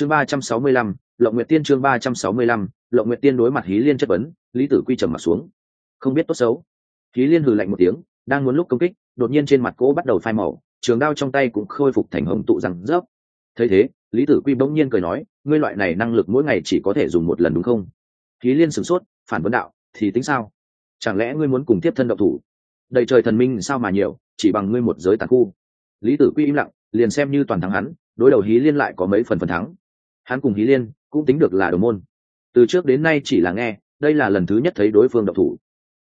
chương ba trăm sáu mươi lăm, lộng nguyệt tiên chương ba trăm sáu mươi lăm, lộng nguyệt tiên đối mặt hí liên chất vấn, lý tử quy trầm mặt xuống. Không biết tốt xấu. Hí liên hừ lạnh một tiếng, đang muốn lúc công kích, đột nhiên trên mặt cỗ bắt đầu phai màu, trường đao trong tay cũng khôi phục thành hồng tụ rằng rớp. Thấy thế, lý tử quy bỗng nhiên cười nói, ngươi loại này năng lực mỗi ngày chỉ có thể dùng một lần đúng không? Hí liên sửng sốt, phản vấn đạo, thì tính sao? Chẳng lẽ ngươi muốn cùng tiếp thân độc thủ? Đầy trời thần minh sao mà nhiều, chỉ bằng ngươi một giới tàn khu. Lý tử quy im lặng, liền xem như toàn thắng hắn, đối đầu hí liên lại có mấy phần phần thắng hắn cùng hí liên cũng tính được là đồng môn. Từ trước đến nay chỉ là nghe, đây là lần thứ nhất thấy đối phương độc thủ.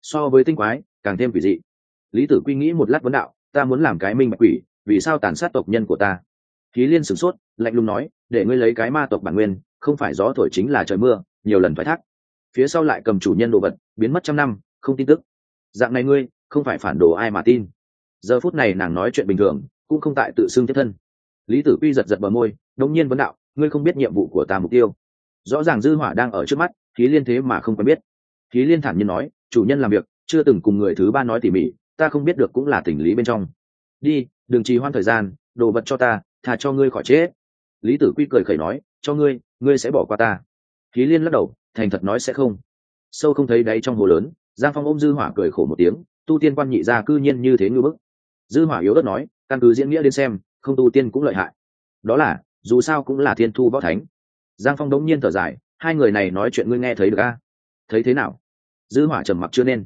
So với tinh quái, càng thêm quỷ dị. Lý tử quy nghĩ một lát vấn đạo, ta muốn làm cái minh bạch quỷ, vì sao tàn sát tộc nhân của ta? Hí liên sửng sốt, lạnh lùng nói, để ngươi lấy cái ma tộc bản nguyên, không phải gió thổi chính là trời mưa, nhiều lần thoái thác. Phía sau lại cầm chủ nhân đồ vật, biến mất trăm năm, không tin tức. Dạng này ngươi, không phải phản đồ ai mà tin. Giờ phút này nàng nói chuyện bình thường, cũng không tại tự xưng thiết thân. Lý tử quy giật giật bờ môi đống nhiên vấn đạo ngươi không biết nhiệm vụ của ta mục tiêu. Rõ ràng dư hỏa đang ở trước mắt khí liên thế mà không quen biết. Khí liên thản nhiên nói, chủ nhân làm việc, chưa từng cùng người thứ ba nói tỉ mỉ, ta không biết được cũng là tình lý bên trong. Đi, đừng trì hoãn thời gian, đồ vật cho ta thà cho ngươi khỏi chết. Lý tử quy cười khẩy nói, cho ngươi ngươi sẽ bỏ qua ta. Khí liên lắc đầu, thành thật nói sẽ không. Sâu không thấy đáy trong hồ lớn, giang phong ôm dư hỏa cười khổ một tiếng, tu tiên quan nhị gia cư nhiên như thế ngư bức. Dư hỏa yếu đất nói, căn cứ diễn nghĩa đến xem, không tu tiên cũng lợi hại. Đó là dù sao cũng là thiên thu võ thánh. Giang phong đống nhiên thở dài, hai người này nói chuyện ngươi nghe thấy được a? Thấy thế nào? Dư hỏa trầm mặc chưa nên.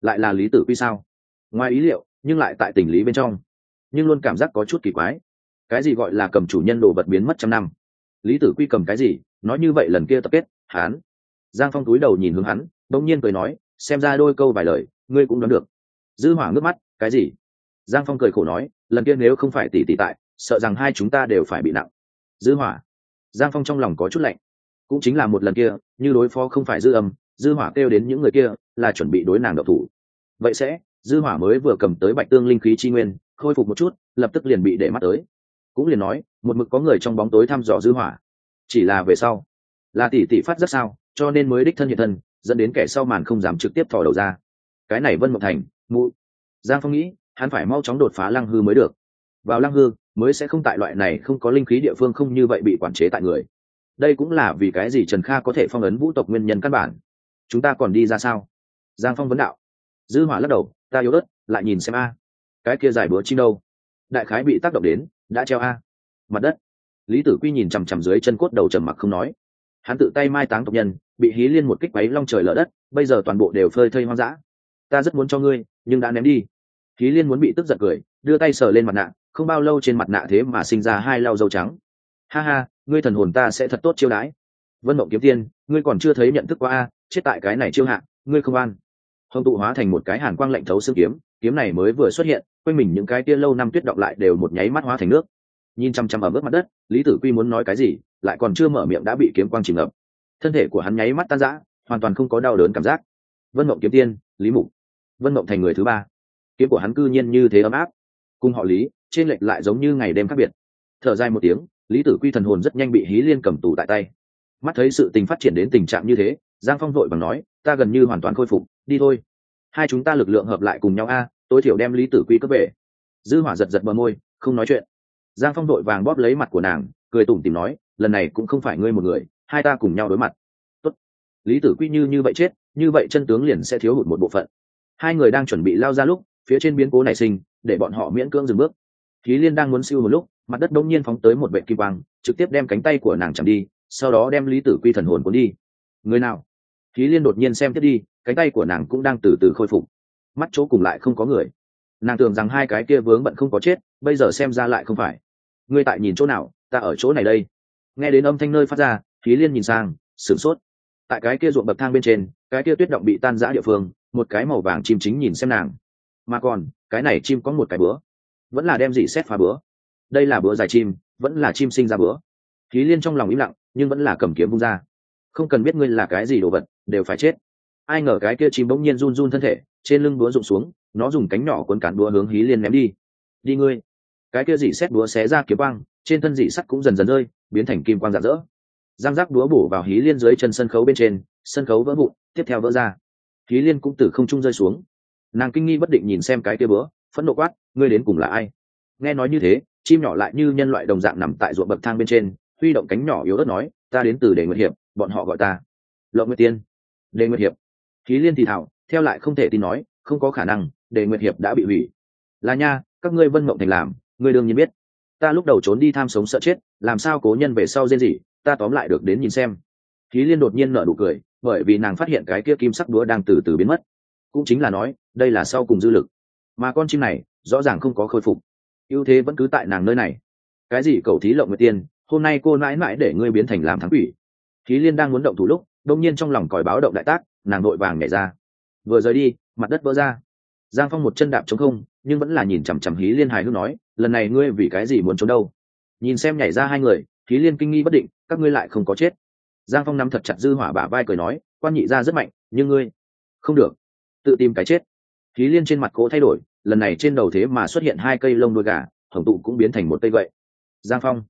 Lại là lý tử quy sao? Ngoài ý liệu, nhưng lại tại tình lý bên trong. Nhưng luôn cảm giác có chút kỳ quái. Cái gì gọi là cầm chủ nhân đồ vật biến mất trăm năm? Lý tử quy cầm cái gì, nói như vậy lần kia tập kết hán giang phong túi đầu nhìn hướng hắn bỗng nhiên cười nói, xem ra đôi câu vài lời, ngươi cũng đoán được. Dư hỏa ngước mắt, cái gì? Giang phong cười khổ nói, lần kia nếu không phải tỷ tỷ tại, sợ rằng hai chúng ta đều phải bị nặng dư hỏa. Giang phong trong lòng có chút lạnh. Cũng chính là một lần kia, như đối phó không phải dư âm, dư hỏa kêu đến những người kia, là chuẩn bị đối nàng độc thủ. Vậy sẽ, dư hỏa mới vừa cầm tới bạch tương linh khí chi nguyên, khôi phục một chút, lập tức liền bị để mắt tới. Cũng liền nói, một mực có người trong bóng tối thăm dò dư hỏa. Chỉ là về sau, là tỷ tỷ phát rất sao, cho nên mới đích thân hiện thân, dẫn đến kẻ sau màn không dám trực tiếp thò đầu ra. Cái này vân mộng thành, mụ. Giang phong nghĩ, hắn phải mau chóng đột phá lăng hư mới được. Vào lăng hư mới sẽ không tại loại này không có linh khí địa phương không như vậy bị quản chế tại người. Đây cũng là vì cái gì trần kha có thể phong ấn vũ tộc nguyên nhân căn bản. Chúng ta còn đi ra sao? Giang phong vấn đạo. Dư hỏa lắc đầu, ta yếu ớt, lại nhìn xem a. Cái kia giải búa chim đâu? Đại khái bị tác động đến, đã treo a. Mặt đất. Lý tử quy nhìn chằm chằm dưới chân cốt đầu trầm mặc không nói. Hắn tự tay mai táng tộc nhân, bị hí liên một kích váy long trời lở đất, bây giờ toàn bộ đều phơi thây hoang dã. Ta rất muốn cho ngươi, nhưng đã ném đi. Hí liên muốn bị tức giận cười, đưa tay sờ lên mặt nạ không bao lâu trên mặt nạ thế mà sinh ra hai lau dâu trắng. Ha ha, ngươi thần hồn ta sẽ thật tốt chiêu đãi. Vân mộng kiếm tiên, ngươi còn chưa thấy nhận thức qua a, chết tại cái này chiêu hạ, ngươi không an. Hồng tụ hóa thành một cái hàn quang lạnh thấu xương kiếm kiếm này mới vừa xuất hiện, quanh mình những cái tia lâu năm tuyết đọng lại đều một nháy mắt hóa thành nước. Nhìn chăm chăm ở bước mặt đất, lý tử quy muốn nói cái gì, lại còn chưa mở miệng đã bị kiếm quang chìm ngập. Thân thể của hắn nháy mắt tan rã, hoàn toàn không có đau đớn cảm giác. Vân mộng kiếm tiên, lý mục. Vân mộng thành người thứ ba. Kiếm của hắn cư nhiên như thế ấm áp cùng họ lý, trên lệch lại giống như ngày đêm khác biệt. Thở dài một tiếng, lý tử quy thần hồn rất nhanh bị hí liên cầm tù tại tay. Mắt thấy sự tình phát triển đến tình trạng như thế, giang phong vội bằng nói, ta gần như hoàn toàn khôi phục, đi thôi. Hai chúng ta lực lượng hợp lại cùng nhau a, tối thiểu đem lý tử quy cướp về dư hỏa giật giật bờ môi, không nói chuyện. Giang phong vội vàng bóp lấy mặt của nàng, cười tủm tìm nói, lần này cũng không phải ngươi một người, hai ta cùng nhau đối mặt. Tốt. lý tử quy như như vậy chết, như vậy chân tướng liền sẽ thiếu hụt một bộ phận. Hai người đang chuẩn bị lao ra lúc, phía trên biến cố nảy sinh để bọn họ miễn cưỡng dừng bước. Khí liên đang muốn siêu một lúc, mặt đất đông nhiên phóng tới một vệ kim quang, trực tiếp đem cánh tay của nàng chặn đi, sau đó đem lý tử quy thần hồn cuốn đi. Người nào? Khí liên đột nhiên xem tiếp đi, cánh tay của nàng cũng đang từ từ khôi phục. Mắt chỗ cùng lại không có người. Nàng tưởng rằng hai cái kia vướng bận không có chết, bây giờ xem ra lại không phải. Ngươi tại nhìn chỗ nào? Ta ở chỗ này đây. Nghe đến âm thanh nơi phát ra, khí liên nhìn sang, sửng sốt. Tại cái kia ruộng bậc thang bên trên, cái kia tuyết động bị tan rã địa phương, một cái màu vàng chim chính nhìn xem nàng mà còn, cái này chim có một cái bữa. Vẫn là đem dị xét phá bữa. Đây là bữa dài chim, vẫn là chim sinh ra bữa. Khí liên trong lòng im lặng, nhưng vẫn là cầm kiếm vung ra. Không cần biết ngươi là cái gì đồ vật, đều phải chết. Ai ngờ cái kia chim bỗng nhiên run run thân thể, trên lưng búa rụng xuống, nó dùng cánh nhỏ cuốn cán búa hướng hí liên ném đi. Đi ngươi. Cái kia dị xét búa xé ra kiếm băng trên thân dị sắt cũng dần dần rơi, biến thành kim quang rạng rỡ. Giang giác búa bổ vào hí liên dưới chân sân khấu bên trên, sân khấu vỡ vụn, tiếp theo vỡ ra. Hí liên cũng từ không trung rơi xuống nàng kinh nghi bất định nhìn xem cái kia bữa, phẫn nộ quát ngươi đến cùng là ai? Nghe nói như thế chim nhỏ lại như nhân loại đồng dạng nằm tại ruộng bậc thang bên trên huy động cánh nhỏ yếu ớt nói ta đến từ đề nguyệt hiệp bọn họ gọi ta lộng nguyệt tiên. Đề nguyệt hiệp? Khí liên thì thảo theo lại không thể tin nói không có khả năng đề nguyệt hiệp đã bị hủy. Là nha các ngươi vân mộng thành làm ngươi đương nhiên biết. Ta lúc đầu trốn đi tham sống sợ chết làm sao cố nhân về sau rên gì ta tóm lại được đến nhìn xem. Khí liên đột nhiên nở nụ cười bởi vì nàng phát hiện cái kia kim sắc đũa đang từ từ biến mất cũng chính là nói, đây là sau cùng dư lực. Mà con chim này, rõ ràng không có khôi phục. Ưu thế vẫn cứ tại nàng nơi này. Cái gì cầu thí lộng nguyệt tiên, hôm nay cô mãi mãi để ngươi biến thành làm thắng quỷ. Khí liên đang muốn động thủ lúc đông nhiên trong lòng còi báo động đại tác, nàng nội vàng nhảy ra. Vừa rời đi, mặt đất vỡ ra. Giang phong một chân đạp chống không, nhưng vẫn là nhìn chằm chằm hí liên hài hước nói, lần này ngươi vì cái gì muốn trốn đâu? Nhìn xem nhảy ra hai người hí liên kinh nghi bất định, các ngươi lại không có chết. Giang phong nắm thật chặt dư hỏa bả vai cười nói, quan nhị ra rất mạnh, nhưng ngươi không được tự tìm cái chết. Khí liên trên mặt cố thay đổi, lần này trên đầu thế mà xuất hiện hai cây lông đuôi gà, hồng tụ cũng biến thành một cây gậy. Giang phong.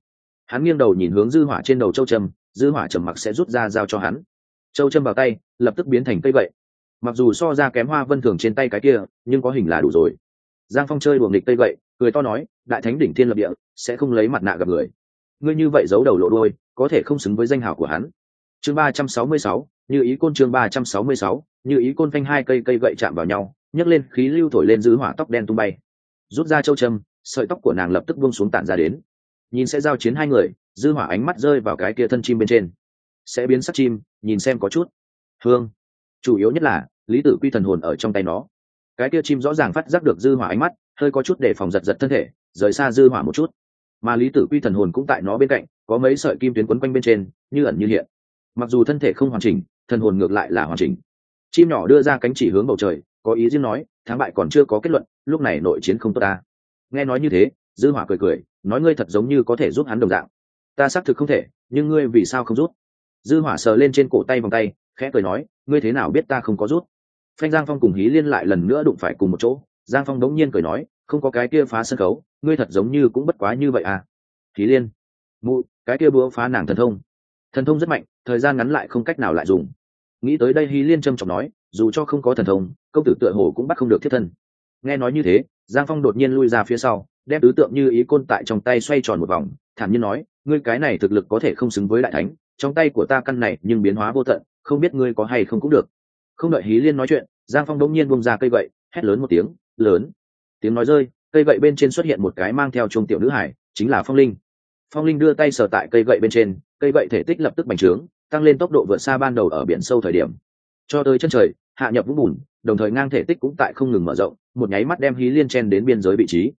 Hắn nghiêng đầu nhìn hướng dư hỏa trên đầu châu trầm dư hỏa trầm mặc sẽ rút ra giao cho hắn. Châu trầm vào tay, lập tức biến thành cây gậy. Mặc dù so ra kém hoa vân thường trên tay cái kia, nhưng có hình là đủ rồi. Giang phong chơi buồng địch cây gậy, cười to nói, đại thánh đỉnh thiên lập địa, sẽ không lấy mặt nạ gặp người. Ngươi như vậy giấu đầu lộ đôi có thể không xứng với danh hào của hắn. Chương ba trăm sáu mươi sáu, như ý côn chương ba trăm sáu mươi sáu như ý côn phanh hai cây cây gậy chạm vào nhau, nhấc lên khí lưu thổi lên giữ hỏa tóc đen tung bay. Rút ra châu châm, sợi tóc của nàng lập tức buông xuống tản ra đến. Nhìn sẽ giao chiến hai người, dư hỏa ánh mắt rơi vào cái kia thân chim bên trên. Sẽ biến sắc chim, nhìn xem có chút hương. Chủ yếu nhất là, lý tử quy thần hồn ở trong tay nó. Cái kia chim rõ ràng phát giác được dư hỏa ánh mắt, hơi có chút để phòng giật giật thân thể, rời xa dư hỏa một chút. Mà lý tử quy thần hồn cũng tại nó bên cạnh, có mấy sợi kim tuyến quấn quanh bên trên, như ẩn như hiện. Mặc dù thân thể không hoàn chỉnh, thần hồn ngược lại là hoàn chỉnh chim nhỏ đưa ra cánh chỉ hướng bầu trời, có ý riêng nói, thắng bại còn chưa có kết luận, lúc này nội chiến không tốt ta. Nghe nói như thế, dư hỏa cười cười, nói ngươi thật giống như có thể giúp hắn đồng dạng. Ta xác thực không thể, nhưng ngươi vì sao không rút dư hỏa sờ lên trên cổ tay vòng tay, khẽ cười nói, ngươi thế nào biết ta không có rút phanh giang phong cùng hí liên lại lần nữa đụng phải cùng một chỗ, giang phong đống nhiên cười nói, không có cái kia phá sân khấu, ngươi thật giống như cũng bất quá như vậy à. Hí liên, mụ, cái kia búa phá nàng thần thông. Thần thông rất mạnh, thời gian ngắn lại không cách nào lại dùng nghĩ tới đây hí liên trâm trọng nói, dù cho không có thần thông, công tử tựa hồ cũng bắt không được thiết thân. Nghe nói như thế, giang phong đột nhiên lui ra phía sau, đem tứ tượng như ý côn tại trong tay xoay tròn một vòng, thản nhiên nói, ngươi cái này thực lực có thể không xứng với đại thánh, trong tay của ta căn này nhưng biến hóa vô tận, không biết ngươi có hay không cũng được. Không đợi hí liên nói chuyện, giang phong đống nhiên bông ra cây gậy, hét lớn một tiếng, lớn! Tiếng nói rơi, cây gậy bên trên xuất hiện một cái mang theo chuông tiểu nữ hải, chính là phong linh. Phong linh đưa tay sờ tại cây gậy bên trên cây gậy thể tích lập tức bành trướng, tăng lên tốc độ vượt xa ban đầu ở biển sâu thời điểm. Cho tới chân trời, hạ nhập vũng bùn, đồng thời ngang thể tích cũng tại không ngừng mở rộng, một nháy mắt đem hí liên chen đến biên giới vị trí.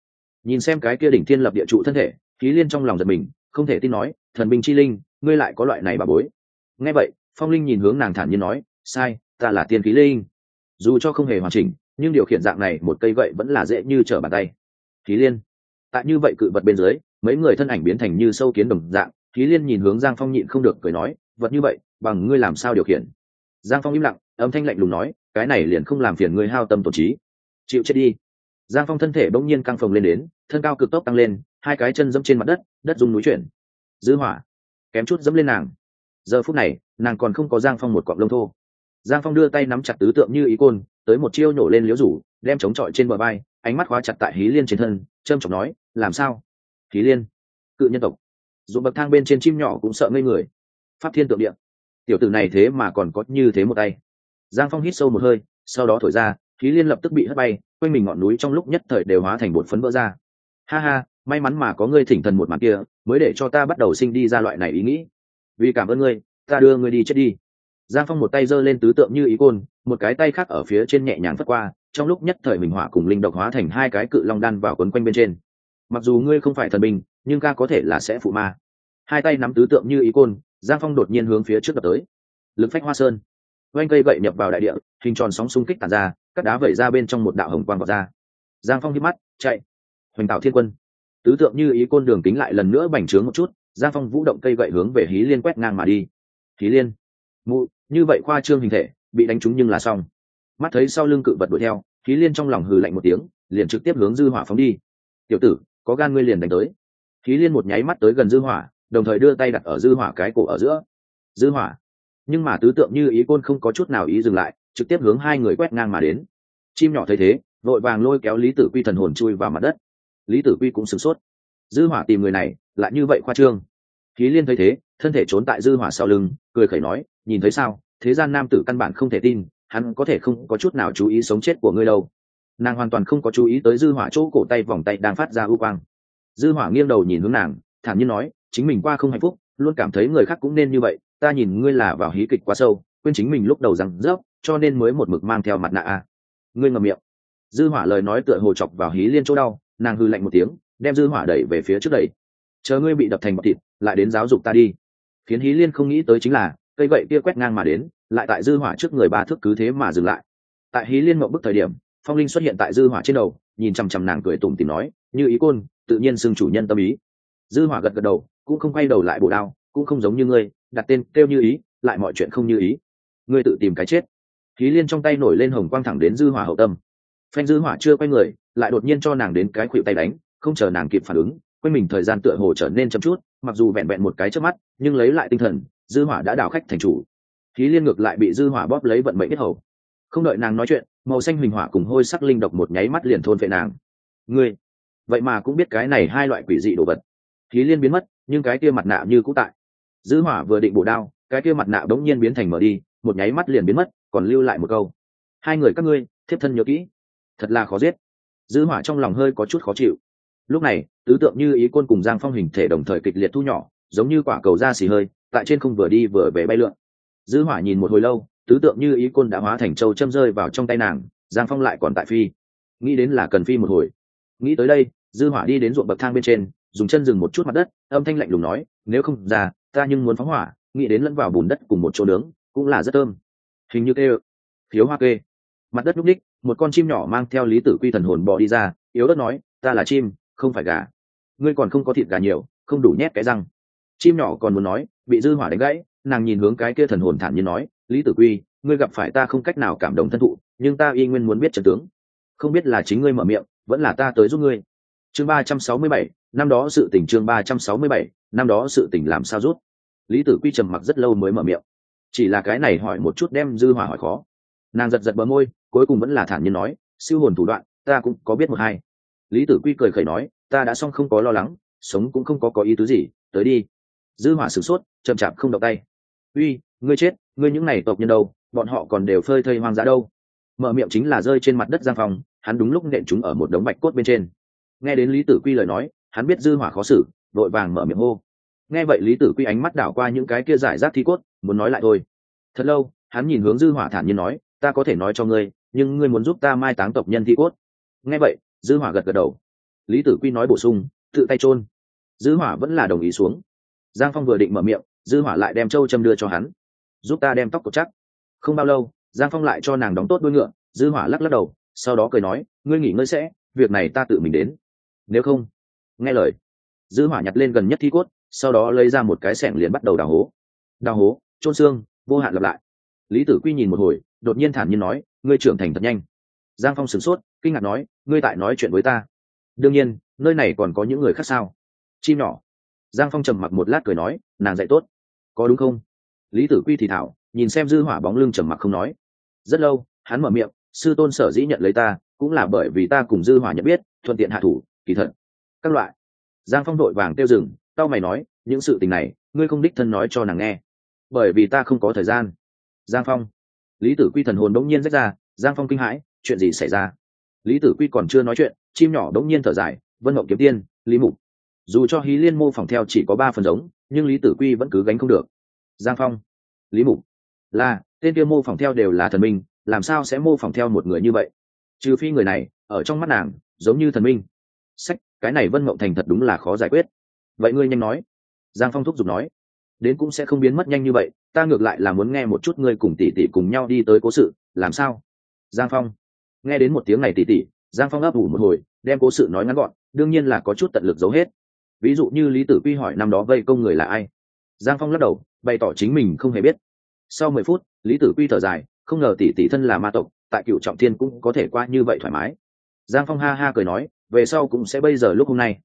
Nhìn xem cái kia đỉnh thiên lập địa trụ thân thể, hí liên trong lòng giật mình, không thể tin nói, thần binh chi linh, ngươi lại có loại này bà bối. Nghe vậy, phong linh nhìn hướng nàng thản nhiên nói, sai, ta là tiên khí linh. Dù cho không hề hoàn chỉnh, nhưng điều khiển dạng này một cây gậy vẫn là dễ như trở bàn tay. Khí liên. Tại như vậy cự vật bên dưới, mấy người thân ảnh biến thành như sâu kiến đồng dạng khí liên nhìn hướng giang phong nhịn không được cười nói, vật như vậy, bằng ngươi làm sao điều khiển? Giang phong im lặng, âm thanh lạnh lùng nói, cái này liền không làm phiền ngươi hao tâm tổn trí. Chịu chết đi. Giang phong thân thể bỗng nhiên căng phồng lên đến, thân cao cực tốc tăng lên, hai cái chân dẫm trên mặt đất đất rung núi chuyển. Dư hỏa, kém chút dẫm lên nàng. Giờ phút này, nàng còn không có giang phong một quặp lông thô. Giang phong đưa tay nắm chặt tứ tượng như ý côn, tới một chiêu nổ lên liếu rủ, đem chống chọi trên bờ bay ánh mắt khóa chặt tại hí liên trên thân, trầm trọng nói, làm sao? Hí liên, cự nhân tộc dù bậc thang bên trên chim nhỏ cũng sợ ngây người. Pháp thiên tượng điện tiểu tử này thế mà còn có như thế một tay. Giang phong hít sâu một hơi, sau đó thổi ra, khí liên lập tức bị hất bay, quanh mình ngọn núi trong lúc nhất thời đều hóa thành bột phấn vỡ ra. Ha ha, may mắn mà có ngươi thỉnh thần một mặt kia, mới để cho ta bắt đầu sinh đi ra loại này ý nghĩ. Vì cảm ơn ngươi, ta đưa ngươi đi chết đi. Giang phong một tay giơ lên tứ tượng như ý côn, một cái tay khác ở phía trên nhẹ nhàng phất qua, trong lúc nhất thời mình hỏa cùng linh độc hóa thành hai cái cự long đan vào quấn quanh bên trên. Mặc dù ngươi không phải thần binh nhưng ca có thể là sẽ phụ ma. Hai tay nắm tứ tượng như ý côn, giang phong đột nhiên hướng phía trước đập tới. Lực phách hoa sơn. Oanh cây gậy nhập vào đại địa, hình tròn sóng xung kích tàn ra các đá vẩy ra bên trong một đạo hồng quang vào ra. Giang phong hít mắt, chạy. Hoành tạo thiên quân. Tứ tượng như ý côn đường kính lại lần nữa bành trướng một chút, giang phong vũ động cây gậy hướng về hí liên quét ngang mà đi. Hí liên. Mụ, như vậy khoa trương hình thể, bị đánh trúng nhưng là xong. Mắt thấy sau lưng cự vật đuổi theo, hí liên trong lòng hừ lạnh một tiếng, liền trực tiếp hướng dư hỏa phóng đi. Tiểu tử, có gan ngươi liền đánh tới khí liên một nháy mắt tới gần dư hỏa, đồng thời đưa tay đặt ở dư hỏa cái cổ ở giữa. Dư hỏa. Nhưng mà tứ tượng như ý côn không có chút nào ý dừng lại, trực tiếp hướng hai người quét ngang mà đến. Chim nhỏ thấy thế, vội vàng lôi kéo lý tử quy thần hồn chui vào mặt đất. Lý tử quy cũng sửng sốt. Dư hỏa tìm người này, lại như vậy khoa trương. Khí liên thấy thế, thân thể trốn tại dư hỏa sau lưng, cười khẩy nói, nhìn thấy sao? Thế gian nam tử căn bản không thể tin, hắn có thể không có chút nào chú ý sống chết của ngươi đâu. Nàng hoàn toàn không có chú ý tới dư hỏa chỗ cổ tay vòng tay đang phát ra u quang dư hỏa nghiêng đầu nhìn hướng nàng, thản nhiên nói, chính mình qua không hạnh phúc, luôn cảm thấy người khác cũng nên như vậy, ta nhìn ngươi là vào hí kịch quá sâu, quên chính mình lúc đầu rằng rớp cho nên mới một mực mang theo mặt nạ a. Ngươi ngậm miệng. Dư hỏa lời nói tựa hồ chọc vào hí liên chỗ đau, nàng hư lạnh một tiếng, đem dư hỏa đẩy về phía trước đẩy. Chờ ngươi bị đập thành bọt thịt, lại đến giáo dục ta đi. Khiến hí liên không nghĩ tới chính là, cây gậy kia quét ngang mà đến, lại tại dư hỏa trước người ba thước cứ thế mà dừng lại. Tại hí liên mộng bức thời điểm, phong linh xuất hiện tại dư hỏa trên đầu, nhìn chăm chăm nàng cười tủm tỉm nói, như ý côn tự nhiên xưng chủ nhân tâm ý. Dư hỏa gật gật đầu, cũng không quay đầu lại bổ đao, cũng không giống như ngươi, đặt tên kêu như ý, lại mọi chuyện không như ý. Ngươi tự tìm cái chết. Khí liên trong tay nổi lên hồng quang thẳng đến dư hỏa hậu tâm. Phanh dư hỏa chưa quay người, lại đột nhiên cho nàng đến cái khuỵu tay đánh, không chờ nàng kịp phản ứng, quanh mình thời gian tựa hồ trở nên chậm chút, mặc dù vẹn vẹn một cái trước mắt, nhưng lấy lại tinh thần, dư hỏa đã đảo khách thành chủ. Khí liên ngược lại bị dư hỏa bóp lấy vận mệnh biết hầu. Không đợi nàng nói chuyện, màu xanh huỳnh hỏa cùng hôi sắc linh độc một nháy mắt liền thôn về nàng. Ngươi vậy mà cũng biết cái này hai loại quỷ dị đồ vật. Khí liên biến mất, nhưng cái kia mặt nạ như cũ tại. Dư hỏa vừa định bổ đao, cái kia mặt nạ bỗng nhiên biến thành mở đi, một nháy mắt liền biến mất, còn lưu lại một câu. Hai người các ngươi, thiếp thân nhớ kỹ. Thật là khó giết. Dư hỏa trong lòng hơi có chút khó chịu. Lúc này, tứ tượng như ý côn cùng giang phong hình thể đồng thời kịch liệt thu nhỏ, giống như quả cầu da xì hơi, tại trên không vừa đi vừa về bay lượn. Dư hỏa nhìn một hồi lâu, tứ tượng như ý côn đã hóa thành châu châm rơi vào trong tay nàng, giang phong lại còn tại phi. Nghĩ đến là cần phi một hồi nghĩ tới đây, dư hỏa đi đến ruộng bậc thang bên trên, dùng chân dừng một chút mặt đất, âm thanh lạnh lùng nói, nếu không ra, ta nhưng muốn phóng hỏa, nghĩ đến lẫn vào bùn đất cùng một chỗ nướng, cũng là rất thơm. Hình như kê thiếu hoa kê. Mặt đất núp ních một con chim nhỏ mang theo lý tử quy thần hồn bò đi ra, yếu đất nói, ta là chim, không phải gà. Ngươi còn không có thịt gà nhiều, không đủ nhét cái răng. Chim nhỏ còn muốn nói, bị dư hỏa đánh gãy, nàng nhìn hướng cái kia thần hồn thản nhiên nói, lý tử quy, ngươi gặp phải ta không cách nào cảm động thân thụ, nhưng ta y nguyên muốn biết trận tướng. Không biết là chính ngươi mở miệng vẫn là ta tới giúp ngươi. Chương ba trăm sáu mươi bảy, năm đó sự tình chương ba trăm sáu mươi bảy, năm đó sự tình làm sao rút? Lý tử quy trầm mặc rất lâu mới mở miệng. Chỉ là cái này hỏi một chút đem dư hỏa hỏi khó. Nàng giật giật bờ môi, cuối cùng vẫn là thản nhiên nói, siêu hồn thủ đoạn, ta cũng có biết một hai. Lý tử quy cười khẩy nói, ta đã xong không có lo lắng, sống cũng không có có ý tứ gì, tới đi. Dư hỏa sửng sốt, chậm chạp không động tay. Uy, ngươi chết, ngươi những này tộc nhân đâu, bọn họ còn đều phơi thây hoang dã đâu. Mở miệng chính là rơi trên mặt đất giang phòng hắn đúng lúc nện chúng ở một đống bạch cốt bên trên. Nghe đến lý tử quy lời nói, hắn biết dư hỏa khó xử, vội vàng mở miệng hô. Nghe vậy lý tử quy ánh mắt đảo qua những cái kia giải rác thi cốt, muốn nói lại thôi. Thật lâu, hắn nhìn hướng dư hỏa thản nhiên nói, ta có thể nói cho ngươi, nhưng ngươi muốn giúp ta mai táng tộc nhân thi cốt. Nghe vậy, dư hỏa gật gật đầu. Lý tử quy nói bổ sung, tự tay chôn. Dư hỏa vẫn là đồng ý xuống. Giang phong vừa định mở miệng, dư hỏa lại đem châu châm đưa cho hắn. Giúp ta đem tóc cột chắc. Không bao lâu, giang phong lại cho nàng đóng tốt đuôi ngựa, dư hỏa lắc lắc đầu sau đó cười nói, ngươi nghỉ ngơi sẽ, việc này ta tự mình đến. Nếu không? Nghe lời, dư hỏa nhặt lên gần nhất thi cốt, sau đó lấy ra một cái sẻng liền bắt đầu đào hố. Đào hố trôn xương, vô hạn lặp lại. Lý tử quy nhìn một hồi, đột nhiên thản nhiên nói, ngươi trưởng thành thật nhanh. Giang phong sửng sốt, kinh ngạc nói, ngươi tại nói chuyện với ta? Đương nhiên, nơi này còn có những người khác sao? Chim nhỏ. Giang phong trầm mặc một lát cười nói, nàng dạy tốt. Có đúng không? Lý tử quy thì thảo, nhìn xem dư hỏa bóng lưng trầm mặc không nói. Rất lâu, hắn mở miệng sư tôn sở dĩ nhận lấy ta, cũng là bởi vì ta cùng dư hỏa nhận biết, thuận tiện hạ thủ, kỳ thật. Các loại. Giang phong đội vàng tiêu rừng tao mày nói, những sự tình này, ngươi không đích thân nói cho nàng nghe. Bởi vì ta không có thời gian. Giang phong. Lý tử quy thần hồn đống nhiên rách ra, giang phong kinh hãi, chuyện gì xảy ra? Lý tử quy còn chưa nói chuyện, chim nhỏ đống nhiên thở dài, vân hậu kiếm tiên, lý mục. Dù cho hí liên mô phỏng theo chỉ có ba phần giống, nhưng lý tử quy vẫn cứ gánh không được. Giang phong. Lý mục. Là, tên kia mô phỏng theo đều là thần minh làm sao sẽ mô phỏng theo một người như vậy? Trừ phi người này, ở trong mắt nàng, giống như thần minh. Sách, cái này vân mộng thành thật đúng là khó giải quyết. Vậy ngươi nhanh nói. Giang phong thúc giục nói. Đến cũng sẽ không biến mất nhanh như vậy, ta ngược lại là muốn nghe một chút ngươi cùng tỷ tỷ cùng nhau đi tới cố sự, làm sao? Giang phong. Nghe đến một tiếng này tỷ tỷ, giang phong ấp ủ một hồi, đem cố sự nói ngắn gọn, đương nhiên là có chút tận lực giấu hết. Ví dụ như lý tử quy hỏi năm đó vây công người là ai? Giang phong lắc đầu, bày tỏ chính mình không hề biết. Sau mười phút, lý tử quy thở dài không ngờ tỷ tỷ thân là ma tộc, tại cựu trọng thiên cũng có thể qua như vậy thoải mái. Giang phong ha ha cười nói, về sau cũng sẽ bây giờ lúc hôm nay.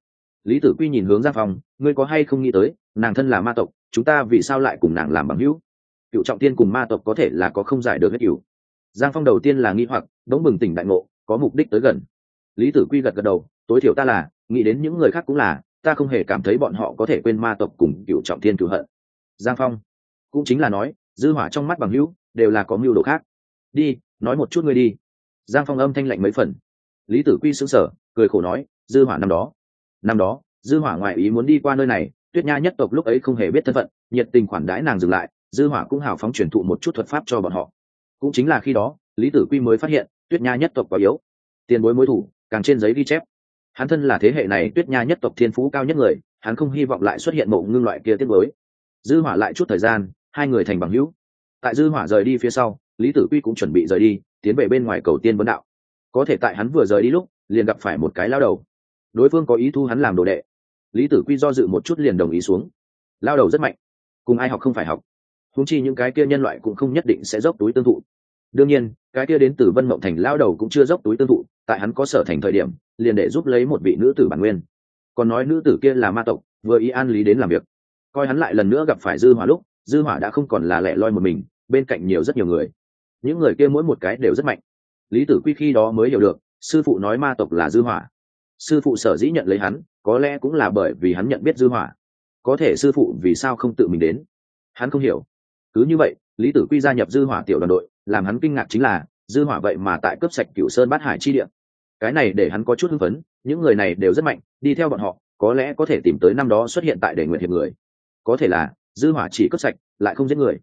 Lý tử quy nhìn hướng giang phong, ngươi có hay không nghĩ tới, nàng thân là ma tộc, chúng ta vì sao lại cùng nàng làm bằng hữu? Cựu trọng tiên cùng ma tộc có thể là có không giải được hết cựu giang phong đầu tiên là nghi hoặc, đống bừng tỉnh đại ngộ, có mục đích tới gần. Lý tử quy gật gật đầu, tối thiểu ta là, nghĩ đến những người khác cũng là, ta không hề cảm thấy bọn họ có thể quên ma tộc cùng cựu trọng thiên cựu hận. Giang phong cũng chính là nói, dư hỏa trong mắt bằng hữu đều là có mưu đồ khác. Đi, nói một chút ngươi đi. Giang phong âm thanh lạnh mấy phần. Lý tử quy sững sờ, cười khổ nói, dư hỏa năm đó. Năm đó, dư hỏa ngoại ý muốn đi qua nơi này, tuyết nha nhất tộc lúc ấy không hề biết thân phận, nhiệt tình khoản đãi nàng dừng lại, dư hỏa cũng hào phóng truyền thụ một chút thuật pháp cho bọn họ. Cũng chính là khi đó, lý tử quy mới phát hiện, tuyết nha nhất tộc quá yếu. Tiền bối mối thủ, càng trên giấy ghi chép. Hắn thân là thế hệ này tuyết nha nhất tộc thiên phú cao nhất người, hắn không hy vọng lại xuất hiện mộ ngưng loại kia tiết mới dư hỏa lại chút thời gian, hai người thành bằng hữu tại dư hỏa rời đi phía sau, lý tử quy cũng chuẩn bị rời đi, tiến về bên ngoài cầu tiên vấn đạo. Có thể tại hắn vừa rời đi lúc, liền gặp phải một cái lao đầu. Đối phương có ý thu hắn làm đồ đệ. Lý tử quy do dự một chút liền đồng ý xuống. Lao đầu rất mạnh. Cùng ai học không phải học. Húng chi những cái kia nhân loại cũng không nhất định sẽ dốc túi tương thụ. Đương nhiên, cái kia đến từ vân mộng thành lao đầu cũng chưa dốc túi tương thụ, tại hắn có sở thành thời điểm, liền để giúp lấy một vị nữ tử bản nguyên. Còn nói nữ tử kia là ma tộc, vừa ý an lý đến làm việc. Coi hắn lại lần nữa gặp phải dư hỏa lúc dư hỏa đã không còn là lẻ loi một mình, bên cạnh nhiều rất nhiều người. Những người kia mỗi một cái đều rất mạnh. Lý tử quy khi đó mới hiểu được, sư phụ nói ma tộc là dư hỏa. Sư phụ sở dĩ nhận lấy hắn, có lẽ cũng là bởi vì hắn nhận biết dư hỏa. Có thể sư phụ vì sao không tự mình đến? Hắn không hiểu. Cứ như vậy, lý tử quy gia nhập dư hỏa tiểu đoàn đội, làm hắn kinh ngạc chính là, dư hỏa vậy mà tại cướp sạch cửu sơn bát hải chi địa. Cái này để hắn có chút hưng phấn, những người này đều rất mạnh, đi theo bọn họ, có lẽ có thể tìm tới năm đó xuất hiện tại để nguyện hiệp người. Có thể là dư hỏa chỉ cướp sạch, lại không giết người.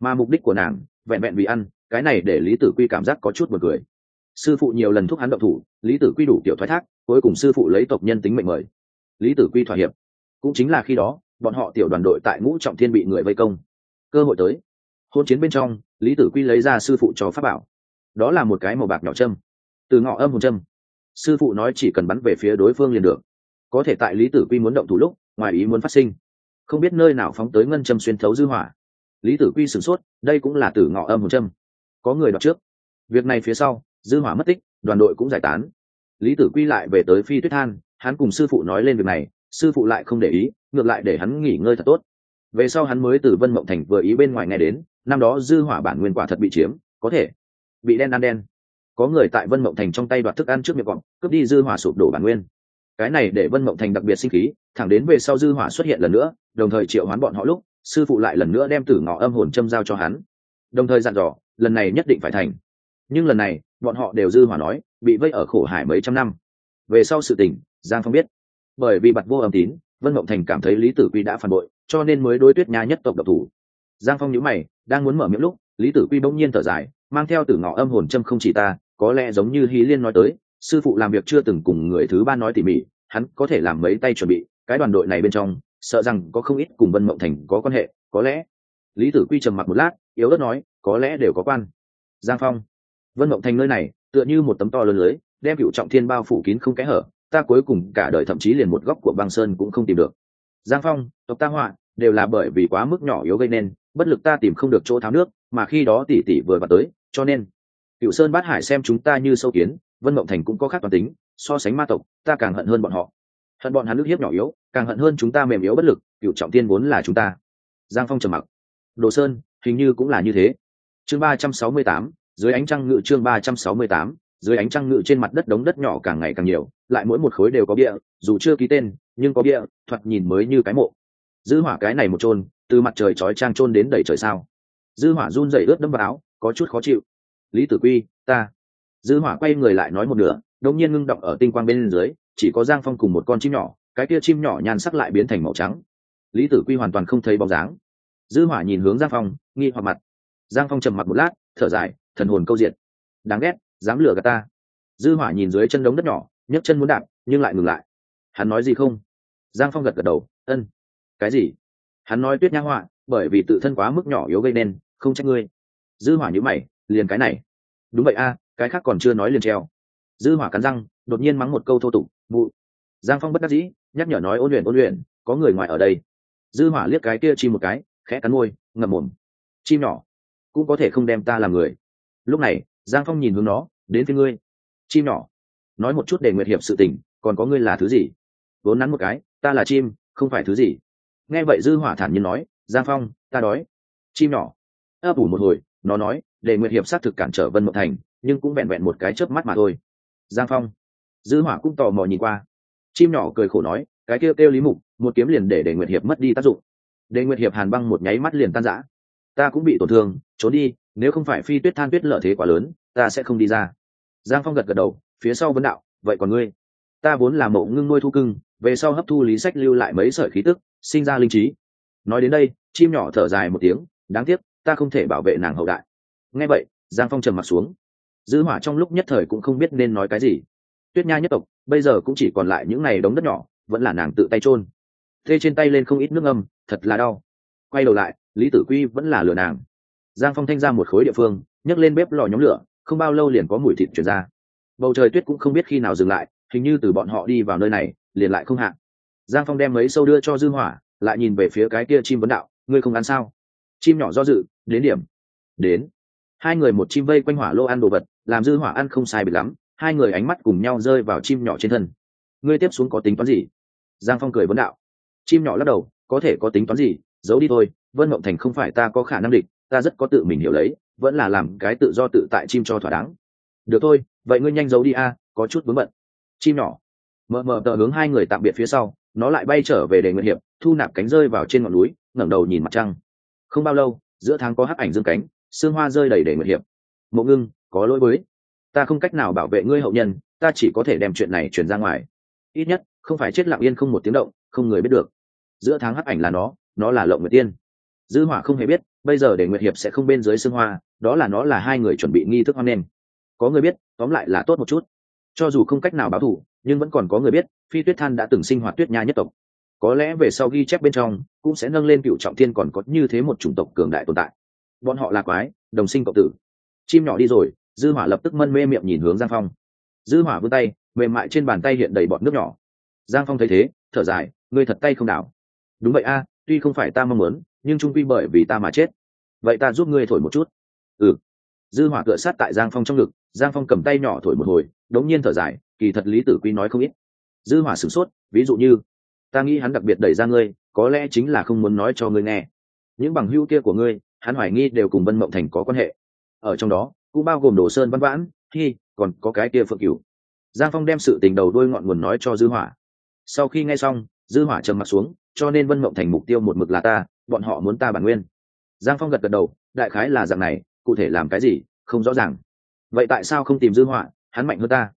Mà mục đích của nàng, vẹn vẹn vì ăn, cái này để lý tử quy cảm giác có chút buồn cười. Sư phụ nhiều lần thúc hắn động thủ, lý tử quy đủ kiểu thoái thác, cuối cùng sư phụ lấy tộc nhân tính mệnh mời. Lý tử quy thỏa hiệp. Cũng chính là khi đó, bọn họ tiểu đoàn đội tại ngũ trọng thiên bị người vây công. Cơ hội tới. Hôn chiến bên trong, lý tử quy lấy ra sư phụ cho pháp bảo. Đó là một cái màu bạc nhỏ châm. Từ ngọ âm hồn châm. Sư phụ nói chỉ cần bắn về phía đối phương liền được. Có thể tại lý tử quy muốn động thủ lúc, ngoài ý muốn phát sinh không biết nơi nào phóng tới ngân châm xuyên thấu dư hỏa. Lý tử quy sửng sốt, đây cũng là tử ngọ âm hồn châm. Có người đọc trước. Việc này phía sau, dư hỏa mất tích, đoàn đội cũng giải tán. Lý tử quy lại về tới phi tuyết than, hắn cùng sư phụ nói lên việc này, sư phụ lại không để ý, ngược lại để hắn nghỉ ngơi thật tốt. Về sau hắn mới từ vân mộng thành vừa ý bên ngoài nghe đến, năm đó dư hỏa bản nguyên quả thật bị chiếm, có thể bị đen ăn đen. Có người tại vân mộng thành trong tay đoạt thức ăn trước miệng gọn cướp đi dư hỏa sụp đổ bản nguyên cái này để vân mộng thành đặc biệt sinh khí, thẳng đến về sau dư hỏa xuất hiện lần nữa, đồng thời triệu hoán bọn họ lúc, sư phụ lại lần nữa đem tử ngọ âm hồn châm giao cho hắn. Đồng thời dặn dò, lần này nhất định phải thành. Nhưng lần này, bọn họ đều dư hỏa nói, bị vây ở khổ hải mấy trăm năm. Về sau sự tình, giang phong biết. Bởi vì bặt vô âm tín, vân mộng thành cảm thấy lý tử quy đã phản bội, cho nên mới đối tuyết nha nhất tộc độc thủ. Giang phong nhíu mày, đang muốn mở miệng lúc, lý tử quy bỗng nhiên thở dài, mang theo tử ngọ âm hồn châm không chỉ ta, có lẽ giống như hí liên nói tới sư phụ làm việc chưa từng cùng người thứ ba nói tỉ mỉ, hắn có thể làm mấy tay chuẩn bị, cái đoàn đội này bên trong, sợ rằng có không ít cùng vân mộng thành có quan hệ, có lẽ. Lý tử quy trầm mặc một lát, yếu ớt nói, có lẽ đều có quan. Giang phong. Vân mộng thành nơi này, tựa như một tấm to lớn lưới, đem cựu trọng thiên bao phủ kín không kẽ hở, ta cuối cùng cả đời thậm chí liền một góc của băng sơn cũng không tìm được. Giang phong, tộc ta họa, đều là bởi vì quá mức nhỏ yếu gây nên, bất lực ta tìm không được chỗ tháo nước, mà khi đó tỷ tỷ vừa vào tới, cho nên, cựu sơn bát hải xem chúng ta như sâu kiến vân mộng thành cũng có khác toàn tính, so sánh ma tộc, ta càng hận hơn bọn họ. Hận bọn hắn nước hiếp nhỏ yếu, càng hận hơn chúng ta mềm yếu bất lực, cựu trọng tiên vốn là chúng ta. Giang phong trầm mặc. Đồ sơn, hình như cũng là như thế. Chương ba trăm sáu mươi tám, dưới ánh trăng ngự chương ba trăm sáu mươi tám, dưới ánh trăng ngự trên mặt đất đống đất nhỏ càng ngày càng nhiều, lại mỗi một khối đều có bia, dù chưa ký tên, nhưng có bia, thoạt nhìn mới như cái mộ. Dư hỏa cái này một trôn từ mặt trời chói trang trôn đến đầy trời sao? Dư hỏa run rẩy ướt đâm vào áo, có chút khó chịu. Lý tử quy, ta dư hỏa quay người lại nói một nửa, đột nhiên ngưng động ở tinh quang bên dưới, chỉ có giang phong cùng một con chim nhỏ, cái kia chim nhỏ nhan sắc lại biến thành màu trắng. Lý tử quy hoàn toàn không thấy bóng dáng. Dư hỏa nhìn hướng giang phong, nghi hoặc mặt. Giang phong trầm mặt một lát, thở dài, thần hồn câu diệt. đáng ghét, dám lừa gạt ta. Dư hỏa nhìn dưới chân đống đất nhỏ, nhấc chân muốn đạp, nhưng lại ngừng lại. Hắn nói gì không? Giang phong gật gật đầu, ân. Cái gì? Hắn nói, tuyết nhã họa, bởi vì tự thân quá mức nhỏ yếu gây nên, không trách ngươi. Dư hỏa nhíu mày, liền cái này. Đúng vậy a cái khác còn chưa nói liền treo. Dư hỏa cắn răng, đột nhiên mắng một câu thô tục vụ giang phong bất đắc dĩ, nhắc nhở nói, ôn luyện ôn luyện, có người ngoài ở đây. Dư hỏa liếc cái kia chim một cái, khẽ cắn môi, ngậm mồm. Chim nhỏ, cũng có thể không đem ta làm người. Lúc này, giang phong nhìn hướng nó, đến phía ngươi. Chim nhỏ, nói một chút để nguyệt hiệp sự tình, còn có ngươi là thứ gì? Vốn nắn một cái, ta là chim, không phải thứ gì. Nghe vậy dư hỏa thản nhiên nói, giang phong, ta đói. Chim nhỏ. Ấp ủ một hồi, nó nói, để nguyệt hiệp xác thực cản trở vân mộng thành nhưng cũng vẹn vẹn một cái chớp mắt mà thôi. Giang phong, dư hỏa cũng tò mò nhìn qua. Chim nhỏ cười khổ nói, cái kêu kêu lý mục, một kiếm liền để để nguyệt hiệp mất đi tác dụng. Để nguyệt hiệp hàn băng một nháy mắt liền tan rã. Ta cũng bị tổn thương, trốn đi, nếu không phải phi tuyết than tuyết lợi thế quá lớn, ta sẽ không đi ra. Giang phong gật gật đầu, phía sau vấn đạo, vậy còn ngươi? Ta vốn là mộ ngưng nuôi thu cưng, về sau hấp thu lý sách lưu lại mấy sợi khí tức, sinh ra linh trí. Nói đến đây, chim nhỏ thở dài một tiếng, đáng tiếc, ta không thể bảo vệ nàng hậu đại. Nghe vậy, giang phong trầm mặt xuống dư hỏa trong lúc nhất thời cũng không biết nên nói cái gì. Tuyết nha nhất tộc, bây giờ cũng chỉ còn lại những này đống đất nhỏ, vẫn là nàng tự tay chôn. Thê trên tay lên không ít nước âm thật là đau. Quay đầu lại, lý tử quy vẫn là lừa nàng. Giang phong thanh ra một khối địa phương, nhấc lên bếp lò nhóm lửa, không bao lâu liền có mùi thịt chuyển ra. Bầu trời tuyết cũng không biết khi nào dừng lại, hình như từ bọn họ đi vào nơi này, liền lại không hạn giang phong đem mấy sâu đưa cho dư hỏa, lại nhìn về phía cái kia chim vấn đạo, ngươi không ăn sao? Chim nhỏ do dự, đến điểm. Đến. Hai người một chim vây quanh hỏa lô ăn đồ vật làm dư hỏa ăn không sai biệt lắm, hai người ánh mắt cùng nhau rơi vào chim nhỏ trên thân. Ngươi tiếp xuống có tính toán gì? Giang phong cười vấn đạo. Chim nhỏ lắc đầu, có thể có tính toán gì? Giấu đi thôi, vân mộng thành không phải ta có khả năng địch, ta rất có tự mình hiểu lấy, vẫn là làm cái tự do tự tại chim cho thỏa đáng. Được thôi, vậy ngươi nhanh giấu đi a, có chút vướng bận. Chim nhỏ. Mờ mờ tờ hướng hai người tạm biệt phía sau, nó lại bay trở về để nguyện hiệp, thu nạp cánh rơi vào trên ngọn núi, ngẩng đầu nhìn mặt trăng. Không bao lâu, giữa tháng có hắc ảnh dương cánh xương hoa rơi đầy để nguyện hiệp. Mộ ngưng có lỗi với. Ta không cách nào bảo vệ ngươi hậu nhân, ta chỉ có thể đem chuyện này truyền ra ngoài. Ít nhất, không phải chết lặng yên không một tiếng động, không người biết được. Giữa tháng hắc ảnh là nó nó là lộng nguyệt tiên. Dư hỏa không hề biết, bây giờ để nguyệt hiệp sẽ không bên dưới xương hoa, đó là nó là hai người chuẩn bị nghi thức hoan nghênh. Có người biết, tóm lại là tốt một chút. Cho dù không cách nào báo thù, nhưng vẫn còn có người biết, phi tuyết than đã từng sinh hoạt tuyết nha nhất tộc. Có lẽ về sau ghi chép bên trong, cũng sẽ nâng lên cựu trọng thiên còn có như thế một chủng tộc cường đại tồn tại. Bọn họ là quái, đồng sinh cộng tử chim nhỏ đi rồi, dư hỏa lập tức mân mê miệng nhìn hướng giang phong. Dư hỏa vươn tay, mềm mại trên bàn tay hiện đầy bọt nước nhỏ. Giang phong thấy thế, thở dài, ngươi thật tay không đảo. Đúng vậy a, tuy không phải ta mong muốn, nhưng trung quy bởi vì ta mà chết. Vậy ta giúp ngươi thổi một chút. Ừ. Dư hỏa tựa sát tại giang phong trong ngực, giang phong cầm tay nhỏ thổi một hồi, đống nhiên thở dài, kỳ thật lý tử quy nói không ít. Dư hỏa sửng sốt, ví dụ như, ta nghĩ hắn đặc biệt đẩy ra ngươi, có lẽ chính là không muốn nói cho ngươi nghe. Những bằng hữu kia của ngươi, hắn hoài nghi đều cùng vân mộng thành có quan hệ ở trong đó cũng bao gồm đồ sơn văn vãn thi, còn có cái kia phượng cửu. Giang phong đem sự tình đầu đuôi ngọn nguồn nói cho dư hỏa. Sau khi nghe xong dư hỏa trầm mặt xuống cho nên vân mộng thành mục tiêu một mực là ta bọn họ muốn ta bản nguyên. Giang phong gật gật đầu đại khái là dạng này cụ thể làm cái gì không rõ ràng. Vậy tại sao không tìm dư hỏa hắn mạnh hơn ta?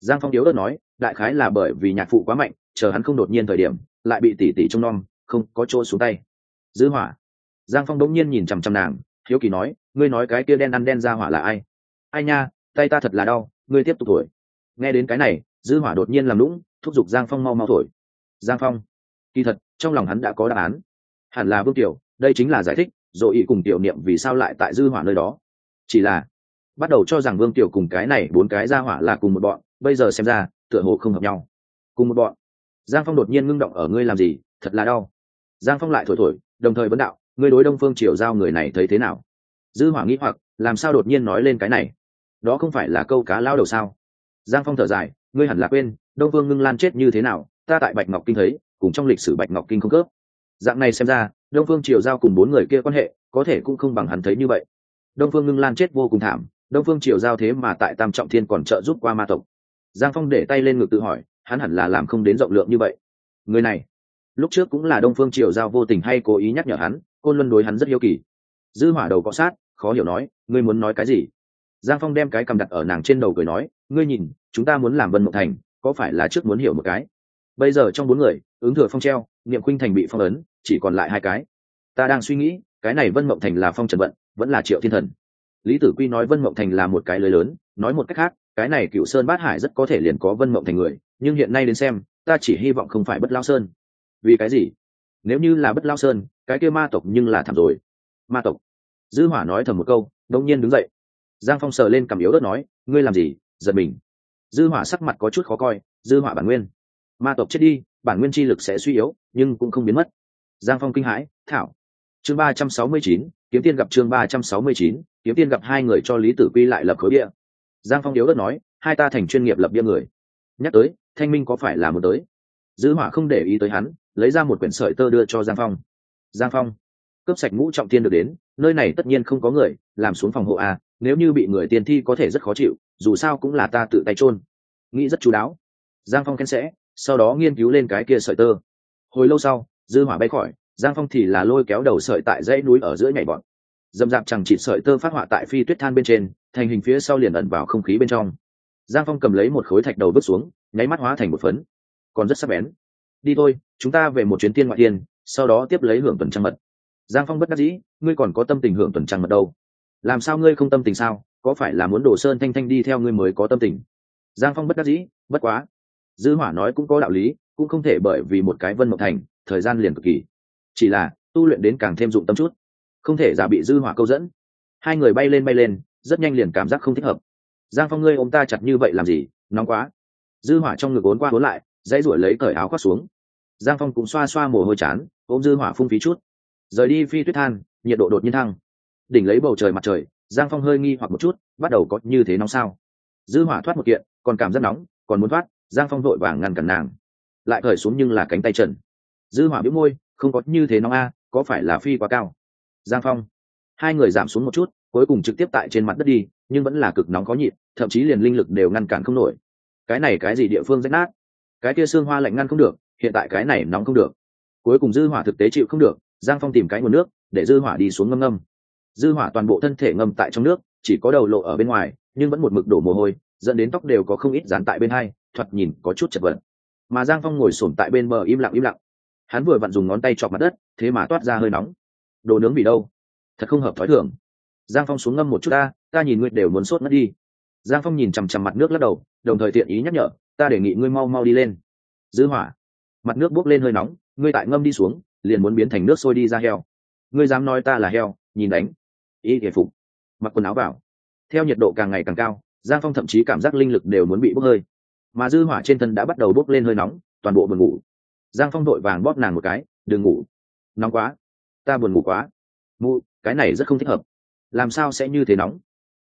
Giang phong yếu ớt nói đại khái là bởi vì nhạc phụ quá mạnh chờ hắn không đột nhiên thời điểm lại bị tỷ tỷ trông nom không có chỗ xuống tay. Dư hỏa. Giang phong đống nhiên nhìn chằm chằm nàng hiếu kỳ nói, ngươi nói cái kia đen ăn đen ra hỏa là ai? Ai nha, tay ta thật là đau, ngươi tiếp tục thổi. Nghe đến cái này, dư hỏa đột nhiên làm lũng thúc giục giang phong mau mau thổi. Giang phong, kỳ thật, trong lòng hắn đã có đáp án. Hẳn là vương tiểu đây chính là giải thích, rồi ý cùng tiểu niệm vì sao lại tại dư hỏa nơi đó. Chỉ là, bắt đầu cho rằng vương tiểu cùng cái này bốn cái ra hỏa là cùng một bọn, bây giờ xem ra, tựa hồ không hợp nhau. Cùng một bọn. Giang phong đột nhiên ngưng động, ở ngươi làm gì? Thật là đau. Giang phong lại thổi thổi, đồng thời vấn đạo ngươi đối đông phương triều giao người này thấy thế nào? Dư hỏa nghĩ hoặc, làm sao đột nhiên nói lên cái này? Đó không phải là câu cá lao đầu sao? Giang phong thở dài, ngươi hẳn là quên, đông phương ngưng lan chết như thế nào, ta tại bạch ngọc kinh thấy, cùng trong lịch sử bạch ngọc kinh không cướp dạng này xem ra, đông phương triều giao cùng bốn người kia quan hệ, có thể cũng không bằng hắn thấy như vậy. Đông phương ngưng lan chết vô cùng thảm, đông phương triều giao thế mà tại tam trọng thiên còn trợ giúp qua ma tộc. Giang phong để tay lên ngực tự hỏi, hắn hẳn là làm không đến rộng lượng như vậy. Người này, lúc trước cũng là đông phương triều giao vô tình hay cố ý nhắc nhở hắn côn luân đối hắn rất hiếu kỳ. Dư hỏa đầu cọ sát, khó hiểu nói, ngươi muốn nói cái gì? Giang phong đem cái cầm đặt ở nàng trên đầu cười nói, ngươi nhìn, chúng ta muốn làm vân mộng thành, có phải là trước muốn hiểu một cái? Bây giờ trong bốn người, ứng thừa phong treo, niệm khuynh thành bị phong ấn, chỉ còn lại hai cái. Ta đang suy nghĩ, cái này vân mộng thành là phong trần vận, vẫn là triệu thiên thần. Lý tử quy nói vân mộng thành là một cái lưới lớn, nói một cách khác, cái này cựu sơn bát hải rất có thể liền có vân mộng thành người, nhưng hiện nay đến xem, ta chỉ hy vọng không phải bất lao sơn. Vì cái gì? Nếu như là bất lao sơn, cái kia ma tộc nhưng là thảm rồi. Ma tộc. Dư hỏa nói thầm một câu, đông nhiên đứng dậy. Giang phong sờ lên cầm yếu đất nói, ngươi làm gì? Giật mình. Dư hỏa sắc mặt có chút khó coi, dư hỏa bản nguyên. Ma tộc chết đi, bản nguyên chi lực sẽ suy yếu, nhưng cũng không biến mất. Giang phong kinh hãi, thảo. Chương ba trăm sáu mươi chín, kiếm tiên gặp chương ba trăm sáu mươi chín, kiếm tiên gặp hai người cho lý tử quy lại lập khối bia. Giang phong yếu đất nói, hai ta thành chuyên nghiệp lập bia người. Nhắc tới, thanh minh có phải là một tới? Dư hỏa không để ý tới hắn lấy ra một quyển sợi tơ đưa cho giang phong. Giang phong, cướp sạch ngũ trọng tiên được đến, nơi này tất nhiên không có người, làm xuống phòng hộ a nếu như bị người tiền thi có thể rất khó chịu, dù sao cũng là ta tự tay chôn. Nghĩ rất chú đáo. Giang phong khen sẽ, sau đó nghiên cứu lên cái kia sợi tơ. Hồi lâu sau, dư hỏa bay khỏi, giang phong thì là lôi kéo đầu sợi tại dãy núi ở giữa nhảy bọn. Dầm dạp chẳng chỉ sợi tơ phát họa tại phi tuyết than bên trên, thành hình phía sau liền ẩn vào không khí bên trong. Giang phong cầm lấy một khối thạch đầu bước xuống, nháy mắt hóa thành một phấn. Còn rất sắc bén đi thôi, chúng ta về một chuyến tiên ngoại tiên sau đó tiếp lấy hưởng tuần trăng mật. Giang phong bất đắc dĩ, ngươi còn có tâm tình hưởng tuần trăng mật đâu. Làm sao ngươi không tâm tình sao? Có phải là muốn đổ sơn thanh thanh đi theo ngươi mới có tâm tình? Giang phong bất đắc dĩ, bất quá. Dư hỏa nói cũng có đạo lý, cũng không thể bởi vì một cái vân mộng thành, thời gian liền cực kỳ. Chỉ là, tu luyện đến càng thêm dụng tâm chút. Không thể giả bị dư hỏa câu dẫn. Hai người bay lên bay lên, rất nhanh liền cảm giác không thích hợp. Giang phong ngươi ôm ta chặt như vậy làm gì? Nóng quá. Dư hỏa trong ngực ốn qua ốn lại, dãy ruổi lấy cởi áo khoác xuống giang phong cũng xoa xoa mồ hôi chán, ôm dư hỏa phung phí chút. Rời đi phi tuyết than, nhiệt độ đột nhiên thăng. Đỉnh lấy bầu trời mặt trời, giang phong hơi nghi hoặc một chút, bắt đầu có như thế nóng sao? Dư hỏa thoát một kiện, còn cảm rất nóng, còn muốn thoát, giang phong vội vàng ngăn cản nàng. Lại cởi xuống nhưng là cánh tay trần. Dư hỏa bĩu môi, không có như thế nóng a, có phải là phi quá cao? Giang phong. Hai người giảm xuống một chút, cuối cùng trực tiếp tại trên mặt đất đi, nhưng vẫn là cực nóng khó nhịp thậm chí liền linh lực đều ngăn cản không nổi. Cái này cái gì địa phương rách nát? Cái kia xương hoa lạnh ngăn không được hiện tại cái này nóng không được. Cuối cùng dư hỏa thực tế chịu không được, giang phong tìm cái nguồn nước, để dư hỏa đi xuống ngâm ngâm. Dư hỏa toàn bộ thân thể ngâm tại trong nước, chỉ có đầu lộ ở bên ngoài, nhưng vẫn một mực đổ mồ hôi, dẫn đến tóc đều có không ít dán tại bên hai, thoạt nhìn có chút chật vật. Mà giang phong ngồi xổm tại bên bờ im lặng im lặng. Hắn vừa vặn dùng ngón tay chọc mặt đất, thế mà toát ra hơi nóng. Đồ nướng vì đâu? Thật không hợp thói thường. Giang phong xuống ngâm một chút ta ta nhìn ngươi đều muốn sốt mất đi. Giang phong nhìn chằm chằm mặt nước lắc đầu, đồng thời tiện ý nhắc nhở, ta đề nghị ngươi mau mau đi lên. Dư hỏa mặt nước bốc lên hơi nóng, ngươi tại ngâm đi xuống, liền muốn biến thành nước sôi đi ra heo. Ngươi dám nói ta là heo, nhìn đánh. Ý thể phục. Mặc quần áo vào. Theo nhiệt độ càng ngày càng cao, giang phong thậm chí cảm giác linh lực đều muốn bị bốc hơi. Mà dư hỏa trên thân đã bắt đầu bốc lên hơi nóng, toàn bộ buồn ngủ. Giang phong đội vàng bóp nàng một cái, đừng ngủ. Nóng quá. Ta buồn ngủ quá. Mụ, cái này rất không thích hợp. Làm sao sẽ như thế nóng?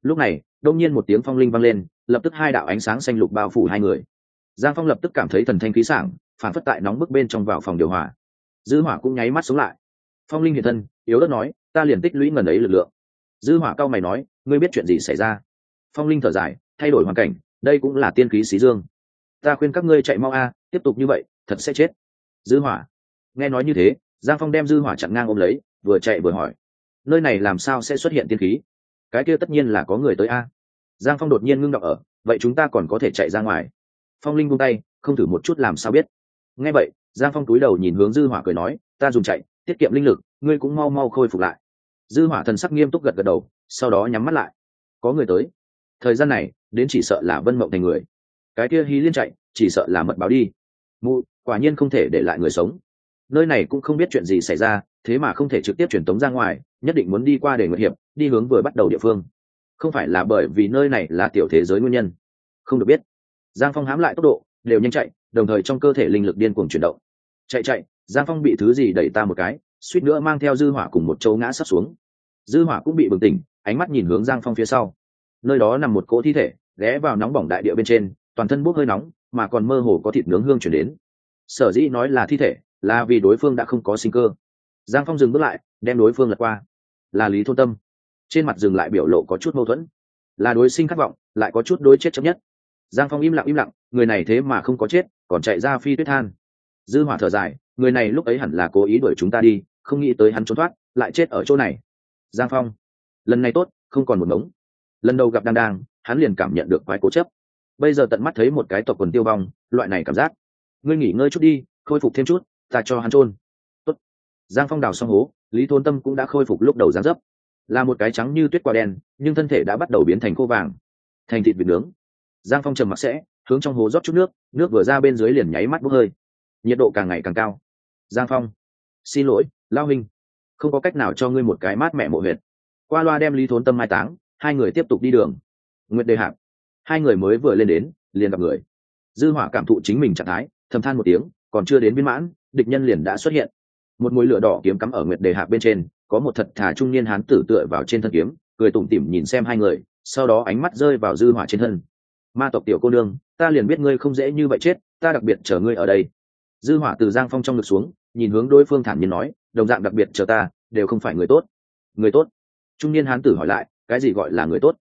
Lúc này đông nhiên một tiếng phong linh vang lên, lập tức hai đạo ánh sáng xanh lục bao phủ hai người. Giang phong lập tức cảm thấy thần thanh khí sảng phản phất tại nóng bức bên trong vào phòng điều hòa. Dư hỏa cũng nháy mắt sống lại. Phong linh hiện thân, yếu đất nói, ta liền tích lũy ngần ấy lực lượng. Dư hỏa cao mày nói, ngươi biết chuyện gì xảy ra? Phong linh thở dài, thay đổi hoàn cảnh, đây cũng là tiên khí xí dương. Ta khuyên các ngươi chạy mau a, tiếp tục như vậy, thật sẽ chết. Dư hỏa, nghe nói như thế, giang phong đem dư hỏa chặn ngang ôm lấy, vừa chạy vừa hỏi, nơi này làm sao sẽ xuất hiện tiên khí? Cái kia tất nhiên là có người tới a. Giang phong đột nhiên ngưng đọng ở, vậy chúng ta còn có thể chạy ra ngoài. Phong linh buông tay, không thử một chút làm sao biết nghe vậy, giang phong túi đầu nhìn hướng dư hỏa cười nói, ta dùng chạy, tiết kiệm linh lực, ngươi cũng mau mau khôi phục lại. Dư hỏa thần sắc nghiêm túc gật gật đầu, sau đó nhắm mắt lại. Có người tới. Thời gian này, đến chỉ sợ là vân mộng thành người. Cái kia hí liên chạy, chỉ sợ là mật báo đi. Mụ, quả nhiên không thể để lại người sống. Nơi này cũng không biết chuyện gì xảy ra, thế mà không thể trực tiếp truyền tống ra ngoài, nhất định muốn đi qua để nguyện hiệp, đi hướng vừa bắt đầu địa phương. Không phải là bởi vì nơi này là tiểu thế giới nguyên nhân. Không được biết. Giang phong hám lại tốc độ, đều nhanh chạy đồng thời trong cơ thể linh lực điên cuồng chuyển động. Chạy chạy, giang phong bị thứ gì đẩy ta một cái, suýt nữa mang theo dư hỏa cùng một chỗ ngã sắp xuống. Dư hỏa cũng bị bừng tỉnh, ánh mắt nhìn hướng giang phong phía sau. Nơi đó nằm một cỗ thi thể, ghé vào nóng bỏng đại địa bên trên, toàn thân bốc hơi nóng, mà còn mơ hồ có thịt nướng hương chuyển đến. Sở dĩ nói là thi thể, là vì đối phương đã không có sinh cơ. Giang phong dừng bước lại, đem đối phương lật qua. Là lý thôn tâm. Trên mặt dừng lại biểu lộ có chút mâu thuẫn. Là đối sinh khát vọng, lại có chút đối chết chấp nhất. Giang phong im lặng im lặng, người này thế mà không có chết còn chạy ra phi tuyết than. Dư hỏa thở dài, người này lúc ấy hẳn là cố ý đuổi chúng ta đi, không nghĩ tới hắn trốn thoát, lại chết ở chỗ này. Giang phong, lần này tốt, không còn một ngống. Lần đầu gặp đang đang hắn liền cảm nhận được quái cố chấp. Bây giờ tận mắt thấy một cái tộc quần tiêu vong, loại này cảm giác. Ngươi nghỉ ngơi chút đi, khôi phục thêm chút, ta cho hắn trôn Tốt. giang phong đào xong hố, lý thôn tâm cũng đã khôi phục lúc đầu gián dấp. Là một cái trắng như tuyết quả đen, nhưng thân thể đã bắt đầu biến thành khô vàng, thành thịt vịt nướng. Giang phong trầm mặc sẽ hướng trong hố rót chút nước nước vừa ra bên dưới liền nháy mắt bốc hơi. Nhiệt độ càng ngày càng cao. Giang phong. Xin lỗi, lao hình không có cách nào cho ngươi một cái mát mẹ mộ huyệt. Qua loa đem lý thốn tâm mai táng, hai người tiếp tục đi đường. Nguyệt đề hạp hai người mới vừa lên đến, liền gặp người. Dư hỏa cảm thụ chính mình trạng thái, thầm than một tiếng, còn chưa đến viên mãn, địch nhân liền đã xuất hiện. Một mũi lửa đỏ kiếm cắm ở nguyệt đề hạp bên trên, có một thật thà trung niên hán tử tựa vào trên thân kiếm, cười tủm tỉm nhìn xem hai người, sau đó ánh mắt rơi vào dư hỏa trên thân ma tộc tiểu cô nương, ta liền biết ngươi không dễ như vậy chết, ta đặc biệt chờ ngươi ở đây. Dư hỏa từ giang phong trong ngực xuống, nhìn hướng đối phương thản nhiên nói, đồng dạng đặc biệt chờ ta, đều không phải người tốt. Người tốt? Trung niên hán tử hỏi lại, cái gì gọi là người tốt?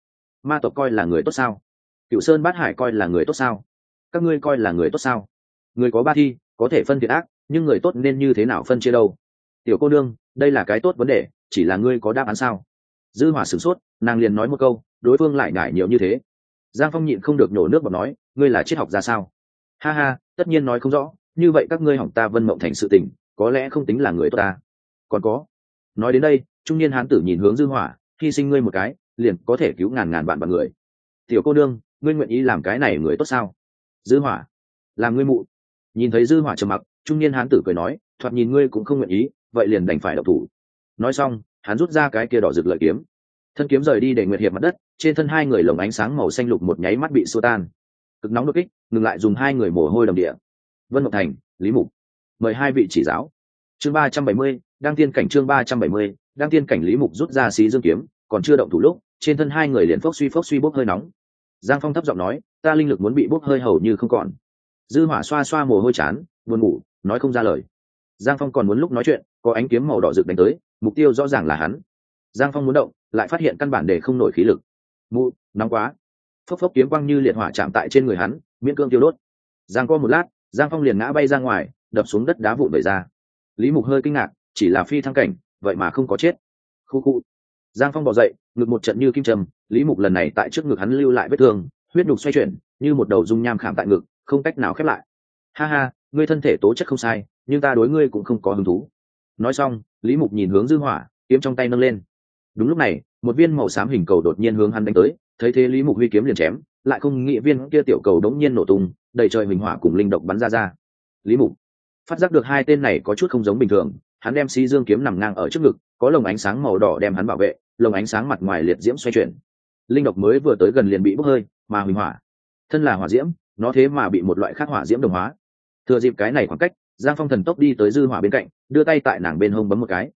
Ma tộc coi là người tốt sao? Cựu sơn bát hải coi là người tốt sao? Các ngươi coi là người tốt sao? Người có ba thi, có thể phân thiện ác, nhưng người tốt nên như thế nào phân chia đâu? Tiểu cô nương, đây là cái tốt vấn đề, chỉ là ngươi có đáp án sao? Dư hỏa sửng sốt, nàng liền nói một câu, đối phương lại ngại nhiều như thế giang phong nhịn không được nhổ nước và nói, ngươi là triết học ra sao? Ha ha, tất nhiên nói không rõ, như vậy các ngươi hỏng ta vân mộng thành sự tình, có lẽ không tính là người tốt ta. Còn có. Nói đến đây, trung niên hán tử nhìn hướng dư hỏa, hy sinh ngươi một cái, liền có thể cứu ngàn ngàn bạn bạn người. Tiểu cô nương, ngươi nguyện ý làm cái này người tốt sao? Dư hỏa. Làm ngươi mụ. Nhìn thấy dư hỏa trầm mặc, trung niên hán tử cười nói, thoạt nhìn ngươi cũng không nguyện ý, vậy liền đành phải độc thủ. Nói xong, hắn rút ra cái kia đỏ rực lợi kiếm thân kiếm rời đi để nguyệt hiệp mặt đất, trên thân hai người lồng ánh sáng màu xanh lục một nháy mắt bị xua tan. Cực nóng đột kích, ngừng lại dùng hai người mồ hôi đầm địa. Vân ngọc thành, lý mục, mời hai vị chỉ giáo. Chương ba trăm bảy mươi, đăng tiên cảnh chương ba trăm bảy mươi, đăng tiên cảnh lý mục rút ra xí dương kiếm, còn chưa động thủ lúc, trên thân hai người liền phốc suy phốc suy bốc hơi nóng. Giang phong thấp giọng nói, ta linh lực muốn bị bốc hơi hầu như không còn. Dư hỏa xoa xoa mồ hôi chán, buồn ngủ, nói không ra lời. Giang phong còn muốn lúc nói chuyện, có ánh kiếm màu đỏ rực đánh tới, mục tiêu rõ ràng là hắn. Giang phong muốn động lại phát hiện căn bản để không nổi khí lực. Mụ, nóng quá. Phốc phốc kiếm quang như liệt hỏa chạm tại trên người hắn, miễn cương tiêu đốt. Giang co một lát, giang phong liền ngã bay ra ngoài, đập xuống đất đá vụn vẩy ra. Lý mục hơi kinh ngạc, chỉ là phi thăng cảnh, vậy mà không có chết. Khu khu. Giang phong bỏ dậy, ngực một trận như kim trầm lý mục lần này tại trước ngực hắn lưu lại vết thương, huyết nhục xoay chuyển, như một đầu dung nham khảm tại ngực, không cách nào khép lại. Ha ha, ngươi thân thể tố chất không sai, nhưng ta đối ngươi cũng không có hứng thú. Nói xong, lý mục nhìn hướng dư hỏa, kiếm trong tay nâng lên đúng lúc này, một viên màu xám hình cầu đột nhiên hướng hắn đánh tới, thấy thế lý mục huy kiếm liền chém, lại không nghĩ viên kia tiểu cầu đống nhiên nổ tung, đầy trời hình hỏa cùng linh độc bắn ra ra. Lý mục, phát giác được hai tên này có chút không giống bình thường, hắn đem xi dương kiếm nằm ngang ở trước ngực, có lồng ánh sáng màu đỏ đem hắn bảo vệ, lồng ánh sáng mặt ngoài liệt diễm xoay chuyển. Linh độc mới vừa tới gần liền bị bốc hơi, mà huỳnh hỏa, thân là hỏa diễm, nó thế mà bị một loại khác hỏa diễm đồng hóa. Thừa dịp cái này khoảng cách, giang phong thần tốc đi tới dư hỏa bên cạnh, đưa tay tại nàng bên hông bấm một cái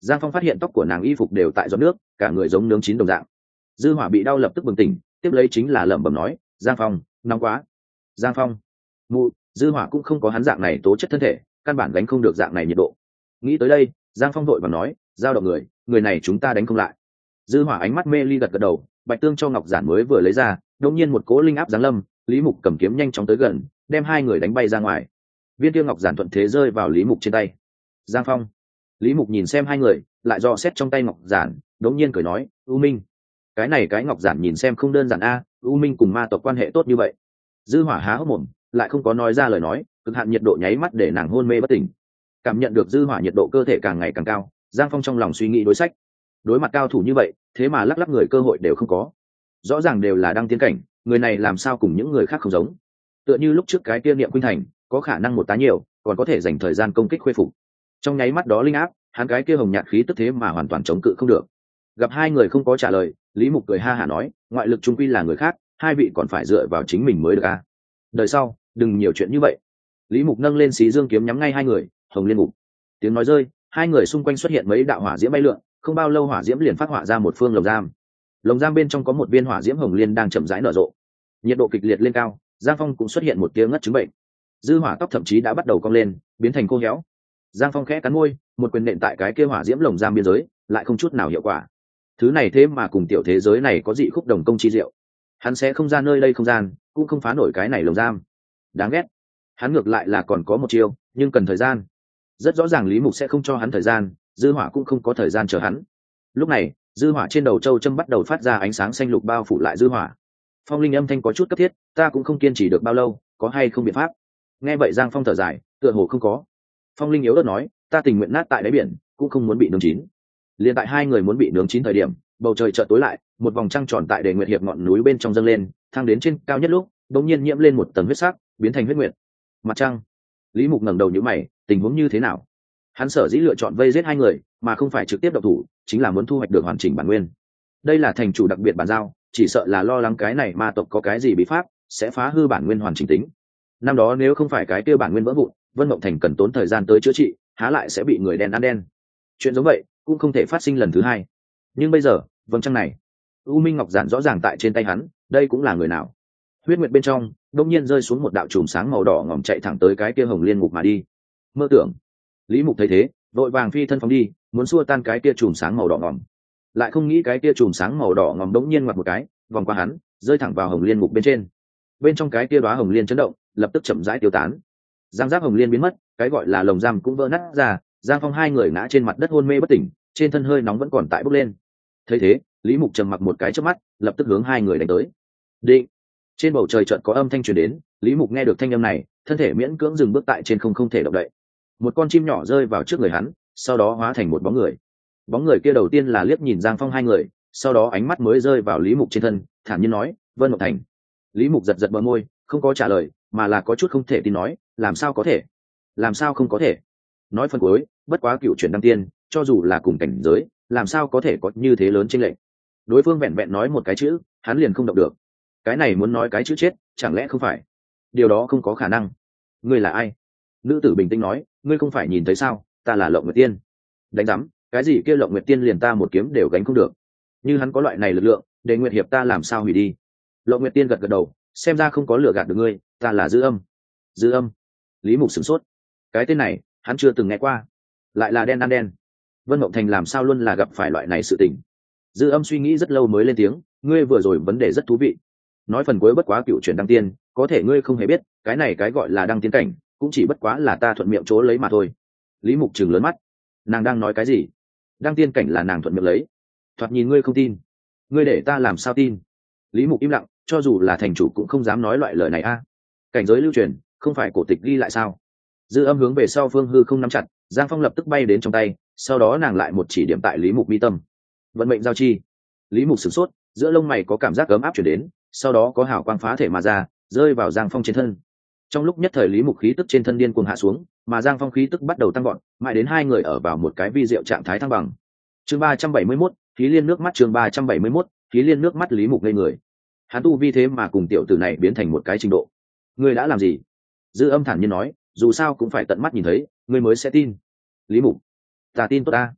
giang phong phát hiện tóc của nàng y phục đều tại giọt nước, cả người giống nướng chín đồng dạng. Dư hỏa bị đau lập tức bừng tỉnh, tiếp lấy chính là lẩm bẩm nói, giang phong, nóng quá. Giang phong? Mụ, dư hỏa cũng không có hắn dạng này tố chất thân thể, căn bản đánh không được dạng này nhiệt độ. Nghĩ tới đây, giang phong vội và nói, giao động người người này chúng ta đánh không lại. Dư hỏa ánh mắt mê ly gật gật đầu, bạch tương cho ngọc giản mới vừa lấy ra, đột nhiên một cỗ linh áp giáng lâm, lý mục cầm kiếm nhanh chóng tới gần, đem hai người đánh bay ra ngoài. Viên tiêu ngọc giản thuận thế rơi vào lý mục trên tay. Giang phong lý mục nhìn xem hai người, lại do xét trong tay ngọc giản, đống nhiên cười nói, u minh, cái này cái ngọc giản nhìn xem không đơn giản a, u minh cùng ma tộc quan hệ tốt như vậy. Dư hỏa há hốc mồm, lại không có nói ra lời nói, cực hạn nhiệt độ nháy mắt để nàng hôn mê bất tỉnh. Cảm nhận được dư hỏa nhiệt độ cơ thể càng ngày càng cao, giang phong trong lòng suy nghĩ đối sách. Đối mặt cao thủ như vậy, thế mà lắc lắc người cơ hội đều không có. Rõ ràng đều là đang tiến cảnh, người này làm sao cùng những người khác không giống? Tựa như lúc trước cái kia niệm khuynh thành, có khả năng một tá nhiều, còn có thể dành thời gian công kích khôi phục trong nháy mắt đó linh áp, hắn cái kia hồng nhạt khí tức thế mà hoàn toàn chống cự không được. Gặp hai người không có trả lời, lý mục cười ha hả nói, ngoại lực trung quy là người khác, hai vị còn phải dựa vào chính mình mới được à. đời sau, đừng nhiều chuyện như vậy. Lý mục nâng lên xí dương kiếm nhắm ngay hai người, hồng liên mục. Tiếng nói rơi, hai người xung quanh xuất hiện mấy đạo hỏa diễm bay lượn, không bao lâu hỏa diễm liền phát hỏa ra một phương lồng giam. Lồng giam bên trong có một viên hỏa diễm hồng liên đang chậm rãi nở rộ. Nhiệt độ kịch liệt lên cao, giang phong cũng xuất hiện một tiếng ngất chứng bệnh. Dư hỏa tóc thậm chí đã bắt đầu cong lên, biến thành khô héo giang phong khẽ cắn môi, một quyền nện tại cái kia hỏa diễm lồng giam biên giới, lại không chút nào hiệu quả. Thứ này thế mà cùng tiểu thế giới này có dị khúc đồng công chi diệu. Hắn sẽ không ra nơi đây không gian, cũng không phá nổi cái này lồng giam. Đáng ghét. Hắn ngược lại là còn có một chiêu, nhưng cần thời gian. Rất rõ ràng lý mục sẽ không cho hắn thời gian, dư hỏa cũng không có thời gian chờ hắn. Lúc này, dư hỏa trên đầu châu châm bắt đầu phát ra ánh sáng xanh lục bao phủ lại dư hỏa. Phong linh âm thanh có chút cấp thiết, ta cũng không kiên trì được bao lâu, có hay không biện pháp? Nghe vậy giang phong thở dài, tựa hồ không có phong linh yếu ớt nói, ta tình nguyện nát tại đáy biển, cũng không muốn bị nướng chín. Liền tại hai người muốn bị nướng chín thời điểm, bầu trời chợt tối lại, một vòng trăng tròn tại đề nguyệt hiệp ngọn núi bên trong dâng lên, thang đến trên cao nhất lúc đống nhiên nhiễm lên một tầng huyết sắc, biến thành huyết nguyệt. Mặt trăng. Lý mục ngẩng đầu nhữ mày, tình huống như thế nào? Hắn sở dĩ lựa chọn vây giết hai người, mà không phải trực tiếp độc thủ, chính là muốn thu hoạch được hoàn chỉnh bản nguyên. Đây là thành chủ đặc biệt bản giao, chỉ sợ là lo lắng cái này ma tộc có cái gì bị pháp, sẽ phá hư bản nguyên hoàn chỉnh tính. Năm đó nếu không phải cái kia bản nguyên vỡ vụn vân mộng thành cần tốn thời gian tới chữa trị, há lại sẽ bị người đen ăn đen. Chuyện giống vậy, cũng không thể phát sinh lần thứ hai. Nhưng bây giờ, vầng trăng này, u minh ngọc giản rõ ràng tại trên tay hắn, đây cũng là người nào? Huyết nguyệt bên trong đông nhiên rơi xuống một đạo chùm sáng màu đỏ ngòm chạy thẳng tới cái kia hồng liên ngục mà đi. Mơ tưởng, lý mục thấy thế, vội vàng phi thân phóng đi, muốn xua tan cái kia chùm sáng màu đỏ ngòm. Lại không nghĩ cái kia chùm sáng màu đỏ ngòm đống nhiên ngoặt một cái, vòng qua hắn, rơi thẳng vào hồng liên ngục bên trên. Bên trong cái kia đoá hồng liên chấn động, lập tức chậm rãi tiêu tán giang giác hồng liên biến mất, cái gọi là lồng giam cũng vỡ nát ra, giang phong hai người ngã trên mặt đất hôn mê bất tỉnh, trên thân hơi nóng vẫn còn tại bốc lên. Thấy thế, lý mục trầm mặc một cái trước mắt, lập tức hướng hai người đánh tới. Định. Trên bầu trời trận có âm thanh truyền đến, lý mục nghe được thanh âm này, thân thể miễn cưỡng dừng bước tại trên không không thể động đậy. Một con chim nhỏ rơi vào trước người hắn, sau đó hóa thành một bóng người. Bóng người kia đầu tiên là liếc nhìn giang phong hai người, sau đó ánh mắt mới rơi vào lý mục trên thân, thản nhiên nói, vân ngọc thành. Lý mục giật giật bờ môi, không có trả lời, mà là có chút không thể tin nói làm sao có thể? Làm sao không có thể? Nói phần cuối, bất quá cựu chuyển đăng tiên, cho dù là cùng cảnh giới, làm sao có thể có như thế lớn trên lệnh đối phương vẹn vẹn nói một cái chữ, hắn liền không động được. Cái này muốn nói cái chữ chết, chẳng lẽ không phải? Điều đó không có khả năng. Ngươi là ai? Nữ tử bình tĩnh nói, ngươi không phải nhìn thấy sao? Ta là lộng nguyệt tiên. Đánh giám, cái gì kêu lộng nguyệt tiên liền ta một kiếm đều gánh không được. Như hắn có loại này lực lượng, để nguyệt hiệp ta làm sao hủy đi? Lộng nguyệt tiên gật gật đầu, xem ra không có lựa gạt được ngươi, ta là dư âm. Dư âm lý mục sửng sốt. Cái tên này, hắn chưa từng nghe qua. Lại là đen ăn đen. Vân mộng thành làm sao luôn là gặp phải loại này sự tình? Dư âm suy nghĩ rất lâu mới lên tiếng, ngươi vừa rồi vấn đề rất thú vị. Nói phần cuối bất quá cựu chuyển đăng tiên, có thể ngươi không hề biết, cái này cái gọi là đăng tiến cảnh, cũng chỉ bất quá là ta thuận miệng chỗ lấy mà thôi. Lý mục chừng lớn mắt. Nàng đang nói cái gì? Đăng tiên cảnh là nàng thuận miệng lấy. Thoạt nhìn ngươi không tin. Ngươi để ta làm sao tin? Lý mục im lặng, cho dù là thành chủ cũng không dám nói loại lời này a. Cảnh giới lưu truyền không phải cổ tịch ghi lại sao? Dư âm hướng về sau phương hư không nắm chặt, giang phong lập tức bay đến trong tay, sau đó nàng lại một chỉ điểm tại lý mục mi tâm. Vận mệnh giao chi. Lý mục sửng sốt, giữa lông mày có cảm giác ấm áp chuyển đến, sau đó có hào quang phá thể mà ra, rơi vào giang phong trên thân. Trong lúc nhất thời lý mục khí tức trên thân điên cuồng hạ xuống, mà giang phong khí tức bắt đầu tăng gọn mãi đến hai người ở vào một cái vi diệu trạng thái thăng bằng. Chương ba trăm bảy mươi mốt khí liên nước mắt chương ba trăm bảy mươi mốt khí liên nước mắt lý mục ngây người. Hắn tu vi thế mà cùng tiểu tử này biến thành một cái trình độ. Ngươi đã làm gì? Dư âm thản nhiên nói, dù sao cũng phải tận mắt nhìn thấy, ngươi mới sẽ tin. Lý mục, ta tin tốt ta.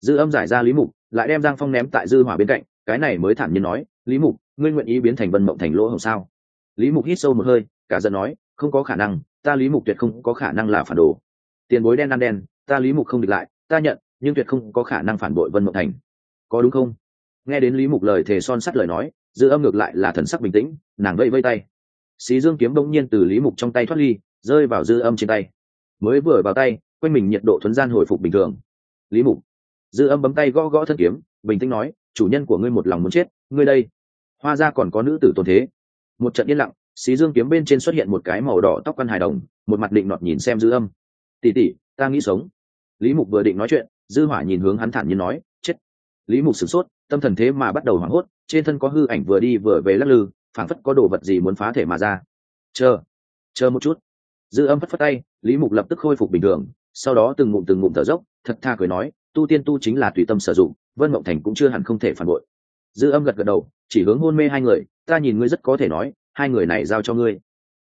Dư âm giải ra lý mục, lại đem giang phong ném tại dư hỏa bên cạnh, cái này mới thản nhiên nói, lý mục, ngươi nguyện ý biến thành vân mộng thành lỗ hồng sao? Lý mục hít sâu một hơi, cả giận nói, không có khả năng, ta lý mục tuyệt không có khả năng là phản đồ. Tiền bối đen ăn đen, ta lý mục không địch lại, ta nhận, nhưng tuyệt không có khả năng phản bội vân mộng thành. Có đúng không? Nghe đến lý mục lời thề son sắt lời nói, dư âm ngược lại là thần sắc bình tĩnh, nàng vây vây tay xí dương kiếm bỗng nhiên từ lý mục trong tay thoát ly, rơi vào dư âm trên tay. Mới vừa vào tay, quanh mình nhiệt độ thuấn gian hồi phục bình thường. Lý mục. Dư âm bấm tay gõ gõ thân kiếm, bình tĩnh nói, chủ nhân của ngươi một lòng muốn chết, ngươi đây. Hoa ra còn có nữ tử tồn thế. Một trận yên lặng, xí dương kiếm bên trên xuất hiện một cái màu đỏ tóc căn hài đồng, một mặt định nọt nhìn xem dư âm. Tỉ tỉ ta nghĩ sống. Lý mục vừa định nói chuyện, dư hỏa nhìn hướng hắn thản nhiên nói, chết. Lý mục sửng sốt, tâm thần thế mà bắt đầu hoảng hốt, trên thân có hư ảnh vừa đi vừa về lắc lư phảng phất có đồ vật gì muốn phá thể mà ra. Chờ chờ một chút. Dư âm phất phất tay, lý mục lập tức khôi phục bình thường, sau đó từng ngụm từng ngụm thở dốc, thật tha cười nói, tu tiên tu chính là tùy tâm sử dụng, vân mộng thành cũng chưa hẳn không thể phản bội. Dư âm gật gật đầu, chỉ hướng hôn mê hai người, ta nhìn ngươi rất có thể nói, hai người này giao cho ngươi.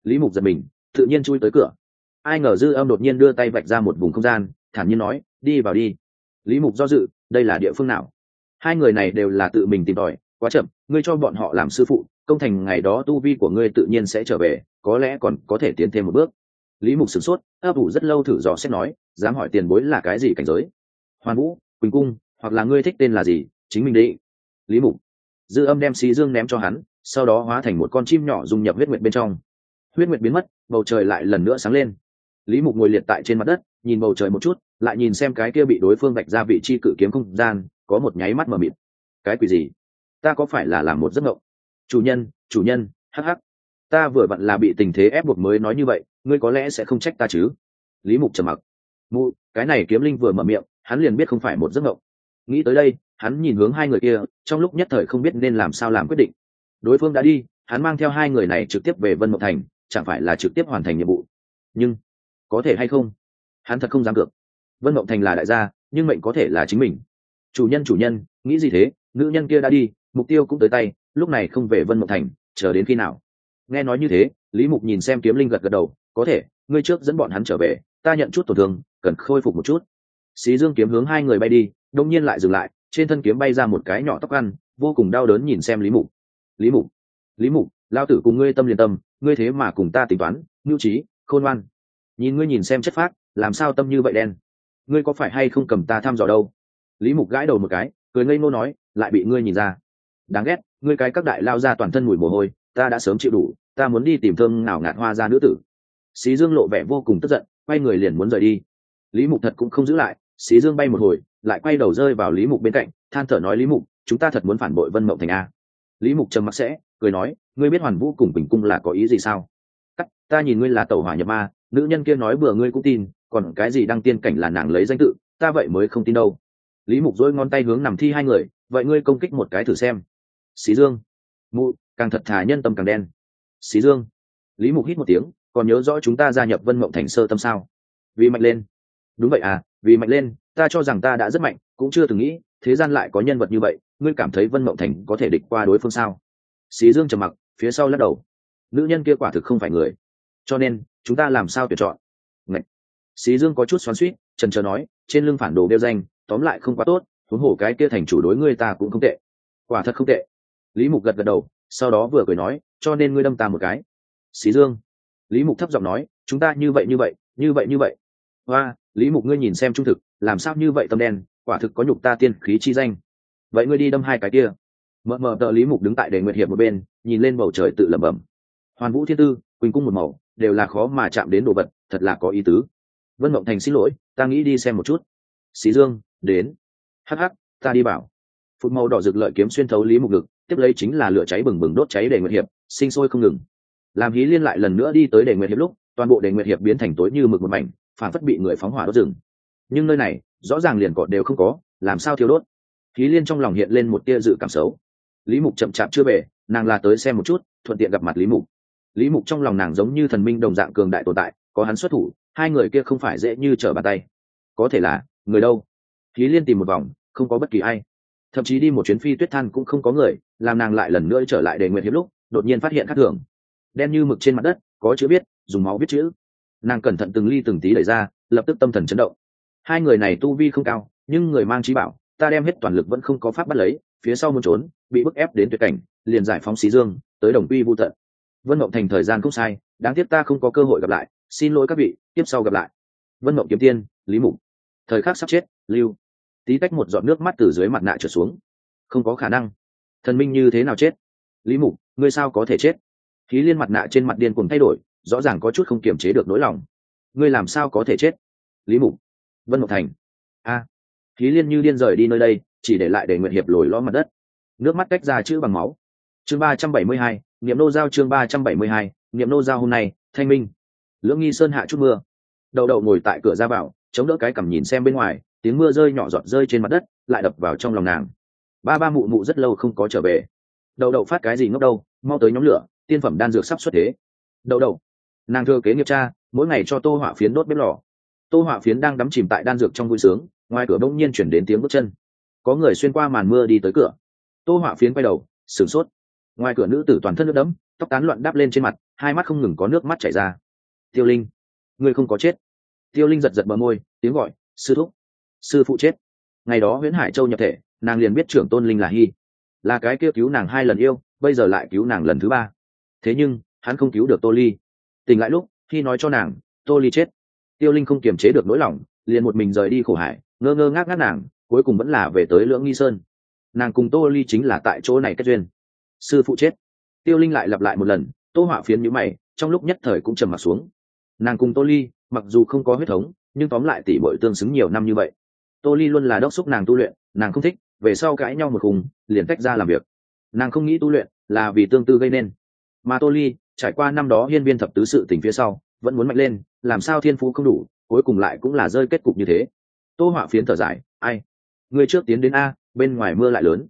Lý mục giật mình, tự nhiên chui tới cửa. Ai ngờ dư âm đột nhiên đưa tay vạch ra một vùng không gian, thản nhiên nói, đi vào đi. Lý mục do dự, đây là địa phương nào? Hai người này đều là tự mình tìm tòi quá chậm, ngươi cho bọn họ làm sư phụ, công thành ngày đó tu vi của ngươi tự nhiên sẽ trở về, có lẽ còn có thể tiến thêm một bước. Lý mục sửng sốt, ấp ủ rất lâu thử dò xét nói, dám hỏi tiền bối là cái gì cảnh giới? Hoàn vũ, quỳnh cung, hoặc là ngươi thích tên là gì? Chính mình đi lý mục, dư âm đem xí dương ném cho hắn, sau đó hóa thành một con chim nhỏ dung nhập huyết nguyệt bên trong. Huyết nguyệt biến mất, bầu trời lại lần nữa sáng lên. Lý mục ngồi liệt tại trên mặt đất, nhìn bầu trời một chút, lại nhìn xem cái kia bị đối phương vạch ra vị chi cự kiếm không gian, có một nháy mắt mờ mịt. Cái quỷ gì? Ta có phải là làm một giấc mộng? Chủ nhân chủ nhân, hắc hắc. Ta vừa vặn là bị tình thế ép buộc mới nói như vậy, ngươi có lẽ sẽ không trách ta chứ? Lý mục trầm mặc. Mụ, cái này kiếm linh vừa mở miệng, hắn liền biết không phải một giấc mộng. Nghĩ tới đây, hắn nhìn hướng hai người kia, trong lúc nhất thời không biết nên làm sao làm quyết định. Đối phương đã đi, hắn mang theo hai người này trực tiếp về vân mộng thành, chẳng phải là trực tiếp hoàn thành nhiệm vụ. Nhưng, có thể hay không? Hắn thật không dám cược. Vân mộng thành là đại gia, nhưng mệnh có thể là chính mình. Chủ nhân chủ nhân, nghĩ gì thế? Nữ nhân kia đã đi mục tiêu cũng tới tay, lúc này không về vân mộng thành, chờ đến khi nào? Nghe nói như thế, lý mục nhìn xem kiếm linh gật gật đầu, có thể, ngươi trước dẫn bọn hắn trở về, ta nhận chút tổn thương, cần khôi phục một chút. Xí dương kiếm hướng hai người bay đi, đông nhiên lại dừng lại, trên thân kiếm bay ra một cái nhỏ tóc ăn, vô cùng đau đớn nhìn xem lý mục. Lý mục lý mục, lao tử cùng ngươi tâm liền tâm, ngươi thế mà cùng ta tính toán ngưu trí, khôn ngoan. Nhìn ngươi nhìn xem chất phác, làm sao tâm như vậy đen? Ngươi có phải hay không cầm ta thăm dò đâu? Lý mục gãi đầu một cái, cười ngây ngô nói, lại bị ngươi nhìn ra đáng ghét, ngươi cái các đại lao ra toàn thân mùi mồ hôi, ta đã sớm chịu đủ, ta muốn đi tìm thương nào ngạt hoa ra nữ tử. Xí dương lộ vẻ vô cùng tức giận, quay người liền muốn rời đi. Lý mục thật cũng không giữ lại, xí dương bay một hồi, lại quay đầu rơi vào lý mục bên cạnh, than thở nói, lý mục, chúng ta thật muốn phản bội vân mộng thành a. Lý mục trầm mặc sẽ, cười nói, ngươi biết hoàn vũ cùng bình cung là có ý gì sao? Cắt, ta nhìn ngươi là tẩu hỏa nhập ma, nữ nhân kia nói bừa ngươi cũng tin, còn cái gì đăng tiên cảnh là nàng lấy danh tự, ta vậy mới không tin đâu. Lý mục dỗi ngón tay hướng nằm thi hai người, vậy ngươi công kích một cái thử xem xí dương. Mụ, càng thật thà nhân tâm càng đen. Xí dương. Lý mục hít một tiếng, còn nhớ rõ chúng ta gia nhập vân mộng thành sơ tâm sao? Vì mạnh lên. Đúng vậy à vì mạnh lên, ta cho rằng ta đã rất mạnh, cũng chưa từng nghĩ, thế gian lại có nhân vật như vậy, ngươi cảm thấy vân mộng thành có thể địch qua đối phương sao? Xí dương trầm mặc, phía sau lắc đầu. Nữ nhân kia quả thực không phải người. Cho nên, chúng ta làm sao tuyển chọn? Ngậy. xí dương có chút xoắn suýt trần trờ nói, trên lưng phản đồ đeo danh, tóm lại không quá tốt, huống hồ cái kia thành chủ đối ngươi ta cũng không tệ. Quả thật không tệ lý mục gật gật đầu, sau đó vừa cười nói, cho nên ngươi đâm ta một cái. Xí dương. Lý mục thấp giọng nói, chúng ta như vậy như vậy như vậy như vậy. Và lý mục ngươi nhìn xem trung thực, làm sao như vậy tâm đen, quả thực có nhục ta tiên khí chi danh. Vậy ngươi đi đâm hai cái kia. Mờ mờ tờ lý mục đứng tại đề nguyệt hiệp một bên, nhìn lên bầu trời tự lẩm bẩm. Hoàn vũ thiên tư, quỳnh cung một màu, đều là khó mà chạm đến đồ vật, thật là có ý tứ. Vân mộng thành xin lỗi, ta nghĩ đi xem một chút. Xí dương, đến. Hh ta đi bảo. Phụt màu đỏ rực lợi kiếm xuyên thấu lý mục ngực tiếp lấy chính là lửa cháy bừng bừng đốt cháy đề nguyệt hiệp, sinh sôi không ngừng. Làm hí liên lại lần nữa đi tới đề nguyệt hiệp lúc, toàn bộ đề nguyệt hiệp biến thành tối như mực một mảnh, phản phất bị người phóng hỏa đốt rừng. Nhưng nơi này, rõ ràng liền cọt đều không có, làm sao thiếu đốt? Hí liên trong lòng hiện lên một tia dự cảm xấu. Lý mục chậm chạp chưa về, nàng là tới xem một chút, thuận tiện gặp mặt lý mục. Lý mục trong lòng nàng giống như thần minh đồng dạng cường đại tồn tại, có hắn xuất thủ, hai người kia không phải dễ như trở bàn tay. Có thể là, người đâu? Hí liên tìm một vòng, không có bất kỳ ai thậm chí đi một chuyến phi tuyết than cũng không có người, làm nàng lại lần nữa trở lại để nguyện hiệp lúc, đột nhiên phát hiện khác thường. Đen như mực trên mặt đất, có chữ viết, dùng máu viết chữ. Nàng cẩn thận từng ly từng tí đẩy ra, lập tức tâm thần chấn động. Hai người này tu vi không cao, nhưng người mang trí bảo, ta đem hết toàn lực vẫn không có pháp bắt lấy, phía sau muốn trốn, bị bức ép đến tuyệt cảnh, liền giải phóng xí dương, tới đồng quy vô tận. Vân mộng thành thời gian không sai, đáng tiếc ta không có cơ hội gặp lại, xin lỗi các vị, tiếp sau gặp lại. Vân mộng kiếm tiên, lý mục. Thời khắc sắp chết, lưu tí tách một giọt nước mắt từ dưới mặt nạ trở xuống. Không có khả năng. Thần minh như thế nào chết? Lý mục, ngươi sao có thể chết? Khí liên mặt nạ trên mặt điên cùng thay đổi, rõ ràng có chút không kiềm chế được nỗi lòng. Ngươi làm sao có thể chết? Lý mục. Vân mộc thành. A. À. khí liên như điên rời đi nơi đây, chỉ để lại để nguyện hiệp lồi ló mặt đất. Nước mắt cách ra chữ bằng máu. Chương ba trăm bảy mươi hai, niệm nô giao chương ba trăm bảy mươi hai, niệm nô giao hôm nay, thanh minh. Lưỡng nghi sơn hạ chút mưa. Đậu đậu ngồi tại cửa ra vào, chống đỡ cái cằm nhìn xem bên ngoài tiếng mưa rơi nhỏ giọt rơi trên mặt đất, lại đập vào trong lòng nàng. Ba ba mụ mụ rất lâu không có trở về. Đậu đậu phát cái gì ngốc đâu, mau tới nhóm lửa, tiên phẩm đan dược sắp xuất thế. Đậu đậu, nàng thừa kế nghiệp cha, mỗi ngày cho tô hỏa phiến đốt bếp lò. Tô hỏa phiến đang đắm chìm tại đan dược trong vui sướng, ngoài cửa bỗng nhiên chuyển đến tiếng bước chân. Có người xuyên qua màn mưa đi tới cửa. Tô hỏa phiến quay đầu, sửng sốt. Ngoài cửa nữ tử toàn thân nước đẫm, tóc tán loạn đáp lên trên mặt, hai mắt không ngừng có nước mắt chảy ra. Tiêu linh, ngươi không có chết. Tiêu linh giật giật bờ môi, tiếng gọi, sư thúc sư phụ chết. Ngày đó nguyễn hải châu nhập thể, nàng liền biết trưởng tôn linh là hy là cái kêu cứu nàng hai lần yêu, bây giờ lại cứu nàng lần thứ ba. Thế nhưng, hắn không cứu được tô ly. Tỉnh lại lúc khi nói cho nàng, tô ly chết. Tiêu linh không kiềm chế được nỗi lòng, liền một mình rời đi khổ hải, ngơ ngơ ngác ngác nàng, cuối cùng vẫn là về tới lưỡng nghi sơn. Nàng cùng tô ly chính là tại chỗ này kết duyên. Sư phụ chết. Tiêu linh lại lặp lại một lần, tô họa phiến nhữ mày, trong lúc nhất thời cũng trầm m ặ t xuống. Nàng cùng tô ly, mặc dù không có huyết thống, nhưng tóm lại tỷ bội tương xứng nhiều năm như vậy tô ly luôn là đốc xúc nàng tu luyện, nàng không thích, về sau cãi nhau một khùng, liền tách ra làm việc. Nàng không nghĩ tu luyện là vì tương tư gây nên. Mà tô ly, trải qua năm đó hiên viên thập tứ sự tình phía sau, vẫn muốn mạnh lên, làm sao thiên phú không đủ, cuối cùng lại cũng là rơi kết cục như thế. Tô họa phiến thở dài, ai? Người trước tiến đến a, bên ngoài mưa lại lớn.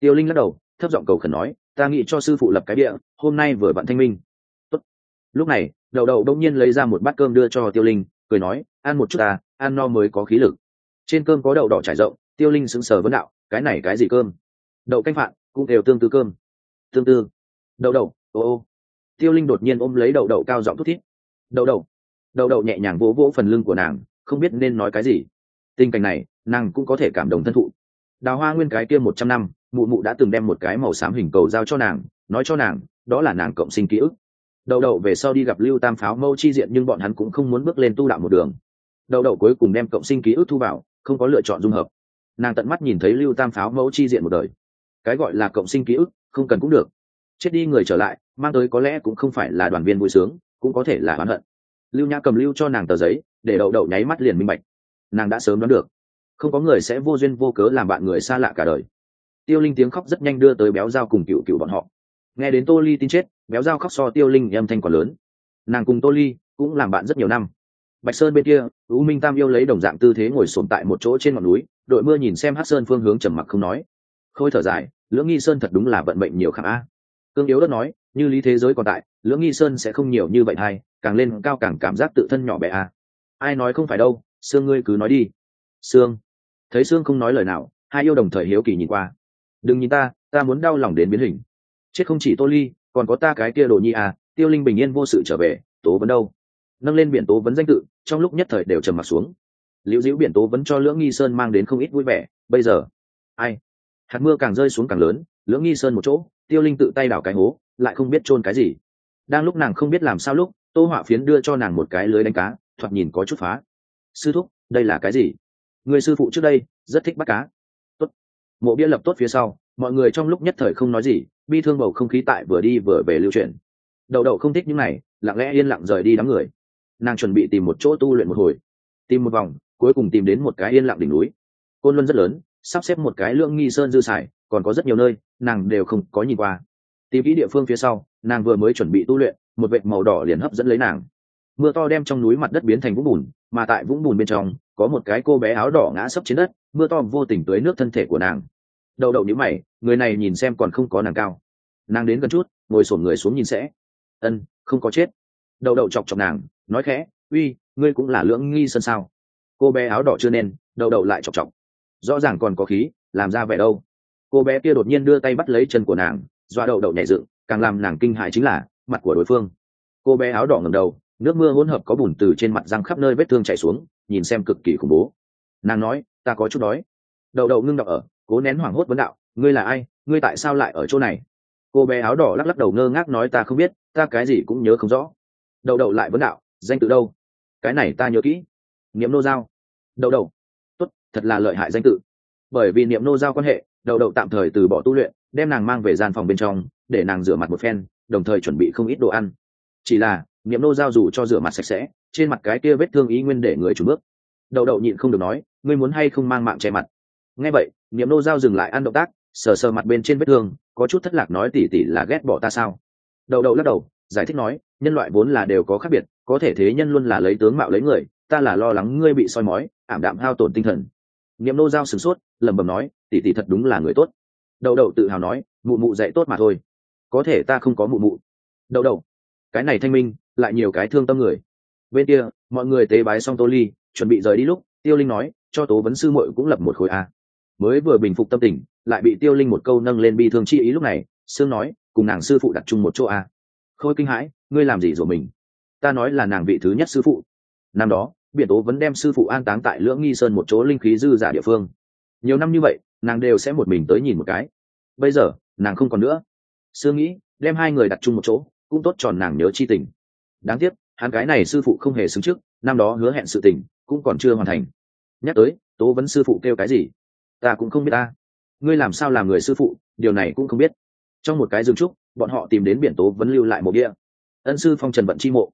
Tiêu linh lắc đầu, thấp giọng cầu khẩn nói, ta nghĩ cho sư phụ lập cái địa, hôm nay vừa bạn thanh minh. Tốt. lúc này đậu đậu đông nhiên lấy ra một bát cơm đưa cho tiêu linh, cười nói, ăn một chút ta, ăn no mới có khí lực trên cơm có đậu đỏ trải rộng, tiêu linh sững sờ vấn đạo, cái này cái gì cơm? Đậu canh phạn, cũng đều tương tư cơm. Tương tư đậu đậu, ô ô. Tiêu linh đột nhiên ôm lấy đậu đậu cao giọng thút thít. Đậu đậu. Đậu đậu nhẹ nhàng vỗ vỗ phần lưng của nàng, không biết nên nói cái gì. Tình cảnh này, nàng cũng có thể cảm động thân thụ. Đào hoa nguyên cái kia một trăm năm, mụ mụ đã từng đem một cái màu xám hình cầu giao cho nàng, nói cho nàng, đó là nàng cộng sinh ký ức. Đậu đậu về sau đi gặp lưu tam pháo mâu chi diện nhưng bọn hắn cũng không muốn bước lên tu đạo một đường. Đậu đậu cuối cùng đem cộng sinh ký ức thu vào không có lựa chọn dung hợp. Nàng tận mắt nhìn thấy lưu tam pháo mẫu chi diện một đời. Cái gọi là cộng sinh ký ức, không cần cũng được. Chết đi người trở lại, mang tới có lẽ cũng không phải là đoàn viên vui sướng, cũng có thể là oán hận. Lưu nhã cầm lưu cho nàng tờ giấy, để đậu đậu nháy mắt liền minh bạch. Nàng đã sớm đoán được. Không có người sẽ vô duyên vô cớ làm bạn người xa lạ cả đời. Tiêu linh tiếng khóc rất nhanh đưa tới béo dao cùng cựu cựu bọn họ. Nghe đến tô ly tin chết, béo dao khóc so tiêu linh âm thanh còn lớn. Nàng cùng tô ly cũng làm bạn rất nhiều năm bạch sơn bên kia, u minh tam yêu lấy đồng dạng tư thế ngồi sồn tại một chỗ trên ngọn núi, đội mưa nhìn xem hát sơn phương hướng trầm mặc không nói. Khôi thở dài, lưỡng nghi sơn thật đúng là vận mệnh nhiều khả a cương yếu đất nói, như lý thế giới còn tại, lưỡng nghi sơn sẽ không nhiều như vậy hay, càng lên cao càng cảm giác tự thân nhỏ bé a ai nói không phải đâu, sương ngươi cứ nói đi. Sương. Thấy sương không nói lời nào, hai yêu đồng thời hiếu kỳ nhìn qua. Đừng nhìn ta ta muốn đau lòng đến biến hình. Chết không chỉ tô ly, còn có ta cái kia đồ nhi à tiêu linh bình yên vô sự trở về, tố vấn đâu? Nâng lên biển tố vấn danh tự, trong lúc nhất thời đều trầm mặt xuống. Liễu diễu biển tố vấn cho lưỡng nghi sơn mang đến không ít vui vẻ, bây giờ, ai? Hạt mưa càng rơi xuống càng lớn, lưỡng nghi sơn một chỗ, tiêu linh tự tay đảo cái hố, lại không biết chôn cái gì. Đang lúc nàng không biết làm sao lúc, tô họa phiến đưa cho nàng một cái lưới đánh cá, thoạt nhìn có chút phá. Sư thúc, đây là cái gì? Người sư phụ trước đây, rất thích bắt cá. Tốt. Mộ bia lập tốt phía sau, mọi người trong lúc nhất thời không nói gì, bi thương bầu không khí tại vừa đi vừa về lưu truyền. Đậu đậu không thích những này, lặng lẽ yên lặng rời đi đám người nàng chuẩn bị tìm một chỗ tu luyện một hồi, tìm một vòng, cuối cùng tìm đến một cái yên lặng đỉnh núi. Côn luân rất lớn, sắp xếp một cái lưỡng nghi sơn dư sải còn có rất nhiều nơi, nàng đều không có nhìn qua. Tìm kỹ địa phương phía sau, nàng vừa mới chuẩn bị tu luyện, một vệt màu đỏ liền hấp dẫn lấy nàng. Mưa to đem trong núi mặt đất biến thành vũng bùn, mà tại vũng bùn bên trong, có một cái cô bé áo đỏ ngã sấp trên đất, mưa to vô tình tưới nước thân thể của nàng. Đậu đậu nhíu mày, người này nhìn xem còn không có nàng cao. Nàng đến gần chút, ngồi sổn người xuống nhìn sẽ. Ân, không có chết. Đậu đậu chọc chọc nàng nói khẽ, uy, ngươi cũng là lưỡng nghi sân sao? Cô bé áo đỏ chưa nên, đậu đậu lại chọc chọc. Rõ ràng còn có khí, làm ra vẻ đâu. Cô bé kia đột nhiên đưa tay bắt lấy chân của nàng doa đậu đậu nhảy dựng, càng làm nàng kinh hại chính là mặt của đối phương. Cô bé áo đỏ ngầm đầu, nước mưa hỗn hợp có bùn từ trên mặt răng khắp nơi vết thương chảy xuống, nhìn xem cực kỳ khủng bố. Nàng nói, ta có chút đói. Đậu đậu ngưng đọc ở, cố nén hoảng hốt vấn đạo, ngươi là ai? Ngươi tại sao lại ở chỗ này? Cô bé áo đỏ lắc lắc đầu ngơ ngác nói, ta không biết, ta cái gì cũng nhớ không rõ. Đậu đậu lại vấn đạo danh tự đâu? Cái này ta nhớ kỹ. Niệm nô giao. Đậu đậu. Tốt, thật là lợi hại danh tự. Bởi vì niệm nô giao quan hệ, đậu đậu tạm thời từ bỏ tu luyện, đem nàng mang về gian phòng bên trong, để nàng rửa mặt một phen, đồng thời chuẩn bị không ít đồ ăn. Chỉ là, niệm nô giao dù cho rửa mặt sạch sẽ, trên mặt cái kia vết thương ý nguyên để người chủ bước. Đậu đậu nhịn không được nói, ngươi muốn hay không mang mạng che mặt? Nghe vậy, niệm nô giao dừng lại ăn động tác, sờ sờ mặt bên trên vết thương, có chút thất lạc nói tỉ tỉ là ghét bỏ ta sao? Đậu đậu lắc đầu, giải thích nói, nhân loại vốn là đều có khác biệt có thể thế nhân luôn là lấy tướng mạo lấy người, ta là lo lắng ngươi bị soi mói, ảm đạm hao tổn tinh thần. Niệm nô giao sửng sốt, lẩm bẩm nói tỉ tỉ thật đúng là người tốt. Đậu đậu tự hào nói, mụ mụ dạy tốt mà thôi. Có thể ta không có mụ mụ. Đậu đậu, cái này thanh minh, lại nhiều cái thương tâm người. Bên kia, mọi người tế bái xong tô ly, chuẩn bị rời đi lúc, tiêu linh nói, cho tố vấn sư muội cũng lập một khối a. Mới vừa bình phục tâm tình, lại bị tiêu linh một câu nâng lên bi thương chi ý lúc này, sương nói, cùng nàng sư phụ đặt chung một chỗ a. Khôi kinh hãi, ngươi làm gì rồi mình? Ta nói là nàng vị thứ nhất sư phụ. Năm đó, biển tố vẫn đem sư phụ an táng tại lưỡng nghi sơn một chỗ linh khí dư giả địa phương. Nhiều năm như vậy, nàng đều sẽ một mình tới nhìn một cái. Bây giờ, nàng không còn nữa. Sương nghĩ đem hai người đặt chung một chỗ, cũng tốt tròn nàng nhớ chi tình. Đáng tiếc, hắn cái này sư phụ không hề xứng trước, năm đó hứa hẹn sự tình, cũng còn chưa hoàn thành. Nhắc tới, tố vấn sư phụ kêu cái gì? Ta cũng không biết ta. Ngươi làm sao làm người sư phụ, điều này cũng không biết. Trong một cái rừng trúc, bọn họ tìm đến biển tố vấn lưu lại một địa. Ân sư phong trần vận chi mộ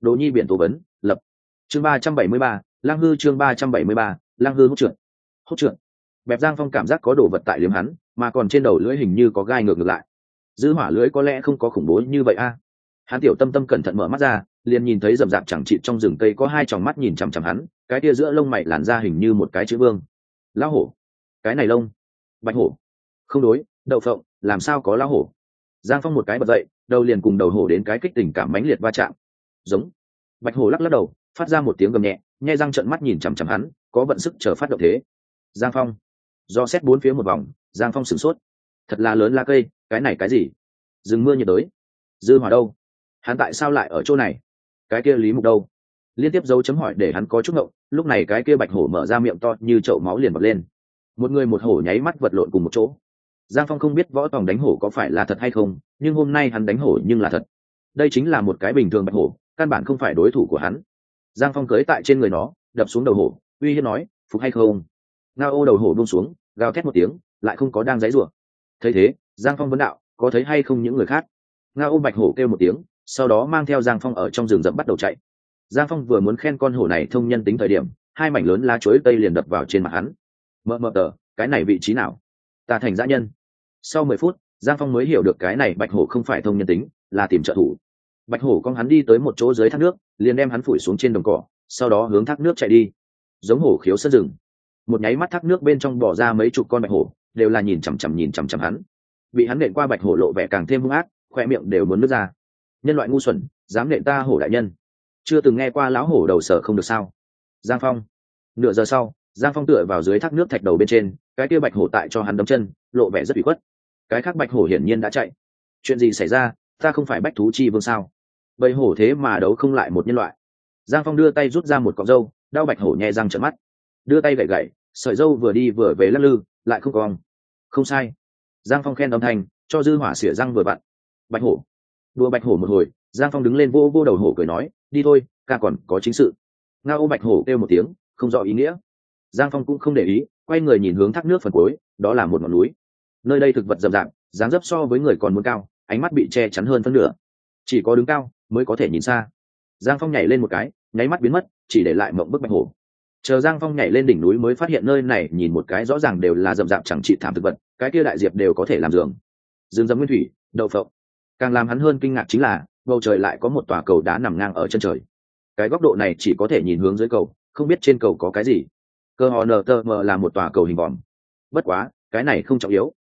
đồ nhi biển tố vấn, lập. Chương ba trăm bảy mươi ba lang hư chương ba trăm bảy mươi ba lang hư hốt trượt. Hốt trượt. Bẹp giang phong cảm giác có đồ vật tại liếm hắn, mà còn trên đầu lưỡi hình như có gai ngược ngược lại. Dư hỏa lưỡi có lẽ không có khủng bố như vậy a. Hắn tiểu tâm tâm cẩn thận mở mắt ra, liền nhìn thấy rậm rạp chẳng chịt trong rừng cây có hai tròng mắt nhìn chằm chằm hắn, cái tia giữa lông mày làn ra hình như một cái chữ vương. Lão hổ. Cái này lông. Bạch hổ. Không đối, đậu phộng, làm sao có lão hổ? Giang phong một cái bật dậy, đầu liền cùng đầu hổ đến cái kích tình cảm mãnh liệt va chạm giống. Bạch hổ lắc lắc đầu, phát ra một tiếng gầm nhẹ nhai răng trận mắt nhìn chằm chằm hắn, có vận sức chờ phát động thế. Giang phong. Do xét bốn phía một vòng, giang phong sửng sốt. Thật là lớn la cây, cái này cái gì? Rừng mưa nhiệt đới. Dư hỏa đâu? Hắn tại sao lại ở chỗ này? Cái kia lý mục đâu? Liên tiếp dấu chấm hỏi để hắn có chút ngậu lúc này cái kia bạch hổ mở ra miệng to như chậu máu liền bật lên. Một người một hổ nháy mắt vật lộn cùng một chỗ. Giang phong không biết võ tòng đánh hổ có phải là thật hay không, nhưng hôm nay hắn đánh hổ nhưng là thật. Đây chính là một cái bình thường bạch hổ căn bản không phải đối thủ của hắn. Giang phong cưới tại trên người nó, đập xuống đầu hổ, uy hiếp nói, phục hay không? Nga ô đầu hổ buông xuống, gào thét một tiếng, lại không có đang dãy rủa. Thấy thế, giang phong vấn đạo, có thấy hay không những người khác? Nga ô bạch hổ kêu một tiếng, sau đó mang theo giang phong ở trong rừng rậm bắt đầu chạy. Giang phong vừa muốn khen con hổ này thông nhân tính thời điểm, hai mảnh lớn lá chuối tây liền đập vào trên mặt hắn. Mờ mờ tờ, cái này vị trí nào? Ta thành dã nhân. Sau mười phút, giang phong mới hiểu được cái này bạch hổ không phải thông nhân tính, là tìm trợ thủ bạch hổ con hắn đi tới một chỗ dưới thác nước, liền đem hắn phủi xuống trên đồng cỏ, sau đó hướng thác nước chạy đi. Giống hổ khiếu sân rừng. Một nháy mắt thác nước bên trong bỏ ra mấy chục con bạch hổ, đều là nhìn chằm chằm nhìn chằm chằm hắn. Bị hắn nện qua bạch hổ lộ vẻ càng thêm hung ác, khoe miệng đều muốn nước ra. Nhân loại ngu xuẩn, dám nện ta hổ đại nhân. Chưa từng nghe qua lão hổ đầu sở không được sao? Giang phong. Nửa giờ sau, giang phong tựa vào dưới thác nước thạch đầu bên trên, cái kia bạch hổ tại cho hắn đấm chân, lộ vẻ rất bị khuất. Cái khác bạch hổ hiển nhiên đã chạy. Chuyện gì xảy ra? Ta không phải bách thú chi vương sao? Bầy hổ thế mà đấu không lại một nhân loại. Giang phong đưa tay rút ra một cọng dâu, đau bạch hổ nhẹ răng trận mắt. Đưa tay gậy gậy sợi dâu vừa đi vừa về lắc lư, lại không cong. Không sai. Giang phong khen âm thanh, cho dư hỏa xỉa răng vừa vặn. Bạch hổ. Đua bạch hổ một hồi, giang phong đứng lên vô vô đầu hổ cười nói, đi thôi, ca còn có chính sự. Nga ô bạch hổ kêu một tiếng, không rõ ý nghĩa. Giang phong cũng không để ý, quay người nhìn hướng thác nước phần cuối, đó là một ngọn núi. Nơi đây thực vật rậm rạp, dáng dấp so với người còn muốn cao, ánh mắt bị che chắn hơn phân nửa. Chỉ có đứng cao mới có thể nhìn xa. Giang phong nhảy lên một cái, nháy mắt biến mất, chỉ để lại mộng bức bạch hổ. Chờ giang phong nhảy lên đỉnh núi mới phát hiện nơi này, nhìn một cái rõ ràng đều là rậm rạp chẳng trị thảm thực vật, cái kia đại diệp đều có thể làm giường. Rừng rậm nguyên thủy, đậu phộng. Càng làm hắn hơn kinh ngạc chính là, bầu trời lại có một tòa cầu đá nằm ngang ở chân trời. Cái góc độ này chỉ có thể nhìn hướng dưới cầu, không biết trên cầu có cái gì. Cơ họ nờ tơ mờ là một tòa cầu hình vòm. Bất quá, cái này không trọng yếu.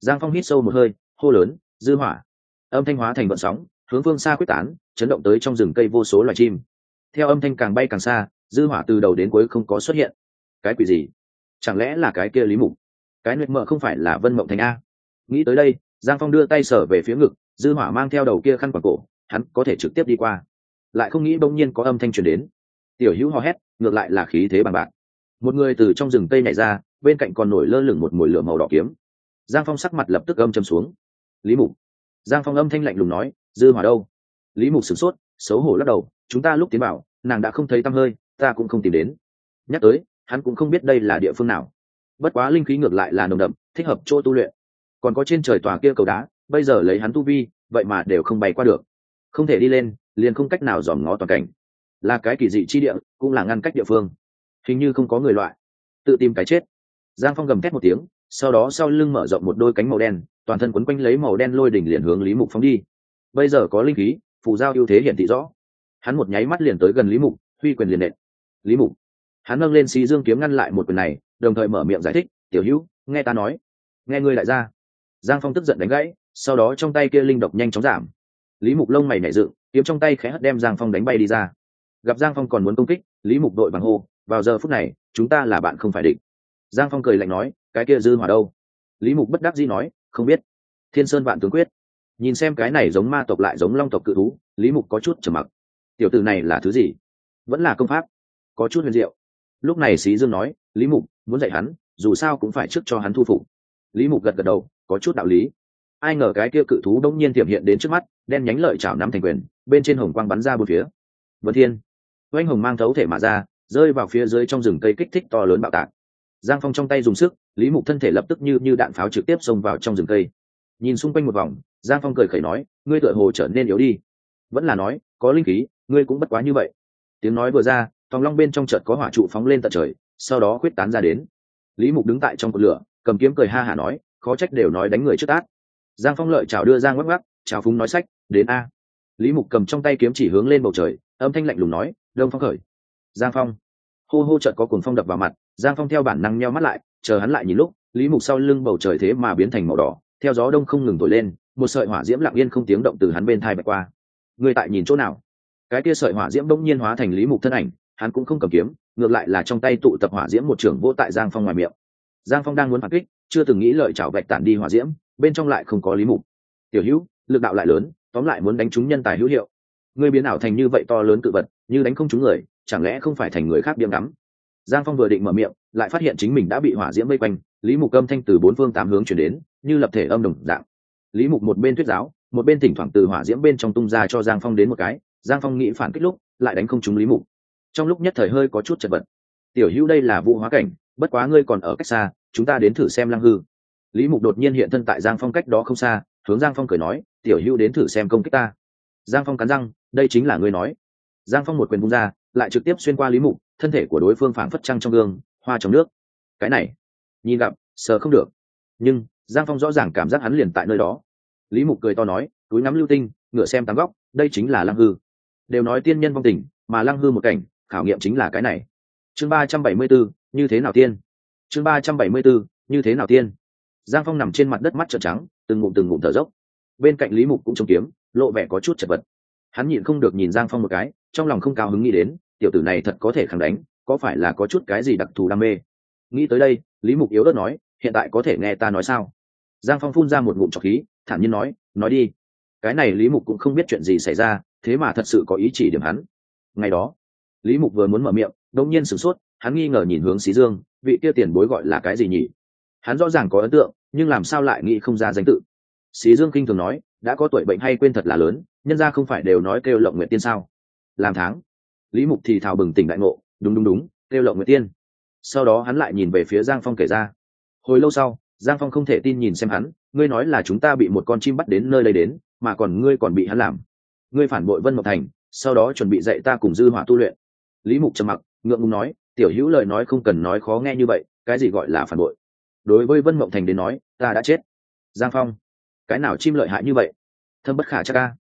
Giang phong hít sâu một hơi, hô lớn, dư hỏa. Âm thanh hóa thành vận sóng hướng phương xa quyết tán, chấn động tới trong rừng cây vô số loài chim. Theo âm thanh càng bay càng xa, dư hỏa từ đầu đến cuối không có xuất hiện. Cái quỷ gì? Chẳng lẽ là cái kia lý mục? Cái nguyệt mợ không phải là vân mộng thành a? Nghĩ tới đây, giang phong đưa tay sở về phía ngực, dư hỏa mang theo đầu kia khăn quàng cổ, hắn có thể trực tiếp đi qua. Lại không nghĩ bỗng nhiên có âm thanh truyền đến. Tiểu hữu hò hét, ngược lại là khí thế bằng bạc. Một người từ trong rừng tây nhảy ra, bên cạnh còn nổi lơ lửng một mùi lửa màu đỏ kiếm. Giang phong sắc mặt lập tức âm châm xuống. Lý mục. Giang phong âm thanh lạnh lùng nói dư hỏa đâu? Lý mục sửng sốt, xấu hổ lắc đầu, chúng ta lúc tiến bảo nàng đã không thấy tăm hơi, ta cũng không tìm đến. Nhắc tới, hắn cũng không biết đây là địa phương nào. Bất quá linh khí ngược lại là nồng đậm, thích hợp chỗ tu luyện. Còn có trên trời tòa kia cầu đá, bây giờ lấy hắn tu vi, vậy mà đều không bay qua được. Không thể đi lên, liền không cách nào dòm ngó toàn cảnh. Là cái kỳ dị chi địa, cũng là ngăn cách địa phương. Hình như không có người loại. Tự tìm cái chết. Giang phong gầm thét một tiếng, sau đó sau lưng mở rộng một đôi cánh màu đen, toàn thân quấn quanh lấy màu đen lôi đỉnh liền hướng lý mục phóng đi bây giờ có linh khí phù giao ưu thế hiển thị rõ. Hắn một nháy mắt liền tới gần lý mục, huy quyền liền nện. Lý mục, hắn nâng lên xí dương kiếm ngăn lại một quyền này, đồng thời mở miệng giải thích, tiểu hữu, nghe ta nói, nghe ngươi lại ra giang phong tức giận đánh gãy, sau đó trong tay kia linh độc nhanh chóng giảm. Lý mục lông mày nhảy dựng, kiếm trong tay khẽ hất đem giang phong đánh bay đi ra. Gặp giang phong còn muốn công kích, lý mục đội bằng hô, vào giờ phút này, chúng ta là bạn không phải địch. Giang phong cười lạnh nói, cái kia dư hỏa đâu? Lý mục bất đắc dĩ nói, không biết. Thiên sơn vạn tướng quyết nhìn xem cái này giống ma tộc lại giống long tộc cự thú, lý mục có chút trầm mặc. Tiểu tử này là thứ gì? Vẫn là công pháp? Có chút huyền diệu. Lúc này sĩ dương nói, lý mục, muốn dạy hắn, dù sao cũng phải trước cho hắn thu phục. Lý mục gật gật đầu, có chút đạo lý. Ai ngờ cái kia cự thú đông nhiên tiềm hiện đến trước mắt, đen nhánh lợi chảo nắm thành quyền, bên trên hồng quang bắn ra bốn phía. Vân thiên, oanh hồng mang thấu thể mà ra, rơi vào phía dưới trong rừng cây kích thích to lớn bạo tạc. Giang phong trong tay dùng sức, lý mục thân thể lập tức như như đạn pháo trực tiếp xông vào trong rừng cây. Nhìn xung quanh một vòng giang phong cười khẩy nói, ngươi tựa hồ trở nên yếu đi. Vẫn là nói, có linh khí, ngươi cũng bất quá như vậy. Tiếng nói vừa ra thòng long bên trong chợt có hỏa trụ phóng lên tận trời, sau đó quyết tán ra đến. Lý mục đứng tại trong cột lửa, cầm kiếm cười ha hả nói, khó trách đều nói đánh người trước át giang phong lợi chào đưa ra ngoắc ngoắc chào phúng nói sách, đến a. Lý mục cầm trong tay kiếm chỉ hướng lên bầu trời, âm thanh lạnh lùng nói, đông phong khởi. Giang phong, hô hô chợt có cuồng phong đập vào mặt, giang phong theo bản năng nheo mắt lại, chờ hắn lại nhìn lúc, lý mục sau lưng bầu trời thế mà biến thành màu đỏ, theo gió đông không ngừng thổi lên một sợi hỏa diễm lặng yên không tiếng động từ hắn bên thai bạch qua. Người tại nhìn chỗ nào? Cái kia sợi hỏa diễm đông nhiên hóa thành lý mục thân ảnh, hắn cũng không cầm kiếm, ngược lại là trong tay tụ tập hỏa diễm một trưởng vô tại giang phong ngoài miệng. Giang phong đang muốn phản kích, chưa từng nghĩ lợi chảo vạch tản đi hỏa diễm, bên trong lại không có lý mục. Tiểu hữu, lực đạo lại lớn, tóm lại muốn đánh trúng nhân tài hữu hiệu. Ngươi biến ảo thành như vậy to lớn cự vật, như đánh không trúng người, chẳng lẽ không phải thành người khác biếm đắm giang phong vừa định mở miệng, lại phát hiện chính mình đã bị hỏa diễm vây quanh, lý mục âm thanh từ bốn phương tám hướng chuyển đến, như lập thể âm đồng dạng lý mục một bên thuyết giáo, một bên thỉnh thoảng từ hỏa diễm bên trong tung ra cho giang phong đến một cái, giang phong nghĩ phản kích lúc, lại đánh không trúng lý mục. Trong lúc nhất thời hơi có chút chật vật. Tiểu hữu đây là vụ hóa cảnh, bất quá ngươi còn ở cách xa, chúng ta đến thử xem lăng hư. Lý mục đột nhiên hiện thân tại giang phong cách đó không xa, hướng giang phong cười nói, tiểu hữu đến thử xem công kích ta. Giang phong cắn răng, đây chính là ngươi nói. Giang phong một quyền bung ra, lại trực tiếp xuyên qua lý mục, thân thể của đối phương phảng phất trăng trong gương, hoa trong nước. Cái này, nhìn gặp sờ không được. Nhưng giang phong rõ ràng cảm giác hắn liền tại nơi đó. Lý mục cười to nói, túi ngắm lưu tinh, ngựa xem tám góc, đây chính là lăng hư. Đều nói tiên nhân vong tình, mà lăng hư một cảnh, khảo nghiệm chính là cái này. Chương ba trăm bảy mươi bốn, như thế nào tiên? Chương ba trăm bảy mươi bốn, như thế nào tiên? Giang phong nằm trên mặt đất mắt trợn trắng, từng ngụm từng ngụm thở dốc. Bên cạnh lý mục cũng trông kiếm, lộ vẻ có chút chật vật. Hắn nhịn không được nhìn giang phong một cái, trong lòng không cao hứng nghĩ đến, tiểu tử này thật có thể khẳng đánh, có phải là có chút cái gì đặc thù đam mê? Nghĩ tới đây, lý mục yếu đất nói, hiện tại có thể nghe ta nói sao? Giang phong phun ra một ngụm trọc khí, thản nhiên nói nói đi. Cái này lý mục cũng không biết chuyện gì xảy ra, thế mà thật sự có ý chỉ điểm hắn. Ngày đó, lý mục vừa muốn mở miệng đông nhiên sửng sốt, hắn nghi ngờ nhìn hướng xí dương, vị kia tiền bối gọi là cái gì nhỉ? Hắn rõ ràng có ấn tượng, nhưng làm sao lại nghĩ không ra danh tự. Xí dương kinh thường nói, đã có tuổi bệnh hay quên thật là lớn, nhân ra không phải đều nói kêu lộng nguyện tiên sao? Làm tháng, lý mục thì thào bừng tỉnh đại ngộ, đúng đúng đúng, kêu lộng nguyện tiên. Sau đó hắn lại nhìn về phía giang phong kể ra. Hồi lâu sau giang phong không thể tin nhìn xem hắn, ngươi nói là chúng ta bị một con chim bắt đến nơi đây đến, mà còn ngươi còn bị hắn làm. Ngươi phản bội vân mộc thành, sau đó chuẩn bị dạy ta cùng dư hỏa tu luyện. Lý mục trầm mặc, ngượng ngùng nói, tiểu hữu lời nói không cần nói khó nghe như vậy, cái gì gọi là phản bội? Đối với vân mộng thành đến nói, ta đã chết. Giang phong, cái nào chim lợi hại như vậy? Thâm bất khả chắc ca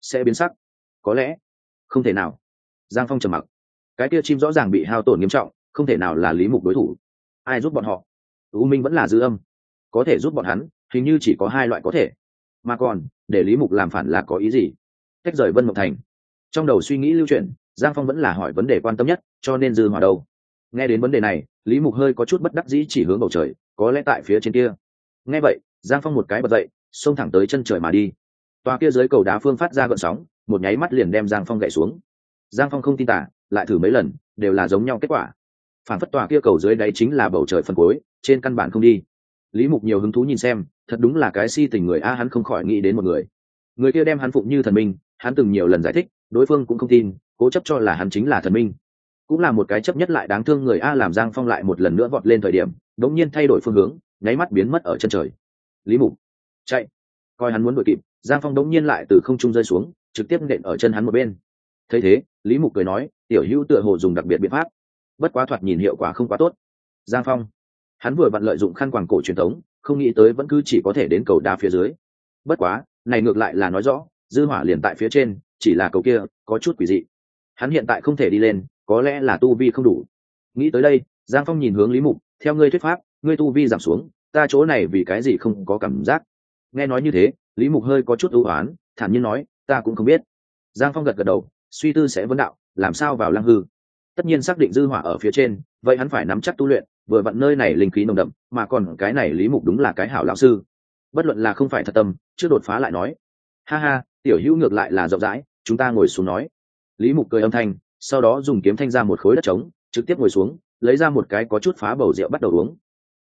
sẽ biến sắc. Có lẽ. Không thể nào. Giang phong trầm mặc. Cái kia chim rõ ràng bị hao tổn nghiêm trọng, không thể nào là lý mục đối thủ. Ai giúp bọn họ? U minh vẫn là dư âm có thể giúp bọn hắn, hình như chỉ có hai loại có thể. Mà còn, để lý mục làm phản là có ý gì? Tách rời vân mộng thành. Trong đầu suy nghĩ lưu chuyển, giang phong vẫn là hỏi vấn đề quan tâm nhất, cho nên dư hỏa đâu nghe đến vấn đề này, lý mục hơi có chút bất đắc dĩ chỉ hướng bầu trời, có lẽ tại phía trên kia. Nghe vậy, giang phong một cái bật dậy, xông thẳng tới chân trời mà đi. Tòa kia dưới cầu đá phương phát ra gợn sóng, một nháy mắt liền đem giang phong gậy xuống. Giang phong không tin tả, lại thử mấy lần, đều là giống nhau kết quả. Phản phất tòa kia cầu dưới đáy chính là bầu trời phân cuối, trên căn bản không đi lý mục nhiều hứng thú nhìn xem, thật đúng là cái si tình người a, hắn không khỏi nghĩ đến một người. Người kia đem hắn phụng như thần minh, hắn từng nhiều lần giải thích, đối phương cũng không tin, cố chấp cho là hắn chính là thần minh. Cũng là một cái chấp nhất lại đáng thương người a, làm giang phong lại một lần nữa vọt lên thời điểm đống nhiên thay đổi phương hướng, nháy mắt biến mất ở chân trời. Lý mục, chạy. Coi hắn muốn đuổi kịp, giang phong đống nhiên lại từ không trung rơi xuống, trực tiếp nện ở chân hắn một bên. Thấy thế, lý mục cười nói, tiểu hữu tựa hồ dùng đặc biệt biện pháp. Bất quá thoạt nhìn hiệu quả không quá tốt. Giang phong hắn vừa vặn lợi dụng khăn quàng cổ truyền thống, không nghĩ tới vẫn cứ chỉ có thể đến cầu đá phía dưới. Bất quá, này ngược lại là nói rõ, dư hỏa liền tại phía trên, chỉ là cầu kia, có chút quỷ dị. Hắn hiện tại không thể đi lên, có lẽ là tu vi không đủ. Nghĩ tới đây, giang phong nhìn hướng lý mục, theo ngươi thuyết pháp, ngươi tu vi giảm xuống, ta chỗ này vì cái gì không có cảm giác? Nghe nói như thế, lý mục hơi có chút ưu oán, thản nhiên nói, ta cũng không biết. Giang phong gật gật đầu, suy tư sẽ vấn đạo, làm sao vào lăng hư? Tất nhiên xác định dư hỏa ở phía trên, vậy hắn phải nắm chắc tu luyện vừa vặn nơi này linh khí nồng đậm, mà còn cái này lý mục đúng là cái hảo lão sư. Bất luận là không phải thật tâm chưa đột phá lại nói. Ha ha, tiểu hữu ngược lại là rộng rãi, chúng ta ngồi xuống nói. Lý mục cười âm thanh, sau đó dùng kiếm thanh ra một khối đất trống, trực tiếp ngồi xuống, lấy ra một cái có chút phá bầu rượu bắt đầu uống.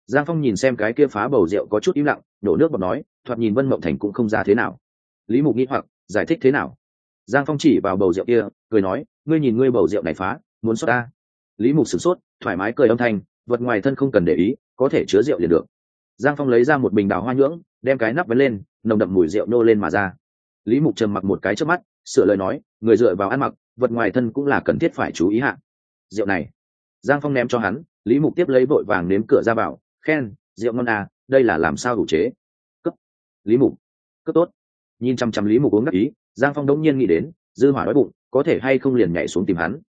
Giang phong nhìn xem cái kia phá bầu rượu có chút im lặng đổ nước bọt nói, thoạt nhìn vân mộng thành cũng không ra thế nào. Lý mục nghĩ hoặc, giải thích thế nào? Giang phong chỉ vào bầu rượu kia, cười nói, ngươi nhìn ngươi bầu rượu này phá, muốn xót ta. Lý mục sửng sốt, thoải mái cười âm thanh vật ngoài thân không cần để ý, có thể chứa rượu liền được. Giang phong lấy ra một bình đào hoa nhưỡng, đem cái nắp vấn lên, nồng đậm mùi rượu nô lên mà ra. Lý mục trầm mặc một cái trước mắt, sửa lời nói, người dựa vào ăn mặc vật ngoài thân cũng là cần thiết phải chú ý hạn rượu này, giang phong ném cho hắn, lý mục tiếp lấy vội vàng nếm cửa ra vào khen, rượu ngon à đây là làm sao đủ chế? Cấp lý mục cấp tốt. Nhìn chăm chăm lý mục uống đắc ý, giang phong đông nhiên nghĩ đến, dư hỏa đói bụng, có thể hay không liền nhảy xuống tìm hắn.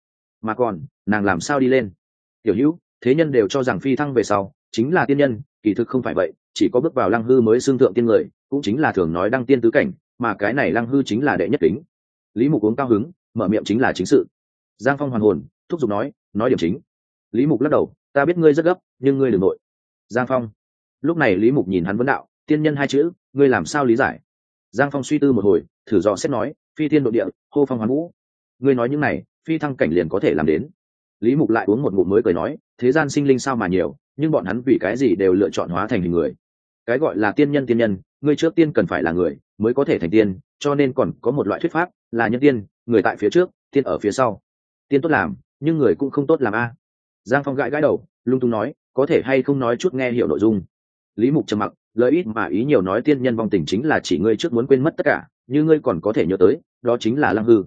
Mà còn, nàng làm sao đi lên? Tiểu hữu thế nhân đều cho rằng phi thăng về sau chính là tiên nhân, kỳ thực không phải vậy, chỉ có bước vào lăng hư mới xương thượng tiên người, cũng chính là thường nói đăng tiên tứ cảnh, mà cái này lăng hư chính là đệ nhất tính lý mục uống cao hứng, mở miệng chính là chính sự. Giang phong hoàn hồn, thúc giục nói nói điểm chính. Lý mục lắc đầu, ta biết ngươi rất gấp, nhưng ngươi đ ừ n g nội. Giang phong. Lúc này lý mục nhìn hắn vấn đạo, tiên nhân hai chữ, ngươi làm sao lý giải? Giang phong suy tư một hồi, thử dò xét nói, phi tiên nội địa, hô phong hoán vũ. Ngươi nói những này, phi thăng cảnh liền có thể làm đến lý mục lại uống một ngụm mới cười nói, thế gian sinh linh sao mà nhiều, nhưng bọn hắn vì cái gì đều lựa chọn hóa thành hình người? Cái gọi là tiên nhân tiên nhân, người trước tiên cần phải là người mới có thể thành tiên, cho nên còn có một loại thuyết pháp là nhân tiên, người tại phía trước, tiên ở phía sau. Tiên tốt làm, nhưng người cũng không tốt làm a. Giang phong gãi gãi đầu, lung tung nói, có thể hay không nói chút nghe hiểu nội dung? Lý mục trầm mặc, lời ít mà ý nhiều nói tiên nhân vong tình chính là chỉ ngươi trước muốn quên mất tất cả, như ngươi còn có thể nhớ tới, đó chính là lăng hư.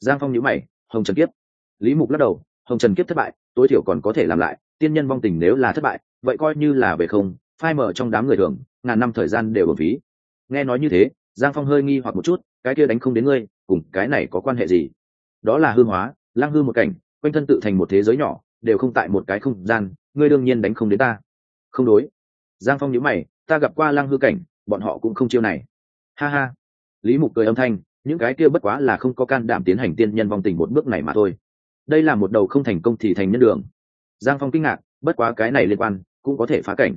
Giang phong nhữ mày, hồng trần kiếp. Lý mục lắc đầu hồng trần kiếp thất bại, tối thiểu còn có thể làm lại, tiên nhân vong tình nếu là thất bại, vậy coi như là về không, phai mở trong đám người thường, ngàn năm thời gian đều ở phí. Nghe nói như thế, giang phong hơi nghi hoặc một chút, cái kia đánh không đến ngươi, cùng cái này có quan hệ gì? Đó là hư hóa lang hư một cảnh, quanh thân tự thành một thế giới nhỏ, đều không tại một cái không gian, ngươi đương nhiên đánh không đến ta. Không đối. Giang phong nhớ mày, ta gặp qua lang hư cảnh, bọn họ cũng không chiêu này. Ha ha. Lý mục cười âm thanh, những cái kia bất quá là không có can đảm tiến hành tiên nhân vong tình một bước này mà thôi đây là một đầu không thành công thì thành nhân đường. Giang phong kinh ngạc, bất quá cái này liên quan, cũng có thể phá cảnh.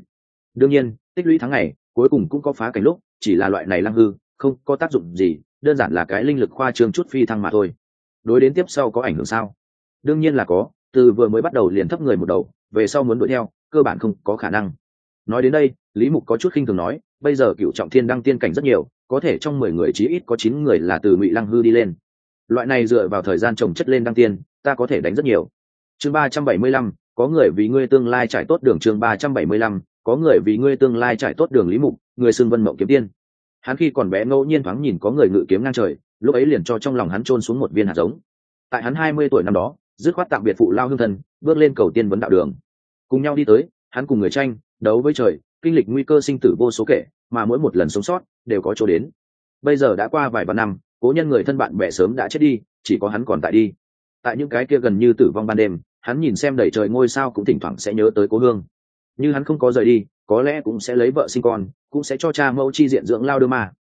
Đương nhiên, tích lũy tháng ngày, cuối cùng cũng có phá cảnh lúc, chỉ là loại này lăng hư, không có tác dụng gì, đơn giản là cái linh lực khoa trương chút phi thăng mà thôi. Đối đến tiếp sau có ảnh hưởng sao? Đương nhiên là có, từ vừa mới bắt đầu liền thấp người một đầu, về sau muốn đuổi theo, cơ bản không có khả năng. Nói đến đây, lý mục có chút khinh thường nói, bây giờ cựu trọng thiên đăng tiên cảnh rất nhiều, có thể trong mười người chí ít có chín người là từ ngụy lăng hư đi lên loại này dựa vào thời gian trồng chất lên đăng tiên, ta có thể đánh rất nhiều. Chương ba trăm bảy mươi lăm, có người vì ngươi tương lai trải tốt đường chương ba trăm bảy mươi lăm, có người vì ngươi tương lai trải tốt đường lý mục, người xưng vân mộng kiếm tiên. Hắn khi còn bé ngẫu nhiên thoáng nhìn có người ngự kiếm ngang trời, lúc ấy liền cho trong lòng hắn trôn xuống một viên hạt giống. Tại hắn hai mươi tuổi năm đó, dứt khoát tạm biệt phụ lao hương thần bước lên cầu tiên vấn đạo đường. Cùng nhau đi tới, hắn cùng người tranh, đấu với trời, kinh lịch nguy cơ sinh tử vô số kể, mà mỗi một lần sống sót, đều có chỗ đến. Bây giờ đã qua vài vạn năm cố nhân người thân bạn bè sớm đã chết đi chỉ có hắn còn tại đi. Tại những cái kia gần như tử vong ban đêm hắn nhìn xem đầy trời ngôi sao cũng thỉnh thoảng sẽ nhớ tới cố hương. Như hắn không có rời đi có lẽ cũng sẽ lấy vợ sinh con cũng sẽ cho cha mẫu chi diện dưỡng lao đưa mà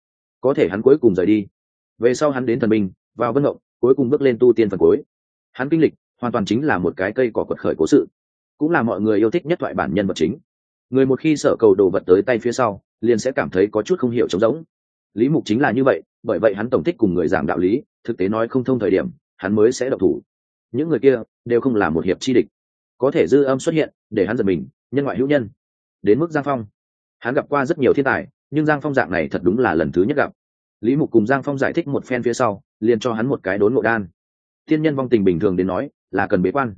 có thể hắn cuối cùng rời đi. Về sau hắn đến thần minh vào vân động, cuối cùng bước lên tu tiên phần cuối. Hắn kinh lịch hoàn toàn chính là một cái cây cỏ quật khởi cố sự. Cũng là mọi người yêu thích nhất thoại bản nhân vật chính. Người một khi sở cầu đồ vật tới tay phía sau liền sẽ cảm thấy có chút không hiểu trống rỗng. Lý mục chính là như vậy bởi vậy hắn tổng thích cùng người giảng đạo lý, thực tế nói không thông thời điểm, hắn mới sẽ độc thủ. Những người kia đều không là một hiệp chi địch. Có thể dư âm xuất hiện, để hắn giật mình, nhân ngoại hữu nhân. Đến mức giang phong. Hắn gặp qua rất nhiều thiên tài, nhưng giang phong dạng này thật đúng là lần thứ nhất gặp. Lý mục cùng giang phong giải thích một phen phía sau, liền cho hắn một cái đốn ngộ đan. Thiên nhân vong tình bình thường đến nói, là cần bế quan.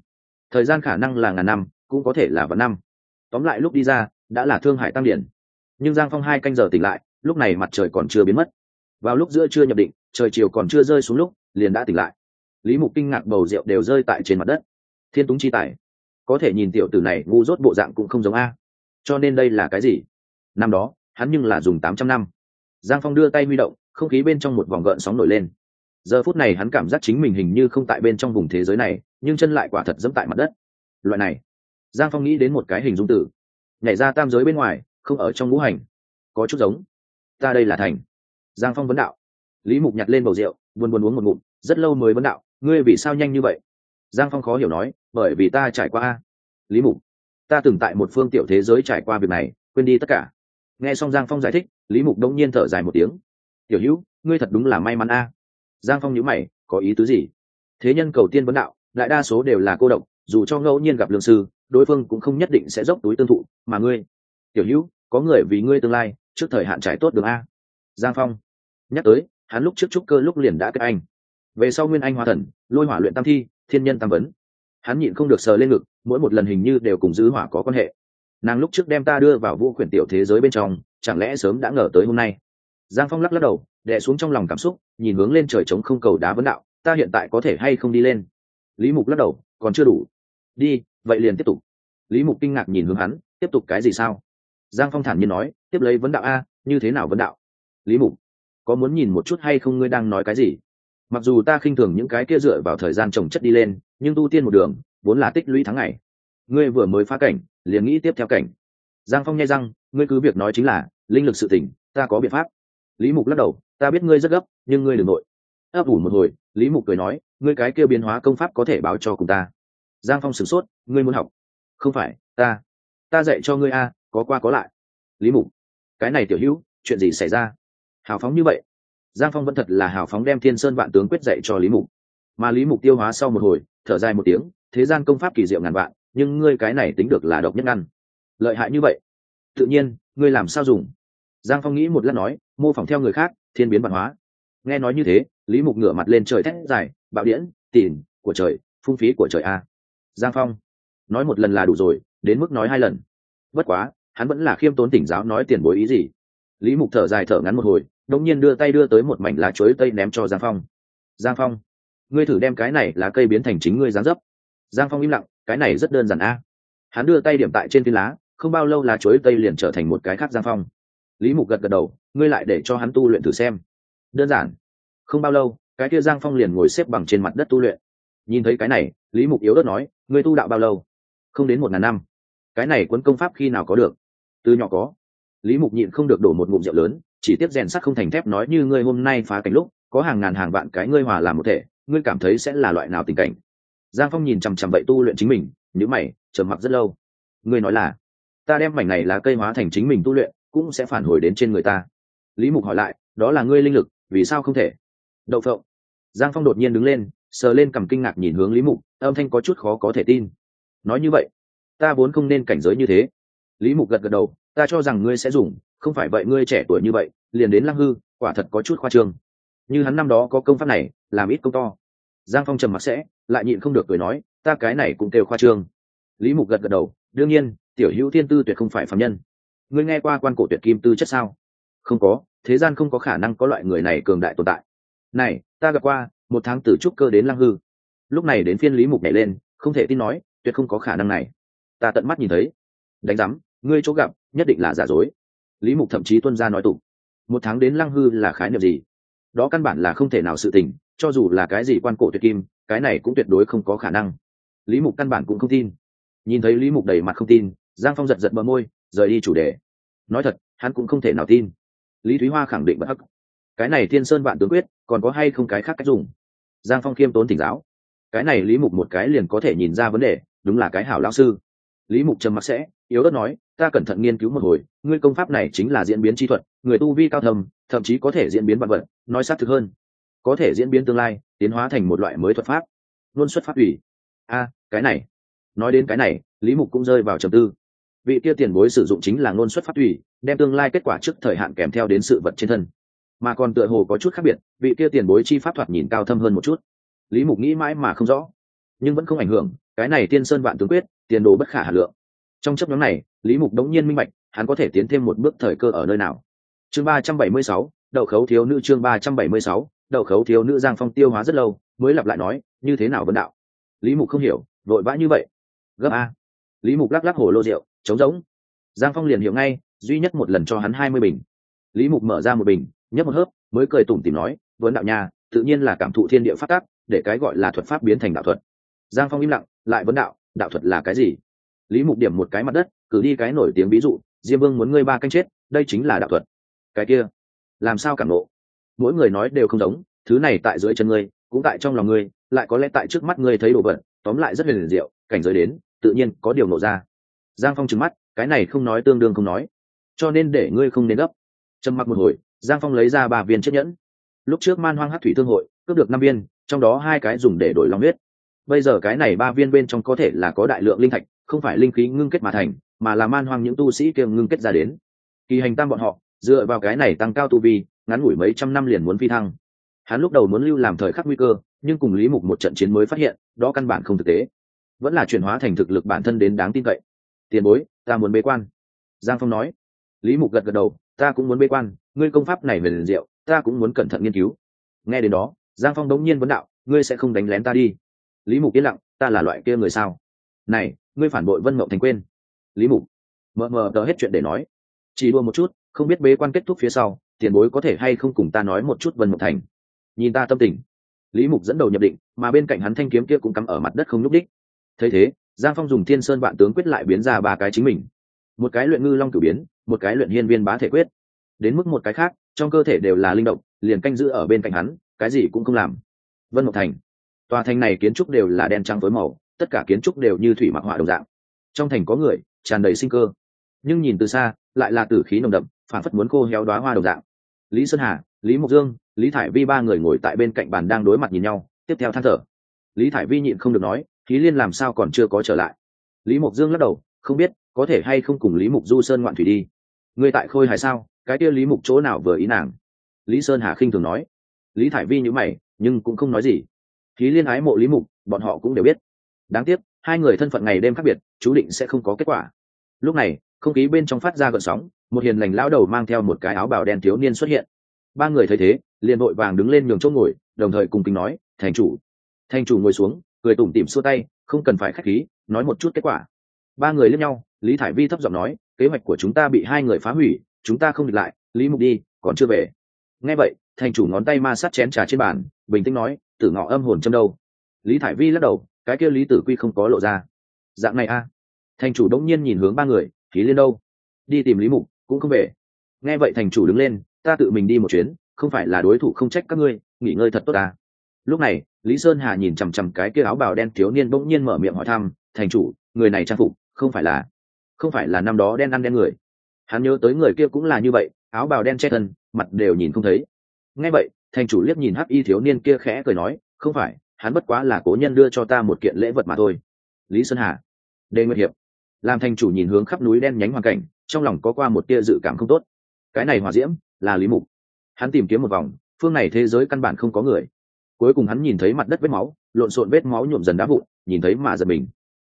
Thời gian khả năng là ngàn năm, cũng có thể là vạn năm. Tóm lại lúc đi ra, đã là thương hại tăng điển. Nhưng giang phong hai canh giờ tỉnh lại, lúc này mặt trời còn chưa biến mất vào lúc giữa chưa nhập định, trời chiều còn chưa rơi xuống lúc, liền đã tỉnh lại. Lý mục kinh ngạc bầu rượu đều rơi tại trên mặt đất. Thiên túng chi tài. Có thể nhìn tiểu tử này ngu dốt bộ dạng cũng không giống a. Cho nên đây là cái gì? Năm đó, hắn nhưng là dùng tám trăm năm. Giang phong đưa tay huy động, không khí bên trong một vòng gợn sóng nổi lên. Giờ phút này hắn cảm giác chính mình hình như không tại bên trong vùng thế giới này, nhưng chân lại quả thật dẫm tại mặt đất. Loại này. Giang phong nghĩ đến một cái hình dung tử. Nhảy ra tam giới bên ngoài, không ở trong ngũ hành. Có chút giống. Ta đây là thành giang phong vấn đạo. Lý mục nhặt lên bầu rượu, buồn buồn uống một ngụm, rất lâu mới vấn đạo, ngươi vì sao nhanh như vậy? Giang phong khó hiểu nói, bởi vì ta trải qua lý mục, ta từng tại một phương tiểu thế giới trải qua việc này, quên đi tất cả. Nghe xong giang phong giải thích, lý mục đông nhiên thở dài một tiếng. Tiểu hữu, ngươi thật đúng là may mắn a. Giang phong nhữ mày, có ý tứ gì? Thế nhân cầu tiên vấn đạo, đại đa số đều là cô độc, dù cho ngẫu nhiên gặp lương sư, đối phương cũng không nhất định sẽ dốc túi tương thụ, mà ngươi, tiểu hữu, có người vì ngươi tương lai, trước thời hạn trải tốt đường a. Giang phong nhắc tới, hắn lúc trước trúc cơ lúc liền đã kết anh. Về sau nguyên anh hoa thần, lôi hỏa luyện tam thi, thiên nhân tam vấn. Hắn nhịn không được sờ lên ngực, mỗi một lần hình như đều cùng giữ hỏa có quan hệ. Nàng lúc trước đem ta đưa vào vũ khuyển tiểu thế giới bên trong, chẳng lẽ sớm đã ngờ tới hôm nay? Giang phong lắc lắc đầu, đè xuống trong lòng cảm xúc, nhìn hướng lên trời trống không cầu đá vấn đạo, ta hiện tại có thể hay không đi lên? Lý mục lắc đầu, còn chưa đủ. Đi, vậy liền tiếp tục. Lý mục kinh ngạc nhìn hướng hắn, tiếp tục cái gì sao? Giang phong thản nhiên nói, tiếp lấy vấn đạo a, như thế nào vấn đạo? Lý mục có muốn nhìn một chút hay không ngươi đang nói cái gì? Mặc dù ta khinh thường những cái kia dựa vào thời gian trồng chất đi lên, nhưng tu tiên một đường, vốn là tích lũy tháng ngày. Ngươi vừa mới phá cảnh, liền nghĩ tiếp theo cảnh. Giang phong nhai răng, ngươi cứ việc nói chính là, linh lực sự tỉnh, ta có biện pháp. Lý mục lắc đầu, ta biết ngươi rất gấp, nhưng ngươi đ ừ n g nội. Ấp ủ một hồi, lý mục cười nói, ngươi cái kêu biến hóa công pháp có thể báo cho cùng ta. Giang phong sửng sốt, ngươi muốn học? Không phải, ta. Ta dạy cho ngươi a, có qua có lại. Lý mục, cái này tiểu hữu, chuyện gì xảy ra? Hào phóng như vậy. Giang phong vẫn thật là hào phóng đem thiên sơn vạn tướng quyết dạy cho lý mục. Mà lý mục tiêu hóa sau một hồi, thở dài một tiếng, thế gian công pháp kỳ diệu ngàn vạn, nhưng ngươi cái này tính được là độc nhất ngăn. Lợi hại như vậy. Tự nhiên, ngươi làm sao dùng? Giang phong nghĩ một lát nói, mô phỏng theo người khác, thiên biến văn hóa. Nghe nói như thế, lý mục ngửa mặt lên trời thét dài, bạo điễn tìm của trời, phung phí của trời a. Giang phong nói một lần là đủ rồi, đến mức nói hai lần. Bất quá, hắn vẫn là khiêm tốn tỉnh giáo nói tiền bối ý gì. Lý mục thở dài thở ngắn một hồi đột nhiên đưa tay đưa tới một mảnh lá chuối tây ném cho giang phong. Giang phong, ngươi thử đem cái này lá cây biến thành chính ngươi dáng dấp. Giang phong im lặng, cái này rất đơn giản a. Hắn đưa tay điểm tại trên phiến lá, không bao lâu lá chuối tây liền trở thành một cái khác giang phong. Lý mục gật gật đầu, ngươi lại để cho hắn tu luyện thử xem. Đơn giản. Không bao lâu, cái kia giang phong liền ngồi xếp bằng trên mặt đất tu luyện. Nhìn thấy cái này, lý mục yếu đất nói, ngươi tu đạo bao lâu? Không đến một ngàn năm. Cái này cuốn công pháp khi nào có được? Từ nhỏ có lý mục nhịn không được đổ một ngụm rượu lớn, chỉ tiếp rèn sắt không thành thép nói như ngươi hôm nay phá cảnh lúc, có hàng ngàn hàng vạn cái ngươi hòa làm một thể, ngươi cảm thấy sẽ là loại nào tình cảnh? Giang phong nhìn chằm chằm vậy tu luyện chính mình nhữ mày, trầm mặc rất lâu. Ngươi nói là, ta đem mảnh này là cây hóa thành chính mình tu luyện, cũng sẽ phản hồi đến trên người ta. Lý mục hỏi lại, đó là ngươi linh lực, vì sao không thể? Đậu phộng. Giang phong đột nhiên đứng lên, sờ lên cầm kinh ngạc nhìn hướng lý mục, âm thanh có chút khó có thể tin. Nói như vậy, ta vốn không nên cảnh giới như thế lý mục gật gật đầu, ta cho rằng ngươi sẽ dùng, không phải vậy ngươi trẻ tuổi như vậy, liền đến lăng hư, quả thật có chút khoa trương. Như hắn năm đó có công pháp này, làm ít công to. Giang phong trầm mặc sẽ, lại nhịn không được cười nói, ta cái này cũng kêu khoa trương. Lý mục gật gật đầu, đương nhiên, tiểu hữu thiên tư tuyệt không phải phạm nhân. Ngươi nghe qua quan cổ tuyệt kim tư chất sao? Không có, thế gian không có khả năng có loại người này cường đại tồn tại. Này, ta gặp qua, một tháng từ trúc cơ đến lăng hư. Lúc này đến phiên lý mục nhảy lên, không thể tin nói, tuyệt không có khả năng này. Ta tận mắt nhìn thấy. Đánh giám ngươi chỗ gặp, nhất định là giả dối. Lý mục thậm chí tuân ra nói tục một tháng đến lăng hư là khái niệm gì? Đó căn bản là không thể nào sự tình, cho dù là cái gì quan cổ tuyệt kim, cái này cũng tuyệt đối không có khả năng. Lý mục căn bản cũng không tin. Nhìn thấy lý mục đầy mặt không tin, giang phong giật giật bờ môi, rời đi chủ đề. Nói thật, hắn cũng không thể nào tin. Lý thúy hoa khẳng định bất hắc. Cái này thiên sơn vạn tướng quyết, còn có hay không cái khác cách dùng? Giang phong khiêm tốn thỉnh giáo. Cái này lý mục một cái liền có thể nhìn ra vấn đề, đúng là cái hảo lao sư. Lý mục trầm mặc sẽ yếu ớt nói, ta cẩn thận nghiên cứu một hồi, ngươi công pháp này chính là diễn biến chi thuật, người tu vi cao thầm thậm chí có thể diễn biến vạn vật, nói xác thực hơn. Có thể diễn biến tương lai, tiến hóa thành một loại mới thuật pháp. Luôn xuất phát ủy. A, cái này. Nói đến cái này, lý mục cũng rơi vào trầm tư. Vị kia tiền bối sử dụng chính là ngôn xuất phát ủy, đem tương lai kết quả trước thời hạn kèm theo đến sự vật trên thân. Mà còn tựa hồ có chút khác biệt, vị kia tiền bối chi pháp thoạt nhìn cao thâm hơn một chút. Lý mục nghĩ mãi mà không rõ. Nhưng vẫn không ảnh hưởng, cái này tiên sơn vạn tướng quyết, tiền đồ bất khả hà lượng trong chấp nhóm này, lý mục đống nhiên minh bạch, hắn có thể tiến thêm một bước thời cơ ở nơi nào. Chương ba trăm bảy mươi sáu, đậu khấu thiếu nữ chương ba trăm bảy mươi sáu, đậu khấu thiếu nữ giang phong tiêu hóa rất lâu, mới lặp lại nói, như thế nào vấn đạo? Lý mục không hiểu, vội vã như vậy. Gấp a. Lý mục lắc lắc hồ lô rượu, trống rỗng. Giang phong liền hiểu ngay, duy nhất một lần cho hắn hai mươi bình. Lý mục mở ra một bình, nhấp một hớp, mới cười tủm tìm nói vấn đạo nhà tự nhiên là cảm thụ thiên địa phát tác để cái gọi là thuật pháp biến thành đạo thuật. Giang phong im lặng, lại vấn đạo đạo thuật là cái gì? Lý mục điểm một cái mặt đất, cử đi cái nổi tiếng ví dụ, diêm vương muốn ngươi ba canh chết, đây chính là đạo thuật. Cái kia, làm sao cảm nộ mỗi người nói đều không giống, thứ này tại dưới chân ngươi, cũng tại trong lòng ngươi, lại có lẽ tại trước mắt ngươi thấy đồ vật, tóm lại rất huyền diệu, cảnh giới đến, tự nhiên có điều nộ ra. Giang phong trừng mắt, cái này không nói tương đương không nói, cho nên để ngươi không nên gấp. Trầm mặc một hồi, giang phong lấy ra ba viên chiếc nhẫn. Lúc trước man hoang hát thủy thương hội, cướp được năm viên, trong đó hai cái dùng để đổi lòng huyết. Bây giờ cái này ba viên bên trong có thể là có đại lượng linh thạch không phải linh khí ngưng kết mà thành, mà là man hoang những tu sĩ kia ngưng kết ra đến. Kỳ hành tam bọn họ, dựa vào cái này tăng cao tu vi, ngắn ngủi mấy trăm năm liền muốn phi thăng. Hắn lúc đầu muốn lưu làm thời khắc nguy cơ, nhưng cùng lý mục một trận chiến mới phát hiện, đó căn bản không thực tế. Vẫn là chuyển hóa thành thực lực bản thân đến đáng tin cậy. Tiền bối, ta muốn bế quan. Giang phong nói. Lý mục gật gật đầu. Ta cũng muốn bế quan, ngươi công pháp này về liền diệu, ta cũng muốn cẩn thận nghiên cứu. Nghe đến đó, giang phong đống nhiên vấn đạo, ngươi sẽ không đánh lén ta đi. Lý mục yên lặng, ta là loại kia người sao? Này ngươi phản bội vân mộng thành quên. Lý mục, mờ mờ tờ hết chuyện để nói. Chỉ đua một chút, không biết bế quan kết thúc phía sau, tiền bối có thể hay không cùng ta nói một chút vân mộng thành. Nhìn ta tâm tình. Lý mục dẫn đầu nhập định, mà bên cạnh hắn thanh kiếm kia cũng cắm ở mặt đất không nhúc đích. Thấy thế, giang phong dùng thiên sơn vạn tướng quyết lại biến ra ba cái chính mình. Một cái luyện ngư long cử biến, một cái luyện hiên viên bá thể quyết. Đến mức một cái khác, trong cơ thể đều là linh động, liền canh giữ ở bên cạnh hắn, cái gì cũng không làm. Vân mộng thành, tòa thành này kiến trúc đều là đen trắng với màu tất cả kiến trúc đều như thủy mặc họa đồng dạng. Trong thành có người, tràn đầy sinh cơ. Nhưng nhìn từ xa, lại là tử khí nồng đậm phản phất muốn khô héo đoá hoa đồng dạng. Lý sơn hà, lý mộc dương, lý thải vi ba người ngồi tại bên cạnh bàn đang đối mặt nhìn nhau, tiếp theo than thở. Lý thải vi nhịn không được nói khí liên làm sao còn chưa có trở lại? Lý mộc dương lắc đầu, không biết, có thể hay không cùng lý mục du sơn ngoạn thủy đi. Người tại khôi hài sao? Cái kia lý mục chỗ nào vừa ý nàng? Lý sơn hà khinh thường nói. Lý thải vi nhữ mày, nhưng cũng không nói gì. Khí liên ái mộ lý mục, bọn họ cũng đều biết đáng tiếc, hai người thân phận ngày đêm khác biệt, chú định sẽ không có kết quả. Lúc này, không khí bên trong phát ra gợn sóng, một hiền lành lão đầu mang theo một cái áo bào đen thiếu niên xuất hiện. Ba người thấy thế, liền vội vàng đứng lên nhường chỗ ngồi, đồng thời cùng kính nói, thành chủ. Thành chủ ngồi xuống, cười tủm tỉm xua tay, không cần phải khách khí, nói một chút kết quả. Ba người lẫn nhau, lý thải vi thấp giọng nói, kế hoạch của chúng ta bị hai người phá hủy, chúng ta không địch lại, lý mục đi, còn chưa về. Nghe vậy, thành chủ ngón tay ma sát chén trà trên bàn, bình tĩnh nói, tử ngọ âm hồn châm đâu? Lý thải vi lắc đầu cái kia lý tử quy không có lộ ra. Dạng này a. À. thành chủ đông nhiên nhìn hướng ba người khí liên đâu? Đi tìm lý mục, cũng không về. Nghe vậy thành chủ đứng lên, ta tự mình đi một chuyến, không phải là đối thủ không trách các ngươi, nghỉ ngơi thật tốt ta. Lúc này, lý sơn hà nhìn chằm chằm cái kia áo bào đen thiếu niên bỗng nhiên mở miệng hỏi thăm, thành chủ, người này trang phục, không phải là, không phải là năm đó đen ăn đen người? Hắn nhớ tới người kia cũng là như vậy, áo bào đen che thân, mặt đều nhìn không thấy. Ngay vậy, thành chủ liếc nhìn hắc y thiếu niên kia khẽ cười nói, không phải hắn bất quá là cố nhân đưa cho ta một kiện lễ vật mà thôi. Lý sơn hà đề nguyệt hiệp. Làm thành chủ nhìn hướng khắp núi đen nhánh hoàn cảnh, trong lòng có qua một tia dự cảm không tốt. Cái này hòa diễm, là lý mục. Hắn tìm kiếm một vòng, phương này thế giới căn bản không có người. Cuối cùng hắn nhìn thấy mặt đất vết máu, lộn xộn vết máu nhuộm dần đá vụn, nhìn thấy mà giật mình.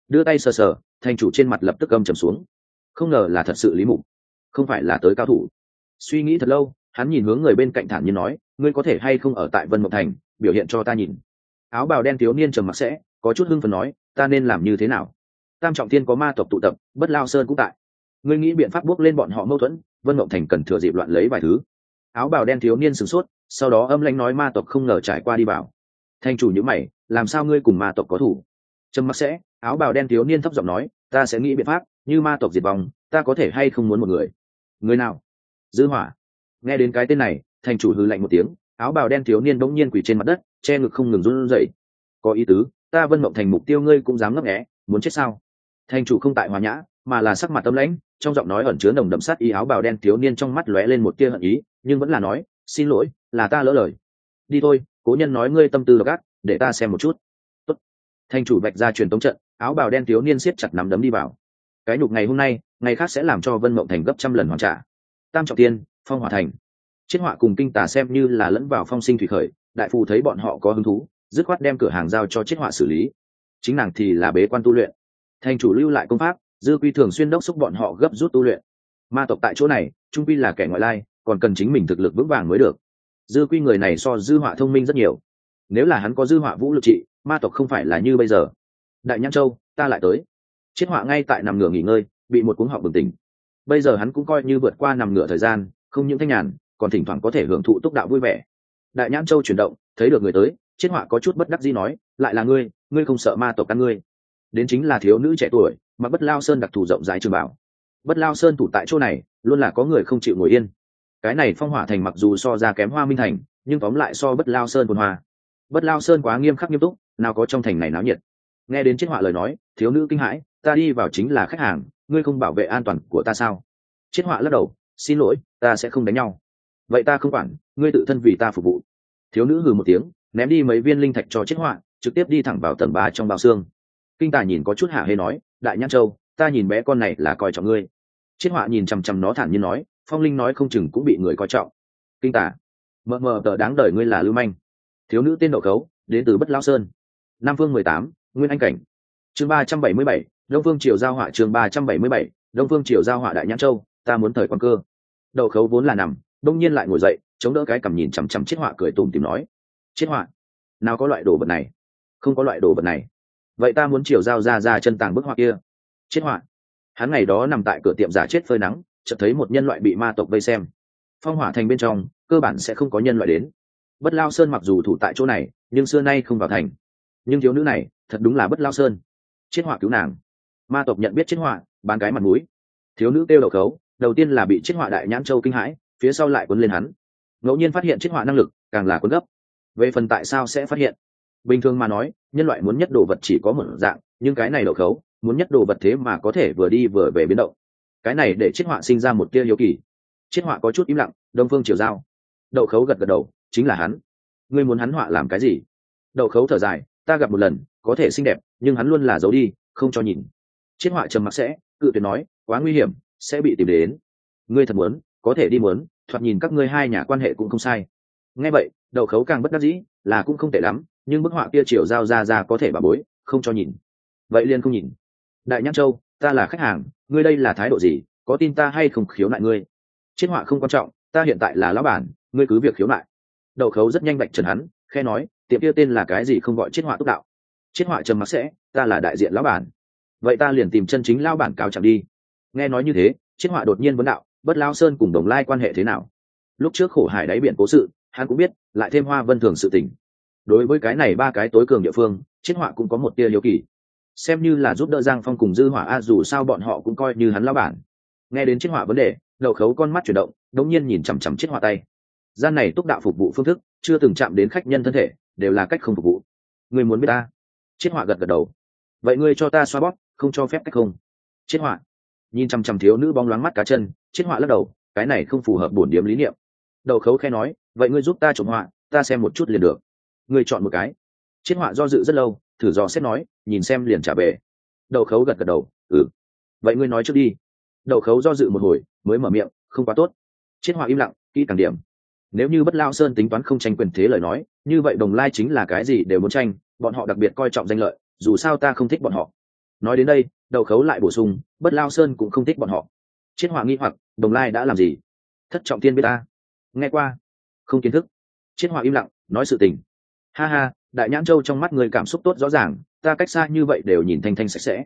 Đưa tay sờ sờ, thành chủ trên mặt lập tức âm trầm xuống. Không ngờ là thật sự lý mục, không phải là tới cao thủ. Suy nghĩ thật lâu, hắn nhìn hướng người bên cạnh thản nhiên nói, ngươi có thể hay không ở tại vân mộc thành, biểu hiện cho ta nhìn áo bào đen thiếu niên trầm mặc sẽ, có chút hưng phần nói, ta nên làm như thế nào? Tam trọng thiên có ma tộc tụ tập, bất lao sơn cũng tại. Ngươi nghĩ biện pháp buộc lên bọn họ mâu thuẫn, vân mộng thành cần thừa dịp loạn lấy vài thứ. Áo bào đen thiếu niên sửng sốt, sau đó âm lãnh nói ma tộc không ngờ trải qua đi vào. Thành chủ nhữ mày, làm sao ngươi cùng ma tộc có thủ? Trầm mặc sẽ, áo bào đen thiếu niên thấp giọng nói, ta sẽ nghĩ biện pháp, như ma tộc diệt vong, ta có thể hay không muốn một người? Người nào? Dư hỏa. Nghe đến cái tên này thành chủ hư lạnh một tiếng áo bào đen thiếu niên bỗng nhiên quỳ trên mặt đất, che ngực không ngừng run rẩy. Có ý tứ, ta vân mộng thành mục tiêu ngươi cũng dám ngấp nghé, muốn chết sao? Thành chủ không tại hòa nhã, mà là sắc mặt tâm lãnh, trong giọng nói ẩn chứa nồng đậm sát ý áo bào đen thiếu niên trong mắt lóe lên một tia hận ý, nhưng vẫn là nói, xin lỗi, là ta lỡ lời. Đi thôi, cố nhân nói ngươi tâm tư độc ác, để ta xem một chút. Tốt. thành chủ bạch ra truyền tống trận, áo bào đen thiếu niên siết chặt nắm đấm đi vào. Cái nhục ngày hôm nay, ngày khác sẽ làm cho vân mộng thành gấp trăm lần hoàn trả. Tam trọng tiên, phong hỏa thành chiết họa cùng kinh tà xem như là lẫn vào phong sinh thủy khởi, đại phù thấy bọn họ có hứng thú, dứt khoát đem cửa hàng giao cho chiết họa xử lý. Chính nàng thì là bế quan tu luyện. Thành chủ lưu lại công pháp, dư quy thường xuyên đốc xúc bọn họ gấp rút tu luyện. Ma tộc tại chỗ này, trung quy là kẻ ngoại lai, còn cần chính mình thực lực vững vàng mới được. Dư quy người này so dư họa thông minh rất nhiều. Nếu là hắn có dư họa vũ lực trị, ma tộc không phải là như bây giờ. Đại nhãn châu, ta lại tới. Chiết họa ngay tại nằm ngửa nghỉ ngơi, bị một cuống họng bừng tỉnh. Bây giờ hắn cũng coi như vượt qua nằm ngửa thời gian, không những thanh nhàn còn thỉnh thoảng có thể hưởng thụ túc đạo vui vẻ. Đại nhãn châu chuyển động, thấy được người tới chiết họa có chút bất đắc dĩ nói, lại là ngươi ngươi không sợ ma tộc căn ngươi. Đến chính là thiếu nữ trẻ tuổi, mà bất lao sơn đặc thù rộng rãi trường bảo. Bất lao sơn thủ tại chỗ này, luôn là có người không chịu ngồi yên. Cái này phong hỏa thành mặc dù so ra kém hoa minh thành, nhưng tóm lại so bất lao sơn quân hoa bất lao sơn quá nghiêm khắc nghiêm túc, nào có trong thành này náo nhiệt. Nghe đến chiết họa lời nói, thiếu nữ kinh hãi, ta đi vào chính là khách hàng, ngươi không bảo vệ an toàn của ta sao? Chiết họa lắc đầu, xin lỗi, ta sẽ không đánh nhau vậy ta không quản, ngươi tự thân vì ta phục vụ. Thiếu nữ hừ một tiếng, ném đi mấy viên linh thạch cho chiết họa, trực tiếp đi thẳng vào tầng ba trong bao xương. Kinh tài nhìn có chút hạ hê nói, đại nhãn châu, ta nhìn bé con này là coi trọng ngươi. Chiết họa nhìn chằm chằm nó thản nhiên nói, phong linh nói không chừng cũng bị người coi trọng. Kinh tả mờ mờ tờ đáng đời ngươi là lưu manh. Thiếu nữ tên đậu khấu, đến từ bất lao sơn. Nam phương mười tám, nguyên anh cảnh. Chương ba trăm bảy mươi bảy, đông phương triều giao họa chương ba trăm bảy mươi bảy, đông phương triều giao họa đại nhãn châu, ta muốn thời quan cơ. Đậu khấu vốn là nằm đông nhiên lại ngồi dậy, chống đỡ cái cầm nhìn chằm chằm chiết họa cười tùm tìm nói chiết họa, nào có loại đồ vật này? Không có loại đồ vật này. Vậy ta muốn chiều dao ra ra chân tàng bức họa kia. Chiết họa, hắn ngày đó nằm tại cửa tiệm giả chết phơi nắng, chợt thấy một nhân loại bị ma tộc vây xem. Phong hỏa thành bên trong, cơ bản sẽ không có nhân loại đến. Bất lao sơn mặc dù thủ tại chỗ này, nhưng xưa nay không vào thành. Nhưng thiếu nữ này, thật đúng là bất lao sơn. Chiết họa cứu nàng. Ma tộc nhận biết chiết họa, bán cái mặt mũi. Thiếu nữ kêu đầu khấu, đầu tiên là bị chiết họa đại nhãn châu kinh hãi phía sau lại quấn lên hắn. Ngẫu nhiên phát hiện chiết họa năng lực, càng là quấn gấp. Về phần tại sao sẽ phát hiện? Bình thường mà nói, nhân loại muốn nhất đồ vật chỉ có một dạng, nhưng cái này đậu khấu, muốn nhất đồ vật thế mà có thể vừa đi vừa về biến động. Cái này để chiết họa sinh ra một tia hiếu kỳ. Chiết họa có chút im lặng, đông phương triều giao. Đậu khấu gật gật đầu, chính là hắn. Ngươi muốn hắn họa làm cái gì? Đậu khấu thở dài, ta gặp một lần, có thể xinh đẹp, nhưng hắn luôn là giấu đi, không cho nhìn. Chiết họa trầm mặc sẽ, cự tuyệt nói, quá nguy hiểm, sẽ bị tìm đến. Ngươi thật muốn, có thể đi muốn thoạt nhìn các ngươi hai nhà quan hệ cũng không sai. Nghe vậy đậu khấu càng bất đắc dĩ, là cũng không tệ lắm, nhưng bức họa kia chiều giao ra ra có thể bà bối, không cho nhìn. Vậy liền không nhìn. Đại nhãn châu, ta là khách hàng, ngươi đây là thái độ gì, có tin ta hay không khiếu nại ngươi? Chiết họa không quan trọng, ta hiện tại là lão bản, ngươi cứ việc khiếu nại. Đậu khấu rất nhanh bạch trần hắn khe nói, tiệm kia tên là cái gì không gọi chết họa túc đạo. Chết họa trầm mặc sẽ, ta là đại diện lão bản. Vậy ta liền tìm chân chính lão bản cáo chẳng đi. Nghe nói như thế chết họa đột nhiên vấn đạo bất lao sơn cùng đồng lai quan hệ thế nào? Lúc trước khổ hải đáy biển cố sự, hắn cũng biết, lại thêm hoa vân thường sự tình. Đối với cái này ba cái tối cường địa phương chiết họa cũng có một tia hiếu kỳ. Xem như là giúp đỡ giang phong cùng dư hỏa a, dù sao bọn họ cũng coi như hắn lao bản. Nghe đến chiết họa vấn đề đậu khấu con mắt chuyển động, đống nhiên nhìn chằm chằm chiết họa tay. Gian này túc đạo phục vụ phương thức, chưa từng chạm đến khách nhân thân thể, đều là cách không phục vụ. Người muốn biết ta? Chiết họa gật gật đầu. Vậy ngươi cho ta xoa bóp, không cho phép cách không. Chiết họa nhìn chằm chằm thiếu nữ bóng loáng mắt cá chân chết họa lắc đầu, cái này không phù hợp bổn điểm lý niệm. Đầu khấu khe nói, vậy ngươi giúp ta trộm họa, ta xem một chút liền được. Ngươi chọn một cái. Chết họa do dự rất lâu, thử dò xét nói, nhìn xem liền trả về. Đầu khấu gật gật đầu ừ. Vậy ngươi nói trước đi. Đầu khấu do dự một hồi, mới mở miệng, không quá tốt. Chết họa im lặng, kỹ càng điểm. Nếu như bất lao sơn tính toán không tranh quyền thế lời nói, như vậy đồng lai chính là cái gì đều muốn tranh, bọn họ đặc biệt coi trọng danh lợi, dù sao ta không thích bọn họ. Nói đến đây, đầu khấu lại bổ sung, bất lao sơn cũng không thích bọn họ chết họa nghi hoặc, đồng lai đã làm gì? Thất trọng tiên biết ta. Nghe qua. Không kiến thức. Chết họa im lặng, nói sự tình. Ha ha, đại nhãn châu trong mắt người cảm xúc tốt rõ ràng, ta cách xa như vậy đều nhìn thanh thanh sạch sẽ.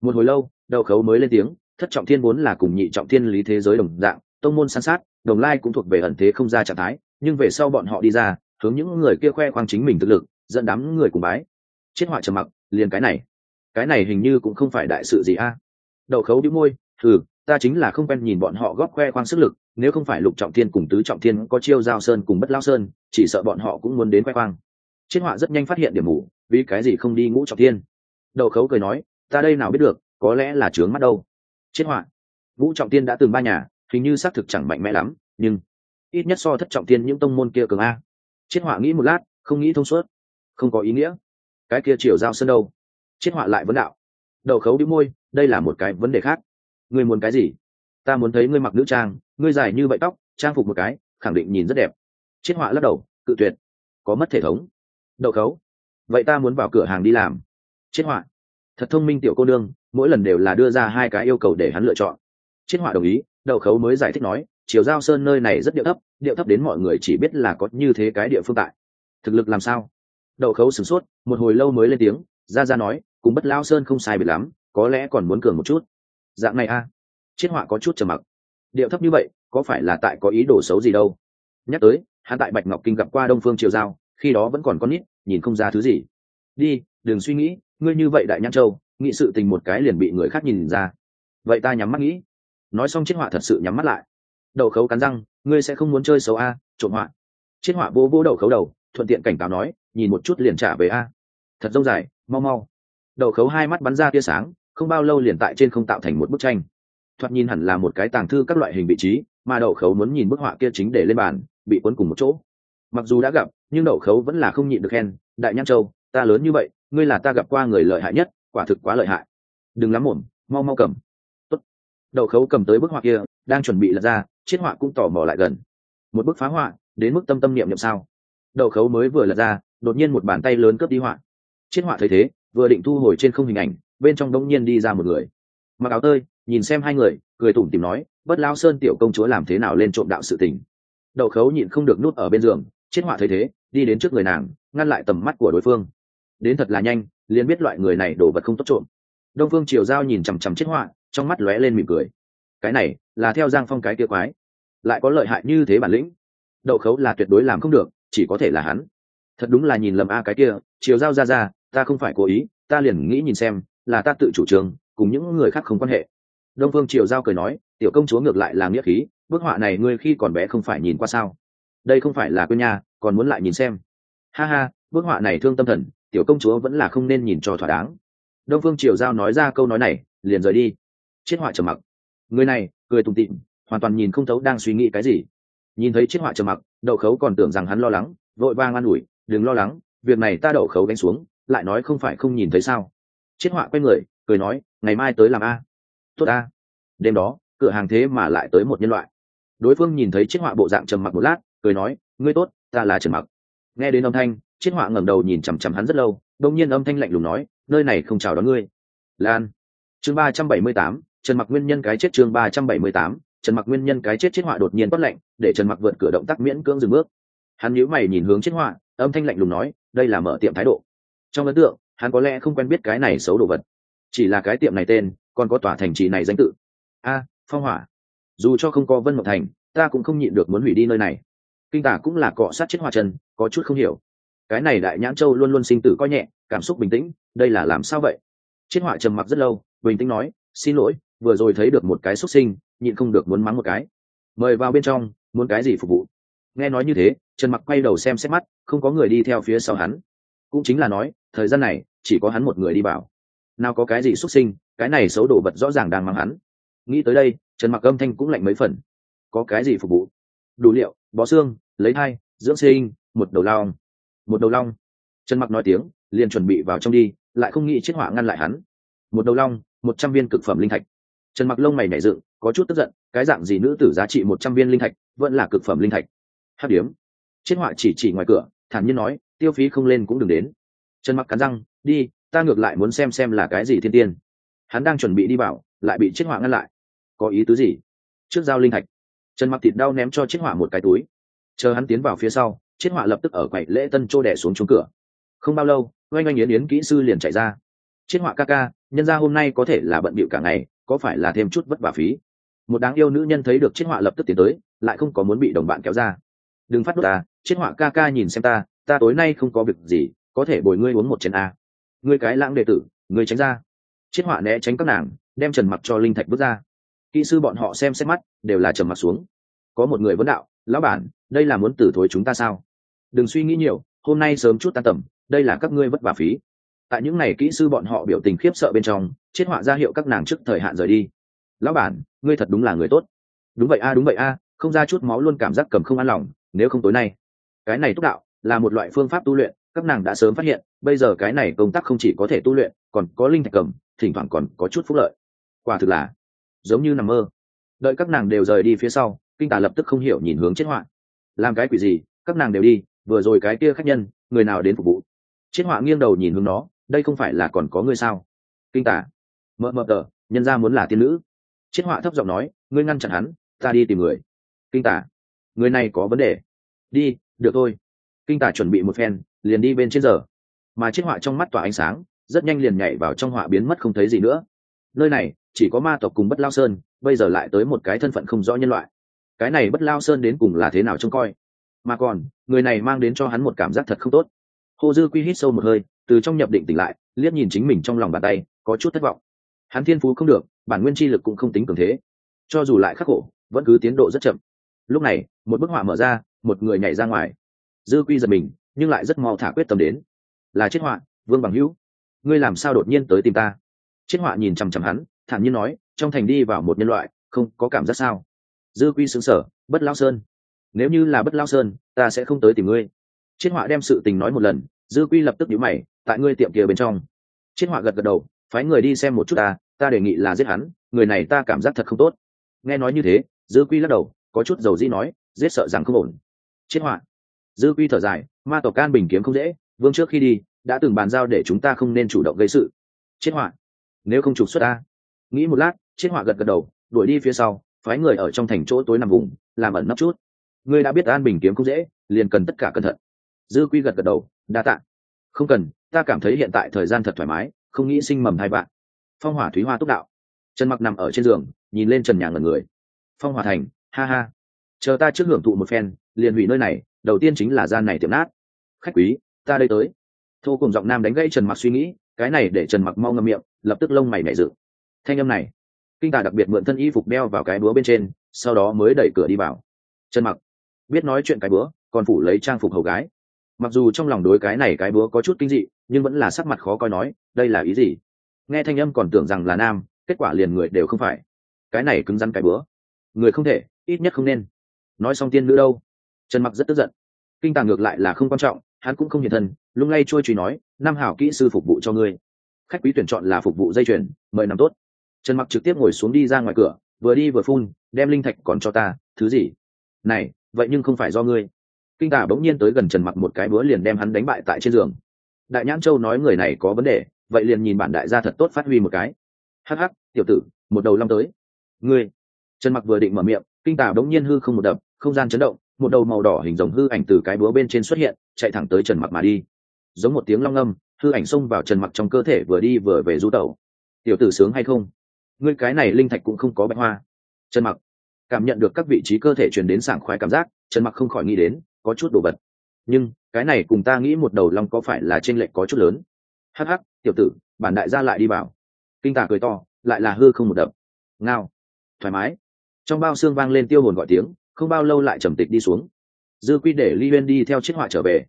Một hồi lâu đầu khấu mới lên tiếng, thất trọng thiên vốn là cùng nhị trọng thiên lý thế giới đồng dạng, tông môn san sát, đồng lai cũng thuộc về ẩn thế không ra trạng thái, nhưng về sau bọn họ đi ra, hướng những người kia khoe khoang chính mình thực lực, dẫn đám người cùng bái. Chết họa trầm mặc, liền cái này. Cái này hình như cũng không phải đại sự gì a. Đậu khấu đĩu môi thử ta chính là không quen nhìn bọn họ góp khoe khoang sức lực, nếu không phải lục trọng thiên cùng tứ trọng thiên có chiêu giao sơn cùng bất lao sơn, chỉ sợ bọn họ cũng muốn đến khoe khoang. Chết họa rất nhanh phát hiện điểm mù, vì cái gì không đi ngũ trọng thiên? Đậu khấu cười nói, ta đây nào biết được, có lẽ là trướng mắt đâu. Chết họa ngũ trọng thiên đã từng ba nhà, hình như xác thực chẳng mạnh mẽ lắm, nhưng ít nhất so thất trọng thiên những tông môn kia cường a. Chết họa nghĩ một lát, không nghĩ thông suốt. Không có ý nghĩa. Cái kia triều giao sơn đâu? Chết họa lại vấn đạo. Đầu khấu đĩu môi, đây là một cái vấn đề khác ngươi muốn cái gì? Ta muốn thấy ngươi mặc nữ trang, ngươi dài như vậy tóc, trang phục một cái, khẳng định nhìn rất đẹp. Chiết họa lắc đầu, cự tuyệt. Có mất thể thống. Đậu khấu. Vậy ta muốn vào cửa hàng đi làm. Chiết họa. Thật thông minh tiểu cô nương, mỗi lần đều là đưa ra hai cái yêu cầu để hắn lựa chọn. Chiết họa đồng ý, đậu khấu mới giải thích nói chiều giao sơn nơi này rất điệu thấp điệu thấp đến mọi người chỉ biết là có như thế cái địa phương tại. Thực lực làm sao? Đậu khấu sửng sốt, một hồi lâu mới lên tiếng ra ra nói, cùng bất lao sơn không sai biệt lắm, có lẽ còn muốn cường một chút dạng này a. À? chiết họa có chút trầm mặc. Điệu thấp như vậy, có phải là tại có ý đồ xấu gì đâu? Nhắc tới, hắn tại bạch ngọc kinh gặp qua đông phương triều giao, khi đó vẫn còn con nít, nhìn không ra thứ gì. Đi, đừng suy nghĩ, ngươi như vậy đại nhãn châu, nghị sự tình một cái liền bị người khác nhìn ra. Vậy ta nhắm mắt nghĩ. Nói xong chiết họa thật sự nhắm mắt lại. Đầu khấu cắn răng, ngươi sẽ không muốn chơi xấu a, trộm họa. Chiết họa vô vô đầu khấu đầu, thuận tiện cảnh cáo nói, nhìn một chút liền trả về a. Thật dông dài, mau mau. Đầu khấu hai mắt bắn ra tia sáng không bao lâu liền tại trên không tạo thành một bức tranh. Thoạt nhìn hẳn là một cái tàng thư các loại hình vị trí, mà đậu khấu muốn nhìn bức họa kia chính để lên bàn, bị cuốn cùng một chỗ. Mặc dù đã gặp, nhưng đậu khấu vẫn là không nhịn được khen, đại nhãn châu, ta lớn như vậy, ngươi là ta gặp qua người lợi hại nhất, quả thực quá lợi hại. Đừng lắm mồm mau mau cầm. Tốt. đậu khấu cầm tới bức họa kia, đang chuẩn bị lật ra chiết họa cũng tò mò lại gần. Một bức phá họa, đến mức tâm tâm niệm niệm sao? Đậu khấu mới vừa lật ra, đột nhiên một bàn tay lớn cướp đi họa. Chiết họa thấy thế, vừa định thu hồi trên không hình ảnh bên trong đống nhiên đi ra một người. Mặc áo tơi, nhìn xem hai người, cười tủm tìm nói, bất lao sơn tiểu công chúa làm thế nào lên trộm đạo sự tình? Đậu khấu nhịn không được nút ở bên giường, chết họa thấy thế, đi đến trước người nàng, ngăn lại tầm mắt của đối phương. Đến thật là nhanh, liền biết loại người này đổ vật không tốt trộm. Đông phương triều giao nhìn chằm chằm chết họa, trong mắt lóe lên mỉm cười. Cái này là theo giang phong cái kia quái, lại có lợi hại như thế bản lĩnh. Đậu khấu là tuyệt đối làm không được, chỉ có thể là hắn. Thật đúng là nhìn lầm a cái kia, triều giao ra ra, ta không phải cố ý, ta liền nghĩ nhìn xem là ta tự chủ trương, cùng những người khác không quan hệ. Đông phương triều giao cười nói, tiểu công chúa ngược lại là nghĩa khí, bức họa này ngươi khi còn bé không phải nhìn qua sao? Đây không phải là quên nha, còn muốn lại nhìn xem. Ha ha, bức họa này thương tâm thần, tiểu công chúa vẫn là không nên nhìn cho thỏa đáng. Đông phương triều giao nói ra câu nói này, liền rời đi. Chiết họa trầm mặc. Người này, cười tùng tịm hoàn toàn nhìn không thấu đang suy nghĩ cái gì. Nhìn thấy chiết họa trầm mặc, đậu khấu còn tưởng rằng hắn lo lắng, vội vang an ủi, đừng lo lắng, việc này ta đậu khấu đánh xuống, lại nói không phải không nhìn thấy sao? Chiết họa quay người, cười nói, ngày mai tới làm a. Tốt a. Đêm đó, cửa hàng thế mà lại tới một nhân loại. Đối phương nhìn thấy chiếc họa bộ dạng trầm mặc một lát, cười nói, ngươi tốt, ta là trần mặc. Nghe đến âm thanh chiếc họa ngẩng đầu nhìn chằm chằm hắn rất lâu đông nhiên âm thanh lạnh lùng nói, nơi này không chào đón ngươi. Lan. Chương ba trăm bảy mươi tám, trần mặc nguyên nhân cái chết chương ba trăm bảy mươi tám, trần mặc nguyên nhân cái chết chiếc họa đột nhiên bất lạnh, để trần mặc vượt cửa động tác miễn cưỡng dừng bước. Hắn nhíu mày nhìn hướng chiếc họa, âm thanh lạnh lùng nói, đây là mở tiệm thái độ. Trong ấn tượng hắn có lẽ không quen biết cái này xấu đồ vật. Chỉ là cái tiệm này tên, còn có tòa thành trì này danh tự. A, phong hỏa. Dù cho không có vân mộng thành, ta cũng không nhịn được muốn hủy đi nơi này. Kinh tả cũng là cọ sát chết hỏa chân có chút không hiểu. Cái này đại nhãn châu luôn luôn sinh tử coi nhẹ, cảm xúc bình tĩnh, đây là làm sao vậy? Chết hỏa trầm mặc rất lâu, bình tĩnh nói, xin lỗi, vừa rồi thấy được một cái xuất sinh, nhịn không được muốn mắng một cái. Mời vào bên trong, muốn cái gì phục vụ? Nghe nói như thế, trần mặc quay đầu xem xét mắt, không có người đi theo phía sau hắn cũng chính là nói, thời gian này, chỉ có hắn một người đi bảo nào có cái gì xuất sinh, cái này xấu đổ vật rõ ràng đang mang hắn. Nghĩ tới đây, trần mặc âm thanh cũng lạnh mấy phần. Có cái gì phục vụ? Đủ liệu, bó xương, lấy thai, dưỡng sinh, một đầu long. Một đầu long. Trần mặc nói tiếng, liền chuẩn bị vào trong đi, lại không nghĩ chết họa ngăn lại hắn. Một đầu long, một trăm viên cực phẩm linh thạch. Trần mặc lông mày nảy dựng, có chút tức giận, cái dạng gì nữ tử giá trị một trăm viên linh thạch, vẫn là cực phẩm linh thạch. Hát điếm. Chết họa chỉ chỉ ngoài cửa, thản nhiên nói tiêu phí không lên cũng đừng đến. Trần mặc cắn răng, đi, ta ngược lại muốn xem xem là cái gì thiên tiên. Hắn đang chuẩn bị đi vào lại bị chết họa ngăn lại. Có ý tứ gì? Trước giao linh thạch. Trần mặc thịt đau ném cho chết họa một cái túi. Chờ hắn tiến vào phía sau chết họa lập tức ở quầy lễ tân trô đẻ xuống trúng cửa. Không bao lâu, oanh oanh yến yến kỹ sư liền chạy ra. Chết họa ca ca, nhân ra hôm nay có thể là bận bịu cả ngày, có phải là thêm chút vất vả phí? Một đáng yêu nữ nhân thấy được chết họa lập tức tiến tới, lại không có muốn bị đồng bạn kéo ra. Đừng phát đốt ta chết họa ca ca nhìn xem ta ta tối nay không có việc gì, có thể bồi ngươi uống một chén a. Ngươi cái lãng đệ tử, ngươi tránh ra. Chiết họa né tránh các nàng, đem trần mặc cho linh thạch bước ra. Kỹ sư bọn họ xem xét mắt, đều là trầm mặc xuống. Có một người vấn đạo, lão bản, đây là muốn tử thối chúng ta sao? Đừng suy nghĩ nhiều, hôm nay sớm chút ta tầm, đây là các ngươi vất vả phí. Tại những ngày kỹ sư bọn họ biểu tình khiếp sợ bên trong, chiết họa ra hiệu các nàng trước thời hạn rời đi. Lão bản, ngươi thật đúng là người tốt. Đúng vậy a, đúng vậy a, không ra chút máu luôn cảm giác cầm không an lòng, nếu không tối nay. Cái này túc đạo là một loại phương pháp tu luyện, các nàng đã sớm phát hiện, bây giờ cái này công tác không chỉ có thể tu luyện, còn có linh thạch cầm, thỉnh thoảng còn có chút phúc lợi. Quả thực là, giống như nằm mơ. Đợi các nàng đều rời đi phía sau, kinh tả lập tức không hiểu nhìn hướng chết họa. Làm cái quỷ gì, các nàng đều đi, vừa rồi cái kia khách nhân, người nào đến phục vụ? Chết họa nghiêng đầu nhìn hướng nó, đây không phải là còn có ngươi sao? Kinh tả mợ mợ tờ, nhân ra muốn là tiên nữ. Chết họa thấp giọng nói, ngươi ngăn chặn hắn, ta đi tìm người. Kinh tả người này có vấn đề. Đi, được thôi kinh tả chuẩn bị một phen, liền đi bên trên giờ. Mà chiếc họa trong mắt tỏa ánh sáng, rất nhanh liền nhảy vào trong họa biến mất không thấy gì nữa. Nơi này, chỉ có ma tộc cùng bất lao sơn, bây giờ lại tới một cái thân phận không rõ nhân loại. Cái này bất lao sơn đến cùng là thế nào trông coi? Mà còn, người này mang đến cho hắn một cảm giác thật không tốt. Hồ dư quy hít sâu một hơi, từ trong nhập định tỉnh lại, liếc nhìn chính mình trong lòng bàn tay, có chút thất vọng. Hắn thiên phú không được, bản nguyên chi lực cũng không tính cường thế. Cho dù lại khắc khổ, vẫn cứ tiến độ rất chậm. Lúc này, một bức họa mở ra, một người nhảy ra ngoài dư quy giật mình, nhưng lại rất mau thả quyết tâm đến. Là chết họa, vương bằng hữu. Ngươi làm sao đột nhiên tới tìm ta? Chết họa nhìn chằm chằm hắn, thản nhiên nói, trong thành đi vào một nhân loại, không có cảm giác sao? Dư quy xứng sở bất lao sơn. Nếu như là bất lao sơn, ta sẽ không tới tìm ngươi. Chết họa đem sự tình nói một lần, dư quy lập tức nhíu mày, tại ngươi tiệm kia bên trong. Chết họa gật gật đầu, phái người đi xem một chút ta ta đề nghị là giết hắn, người này ta cảm giác thật không tốt. Nghe nói như thế, dư quy lắc đầu, có chút dầu dĩ nói, giết sợ rằng không ổn. Chết họa dư quy thở dài, ma tộc can bình kiếm không dễ, vương trước khi đi, đã từng bàn giao để chúng ta không nên chủ động gây sự. Chết họa. Nếu không trục xuất ta. Nghĩ một lát, chết họa gật gật đầu, đuổi đi phía sau, phái người ở trong thành chỗ tối nằm vùng, làm ẩn nấp chút. Ngươi đã biết an bình kiếm không dễ, liền cần tất cả cẩn thận. Dư quy gật gật đầu, đa tạ. Không cần, ta cảm thấy hiện tại thời gian thật thoải mái, không nghĩ sinh mầm hai bạn phong hỏa thúy hoa túc đạo. Trần mặc nằm ở trên giường, nhìn lên trần nhà ngần người. Phong hỏa thành, ha ha. Chờ ta trước hưởng thụ một phen, liền hủy nơi này đầu tiên chính là gian này tiệm nát. Khách quý, ta đây tới. Thô cùng giọng nam đánh gây trần mặc suy nghĩ, cái này để trần mặc mau ngâm miệng, lập tức lông mày mẹ dự thanh âm này, kinh tả đặc biệt mượn thân y phục đeo vào cái búa bên trên, sau đó mới đẩy cửa đi vào. Trần mặc, biết nói chuyện cái búa, còn phủ lấy trang phục hầu gái. Mặc dù trong lòng đối cái này cái búa có chút kinh dị, nhưng vẫn là sắc mặt khó coi nói, đây là ý gì? Nghe thanh âm còn tưởng rằng là nam, kết quả liền người đều không phải. Cái này cứng rắn cái búa. Người không thể, ít nhất không nên. Nói xong tiên nữ đâu? Trần mặc rất tức giận. Kinh tàng ngược lại là không quan trọng, hắn cũng không hiện thân, lung lay trôi truy nói, nam hảo kỹ sư phục vụ cho ngươi. Khách quý tuyển chọn là phục vụ dây chuyền, mời nằm tốt. Trần mặc trực tiếp ngồi xuống đi ra ngoài cửa, vừa đi vừa phun, đem linh thạch còn cho ta, thứ gì? Này, vậy nhưng không phải do ngươi. Kinh tả bỗng nhiên tới gần trần mặc một cái búa liền đem hắn đánh bại tại trên giường. Đại nhãn châu nói người này có vấn đề, vậy liền nhìn bản đại gia thật tốt phát huy một cái. Hắc hắc, tiểu tử, một đầu long tới. Ngươi? Trần mặc vừa định mở miệng, kinh tả bỗng nhiên hư không một đập, không gian chấn động một đầu màu đỏ hình rồng hư ảnh từ cái búa bên trên xuất hiện, chạy thẳng tới trần mặc mà đi. Giống một tiếng long âm, hư ảnh xông vào trần mặc trong cơ thể vừa đi vừa về du tẩu. Tiểu tử sướng hay không? Ngươi cái này linh thạch cũng không có bạch hoa. Trần mặc cảm nhận được các vị trí cơ thể truyền đến sảng khoái cảm giác, trần mặc không khỏi nghĩ đến, có chút đồ vật. Nhưng, cái này cùng ta nghĩ một đầu long có phải là trên lệch có chút lớn? Hắc hắc, tiểu tử, bản đại gia lại đi vào. Kinh tả cười to, lại là hư không một đập. Ngao, thoải mái. Trong bao xương vang lên tiêu hồn gọi tiếng không bao lâu lại trầm tịch đi xuống. Dư quy để ly uyên đi theo chiếc họa trở về.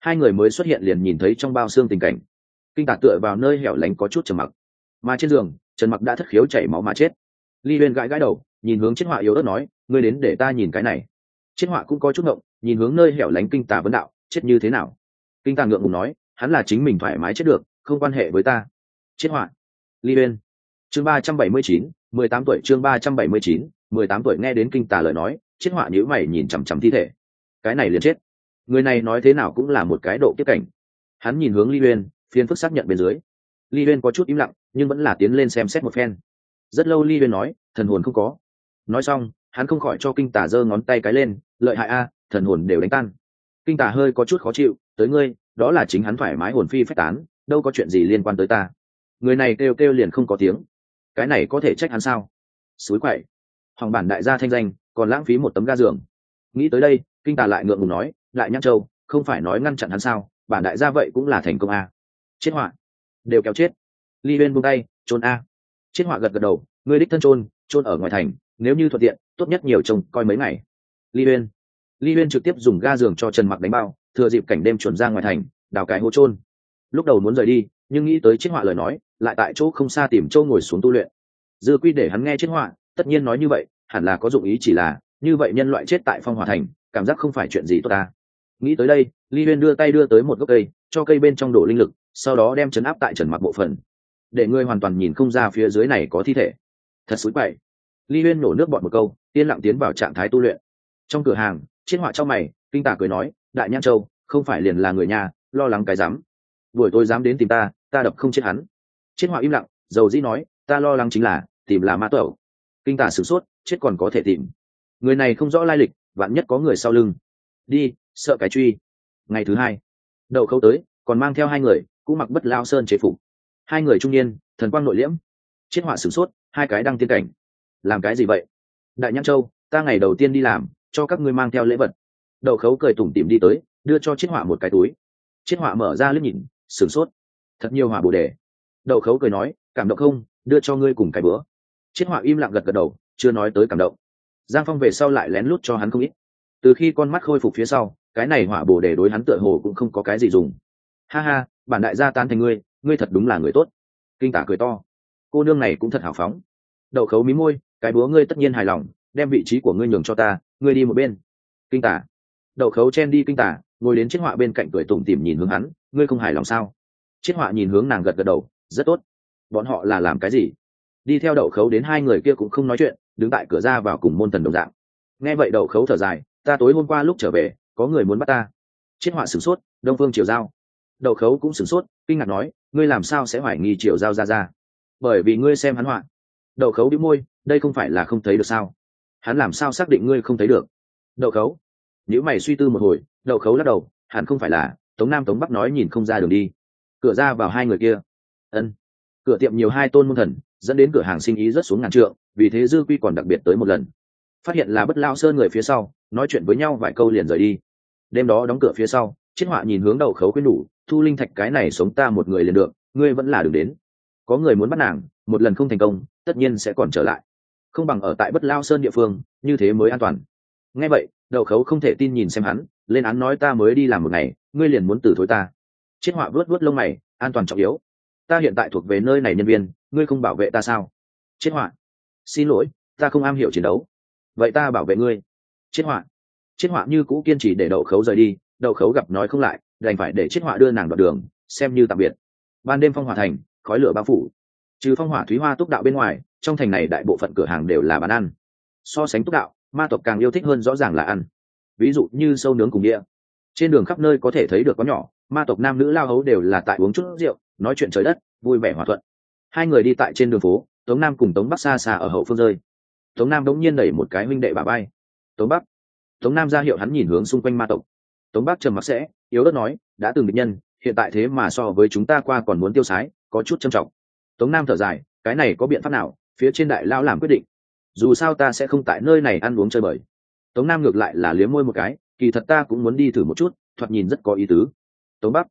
Hai người mới xuất hiện liền nhìn thấy trong bao xương tình cảnh. Kinh tạc tựa vào nơi hẻo lánh có chút trầm mặc. Mà trên giường, trần mặc đã thất khiếu chảy máu mà chết. Ly uyên gãi gãi đầu, nhìn hướng chiếc họa yếu ớt nói, ngươi đến để ta nhìn cái này. Chiếc họa cũng có chút ngộng, nhìn hướng nơi hẻo lánh kinh tà vấn đạo, chết như thế nào? Kinh tà ngượng ngùng nói, hắn là chính mình thoải mái chết được, không quan hệ với ta. Chiết họa. Ly uyên chương ba trăm bảy mươi chín, mười tám tuổi, chương ba trăm bảy mươi chín, mười tám tuổi nghe đến kinh tà lời nói chiết họa nhữ mày nhìn chằm chằm thi thể. Cái này liền chết. Người này nói thế nào cũng là một cái độ tiếp cảnh. Hắn nhìn hướng ly uyên phiên phức xác nhận bên dưới. Ly uyên có chút im lặng, nhưng vẫn là tiến lên xem xét một phen. Rất lâu ly uyên nói, thần hồn không có. Nói xong, hắn không khỏi cho kinh tả giơ ngón tay cái lên, lợi hại a, thần hồn đều đánh tan. Kinh tả hơi có chút khó chịu, tới ngươi, đó là chính hắn thoải mái hồn phi phách tán, đâu có chuyện gì liên quan tới ta. Người này kêu kêu liền không có tiếng. Cái này có thể trách hắn sao? Suối quậy. Hoàng bản đại gia thanh danh còn lãng phí một tấm ga giường. Nghĩ tới đây, kinh tà lại ngượng ngùng nói, lại nhắc châu, không phải nói ngăn chặn hắn sao? Bản đại gia vậy cũng là thành công a. Chết họa. Đều kéo chết. Ly bên buông tay trôn a. Chết họa gật gật đầu, ngươi đích thân trôn trôn ở ngoài thành, nếu như thuận tiện, tốt nhất nhiều chồng coi mấy ngày. Ly bên ly bên trực tiếp dùng ga giường cho trần mặc đánh bao, thừa dịp cảnh đêm chuẩn ra ngoài thành, đào cái hố trôn. Lúc đầu muốn rời đi, nhưng nghĩ tới chết họa lời nói, lại tại chỗ không xa tìm châu ngồi xuống tu luyện. Dư quy để hắn nghe chết họa, tất nhiên nói như vậy hẳn là có dụng ý chỉ là, như vậy nhân loại chết tại phong hòa thành, cảm giác không phải chuyện gì tốt ta. Nghĩ tới đây, ly huyên đưa tay đưa tới một gốc cây, cho cây bên trong đổ linh lực, sau đó đem chấn áp tại trần mặc bộ phận. Để ngươi hoàn toàn nhìn không ra phía dưới này có thi thể. Thật xúi quậy. Ly huyên nổ nước bọn một câu, yên lặng tiến vào trạng thái tu luyện. Trong cửa hàng, chiết họa trong mày, kinh tả cười nói, đại nhan châu, không phải liền là người nhà, lo lắng cái dám buổi tôi dám đến tìm ta ta đập không chết hắn. Chiết họa im lặng, dầu dĩ nói, ta lo lắng chính là, tìm là ma tẩu. Kinh tả sửng sốt chết còn có thể tìm. Người này không rõ lai lịch, vạn nhất có người sau lưng. Đi, sợ cái truy. Ngày thứ hai, đậu khâu tới, còn mang theo hai người, cũng mặc bất lao sơn chế phục. Hai người trung niên, thần quang nội liễm. Chiết họa sửng sốt, hai cái đăng tiên cảnh. Làm cái gì vậy? Đại nhãn châu, ta ngày đầu tiên đi làm, cho các ngươi mang theo lễ vật. Đậu khấu cười tủm tỉm đi tới, đưa cho chiết họa một cái túi. Chiết họa mở ra liếc nhìn, sửng sốt. Thật nhiều hỏa bồ đề. Đậu khấu cười nói, cảm động không, đưa cho ngươi cùng cái bữa. Chiết họa im lặng gật gật đầu chưa nói tới cảm động. Giang phong về sau lại lén lút cho hắn không ít. Từ khi con mắt khôi phục phía sau, cái này hỏa bồ để đối hắn tựa hồ cũng không có cái gì dùng. Ha ha, bản đại gia tan thành ngươi ngươi thật đúng là người tốt. Kinh tả cười to. Cô nương này cũng thật hào phóng. Đậu khấu mí môi, cái búa ngươi tất nhiên hài lòng, đem vị trí của ngươi nhường cho ta, ngươi đi một bên. Kinh tả. Đậu khấu chen đi kinh tả, ngồi đến chiếc họa bên cạnh cười tủm tỉm nhìn hướng hắn, ngươi không hài lòng sao? Chiếc họa nhìn hướng nàng gật gật đầu, rất tốt. Bọn họ là làm cái gì? Đi theo đậu khấu đến hai người kia cũng không nói chuyện đứng tại cửa ra vào cùng môn thần đồng dạng. Nghe vậy đậu khấu thở dài, ta tối hôm qua lúc trở về, có người muốn bắt ta. Chiết họa sửng sốt, đông phương triều giao. Đậu khấu cũng sửng sốt, kinh ngạc nói, ngươi làm sao sẽ hoài nghi triều giao ra ra? Bởi vì ngươi xem hắn họa. Đậu khấu đĩu môi, đây không phải là không thấy được sao? Hắn làm sao xác định ngươi không thấy được? Đậu khấu nếu mày suy tư một hồi đậu khấu lắc đầu hẳn không phải là, tống nam tống bắc nói nhìn không ra đường đi. Cửa ra vào hai người kia. Ân. Cửa tiệm nhiều hai tôn môn thần, dẫn đến cửa hàng sinh ý rất xuống ngàn trượng vì thế dư quy còn đặc biệt tới một lần. Phát hiện là bất lao sơn người phía sau, nói chuyện với nhau vài câu liền rời đi. Đêm đó đóng cửa phía sau chiết họa nhìn hướng đầu khấu khuyên đủ, thu linh thạch cái này sống ta một người liền được, ngươi vẫn là đừng đến. Có người muốn bắt nàng, một lần không thành công, tất nhiên sẽ còn trở lại. Không bằng ở tại bất lao sơn địa phương, như thế mới an toàn. Nghe vậy đậu khấu không thể tin nhìn xem hắn, lên án nói ta mới đi làm một ngày, ngươi liền muốn từ thối ta. Chiết họa vớt vớt lông mày, an toàn trọng yếu. Ta hiện tại thuộc về nơi này nhân viên, ngươi không bảo vệ ta sao? Chiết họa xin lỗi, ta không am hiểu chiến đấu. Vậy ta bảo vệ ngươi. Chiết họa. Chiết họa như cũ kiên trì để đậu khấu rời đi, đậu khấu gặp nói không lại, đành phải để chiết họa đưa nàng đoạn đường, xem như tạm biệt. Ban đêm phong hỏa thành, khói lửa bao phủ. Trừ phong hỏa thúy hoa túc đạo bên ngoài, trong thành này đại bộ phận cửa hàng đều là bán ăn. So sánh túc đạo, ma tộc càng yêu thích hơn rõ ràng là ăn. Ví dụ như sâu nướng cùng đĩa. trên đường khắp nơi có thể thấy được có nhỏ, ma tộc nam nữ lao hấu đều là tại uống chút rượu, nói chuyện trời đất, vui vẻ hòa thuận. Hai người đi tại trên đường phố tống nam cùng tống bắc xa xa ở hậu phương rơi. Tống nam đống nhiên đẩy một cái huynh đệ bà bay tống bắc. Tống nam ra hiệu hắn nhìn hướng xung quanh ma tộc. Tống bắc trầm mặc sẽ, yếu đất nói, đã từng địch nhân, hiện tại thế mà so với chúng ta qua còn muốn tiêu sái, có chút trầm trọng. Tống nam thở dài, cái này có biện pháp nào? Phía trên đại lão làm quyết định. Dù sao ta sẽ không tại nơi này ăn uống chơi bời. Tống nam ngược lại là liếm môi một cái, kỳ thật ta cũng muốn đi thử một chút, thoạt nhìn rất có ý tứ. Tống bắc,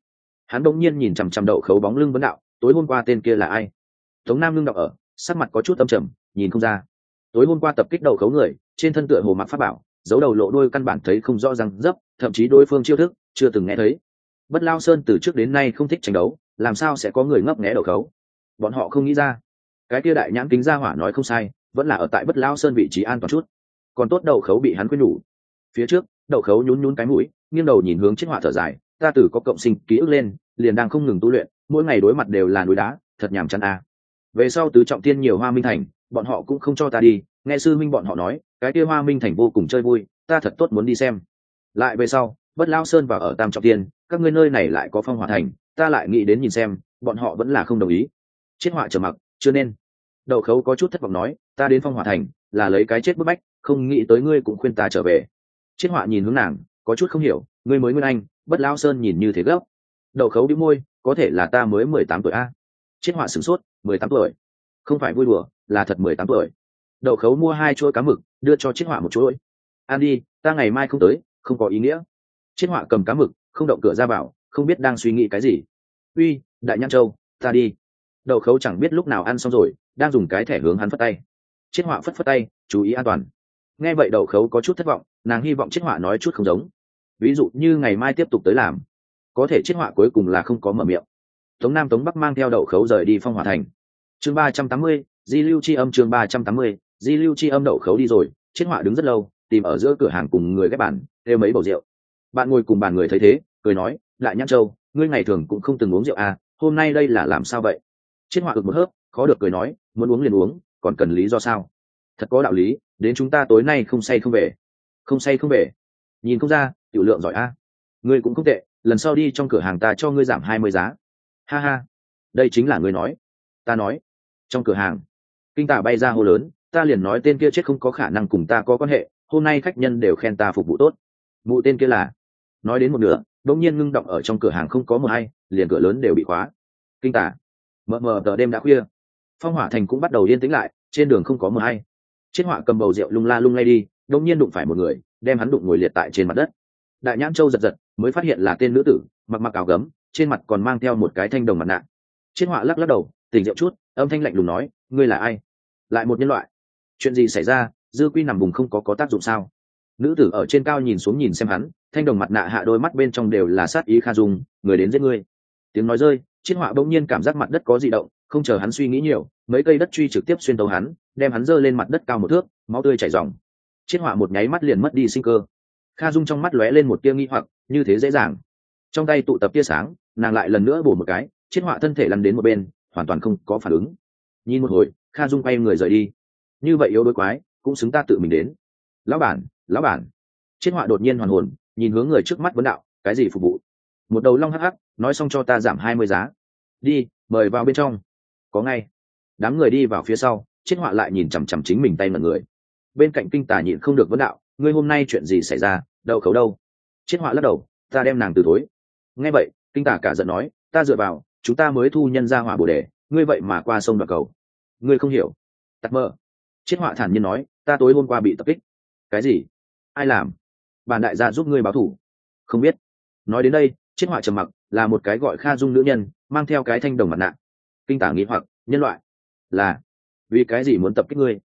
hắn bỗng nhiên nhìn chằm chằm đậu khấu bóng lưng vấn đạo, tối hôm qua tên kia là ai? Tống nam ngưng đọc ở sắc mặt có chút âm trầm, nhìn không ra. Tối hôm qua tập kích đầu khấu người, trên thân tựa hồ mặc pháp bảo, giấu đầu lộ đôi căn bản thấy không rõ ràng dấp, thậm chí đối phương chiêu thức chưa từng nghe thấy. Bất lao sơn từ trước đến nay không thích tranh đấu, làm sao sẽ có người ngấp nghé đầu khấu? Bọn họ không nghĩ ra. Cái kia đại nhãn kính gia hỏa nói không sai, vẫn là ở tại bất lao sơn vị trí an toàn chút. Còn tốt đầu khấu bị hắn quên nhủ. Phía trước, đầu khấu nhún nhún cái mũi, nghiêng đầu nhìn hướng chiếc họa thở dài, ta tử có cộng sinh ký ức lên, liền đang không ngừng tu luyện, mỗi ngày đối mặt đều là núi đá, thật nhàm chán à về sau tứ trọng tiên nhiều hoa minh thành, bọn họ cũng không cho ta đi, nghe sư minh bọn họ nói, cái kia hoa minh thành vô cùng chơi vui, ta thật tốt muốn đi xem. Lại về sau, bất lao sơn và ở tam trọng tiên, các ngươi nơi này lại có phong hỏa thành, ta lại nghĩ đến nhìn xem, bọn họ vẫn là không đồng ý. Chết họa trở mặc, chưa nên. Đậu khấu có chút thất vọng nói, ta đến phong hỏa thành, là lấy cái chết bức bách, không nghĩ tới ngươi cũng khuyên ta trở về. Chết họa nhìn hướng nàng, có chút không hiểu, ngươi mới nguyên anh, bất lao sơn nhìn như thế gấp. Đậu khấu đĩu môi, có thể là ta mới mười tám tuổi a. Chết họa sửng sốt mười tám tuổi. Không phải vui đùa, là thật mười tám tuổi. Đậu khấu mua hai chuỗi cá mực, đưa cho chiết họa một chuỗi. Ăn đi, ta ngày mai không tới, không có ý nghĩa. Chiết họa cầm cá mực, không động cửa ra bảo không biết đang suy nghĩ cái gì. Uy, đại nhãn châu, ta đi. Đậu khấu chẳng biết lúc nào ăn xong rồi, đang dùng cái thẻ hướng hắn phất tay. Chiết họa phất phất tay, chú ý an toàn. Nghe vậy đậu khấu có chút thất vọng, nàng hy vọng chiết họa nói chút không giống. Ví dụ như ngày mai tiếp tục tới làm, có thể chiết họa cuối cùng là không có mở miệng tống nam tống bắc mang theo đậu khấu rời đi phong hỏa thành. Chương ba trăm tám mươi, di lưu chi âm, chương ba trăm tám mươi, di lưu chi âm đậu khấu đi rồi chiết họa đứng rất lâu, tìm ở giữa cửa hàng cùng người ghép bàn đều mấy bầu rượu. Bạn ngồi cùng bàn người thấy thế, cười nói lại nhãn châu, ngươi ngày thường cũng không từng uống rượu à hôm nay đây là làm sao vậy? Chiết họa ực một hớp, khó được cười nói, muốn uống liền uống, còn cần lý do sao? Thật có đạo lý, đến chúng ta tối nay không say không về. Không say không về? Nhìn không ra, tiểu lượng giỏi a. Ngươi cũng không tệ, lần sau đi trong cửa hàng ta cho ngươi giảm hai mươi giá ha ha. Đây chính là ngươi nói. Ta nói. Trong cửa hàng, kinh tả bay ra hô lớn, ta liền nói tên kia chết không có khả năng cùng ta có quan hệ, hôm nay khách nhân đều khen ta phục vụ tốt. Mụ tên kia là, nói đến một nửa, đột nhiên ngưng động ở trong cửa hàng không có mờ hay liền cửa lớn đều bị khóa. Kinh tả, mờ mờ tờ đêm đã khuya. Phong hỏa thành cũng bắt đầu yên tĩnh lại, trên đường không có mờ hay chiết họa cầm bầu rượu lung la lung lay đi, đột nhiên đụng phải một người, đem hắn đụng ngồi liệt tại trên mặt đất. Đại nhãn châu giật giật, mới phát hiện là tên nữ tử, mặc mặc áo gấm trên mặt còn mang theo một cái thanh đồng mặt nạ. Chiến họa lắc lắc đầu, tỉnh rượu chút, âm thanh lạnh lùng nói, ngươi là ai? Lại một nhân loại. Chuyện gì xảy ra? Dư quy nằm vùng không có có tác dụng sao? Nữ tử ở trên cao nhìn xuống nhìn xem hắn, thanh đồng mặt nạ hạ đôi mắt bên trong đều là sát ý kha dung, người đến giết ngươi. Tiếng nói rơi, chiết họa bỗng nhiên cảm giác mặt đất có di động, không chờ hắn suy nghĩ nhiều, mấy cây đất truy trực tiếp xuyên tấu hắn, đem hắn giơ lên mặt đất cao một thước, máu tươi chảy ròng. Chiết họa một nháy mắt liền mất đi sinh cơ. Kha dung trong mắt lóe lên một tia nghi hoặc, như thế dễ dàng trong tay tụ tập tia sáng, nàng lại lần nữa bổ một cái, chiết họa thân thể lăn đến một bên, hoàn toàn không có phản ứng. Nhìn một hồi, kha dung quay người rời đi. Như vậy yếu đuối quái, cũng xứng ta tự mình đến. Lão bản lão bản. Chiết họa đột nhiên hoàn hồn, nhìn hướng người trước mắt vấn đạo, cái gì phục vụ? Một đầu long hắc hắc, nói xong cho ta giảm hai mươi giá. Đi, mời vào bên trong. Có ngay. Đám người đi vào phía sau, chiết họa lại nhìn chằm chằm chính mình tay mật người. Bên cạnh kinh tả nhịn không được vấn đạo, ngươi hôm nay chuyện gì xảy ra? Đậu khấu đâu? Chiết họa lắc đầu, ta đem nàng từ tối nghe vậy, kinh tả cả giận nói, ta dựa vào, chúng ta mới thu nhân ra hỏa bồ đề, ngươi vậy mà qua sông đoạt cầu. Ngươi không hiểu. Tắt mơ. Chiết họa thản nhiên nói, ta tối hôm qua bị tập kích. Cái gì? Ai làm? Bàn đại gia giúp ngươi báo thủ. Không biết. Nói đến đây chiết họa trầm mặc, là một cái gọi kha dung nữ nhân, mang theo cái thanh đồng mặt nạ. Kinh tả nghĩ hoặc, nhân loại, là vì cái gì muốn tập kích ngươi?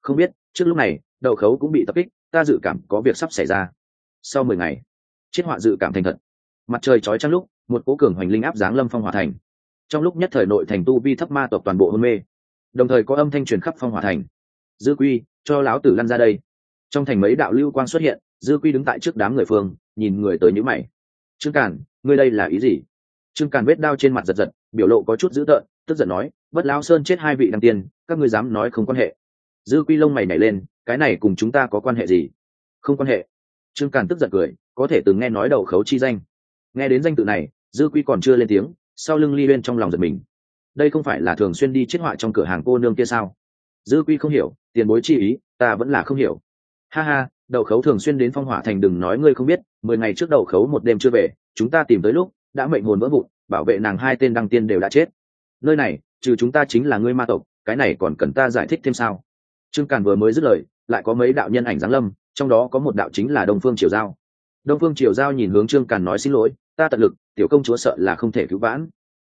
Không biết, trước lúc này đậu khấu cũng bị tập kích, ta dự cảm có việc sắp xảy ra. Sau mười ngày chiết họa dự cảm thành thật mặt trời chói chang lúc, một cố cường hoành linh áp giáng lâm phong hỏa thành. Trong lúc nhất thời nội thành tu vi thấp ma tộc toàn bộ hôn mê. Đồng thời có âm thanh truyền khắp phong hỏa thành. Dư quy, cho láo tử lăn ra đây. Trong thành mấy đạo lưu quang xuất hiện, dư quy đứng tại trước đám người phương, nhìn người tới nhữ mày. Trương càn, ngươi đây là ý gì? Trương càn vết đao trên mặt giật giật, biểu lộ có chút dữ tợn, tức giận nói, bất lão sơn chết hai vị đăng tiên, các ngươi dám nói không quan hệ. Dư quy lông mày nảy lên, cái này cùng chúng ta có quan hệ gì? Không quan hệ. Trương càn tức giận cười, có thể từng nghe nói đầu khấu chi danh nghe đến danh tự này, dư quy còn chưa lên tiếng, sau lưng ly bên trong lòng giật mình. Đây không phải là thường xuyên đi chết họa trong cửa hàng cô nương kia sao? Dư quy không hiểu, tiền bối chi ý, ta vẫn là không hiểu. Ha ha đậu khấu thường xuyên đến phong hỏa thành đừng nói ngươi không biết, mười ngày trước đậu khấu một đêm chưa về, chúng ta tìm tới lúc, đã mệnh hồn vỡ vụn, bảo vệ nàng hai tên đăng tiên đều đã chết. Nơi này, trừ chúng ta chính là ngươi ma tộc, cái này còn cần ta giải thích thêm sao? Trương càn vừa mới dứt lời, lại có mấy đạo nhân ảnh giáng lâm, trong đó có một đạo chính là đông phương triều giao. Đông phương triều giao nhìn hướng trương càn nói xin lỗi ta tận lực, tiểu công chúa sợ là không thể cứu vãn.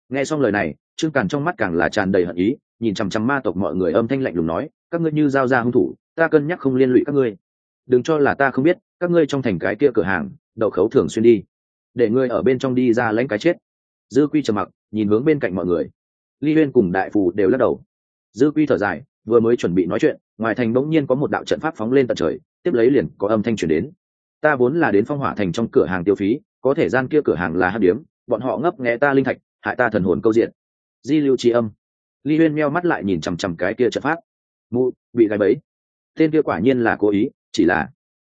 Nghe xong lời này, trương càn trong mắt càng là tràn đầy hận ý, nhìn chằm chằm ma tộc mọi người âm thanh lạnh lùng nói, các ngươi như giao ra hung thủ, ta cân nhắc không liên lụy các ngươi. Đừng cho là ta không biết, các ngươi trong thành cái kia cửa hàng, đậu khấu thường xuyên đi. Để ngươi ở bên trong đi ra lãnh cái chết. Dư quy trầm mặc, nhìn hướng bên cạnh mọi người. Ly huyên cùng đại phù đều lắc đầu. Dư quy thở dài, vừa mới chuẩn bị nói chuyện, ngoài thành bỗng nhiên có một đạo trận pháp phóng lên tận trời, tiếp lấy liền có âm thanh chuyển đến. Ta vốn là đến phong hỏa thành trong cửa hàng tiêu phí có thể gian kia cửa hàng là hát điếm, bọn họ ngấp nghe ta linh thạch, hại ta thần hồn câu diện. Di lưu tri âm. Ly huyên meo mắt lại nhìn chằm chằm cái kia trận pháp. Mụ, bị gáy bẫy. Tên kia quả nhiên là cố ý, chỉ là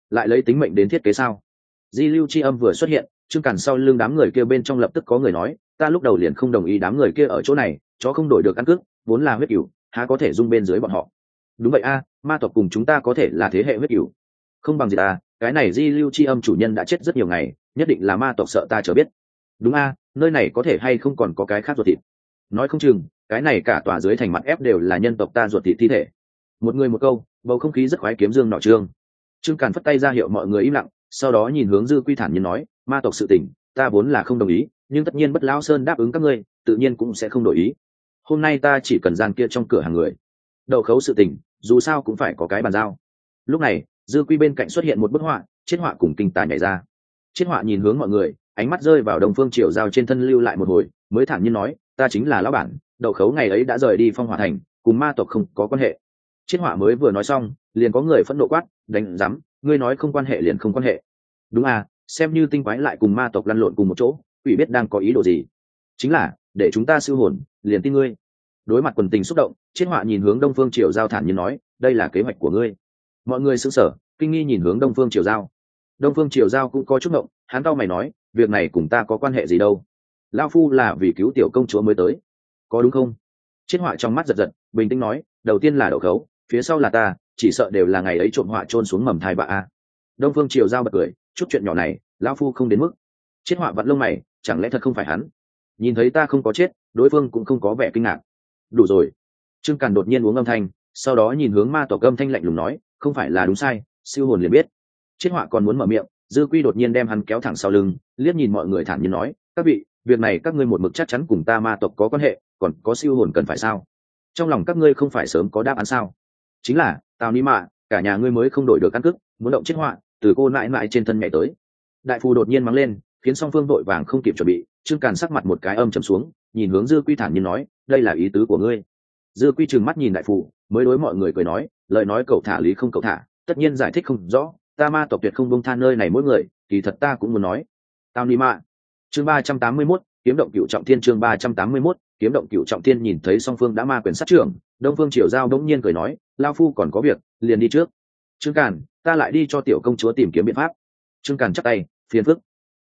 lại lấy tính mệnh đến thiết kế sao? Di lưu tri âm vừa xuất hiện chương cản sau lưng đám người kia bên trong lập tức có người nói, ta lúc đầu liền không đồng ý đám người kia ở chỗ này, chó không đổi được căn cước vốn là huyết cửu, há có thể dung bên dưới bọn họ. Đúng vậy a, ma tộc cùng chúng ta có thể là thế hệ huyết cửu. Không bằng gì ta, cái này di lưu tri âm chủ nhân đã chết rất nhiều ngày nhất định là ma tộc sợ ta chờ biết. Đúng a, nơi này có thể hay không còn có cái khác ruột thịt? Nói không chừng, cái này cả tòa dưới thành mặt ép đều là nhân tộc ta ruột thịt thi thể. Một người một câu, bầu không khí rất khoái kiếm dương nọ trương. Trương càn phất tay ra hiệu mọi người im lặng, sau đó nhìn hướng dư quy thản nhiên nói, ma tộc sự tỉnh ta vốn là không đồng ý, nhưng tất nhiên bất lão sơn đáp ứng các ngươi, tự nhiên cũng sẽ không đổi ý. Hôm nay ta chỉ cần gian kia trong cửa hàng người. Đầu khấu sự tình, dù sao cũng phải có cái bàn giao. Lúc này, dư quy bên cạnh xuất hiện một bức họa chiết họa cùng kinh tài nhảy ra chiết họa nhìn hướng mọi người, ánh mắt rơi vào đồng phương triều giao trên thân lưu lại một hồi, mới thản nhiên nói, ta chính là lão bản, đậu khấu ngày ấy đã rời đi phong hòa thành, cùng ma tộc không có quan hệ. Chiết họa mới vừa nói xong, liền có người phẫn nộ quát, đánh rắm ngươi nói không quan hệ liền không quan hệ. Đúng à xem như tinh quái lại cùng ma tộc lăn lộn cùng một chỗ, quỷ biết đang có ý đồ gì? Chính là, để chúng ta siêu hồn, liền tin ngươi. Đối mặt quần tình xúc động chiết họa nhìn hướng đông phương triều giao thản nhiên nói, đây là kế hoạch của ngươi. Mọi người xứng sở kinh nghi nhìn hướng đông phương triều giao đông phương triều giao cũng có chút động hắn tao mày nói, việc này cùng ta có quan hệ gì đâu? Lao phu là vì cứu tiểu công chúa mới tới. Có đúng không? Chiết họa trong mắt giật giật, bình tĩnh nói, đầu tiên là đậu khấu, phía sau là ta, chỉ sợ đều là ngày ấy trộm họa trôn xuống mầm thai bạ a. Đông phương triều giao bật cười, chút chuyện nhỏ này, lão phu không đến mức. Chết họa vặn lông mày, chẳng lẽ thật không phải hắn? Nhìn thấy ta không có chết, đối phương cũng không có vẻ kinh ngạc. Đủ rồi. Trương càn đột nhiên uống âm thanh, sau đó nhìn hướng ma tộc âm thanh lạnh lùng nói, không phải là đúng sai, siêu hồn liền biết chết họa còn muốn mở miệng, dư quy đột nhiên đem hắn kéo thẳng sau lưng, liếc nhìn mọi người thản nhiên nói, các vị, việc này các ngươi một mực chắc chắn cùng ta ma tộc có quan hệ, còn có siêu hồn cần phải sao? Trong lòng các ngươi không phải sớm có đáp án sao? Chính là tào ni mạ, cả nhà ngươi mới không đổi được căn cước, muốn động chết họa, từ cô mãi mãi trên thân nhảy tới. Đại phù đột nhiên mắng lên, khiến song phương vội vàng không kịp chuẩn bị, trương càn sắc mặt một cái âm chầm xuống, nhìn hướng dư quy thản nhiên nói, đây là ý tứ của ngươi. Dư quy trừng mắt nhìn đại phù, mới đối mọi người cười nói, lời nói cậu thả lý không cậu thả, tất nhiên giải thích không rõ ta ma tộc tuyệt không bông tha nơi này mỗi người, kỳ thật ta cũng muốn nói. Tao ni mạ chương ba trăm tám mươi mốt, kiếm động cựu trọng thiên chương ba trăm tám mươi mốt, kiếm động cựu trọng thiên nhìn thấy song phương đã ma quyền sát trưởng, đông phương triều giao đống nhiên cười nói lao phu còn có việc, liền đi trước. Trương càn, ta lại đi cho tiểu công chúa tìm kiếm biện pháp. Trương càn chắc tay, phiền phức.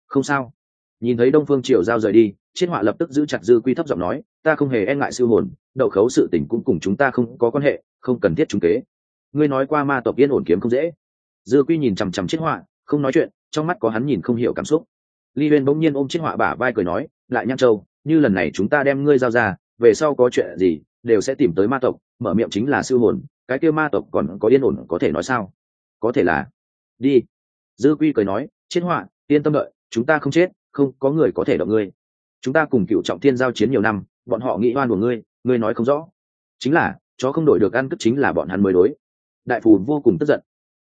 Không sao. Nhìn thấy đông phương triều giao rời đi, chiết họa lập tức giữ chặt dư quy thấp giọng nói, ta không hề e ngại siêu hồn, đậu khấu sự tình cũng cùng chúng ta không có quan hệ, không cần thiết trung kế. Ngươi nói qua ma tộc yên ổn kiếm không dễ dư quy nhìn chằm chằm chiếc họa, không nói chuyện, trong mắt có hắn nhìn không hiểu cảm xúc. Ly huyên bỗng nhiên ôm chiếc họa bả vai cười nói, lại nhăn châu, như lần này chúng ta đem ngươi giao ra, về sau có chuyện gì, đều sẽ tìm tới ma tộc, mở miệng chính là siêu hồn, cái kia ma tộc còn có yên ổn có thể nói sao? Có thể là. Đi. Dư quy cười nói chiến họa, yên tâm đợi, chúng ta không chết, không có người có thể động ngươi. Chúng ta cùng cựu trọng thiên giao chiến nhiều năm, bọn họ nghĩ oan của ngươi ngươi nói không rõ. Chính là, chó không đổi được ăn cất chính là bọn hắn mới đối. Đại phù vô cùng tức giận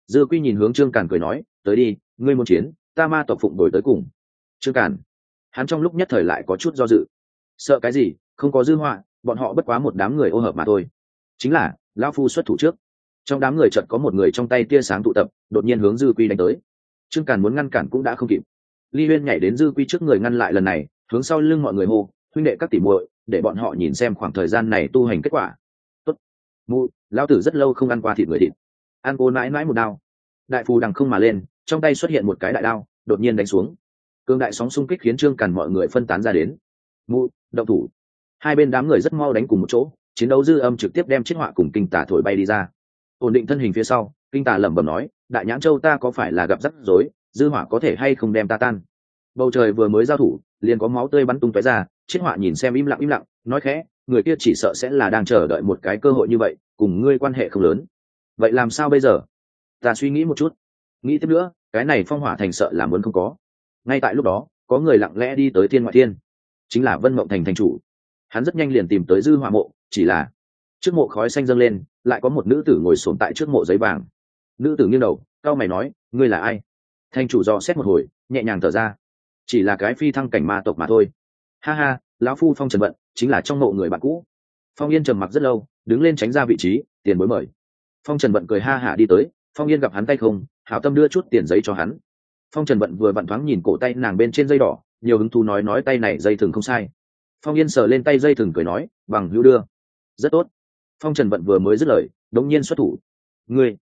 dư quy nhìn hướng trương càn cười nói, tới đi, ngươi muốn chiến, ta ma tộc phụng đổi tới cùng. Trương càn, hắn trong lúc nhất thời lại có chút do dự. Sợ cái gì, không có dư họa, bọn họ bất quá một đám người ô hợp mà thôi. Chính là lao phu xuất thủ trước. Trong đám người chợt có một người trong tay tia sáng tụ tập, đột nhiên hướng dư quy đánh tới. Trương càn muốn ngăn cản cũng đã không kịp. Ly huyên nhảy đến dư quy trước người ngăn lại lần này, hướng sau lưng mọi người hô, huynh đệ các tỉ muội, để bọn họ nhìn xem khoảng thời gian này tu hành kết quả. Tốt. Mụ, lão tử rất lâu không ăn qua thịt người thịt an cô mãi mãi một đao. Đại phù đằng không mà lên, trong tay xuất hiện một cái đại đao, đột nhiên đánh xuống. Cương đại sóng xung kích khiến trương càn mọi người phân tán ra đến. Mụ, động thủ. Hai bên đám người rất mau đánh cùng một chỗ, chiến đấu dư âm trực tiếp đem chiếc họa cùng kinh tả thổi bay đi ra. Ổn định thân hình phía sau, kinh tả lẩm bẩm nói, đại nhãn châu ta có phải là gặp rắc rối, dư hỏa có thể hay không đem ta tan? Bầu trời vừa mới giao thủ, liền có máu tươi bắn tung tóe ra chiếc họa nhìn xem im lặng im lặng, nói khẽ, người kia chỉ sợ sẽ là đang chờ đợi một cái cơ hội như vậy, cùng ngươi quan hệ không lớn vậy làm sao bây giờ? Ta suy nghĩ một chút. Nghĩ tiếp nữa, cái này phong hỏa thành sợ là muốn không có. Ngay tại lúc đó, có người lặng lẽ đi tới thiên ngoại thiên. Chính là vân mộng thành thành chủ. Hắn rất nhanh liền tìm tới dư hỏa mộ, chỉ là trước mộ khói xanh dâng lên, lại có một nữ tử ngồi sồn tại trước mộ giấy vàng. Nữ tử nghiêng đầu cao mày nói, ngươi là ai? Thành chủ dò xét một hồi, nhẹ nhàng thở ra. Chỉ là cái phi thăng cảnh ma tộc mà thôi. Ha ha, lão phu phong trần vận chính là trong mộ người bạn cũ. Phong yên trầm mặc rất lâu, đứng lên tránh ra vị trí, tiền bối mời phong trần vận cười ha hả đi tới, phong yên gặp hắn tay không, hảo tâm đưa chút tiền giấy cho hắn. Phong trần vận vừa vặn thoáng nhìn cổ tay nàng bên trên dây đỏ, nhiều hứng thú nói nói tay này dây thừng không sai. Phong yên sờ lên tay dây thừng cười nói, bằng hữu đưa. Rất tốt. Phong trần vận vừa mới dứt lời, đống nhiên xuất thủ. Ngươi.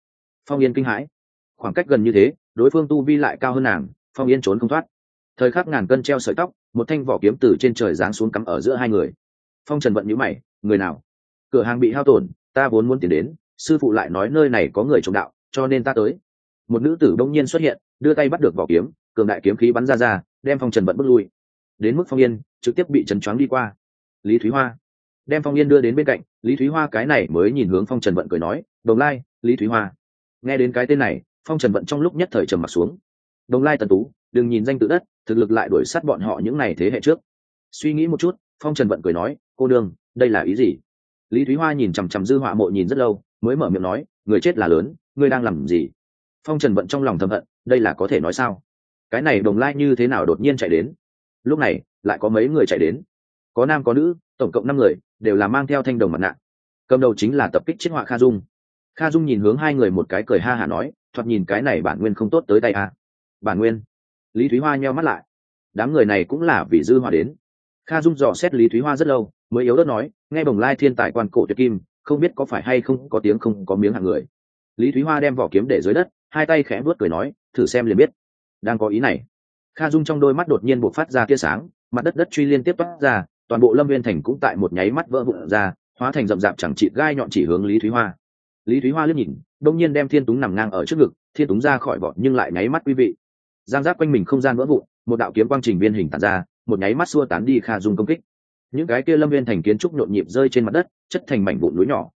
Phong yên kinh hãi. Khoảng cách gần như thế, đối phương tu vi lại cao hơn nàng, phong yên trốn không thoát. Thời khắc ngàn cân treo sợi tóc, một thanh vỏ kiếm từ trên trời giáng xuống cắm ở giữa hai người. Phong trần vận nhíu mày, người nào? Cửa hàng bị hao tổn, ta vốn muốn tiền đến sư phụ lại nói nơi này có người trộm đạo, cho nên ta tới. Một nữ tử đông nhiên xuất hiện, đưa tay bắt được vỏ kiếm, cường đại kiếm khí bắn ra ra, đem phong trần vận bước lui. Đến mức phong yên, trực tiếp bị trần choáng đi qua. Lý thúy hoa. Đem phong yên đưa đến bên cạnh, lý thúy hoa cái này mới nhìn hướng phong trần vận cười nói, đồng lai, lý thúy hoa. Nghe đến cái tên này, phong trần vận trong lúc nhất thời trầm m ặ t xuống. Đồng lai tần tú, đừng nhìn danh tự đất, thực lực lại đuổi sát bọn họ những n à y thế hệ trước. Suy nghĩ một chút, phong trần vận cười nói, cô đương đây là ý gì? Lý thúy hoa nhìn chằm chằm dư họa mộ nhìn rất lâu mới mở miệng nói, người chết là lớn, ngươi đang làm gì? Phong trần vận trong lòng thầm hận, đây là có thể nói sao? Cái này đồng lai như thế nào đột nhiên chạy đến? Lúc này, lại có mấy người chạy đến. Có nam, có nữ, tổng cộng năm người, đều là mang theo thanh đồng mặt nạ. Cầm đầu chính là tập kích chiết họa kha dung. Kha dung nhìn hướng hai người một cái cười ha hả nói, thoạt nhìn cái này bản nguyên không tốt tới tay à. bản nguyên? Lý thúy hoa nheo mắt lại. Đám người này cũng là vì dư hoa đến. Kha dung dò xét lý thúy hoa rất lâu, mới yếu đất nói, nghe bồng lai thiên tài quan cổ tuyệt kim không biết có phải hay không có tiếng không có miếng hàng người. Lý thúy hoa đem vỏ kiếm để dưới đất, hai tay khẽ vuốt cười nói, thử xem liền biết. Đang có ý này, kha dung trong đôi mắt đột nhiên buộc phát ra tia sáng, mặt đất đất truy liên tiếp toát ra, toàn bộ lâm viên thành cũng tại một nháy mắt vỡ vụn ra, hóa thành rậm rạp chẳng trị gai nhọn chỉ hướng lý thúy hoa. Lý thúy hoa liếc nhìn, đông nhiên đem thiên túng nằm ngang ở trước ngực, thiên túng ra khỏi vỏ nhưng lại nháy mắt quý vị. Giang giác quanh mình không gian vỡ vụn, một đạo kiếm quang trình viên hình tàn ra, một nháy mắt xua tán đi kha dung công kích những cái kia lâm viên thành kiến trúc nhộn nhịp rơi trên mặt đất, chất thành mảnh vụn núi nhỏ.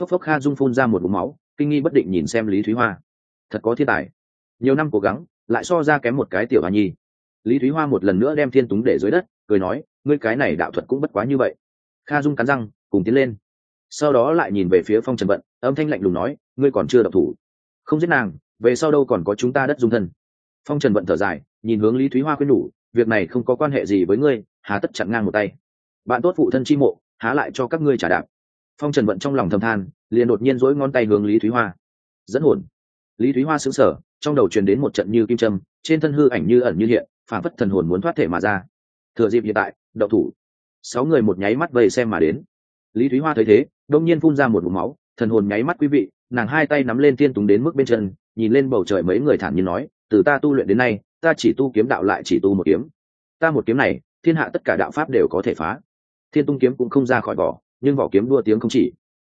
Phốc phốc kha dung phun ra một vùng máu, kinh nghi bất định nhìn xem lý thúy hoa. Thật có thiên tài. Nhiều năm cố gắng, lại so ra kém một cái tiểu hoa nhi. Lý thúy hoa một lần nữa đem thiên túng để dưới đất, cười nói, ngươi cái này đạo thuật cũng bất quá như vậy. Kha dung cắn răng, cùng tiến lên. Sau đó lại nhìn về phía phong trần vận, âm thanh lạnh lùng nói, ngươi còn chưa độc thủ. Không giết nàng, về sau đâu còn có chúng ta đất dung thân. Phong trần vận thở dài, nhìn hướng lý thúy hoa khuyên nhủ, việc này không có quan hệ gì với ngươi, hà tất chặn ngang một tay bạn tốt phụ thân chi mộ, há lại cho các ngươi trả đạp. Phong trần vận trong lòng thầm than, liền đột nhiên dỗi ngón tay hướng lý thúy hoa. Dẫn hồn. Lý thúy hoa xứng sở trong đầu truyền đến một trận như kim trâm trên thân hư ảnh như ẩn như hiện phản phất thần hồn muốn thoát thể mà ra. Thừa dịp hiện tại, đậu thủ. Sáu người một nháy mắt vầy xem mà đến. Lý thúy hoa thấy thế, đông nhiên phun ra một vùng máu, thần hồn nháy mắt quý vị, nàng hai tay nắm lên tiên túng đến mức bên chân, nhìn lên bầu trời mấy người thản nhiên nói, từ ta tu luyện đến nay, ta chỉ tu kiếm đạo lại chỉ tu một kiếm. Ta một kiếm này, thiên hạ tất cả đạo pháp đều có thể phá thiên tung kiếm cũng không ra khỏi vỏ, nhưng vỏ kiếm đua tiếng không chỉ.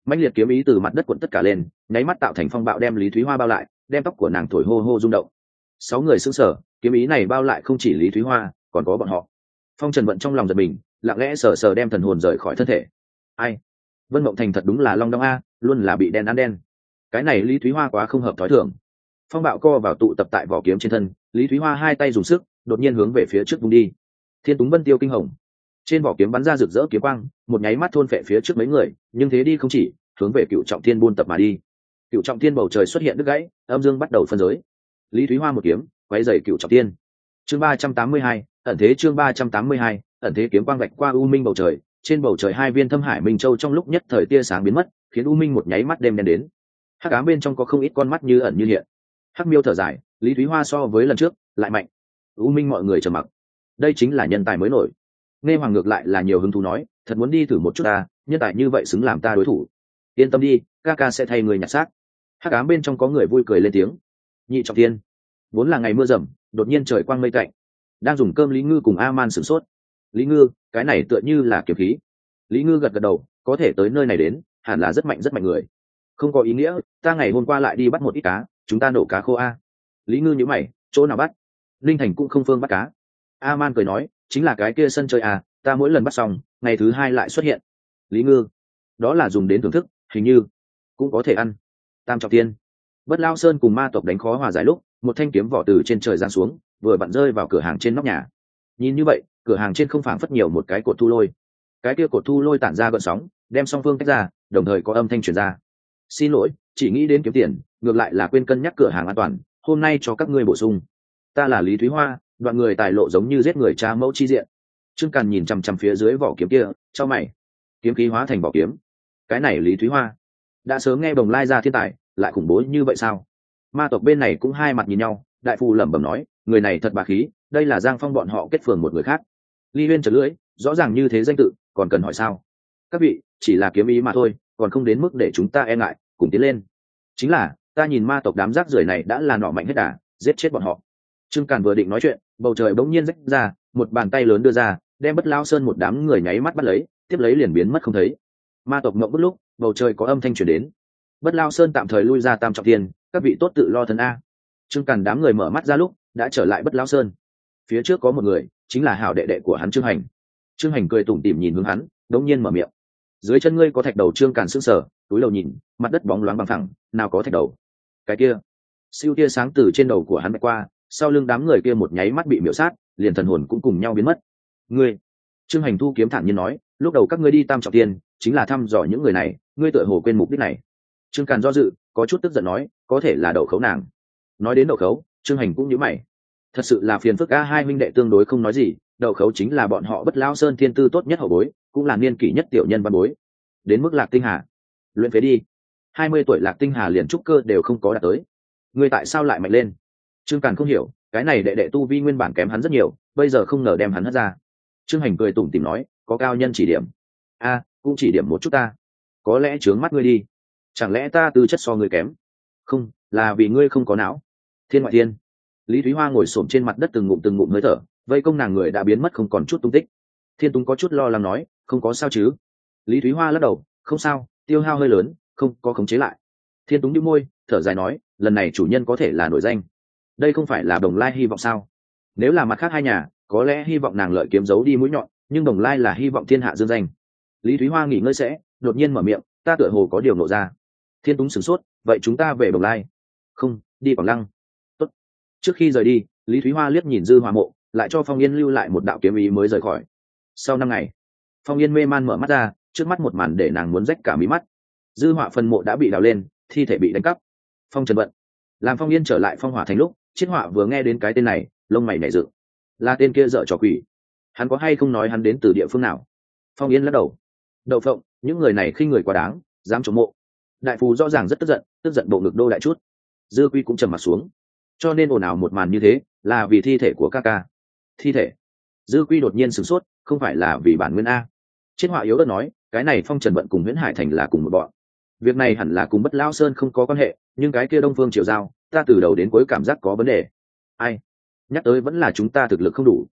Mạnh liệt kiếm ý từ mặt đất quận tất cả lên, nháy mắt tạo thành phong bạo đem lý thúy hoa bao lại, đem tóc của nàng thổi hô hô rung động. Sáu người xứng sở kiếm ý này bao lại không chỉ lý thúy hoa, còn có bọn họ. Phong trần vận trong lòng giật mình, lặng lẽ sờ sờ đem thần hồn rời khỏi thân thể. Ai? Vân mộng thành thật đúng là long đong a, luôn là bị đen ăn đen. Cái này lý thúy hoa quá không hợp thói thường. Phong bạo co vào tụ tập tại vỏ kiếm trên thân, lý thúy hoa hai tay dùng sức, đột nhiên hướng về phía trước vùng đi. Thiên túng vân tiêu kinh hồng trên vỏ kiếm bắn ra rực rỡ kiếm quang, một nháy mắt thôn phệ phía trước mấy người, nhưng thế đi không chỉ, hướng về cựu trọng thiên buôn tập mà đi. Cựu trọng thiên bầu trời xuất hiện đứt gãy, âm dương bắt đầu phân giới. Lý thúy hoa một kiếm, quay dày cựu trọng thiên. Chương ba trăm tám mươi hai, ẩn thế chương ba trăm tám mươi hai, ẩn thế kiếm quang vạch qua u minh bầu trời. Trên bầu trời hai viên thâm hải minh châu trong lúc nhất thời tia sáng biến mất, khiến u minh một nháy mắt đêm đen đến. Hắc ám bên trong có không ít con mắt như ẩn như hiện. Hắc miêu thở dài, lý thúy hoa so với lần trước, lại mạnh. U minh mọi người trầm mặc. Đây chính là nhân tài mới nổi nghe hoàng ngược lại là nhiều hứng thú nói, thật muốn đi thử một chút ta, nhân tài như vậy xứng làm ta đối thủ. Yên tâm đi, ca ca sẽ thay người nhặt xác. Hắc ám bên trong có người vui cười lên tiếng. Nhị trọng tiên vốn là ngày mưa rầm, đột nhiên trời quang mây cạnh đang dùng cơm lý ngư cùng a man sửng sốt. Lý ngư, cái này tựa như là kiếm khí. Lý ngư gật gật đầu, có thể tới nơi này đến, hẳn là rất mạnh rất mạnh người. Không có ý nghĩa, ta ngày hôm qua lại đi bắt một ít cá, chúng ta nổ cá khô a. Lý ngư nhữ mày, chỗ nào bắt? Linh thành cũng không phương bắt cá. A man cười nói chính là cái kia sân chơi à? ta mỗi lần bắt xong, ngày thứ hai lại xuất hiện. Lý ngư, đó là dùng đến thưởng thức, hình như cũng có thể ăn. Tam trọng tiên, bất lao sơn cùng ma tộc đánh khó hòa giải lúc, một thanh kiếm vỏ từ trên trời giáng xuống, vừa bận rơi vào cửa hàng trên nóc nhà. Nhìn như vậy, cửa hàng trên không phảng phất nhiều một cái cột thu lôi. Cái kia cột thu lôi tản ra gợn sóng, đem song phương tách ra, đồng thời có âm thanh truyền ra. Xin lỗi, chỉ nghĩ đến kiếm tiền, ngược lại là quên cân nhắc cửa hàng an toàn, hôm nay cho các ngươi bổ sung. Ta là lý thúy hoa đoạn người tài lộ giống như giết người cha mẫu chi diện. Trương càn nhìn chằm chằm phía dưới vỏ kiếm kia, cho mày. Kiếm khí hóa thành vỏ kiếm. Cái này lý thúy hoa. Đã sớm nghe bồng lai ra thiên tài, lại khủng bố như vậy sao? Ma tộc bên này cũng hai mặt nhìn nhau, đại phù lẩm bẩm nói, người này thật bà khí, đây là giang phong bọn họ kết phường một người khác. Ly huyên trở lưỡi, rõ ràng như thế danh tự, còn cần hỏi sao? Các vị, chỉ là kiếm ý mà thôi, còn không đến mức để chúng ta e ngại, cùng tiến lên. Chính là, ta nhìn ma tộc đám rác rưởi này đã là nọ mạnh hết đà, giết chết bọn họ trương càn vừa định nói chuyện, bầu trời bỗng nhiên rách ra, một bàn tay lớn đưa ra, đem bất lao sơn một đám người nháy mắt bắt lấy, tiếp lấy liền biến mất không thấy. Ma tộc mộng bất lúc, bầu trời có âm thanh chuyển đến. Bất lao sơn tạm thời lui ra tam trọng tiền các vị tốt tự lo thân a. Trương càn đám người mở mắt ra lúc, đã trở lại bất lao sơn. Phía trước có một người, chính là hảo đệ đệ của hắn trương hành. Trương hành cười tủm tỉm nhìn hướng hắn, đống nhiên mở miệng. Dưới chân ngươi có thạch đầu trương càn sưng sở túi đầu nhìn, mặt đất bóng loáng bằng thẳng nào có thạch đầu. Cái kia, siêu tia sáng từ trên đầu của hắn bay qua sau lưng đám người kia một nháy mắt bị miễu sát, liền thần hồn cũng cùng nhau biến mất. Ngươi! Trương hành thu kiếm thản nhiên nói, lúc đầu các ngươi đi tam trọng tiên, chính là thăm dò những người này, ngươi tựa hồ quên mục đích này. Trương càn do dự, có chút tức giận nói, có thể là đậu khấu nàng. Nói đến đậu khấu, trương hành cũng nhớ mày. Thật sự là phiền phức, a hai minh đệ tương đối không nói gì, đậu khấu chính là bọn họ bất lao sơn thiên tư tốt nhất hậu bối, cũng là niên kỷ nhất tiểu nhân văn bối. Đến mức lạc tinh hà, luyện phế đi. Hai mươi tuổi lạc tinh hà liền trúc cơ đều không có đạt tới. Ngươi tại sao lại mạnh lên? Trương càn không hiểu, cái này đệ đệ tu vi nguyên bản kém hắn rất nhiều, bây giờ không ngờ đem hắn hất ra. Trương hành cười tủm tìm nói, có cao nhân chỉ điểm. A, cũng chỉ điểm một chút ta. Có lẽ trướng mắt ngươi đi. Chẳng lẽ ta tư chất so ngươi kém? Không, là vì ngươi không có não. Thiên ngoại thiên. Lý thúy hoa ngồi s trên mặt đất từng ngụm từng ngụm hơi thở, vây công nàng người đã biến mất không còn chút tung tích. Thiên túng có chút lo lắng nói, không có sao chứ? Lý thúy hoa lắc đầu, không sao, tiêu hao hơi lớn, không có khống chế lại. Thiên túng đĩu môi, thở dài nói, lần này chủ nhân có thể là nổi danh đây không phải là đồng lai hy vọng sao? Nếu là mặt khác hai nhà, có lẽ hy vọng nàng lợi kiếm giấu đi mũi nhọn, nhưng đồng lai là hy vọng thiên hạ dương danh. Lý thúy hoa nghỉ ngơi sẽ, đột nhiên mở miệng, ta tựa hồ có điều nộ ra. Thiên túng sửng sốt, vậy chúng ta về đồng lai. Không, đi quảng lăng. Tốt. trước khi rời đi, lý thúy hoa liếc nhìn dư hoa mộ, lại cho phong yên lưu lại một đạo kiếm ý mới rời khỏi. Sau năm ngày, phong yên mê man mở mắt ra, trước mắt một màn để nàng muốn rách cả mí mắt. Dư họa phần mộ đã bị đào lên, thi thể bị đánh cắp. Phong trần vận làm phong yên trở lại phong hỏa thành lúc chiết họa vừa nghe đến cái tên này, lông mày nảy dựng. là tên kia dở trò quỷ. Hắn có hay không nói hắn đến từ địa phương nào? Phong yên lắc đầu. Đậu phộng, những người này khi người quá đáng, dám chống mộ. Đại phù rõ ràng rất tức giận tức giận bộ ngực đô đại chút. Dư quy cũng trầm mặt xuống. Cho nên ồn ào một màn như thế, là vì thi thể của ca ca. Thi thể. Dư quy đột nhiên sửng sốt, không phải là vì bản nguyên a. Chiết họa yếu đất nói, cái này phong trần vận cùng nguyễn hải thành là cùng một bọn. Việc này hẳn là cùng bất lao sơn không có quan hệ, nhưng cái kia đông phương triều giao ta từ đầu đến cuối cảm giác có vấn đề. Ai? Nhắc tới vẫn là chúng ta thực lực không đủ.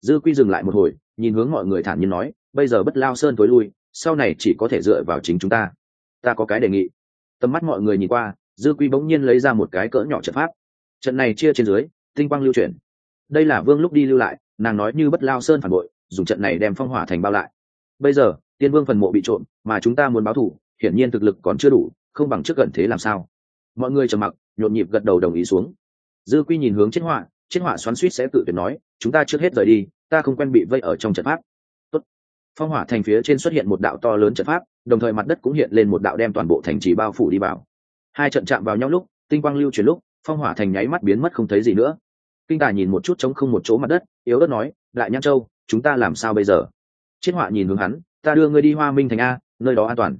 Dư quy dừng lại một hồi, nhìn hướng mọi người thản nhiên nói, bây giờ bất lao sơn tối lui, sau này chỉ có thể dựa vào chính chúng ta. Ta có cái đề nghị. Tầm mắt mọi người nhìn qua, dư quy bỗng nhiên lấy ra một cái cỡ nhỏ trận pháp. Trận này chia trên dưới, tinh quang lưu chuyển. Đây là vương lúc đi lưu lại, nàng nói như bất lao sơn phản bội, dùng trận này đem phong hỏa thành bao lại. Bây giờ, tiên vương phần mộ bị trộm, mà chúng ta muốn báo thù hiển nhiên thực lực còn chưa đủ, không bằng trước gần thế làm sao. Mọi người trầm mặc nhộn nhịp gật đầu đồng ý xuống. Dư quy nhìn hướng chết họa chết họa xoắn suýt sẽ tự tuyệt nói, chúng ta trước hết rời đi, ta không quen bị vây ở trong trận pháp. Tốt. phong hỏa thành phía trên xuất hiện một đạo to lớn trận pháp, đồng thời mặt đất cũng hiện lên một đạo đem toàn bộ thành trì bao phủ đi vào. Hai trận chạm vào nhau lúc, tinh quang lưu chuyển lúc, phong hỏa thành nháy mắt biến mất không thấy gì nữa. Kinh tài nhìn một chút trống không một chỗ mặt đất, yếu đất nói, đại nhãn châu, chúng ta làm sao bây giờ? Chiến họa nhìn hướng hắn, ta đưa ngươi đi hoa minh thành a, nơi đó an toàn.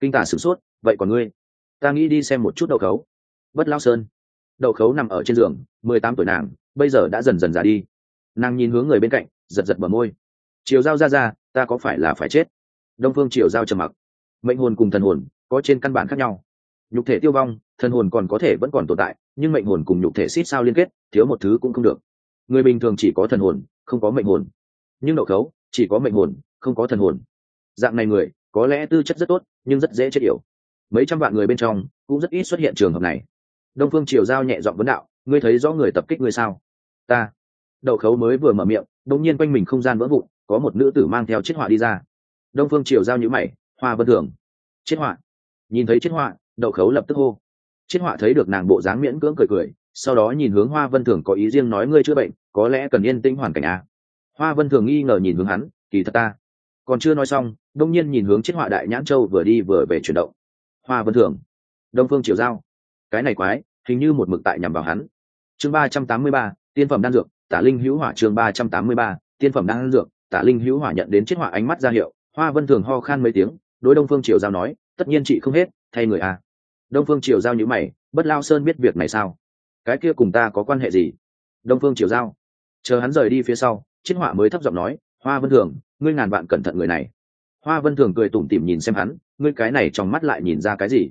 Kinh tả sửng sốt, vậy còn ngươi? Ta nghĩ đi xem một chút đậu khấu bất lao sơn. Đậu khấu nằm ở trên giường, mười tám tuổi nàng, bây giờ đã dần dần già đi. Nàng nhìn hướng người bên cạnh, giật giật bờ môi. Chiều giao ra ra, ta có phải là phải chết? Đông phương chiều giao trầm mặc. Mệnh hồn cùng thần hồn, có trên căn bản khác nhau. Nhục thể tiêu vong, thần hồn còn có thể vẫn còn tồn tại, nhưng mệnh hồn cùng nhục thể xít sao liên kết, thiếu một thứ cũng không được. Người bình thường chỉ có thần hồn, không có mệnh hồn. Nhưng đậu khấu, chỉ có mệnh hồn, không có thần hồn. Dạng này người, có lẽ tư chất rất tốt, nhưng rất dễ chết yểu. Mấy trăm vạn người bên trong, cũng rất ít xuất hiện trường hợp này đông phương triều giao nhẹ giọng vấn đạo, ngươi thấy rõ người tập kích ngươi sao? Ta. Đậu khấu mới vừa mở miệng Đông nhiên quanh mình không gian vỡ vụn, có một nữ tử mang theo chiếc họa đi ra. Đông phương triều giao nhữ mày, hoa vân thường. Chiếc họa? Nhìn thấy chiếc họa, đậu khấu lập tức hô. Chiếc họa thấy được nàng bộ dáng miễn cưỡng cười cười, sau đó nhìn hướng hoa vân thường có ý riêng nói, ngươi chữa bệnh, có lẽ cần yên tĩnh hoàn cảnh à. hoa vân thường nghi ngờ nhìn hướng hắn, kỳ thật ta. Còn chưa nói xong đông nhiên nhìn hướng chiếc họa đại nhãn châu vừa đi vừa về chuyển động. Hoa vân thường. Đông phương triều giao cái này quái, hình như một mực tại nhằm vào hắn. Chương ba trăm tám mươi ba, tiên phẩm đan dược, tả linh hữu hỏa chương ba trăm tám mươi ba, tiên phẩm đan dược, tả linh hữu hỏa nhận đến chiếc hỏa ánh mắt ra hiệu, hoa vân thường ho khan mấy tiếng, đối đông phương triều giao nói, tất nhiên chị không hết, thay người à. đông phương triều giao nhữ mày, bất lao sơn biết việc này sao? Cái kia cùng ta có quan hệ gì? Đông phương triều giao, chờ hắn rời đi phía sau chiếc hỏa mới thấp giọng nói, hoa vân thường, ngươi ngàn vạn cẩn thận người này. Hoa vân thường cười tủm tỉm nhìn xem hắn, ngươi cái này trong mắt lại nhìn ra cái gì?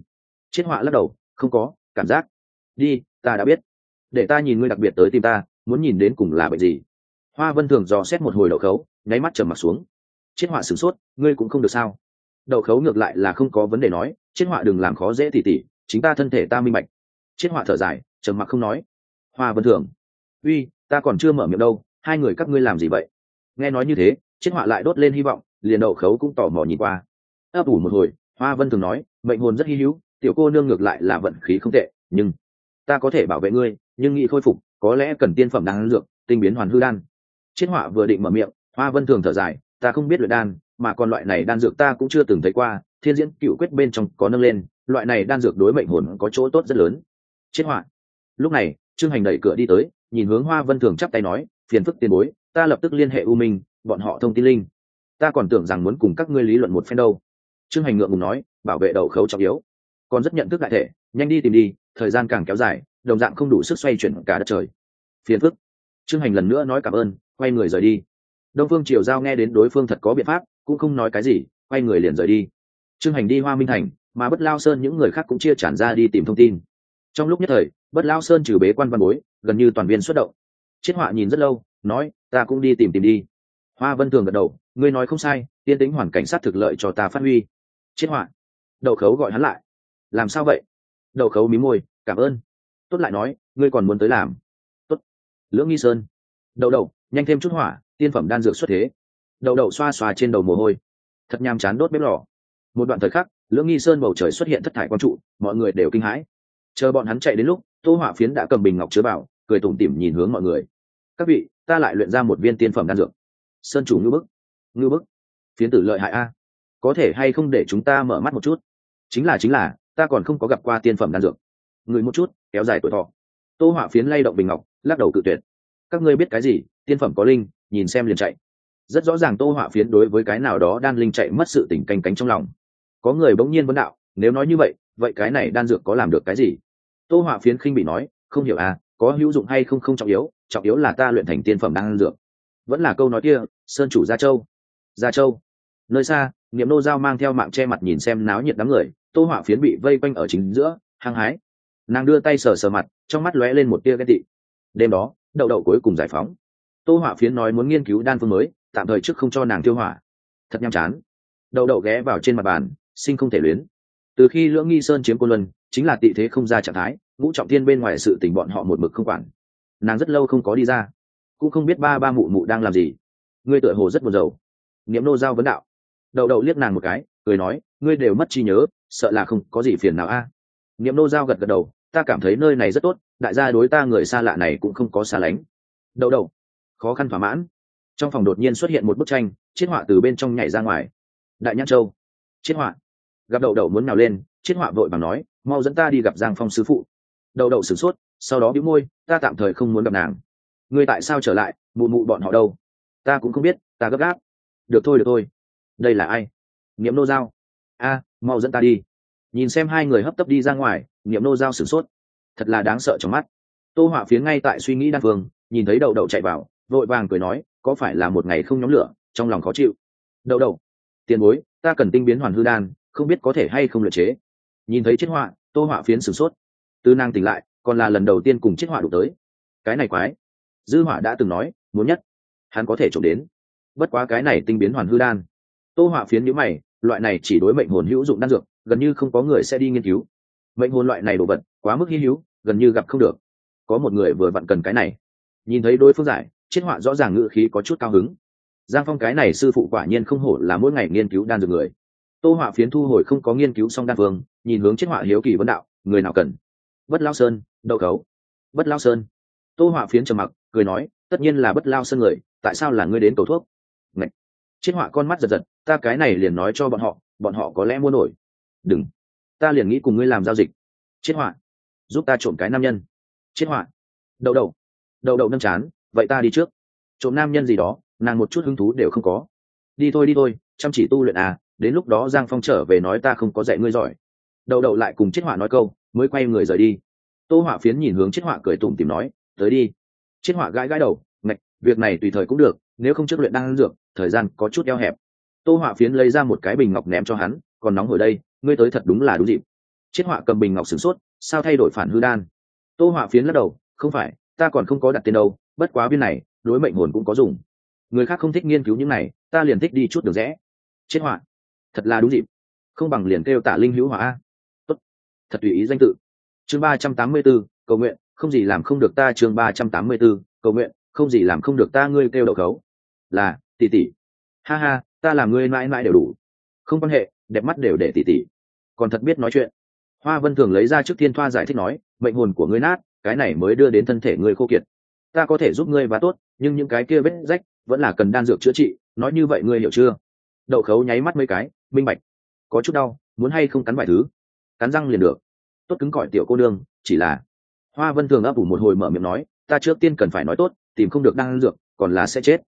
Chiếc họa lắc đầu, không có cảm giác. Đi, ta đã biết. Để ta nhìn ngươi đặc biệt tới tim ta, muốn nhìn đến cùng là bệnh gì. Hoa vân thường dò xét một hồi đậu khấu, nháy mắt trầm mặt xuống. Chiết họa sửng sốt, ngươi cũng không được sao? Đậu khấu ngược lại là không có vấn đề nói chiết họa đừng làm khó dễ tỉ tỉ, chính ta thân thể ta minh bạch. Chiết họa thở dài, trầm mặc không nói. Hoa vân thường, uy, ta còn chưa mở miệng đâu, hai người các ngươi làm gì vậy? Nghe nói như thế chiết họa lại đốt lên hy vọng, liền đậu khấu cũng tò mò nhìn qua. Ấp ủ một hồi, hoa vân thường nói, mệnh hồn rất hy hữu tiểu cô nương ngược lại là vận khí không tệ, nhưng ta có thể bảo vệ ngươi, nhưng nghĩ khôi phục, có lẽ cần tiên phẩm đan dược, tinh biến hoàn hư đan. Chiết họa vừa định mở miệng, hoa vân thường thở dài, ta không biết luyện đan, mà còn loại này đan dược ta cũng chưa từng thấy qua, thiên diễn cựu quyết bên trong có nâng lên, loại này đan dược đối mệnh hồn có chỗ tốt rất lớn. Chiết họa, lúc này, trương hành đẩy cửa đi tới, nhìn hướng hoa vân thường chắp tay nói, phiền phức tiền bối, ta lập tức liên hệ u minh, bọn họ thông tin linh. Ta còn tưởng rằng muốn cùng các ngươi lý luận một phen đâu. Trương hành ngượng ngùng nói, bảo vệ đầu khấu trọng yếu còn rất nhận thức đại thể, nhanh đi tìm đi, thời gian càng kéo dài, đồng dạng không đủ sức xoay chuyển cả đất trời. Phiền phức. Trương hành lần nữa nói cảm ơn, quay người rời đi. Đông phương triều giao nghe đến đối phương thật có biện pháp, cũng không nói cái gì, quay người liền rời đi. Trương hành đi hoa minh thành, mà bất lao sơn những người khác cũng chia tràn ra đi tìm thông tin. Trong lúc nhất thời, bất lao sơn trừ bế quan văn bối, gần như toàn viên xuất động. Chiết họa nhìn rất lâu, nói, ta cũng đi tìm tìm đi. Hoa vân thường gật đầu, ngươi nói không sai, tiên tính hoàn cảnh sát thực lợi cho ta phát huy. Chiết họa đậu khấu gọi hắn lại làm sao vậy? Đậu khấu mí môi, cảm ơn. Tốt lại nói, ngươi còn muốn tới làm. Tốt. Lưỡng nghi sơn. Đậu đậu, nhanh thêm chút hỏa, tiên phẩm đan dược xuất thế. Đậu đậu xoa xoa trên đầu mồ hôi. Thật nhàm chán đốt bếp lò. Một đoạn thời khắc, lưỡng nghi sơn bầu trời xuất hiện thất thải quang trụ, mọi người đều kinh hãi. Chờ bọn hắn chạy đến lúc, tô hỏa phiến đã cầm bình ngọc chứa bảo cười tủm tỉm nhìn hướng mọi người. Các vị, ta lại luyện ra một viên tiên phẩm đan dược. Sơn chủ ngư bức. Ngư bức. Phiến tử lợi hại a. Có thể hay không để chúng ta mở mắt một chút? Chính là chính là ta còn không có gặp qua tiên phẩm đan dược. Người một chút, kéo dài tuổi thọ. Tô hỏa phiến lay động bình ngọc, lắc đầu cự tuyệt. Các ngươi biết cái gì? Tiên phẩm có linh, nhìn xem liền chạy. Rất rõ ràng tô hỏa phiến đối với cái nào đó đan linh chạy mất sự tỉnh canh cánh trong lòng. Có người bỗng nhiên vấn đạo, nếu nói như vậy vậy cái này đan dược có làm được cái gì? Tô hỏa phiến khinh bị nói, không hiểu à có hữu dụng hay không không trọng yếu trọng yếu là ta luyện thành tiên phẩm đan dược. Vẫn là câu nói kia, sơn chủ gia châu. Gia châu. Nơi xa, niệm nô giao mang theo mạng che mặt nhìn xem náo nhiệt đám người tô họa phiến bị vây quanh ở chính giữa, hăng hái. Nàng đưa tay sờ sờ mặt, trong mắt lóe lên một tia ghét tị. Đêm đó, đậu đậu cuối cùng giải phóng. Tô họa phiến nói muốn nghiên cứu đan phương mới, tạm thời trước không cho nàng tiêu hỏa. Thật nhàm chán. Đậu đậu ghé vào trên mặt bàn, sinh không thể luyến. Từ khi lưỡng nghi sơn chiếm cô luân, chính là tị thế không ra trạng thái, ngũ trọng thiên bên ngoài sự tình bọn họ một mực không quản. Nàng rất lâu không có đi ra, cũng không biết ba ba mụ mụ đang làm gì. Ngươi tựa hồ rất buồn rầu. Niệm nô giao vấn đạo. Đậu đậu liếc nàng một cái, cười nói, ngươi đều mất trí nhớ sợ là không có gì phiền nào a. À? niệm nô giao gật gật đầu, ta cảm thấy nơi này rất tốt, đại gia đối ta người xa lạ này cũng không có xa lánh. Đậu đậu, khó khăn thỏa mãn. Trong phòng đột nhiên xuất hiện một bức tranh, chiết họa từ bên trong nhảy ra ngoài. Đại nhãn châu, chiết họa. Gặp đậu đậu muốn nào lên, chiết họa vội bằng nói, mau dẫn ta đi gặp giang phong sứ phụ. Đậu đậu sửng sốt, sau đó bĩu môi, ta tạm thời không muốn gặp nàng. Ngươi tại sao trở lại? Mụ mụ bọn họ đâu? Ta cũng không biết, ta gấp gáp. Được thôi được thôi. Đây là ai? Niệm nô giao. A mau dẫn ta đi. Nhìn xem hai người hấp tấp đi ra ngoài, niệm nô giao sửng sốt. Thật là đáng sợ trong mắt. Tô họa phiến ngay tại suy nghĩ đan phương, nhìn thấy đậu đậu chạy vào, vội vàng cười nói, có phải là một ngày không nhóm lửa, trong lòng khó chịu? Đậu đậu, tiền bối, ta cần tinh biến hoàn hư đan, không biết có thể hay không luyện chế. Nhìn thấy chiếc họa, tô họa phiến sửng sốt. Tư năng tỉnh lại, còn là lần đầu tiên cùng chiếc họa đủ tới. Cái này quái. Dư họa đã từng nói, muốn nhất, hắn có thể trộm đến. Bất quá cái này tinh biến hoàn hư đan. Tô họa phiến nhữ mày loại này chỉ đối mệnh hồn hữu dụng đan dược, gần như không có người sẽ đi nghiên cứu. Mệnh hồn loại này đồ vật, quá mức hy hữu, gần như gặp không được. Có một người vừa vặn cần cái này. Nhìn thấy đối phương giải chiết họa rõ ràng ngữ khí có chút cao hứng. Giang phong cái này sư phụ quả nhiên không hổ là mỗi ngày nghiên cứu đan dược người. Tô họa phiến thu hồi không có nghiên cứu xong đan phương, nhìn hướng chiết họa hiếu kỳ vấn đạo, người nào cần? Bất lao sơn, đậu khấu. Bất lao sơn. Tô họa phiến trầm mặc, cười nói, tất nhiên là bất lao sơn người, tại sao là ngươi đến cầu thuốc? Ngậy! chiết họa con mắt giật giật ta cái này liền nói cho bọn họ bọn họ có lẽ mua nổi đừng. Ta liền nghĩ cùng ngươi làm giao dịch. Chết họa. Giúp ta trộm cái nam nhân. Chết họa. Đậu đậu. Đậu đậu nâng chán, vậy ta đi trước. Trộm nam nhân gì đó, nàng một chút hứng thú đều không có. Đi thôi đi thôi, chăm chỉ tu luyện à đến lúc đó giang phong trở về nói ta không có dạy ngươi giỏi. Đậu đậu lại cùng chết họa nói câu, mới quay người rời đi. Tô họa phiến nhìn hướng chết họa cười tủm tìm nói, tới đi. Chết họa gãi gãi đầu, ngạch, việc này tùy thời cũng được, nếu không trước luyện đang ăn dược, thời gian có chút eo hẹp tô họa phiến lấy ra một cái bình ngọc ném cho hắn, còn nóng hồi đây, ngươi tới thật đúng là đúng dịp. Chiết họa cầm bình ngọc sửng sốt, sao thay đổi phản hư đan? Tô họa phiến lắc đầu, không phải, ta còn không có đặt tiền đâu, bất quá viên này, đối mệnh hồn cũng có dùng. Người khác không thích nghiên cứu những này, ta liền thích đi chút được rẽ. Chiết họa, thật là đúng dịp. Không bằng liền kêu tả linh hữu họa tốt, thật tùy ý danh tự. Chương ba trăm tám mươi b ố cầu nguyện, không gì làm không được ta. Chương ba trăm tám mươi b ố cầu nguyện, không gì làm không được ta, ngươi kêu đậu khấu. Là, tỷ tỷ. Ha ha ta làm ngươi mãi mãi đều đủ. Không quan hệ, đẹp mắt đều để tỷ tỷ còn thật biết nói chuyện. Hoa vân thường lấy ra trước thiên thoa giải thích nói, mệnh hồn của ngươi nát, cái này mới đưa đến thân thể ngươi khô kiệt. Ta có thể giúp ngươi và tốt, nhưng những cái kia vết rách vẫn là cần đan dược chữa trị, nói như vậy ngươi hiểu chưa? Đậu khấu nháy mắt mấy cái, minh bạch. Có chút đau, muốn hay không cắn vài thứ? Cắn răng liền được. Tốt cứng cỏi tiểu cô nương, chỉ là. Hoa vân thường ấp ủ một hồi mở miệng nói, ta trước tiên cần phải nói tốt, tìm không được đan dược, còn là sẽ chết.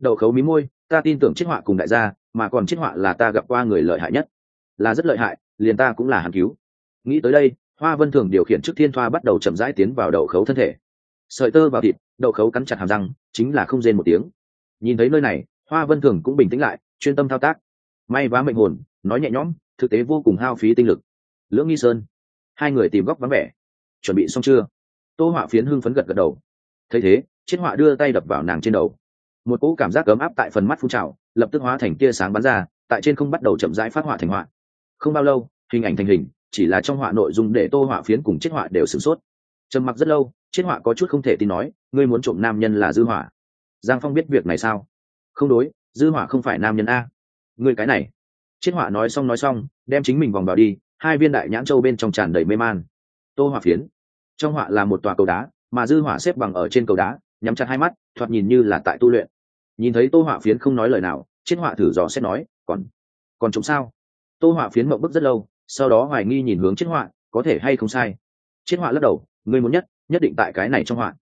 Đậu khấu mí môi ta tin tưởng chiết họa cùng đại gia, mà còn chiết họa là ta gặp qua người lợi hại nhất. Là rất lợi hại, liền ta cũng là hàn cứu. Nghĩ tới đây, hoa vân thường điều khiển trước thiên thoa bắt đầu chậm rãi tiến vào đậu khấu thân thể. Sợi tơ vào thịt, đậu khấu cắn chặt hàm răng, chính là không rên một tiếng. Nhìn thấy nơi này, hoa vân thường cũng bình tĩnh lại, chuyên tâm thao tác. May vá mệnh hồn, nói nhẹ nhõm, thực tế vô cùng hao phí tinh lực. Lưỡng nghi sơn, hai người tìm góc vắng vẻ. Chuẩn bị xong chưa? Tô họa phiến hưng phấn gật gật đầu. Thấy thế chiết họa đưa tay đập vào nàng trên đầu một cỗ cảm giác ấm áp tại phần mắt phun trào, lập tức hóa thành tia sáng bắn ra, tại trên không bắt đầu chậm rãi phát họa thành họa. Không bao lâu, hình ảnh thành hình, chỉ là trong họa nội dung để tô họa phiến cùng chiết họa đều sửng sốt. Trầm mặc rất lâu chiết họa có chút không thể tin nói, ngươi muốn trộm nam nhân là dư họa. Giang phong biết việc này sao? Không đối, dư họa không phải nam nhân a. Ngươi cái này. Chiết họa nói xong nói xong, đem chính mình vòng vào đi, hai viên đại nhãn châu bên trong tràn đầy mê man. Tô họa phiến. Trong họa là một tòa cầu đá, mà dư họa xếp bằng ở trên cầu đá, nhắm chặt hai mắt, thoạt nhìn như là tại tu luyện nhìn thấy tô họa phiến không nói lời nào chiết họa thử dò xét nói còn còn chúng sao? Tô họa phiến mộng bức rất lâu sau đó hoài nghi nhìn hướng chiết họa có thể hay không sai? Chiết họa lắc đầu ngươi muốn nhất nhất định tại cái này trong họa.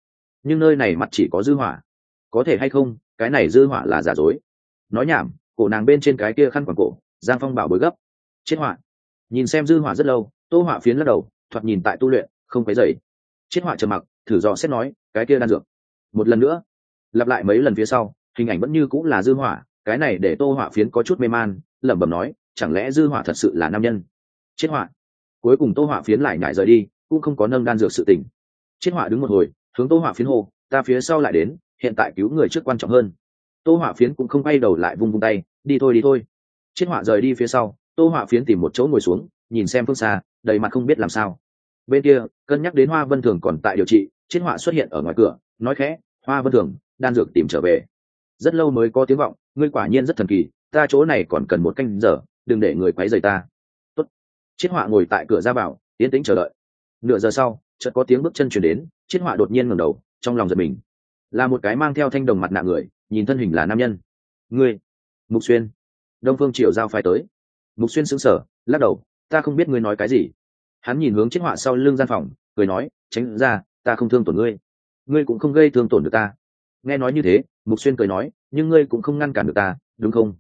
Nhưng nơi này mặt chỉ có dư họa, có thể hay không cái này dư họa là giả dối. Nói nhảm cổ nàng bên trên cái kia khăn quàng cổ giang phong bảo bối gấp. Chết họa. Nhìn xem dư họa rất lâu tô họa phiến lắc đầu thoạt nhìn tại tu luyện không phải dày chết họa trầm mặc thử dò xét nói cái kia đan dược. Một lần nữa lặp lại mấy lần phía sau hình ảnh vẫn như cũng là dư hỏa, cái này để tô hỏa phiến có chút mê man, lẩm bẩm nói, chẳng lẽ dư hỏa thật sự là nam nhân? Chết hỏa cuối cùng tô hỏa phiến lại nhảy rời đi, cũng không có nâng đan dược sự tình. Chết hỏa đứng một hồi, hướng tô hỏa phiến hô, ta phía sau lại đến, hiện tại cứu người trước quan trọng hơn. Tô hỏa phiến cũng không quay đầu lại vung vung tay, đi thôi đi thôi. Chết hỏa rời đi phía sau, tô hỏa phiến tìm một chỗ ngồi xuống, nhìn xem phương xa, đầy mặt không biết làm sao. Bên kia, cân nhắc đến hoa vân thường còn tại điều trị, chết họa xuất hiện ở ngoài cửa, nói khẽ, hoa vân thường, đan dược tìm trở về rất lâu mới có tiếng vọng, ngươi quả nhiên rất thần kỳ, ta chỗ này còn cần một canh giờ, đừng để người quấy rầy ta. Tốt. chiết họa ngồi tại cửa ra vào, yên tĩnh chờ đợi. Nửa giờ sau, chợt có tiếng bước chân chuyển đến, chiết họa đột nhiên ngẩng đầu, trong lòng giật mình. Là một cái mang theo thanh đồng mặt nạ người, nhìn thân hình là nam nhân. Ngươi, mục xuyên. Đông phương triệu giao phái tới. Mục xuyên sững sờ, lắc đầu, ta không biết ngươi nói cái gì. Hắn nhìn hướng chiết họa sau lưng gian phòng, cười nói, tránh ra, ta không thương tổn ngươi. Ngươi cũng không gây thương tổn được ta. Nghe nói như thế mục xuyên cười nói, nhưng ngươi cũng không ngăn cản được ta, đúng không?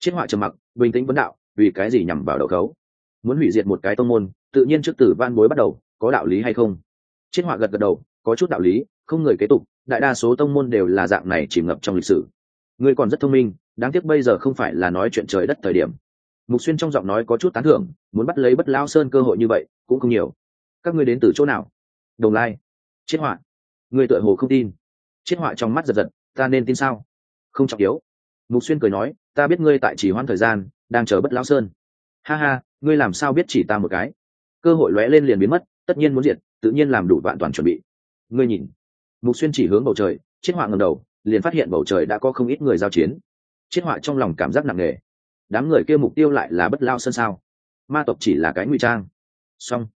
Chiết họa trầm mặc, bình tĩnh vấn đạo, vì cái gì nhằm vào đậu khấu? Muốn hủy diệt một cái tông môn, tự nhiên trước tử van bối bắt đầu, có đạo lý hay không? Chiết họa gật gật đầu, có chút đạo lý, không người kế tục, đại đa số tông môn đều là dạng này chìm ngập trong lịch sử. Ngươi còn rất thông minh, đáng tiếc bây giờ không phải là nói chuyện trời đất thời điểm. Mục xuyên trong giọng nói có chút tán thưởng, muốn bắt lấy bất lao sơn cơ hội như vậy, cũng không nhiều. Các ngươi đến từ chỗ nào? Đồng lai. Chiết họa. Ngươi tựa hồ không tin. Chiết họa trong mắt giật giật ta nên tin sao? Không trọng yếu. Mục xuyên cười nói, ta biết ngươi tại chỉ hoãn thời gian, đang chờ bất lao sơn. Ha ha, ngươi làm sao biết chỉ ta một cái? Cơ hội lóe lên liền biến mất, tất nhiên muốn diệt, tự nhiên làm đủ vạn toàn chuẩn bị. Ngươi nhìn. Mục xuyên chỉ hướng bầu trời, chiết họa ngầm đầu, liền phát hiện bầu trời đã có không ít người giao chiến. Chiết họa trong lòng cảm giác nặng nề. Đám người kêu mục tiêu lại là bất lao sân sao? Ma tộc chỉ là cái ngụy trang. Xong.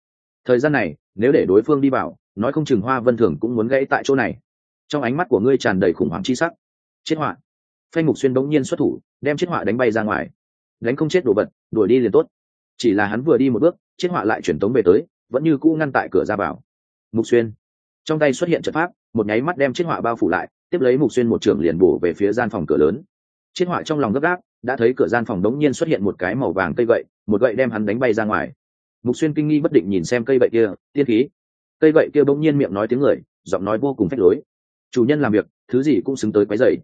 Thời gian này, nếu để đối phương đi vào, nói không chừng hoa vân thường cũng muốn gãy tại chỗ này trong ánh mắt của ngươi tràn đầy khủng hoảng chi sắc. Chết họa. Phanh mục xuyên bỗng nhiên xuất thủ, đem chết họa đánh bay ra ngoài. Đánh không chết đồ vật, đuổi đi liền tốt. Chỉ là hắn vừa đi một bước, chết họa lại chuyển tống về tới, vẫn như cũ ngăn tại cửa ra vào. Mục xuyên. Trong tay xuất hiện trận pháp, một nháy mắt đem chết họa bao phủ lại, tiếp lấy mục xuyên một trường liền bổ về phía gian phòng cửa lớn. Chết họa trong lòng gấp gáp, đã thấy cửa gian phòng đống nhiên xuất hiện một cái màu vàng cây gậy, một gậy đem hắn đánh bay ra ngoài. Mục xuyên kinh nghi bất định nhìn xem cây gậy kia, tiên khí. Cây gậy kia bỗng nhiên miệng nói tiếng người, giọng nói vô cùng phách lối chủ nhân làm việc, thứ gì cũng xứng tới quấy dày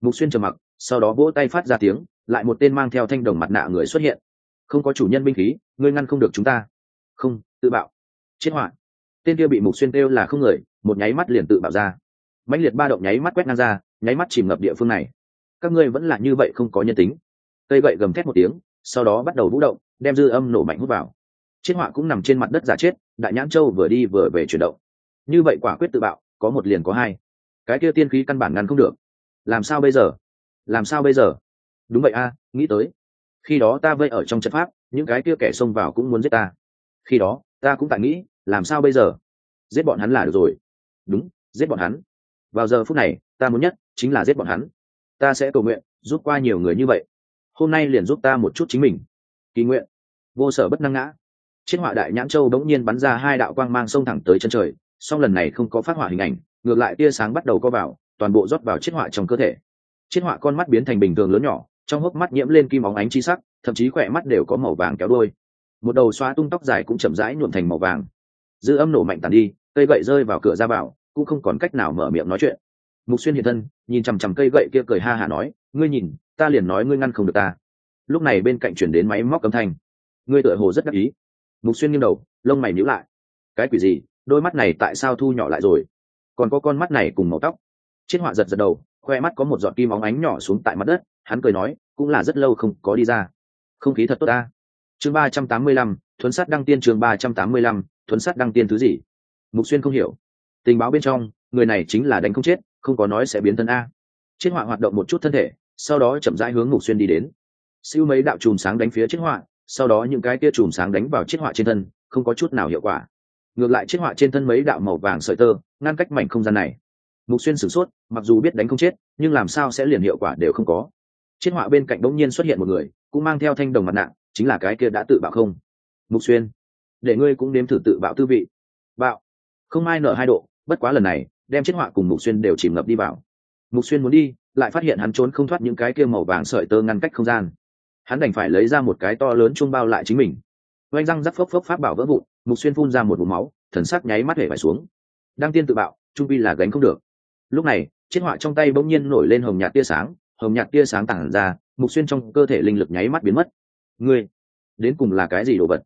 mục xuyên trầm mặc, sau đó vỗ tay phát ra tiếng, lại một tên mang theo thanh đồng mặt nạ người xuất hiện. Không có chủ nhân binh khí, ngươi ngăn không được chúng ta. Không, tự bạo. Chết họa tên kia bị mục xuyên kêu là không người, một nháy mắt liền tự bạo ra. Mãnh liệt ba động nháy mắt quét ngang ra, nháy mắt chìm ngập địa phương này. Các ngươi vẫn là như vậy không có nhân tính. Cây gậy gầm thét một tiếng, sau đó bắt đầu vũ động, đem dư âm nổ mạnh hút vào. Chiến họa cũng nằm trên mặt đất giả chết, đại nhãn châu vừa đi vừa về chuyển động. Như vậy quả quyết tự bạo, có một liền có hai cái kia tiên khí căn bản ngăn không được. Làm sao bây giờ? Làm sao bây giờ? Đúng vậy a, nghĩ tới. Khi đó ta vây ở trong trận pháp, những cái kia kẻ xông vào cũng muốn giết ta. Khi đó, ta cũng tại nghĩ, làm sao bây giờ? Giết bọn hắn là được rồi. Đúng, giết bọn hắn. Vào giờ phút này, ta muốn nhất chính là giết bọn hắn. Ta sẽ cầu nguyện, giúp qua nhiều người như vậy. Hôm nay liền giúp ta một chút chính mình. Kỳ nguyện. Vô sở bất năng ngã. Trên họa đại nhãn châu bỗng nhiên bắn ra hai đạo quang mang sông thẳng tới chân trời, song lần này không có phát họa hình ảnh ngược lại tia sáng bắt đầu co vào, toàn bộ rót vào chiết họa trong cơ thể. Chiết họa con mắt biến thành bình thường lớn nhỏ, trong hốc mắt nhiễm lên kim óng ánh chi sắc, thậm chí khỏe mắt đều có màu vàng kéo đôi. Một đầu xoa tung tóc dài cũng chậm rãi nhuộm thành màu vàng. Dư âm nổ mạnh tàn đi, cây gậy rơi vào cửa ra vào, cũng không còn cách nào mở miệng nói chuyện. Mục xuyên hiện thân, nhìn chằm chằm cây gậy kia cười ha hả nói, ngươi nhìn, ta liền nói ngươi ngăn không được ta. Lúc này bên cạnh chuyển đến máy móc cấm thanh. Ngươi tựa hồ rất đắc ý. Mục xuyên nghiêng đầu, lông mày nhíu lại. Cái quỷ gì? Đôi mắt này tại sao thu nhỏ lại rồi? Còn có con mắt này cùng màu tóc. Chiết họa giật giật đầu, khoe mắt có một giọt kim óng ánh nhỏ xuống tại mặt đất, hắn cười nói, cũng là rất lâu không có đi ra. Không khí thật tốt ta. Chương ba trăm tám mươi lăm, thuấn sát đăng tiên chương ba trăm tám mươi lăm, thuấn sát đăng tiên thứ gì? Mục xuyên không hiểu. Tình báo bên trong, người này chính là đánh không chết, không có nói sẽ biến thân a. Chiết họa hoạt động một chút thân thể, sau đó chậm rãi hướng mục xuyên đi đến. Siêu mấy đạo chùm sáng đánh phía chiết họa, sau đó những cái kia chùm sáng đánh vào chiết họa trên thân, không có chút nào hiệu quả. Ngược lại chiết họa trên thân mấy đạo màu vàng sợi tơ ngăn cách mảnh không gian này. Mục xuyên sửng sốt, mặc dù biết đánh không chết, nhưng làm sao sẽ liền hiệu quả đều không có. Chiết họa bên cạnh đống nhiên xuất hiện một người, cũng mang theo thanh đồng mặt nạ, chính là cái kia đã tự bạo không? Mục xuyên, để ngươi cũng nếm thử tự bạo tư vị. Bạo. Không ai nở hai độ, bất quá lần này, đem chiết họa cùng mục xuyên đều chìm ngập đi vào. Mục xuyên muốn đi, lại phát hiện hắn trốn không thoát những cái kia màu vàng sợi tơ ngăn cách không gian. Hắn đành phải lấy ra một cái to lớn chung bao lại chính mình. Oanh răng rắc phốc phốc pháp bảo vỡ vụn, mục xuyên phun ra một vùng máu, thần sắc nháy mắt hể phải xuống đăng tiên tự bạo, trung vi là gánh không được. Lúc này, chiếc họa trong tay bỗng nhiên nổi lên hồng nhạt tia sáng, hồng nhạt tia sáng tản ra, mục xuyên trong cơ thể linh lực nháy mắt biến mất. Ngươi, đến cùng là cái gì đồ vật?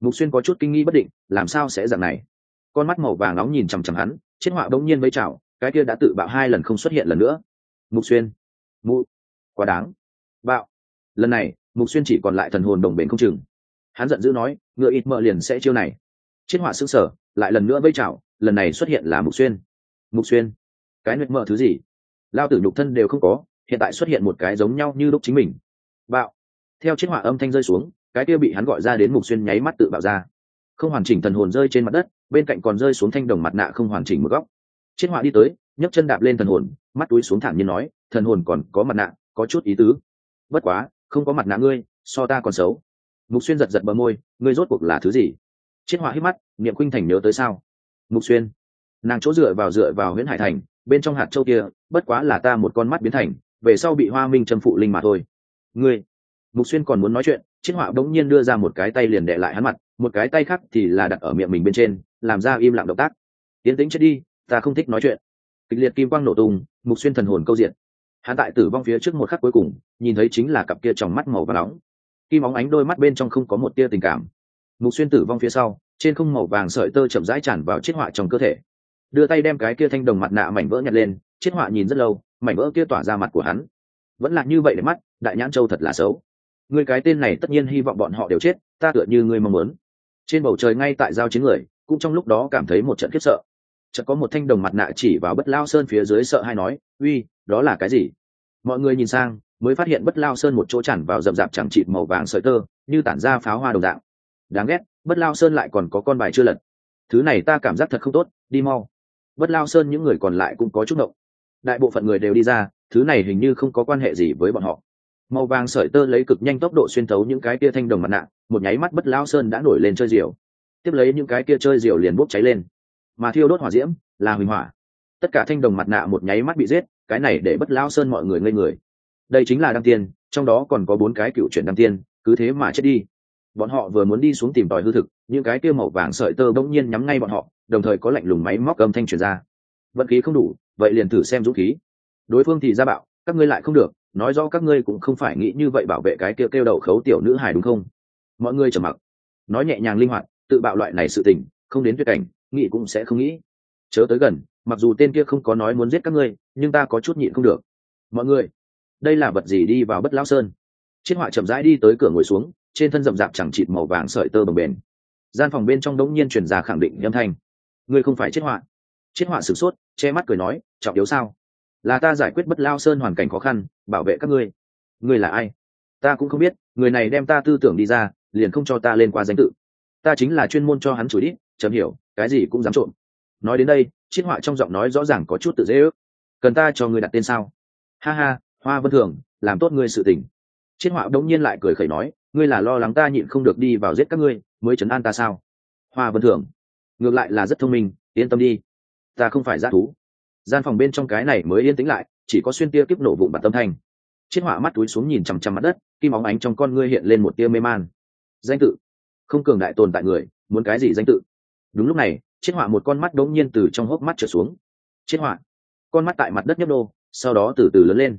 Mục xuyên có chút kinh nghi bất định, làm sao sẽ dạng này? Con mắt màu vàng nóng nhìn chằm chằm hắn, chiếc họa bỗng nhiên với chảo cái kia đã tự bạo hai lần không xuất hiện lần nữa. Mục xuyên, mụ, quá đáng. Bạo. Lần này, mục xuyên chỉ còn lại thần hồn đồng bền không chừng. Hắn giận dữ nói, ngựa ít mợ liền sẽ chiêu này. Chiết họa xứng sở lại lần nữa vây chảo lần này xuất hiện là mục xuyên. Mục xuyên? Cái nguyệt mở thứ gì? Lao tử nhục thân đều không có, hiện tại xuất hiện một cái giống nhau như lúc chính mình. Bạo. Theo chiếc họa âm thanh rơi xuống, cái kia bị hắn gọi ra đến mục xuyên nháy mắt tự bạo ra. Không hoàn chỉnh thần hồn rơi trên mặt đất, bên cạnh còn rơi xuống thanh đồng mặt nạ không hoàn chỉnh một góc. Chiết họa đi tới, nhấc chân đạp lên thần hồn, mắt túi xuống thẳng nhiên nói, thần hồn còn có mặt nạ, có chút ý tứ. Bất quá, không có mặt nạ ngươi, so ta còn xấu. Mục xuyên giật giật bờ môi, ngươi rốt cuộc là thứ gì? Chiết họa hít mắt, niệm khuynh thành nhớ tới sao? Mục xuyên. Nàng chỗ dựa vào dựa vào huyện hải thành, bên trong hạt châu kia, bất quá là ta một con mắt biến thành, về sau bị hoa minh châm phụ linh mà thôi. Ngươi. Mục xuyên còn muốn nói chuyện chiếc họa bỗng nhiên đưa ra một cái tay liền đệ lại hắn mặt, một cái tay khác thì là đặt ở miệng mình bên trên, làm ra im lặng động tác. Tiến tĩnh chết đi, ta không thích nói chuyện. Kịch liệt kim quang nổ tung, mục xuyên thần hồn câu diện hắn tại tử vong phía trước một khắc cuối cùng, nhìn thấy chính là cặp kia trong mắt màu và nóng. Kim óng ánh đôi mắt bên trong không có một tia tình cảm. Mục xuyên tử vong phía sau trên không màu vàng sợi tơ chậm rãi tràn vào chiếc họa trong cơ thể. Đưa tay đem cái kia thanh đồng mặt nạ mảnh vỡ nhặt lên, chiếc họa nhìn rất lâu, mảnh vỡ kia tỏa ra mặt của hắn. Vẫn là như vậy để mắt, đại nhãn châu thật là xấu. Người cái tên này tất nhiên hy vọng bọn họ đều chết, ta tựa như ngươi mong muốn. Trên bầu trời ngay tại giao chiến người, cũng trong lúc đó cảm thấy một trận khiếp sợ. Chợt có một thanh đồng mặt nạ chỉ vào bất lao sơn phía dưới sợ hay nói, uy, đó là cái gì? Mọi người nhìn sang, mới phát hiện bất lao sơn một chỗ chản vào rậm rạp chẳng chịt màu vàng sợi tơ, như tản ra pháo hoa đồng dạng. Đáng ghét bất lao sơn lại còn có con bài chưa lật. Thứ này ta cảm giác thật không tốt, đi mau. Bất lao sơn những người còn lại cũng có chút động. Đại bộ phận người đều đi ra, thứ này hình như không có quan hệ gì với bọn họ. Màu vàng sợi tơ lấy cực nhanh tốc độ xuyên thấu những cái kia thanh đồng mặt nạ, một nháy mắt bất lao sơn đã nổi lên chơi diều. Tiếp lấy những cái kia chơi diều liền bốc cháy lên. Mà thiêu đốt hỏa diễm, là huỳnh hỏa. Tất cả thanh đồng mặt nạ một nháy mắt bị giết, cái này để bất lao sơn mọi người ngây người. Đây chính là đăng tiên, trong đó còn có bốn cái cựu chuyển đăng tiên, cứ thế mà chết đi bọn họ vừa muốn đi xuống tìm tòi hư thực, những cái kia màu vàng sợi tơ bỗng nhiên nhắm ngay bọn họ, đồng thời có lạnh lùng máy móc âm thanh truyền ra. Vận khí không đủ, vậy liền thử xem dũng khí. Đối phương thì ra bạo, các ngươi lại không được, nói rõ các ngươi cũng không phải nghĩ như vậy bảo vệ cái kêu kêu đầu khấu tiểu nữ hài đúng không? Mọi người trầm mặc. Nói nhẹ nhàng linh hoạt, tự bạo loại này sự tình, không đến tuyệt cảnh, nghĩ cũng sẽ không nghĩ. Chớ tới gần, mặc dù tên kia không có nói muốn giết các ngươi, nhưng ta có chút nhịn không được. Mọi người, đây là vật gì đi vào bất lão sơn? Chiếc họa chậm rãi đi tới cửa ngồi xuống trên thân rậm rạp chẳng chịt màu vàng sợi tơ bồng bền gian phòng bên trong đống nhiên truyền ra khẳng định âm thanh. Ngươi không phải chết họa. Chết họa sửng sốt, che mắt cười nói, trọng yếu sao? Là ta giải quyết bất lao sơn hoàn cảnh khó khăn, bảo vệ các ngươi. Ngươi là ai? Ta cũng không biết, người này đem ta tư tưởng đi ra, liền không cho ta lên qua danh tự. Ta chính là chuyên môn cho hắn chủ đi chấm hiểu, cái gì cũng dám trộm. Nói đến đây chiết họa trong giọng nói rõ ràng có chút tự dễ ước. Cần ta cho ngươi đặt tên sao? Ha ha, hoa vân thường, làm tốt ngươi sự tình triết họa đống nhiên lại cười khẩy nói, ngươi là lo lắng ta nhịn không được đi vào giết các ngươi, mới chấn an ta sao? Hoa vân thường ngược lại là rất thông minh, yên tâm đi. Ta không phải g thú. Gian phòng bên trong cái này mới yên tĩnh lại, chỉ có xuyên tia kiếp nổ vụn bản tâm thanh. Chiếc họa mắt túi xuống nhìn chằm chằm mặt đất, kim óng ánh trong con ngươi hiện lên một tia mê man. Danh tự. Không cường đại tồn tại người, muốn cái gì danh tự? Đúng lúc này chiếc họa một con mắt đống nhiên từ trong hốc mắt trở xuống. Chiếc họa, con mắt tại mặt đất nhấp đô sau đó từ từ lớn lên.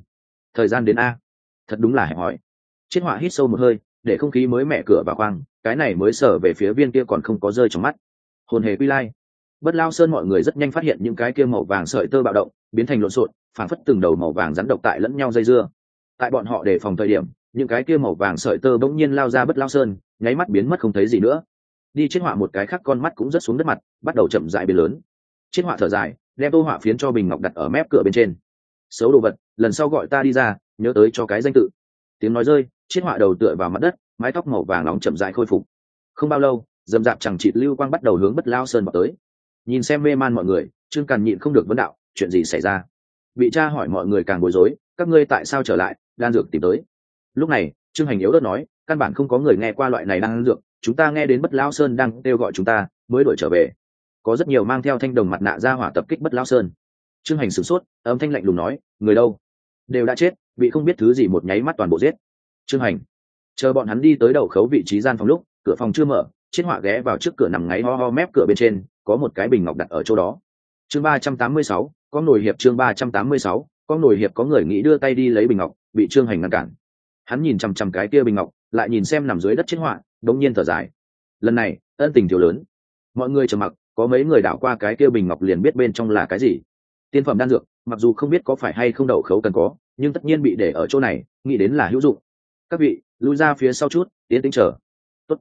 Thời gian đến a. Thật đúng là hẹp hỏi Chiến họa hít sâu một hơi, để không khí mới mẹ cửa vào khoang, cái này mới sở về phía viên kia còn không có rơi trong mắt. Hồn hề quy lai. Bất lao sơn mọi người rất nhanh phát hiện những cái kia màu vàng sợi tơ bạo động, biến thành lộn xộn, phảng phất từng đầu màu vàng rắn độc tại lẫn nhau dây dưa. Tại bọn họ đề phòng thời điểm, những cái kia màu vàng sợi tơ bỗng nhiên lao ra bất lao sơn, nháy mắt biến mất không thấy gì nữa. Đi chết họa một cái khác con mắt cũng rất xuống đất mặt, bắt đầu chậm dại biến lớn. Chết họa thở dài, đem tô họa phiến cho bình ngọc đặt ở mép cửa bên trên. Xấu đồ vật, lần sau gọi ta đi ra, nhớ tới cho cái danh tự. Tiếng nói rơi chiếc họa đầu tựa vào mặt đất, mái tóc màu vàng nóng chậm dại khôi phục. Không bao lâu, dầm dạp chẳng chịt lưu quang bắt đầu hướng bất lao sơn vào tới. Nhìn xem mê man mọi người, trương càn nhịn không được vấn đạo, chuyện gì xảy ra? Bị cha hỏi mọi người càng bối rối, các ngươi tại sao trở lại? Đan dược tìm tới. Lúc này, trương hành yếu đất nói, căn bản không có người nghe qua loại này đan dược, chúng ta nghe đến bất lao sơn đang kêu gọi chúng ta, mới đổi trở về. Có rất nhiều mang theo thanh đồng mặt nạ ra hỏa tập kích bất lao sơn. Trương hành sửng sốt, âm thanh lạnh lùng nói, người đâu? Đều đã chết bị không biết thứ gì một nháy mắt toàn bộ giết trương hành. Chờ bọn hắn đi tới đầu khấu vị trí gian phòng lúc, cửa phòng chưa mở chiến họa ghé vào trước cửa nằm ngáy ho ho mép cửa bên trên, có một cái bình ngọc đặt ở chỗ đó. Chương ba trăm tám mươi sáu, có nổi hiệp chương ba trăm tám mươi sáu, có nổi hiệp có người nghĩ đưa tay đi lấy bình ngọc, bị trương hành ngăn cản. Hắn nhìn chằm chằm cái kia bình ngọc, lại nhìn xem nằm dưới đất chiến họa, đống nhiên thở dài. Lần này, ân tình thiếu lớn. Mọi người trầm mặc, có mấy người đảo qua cái kia bình ngọc liền biết bên trong là cái gì. Tiên phẩm đan dược, mặc dù không biết có phải hay không đậu khấu cần có, nhưng tất nhiên bị để ở chỗ này, nghĩ đến là hữu dụng các vị, lui ra phía sau chút tiến tính chờ. Tốt.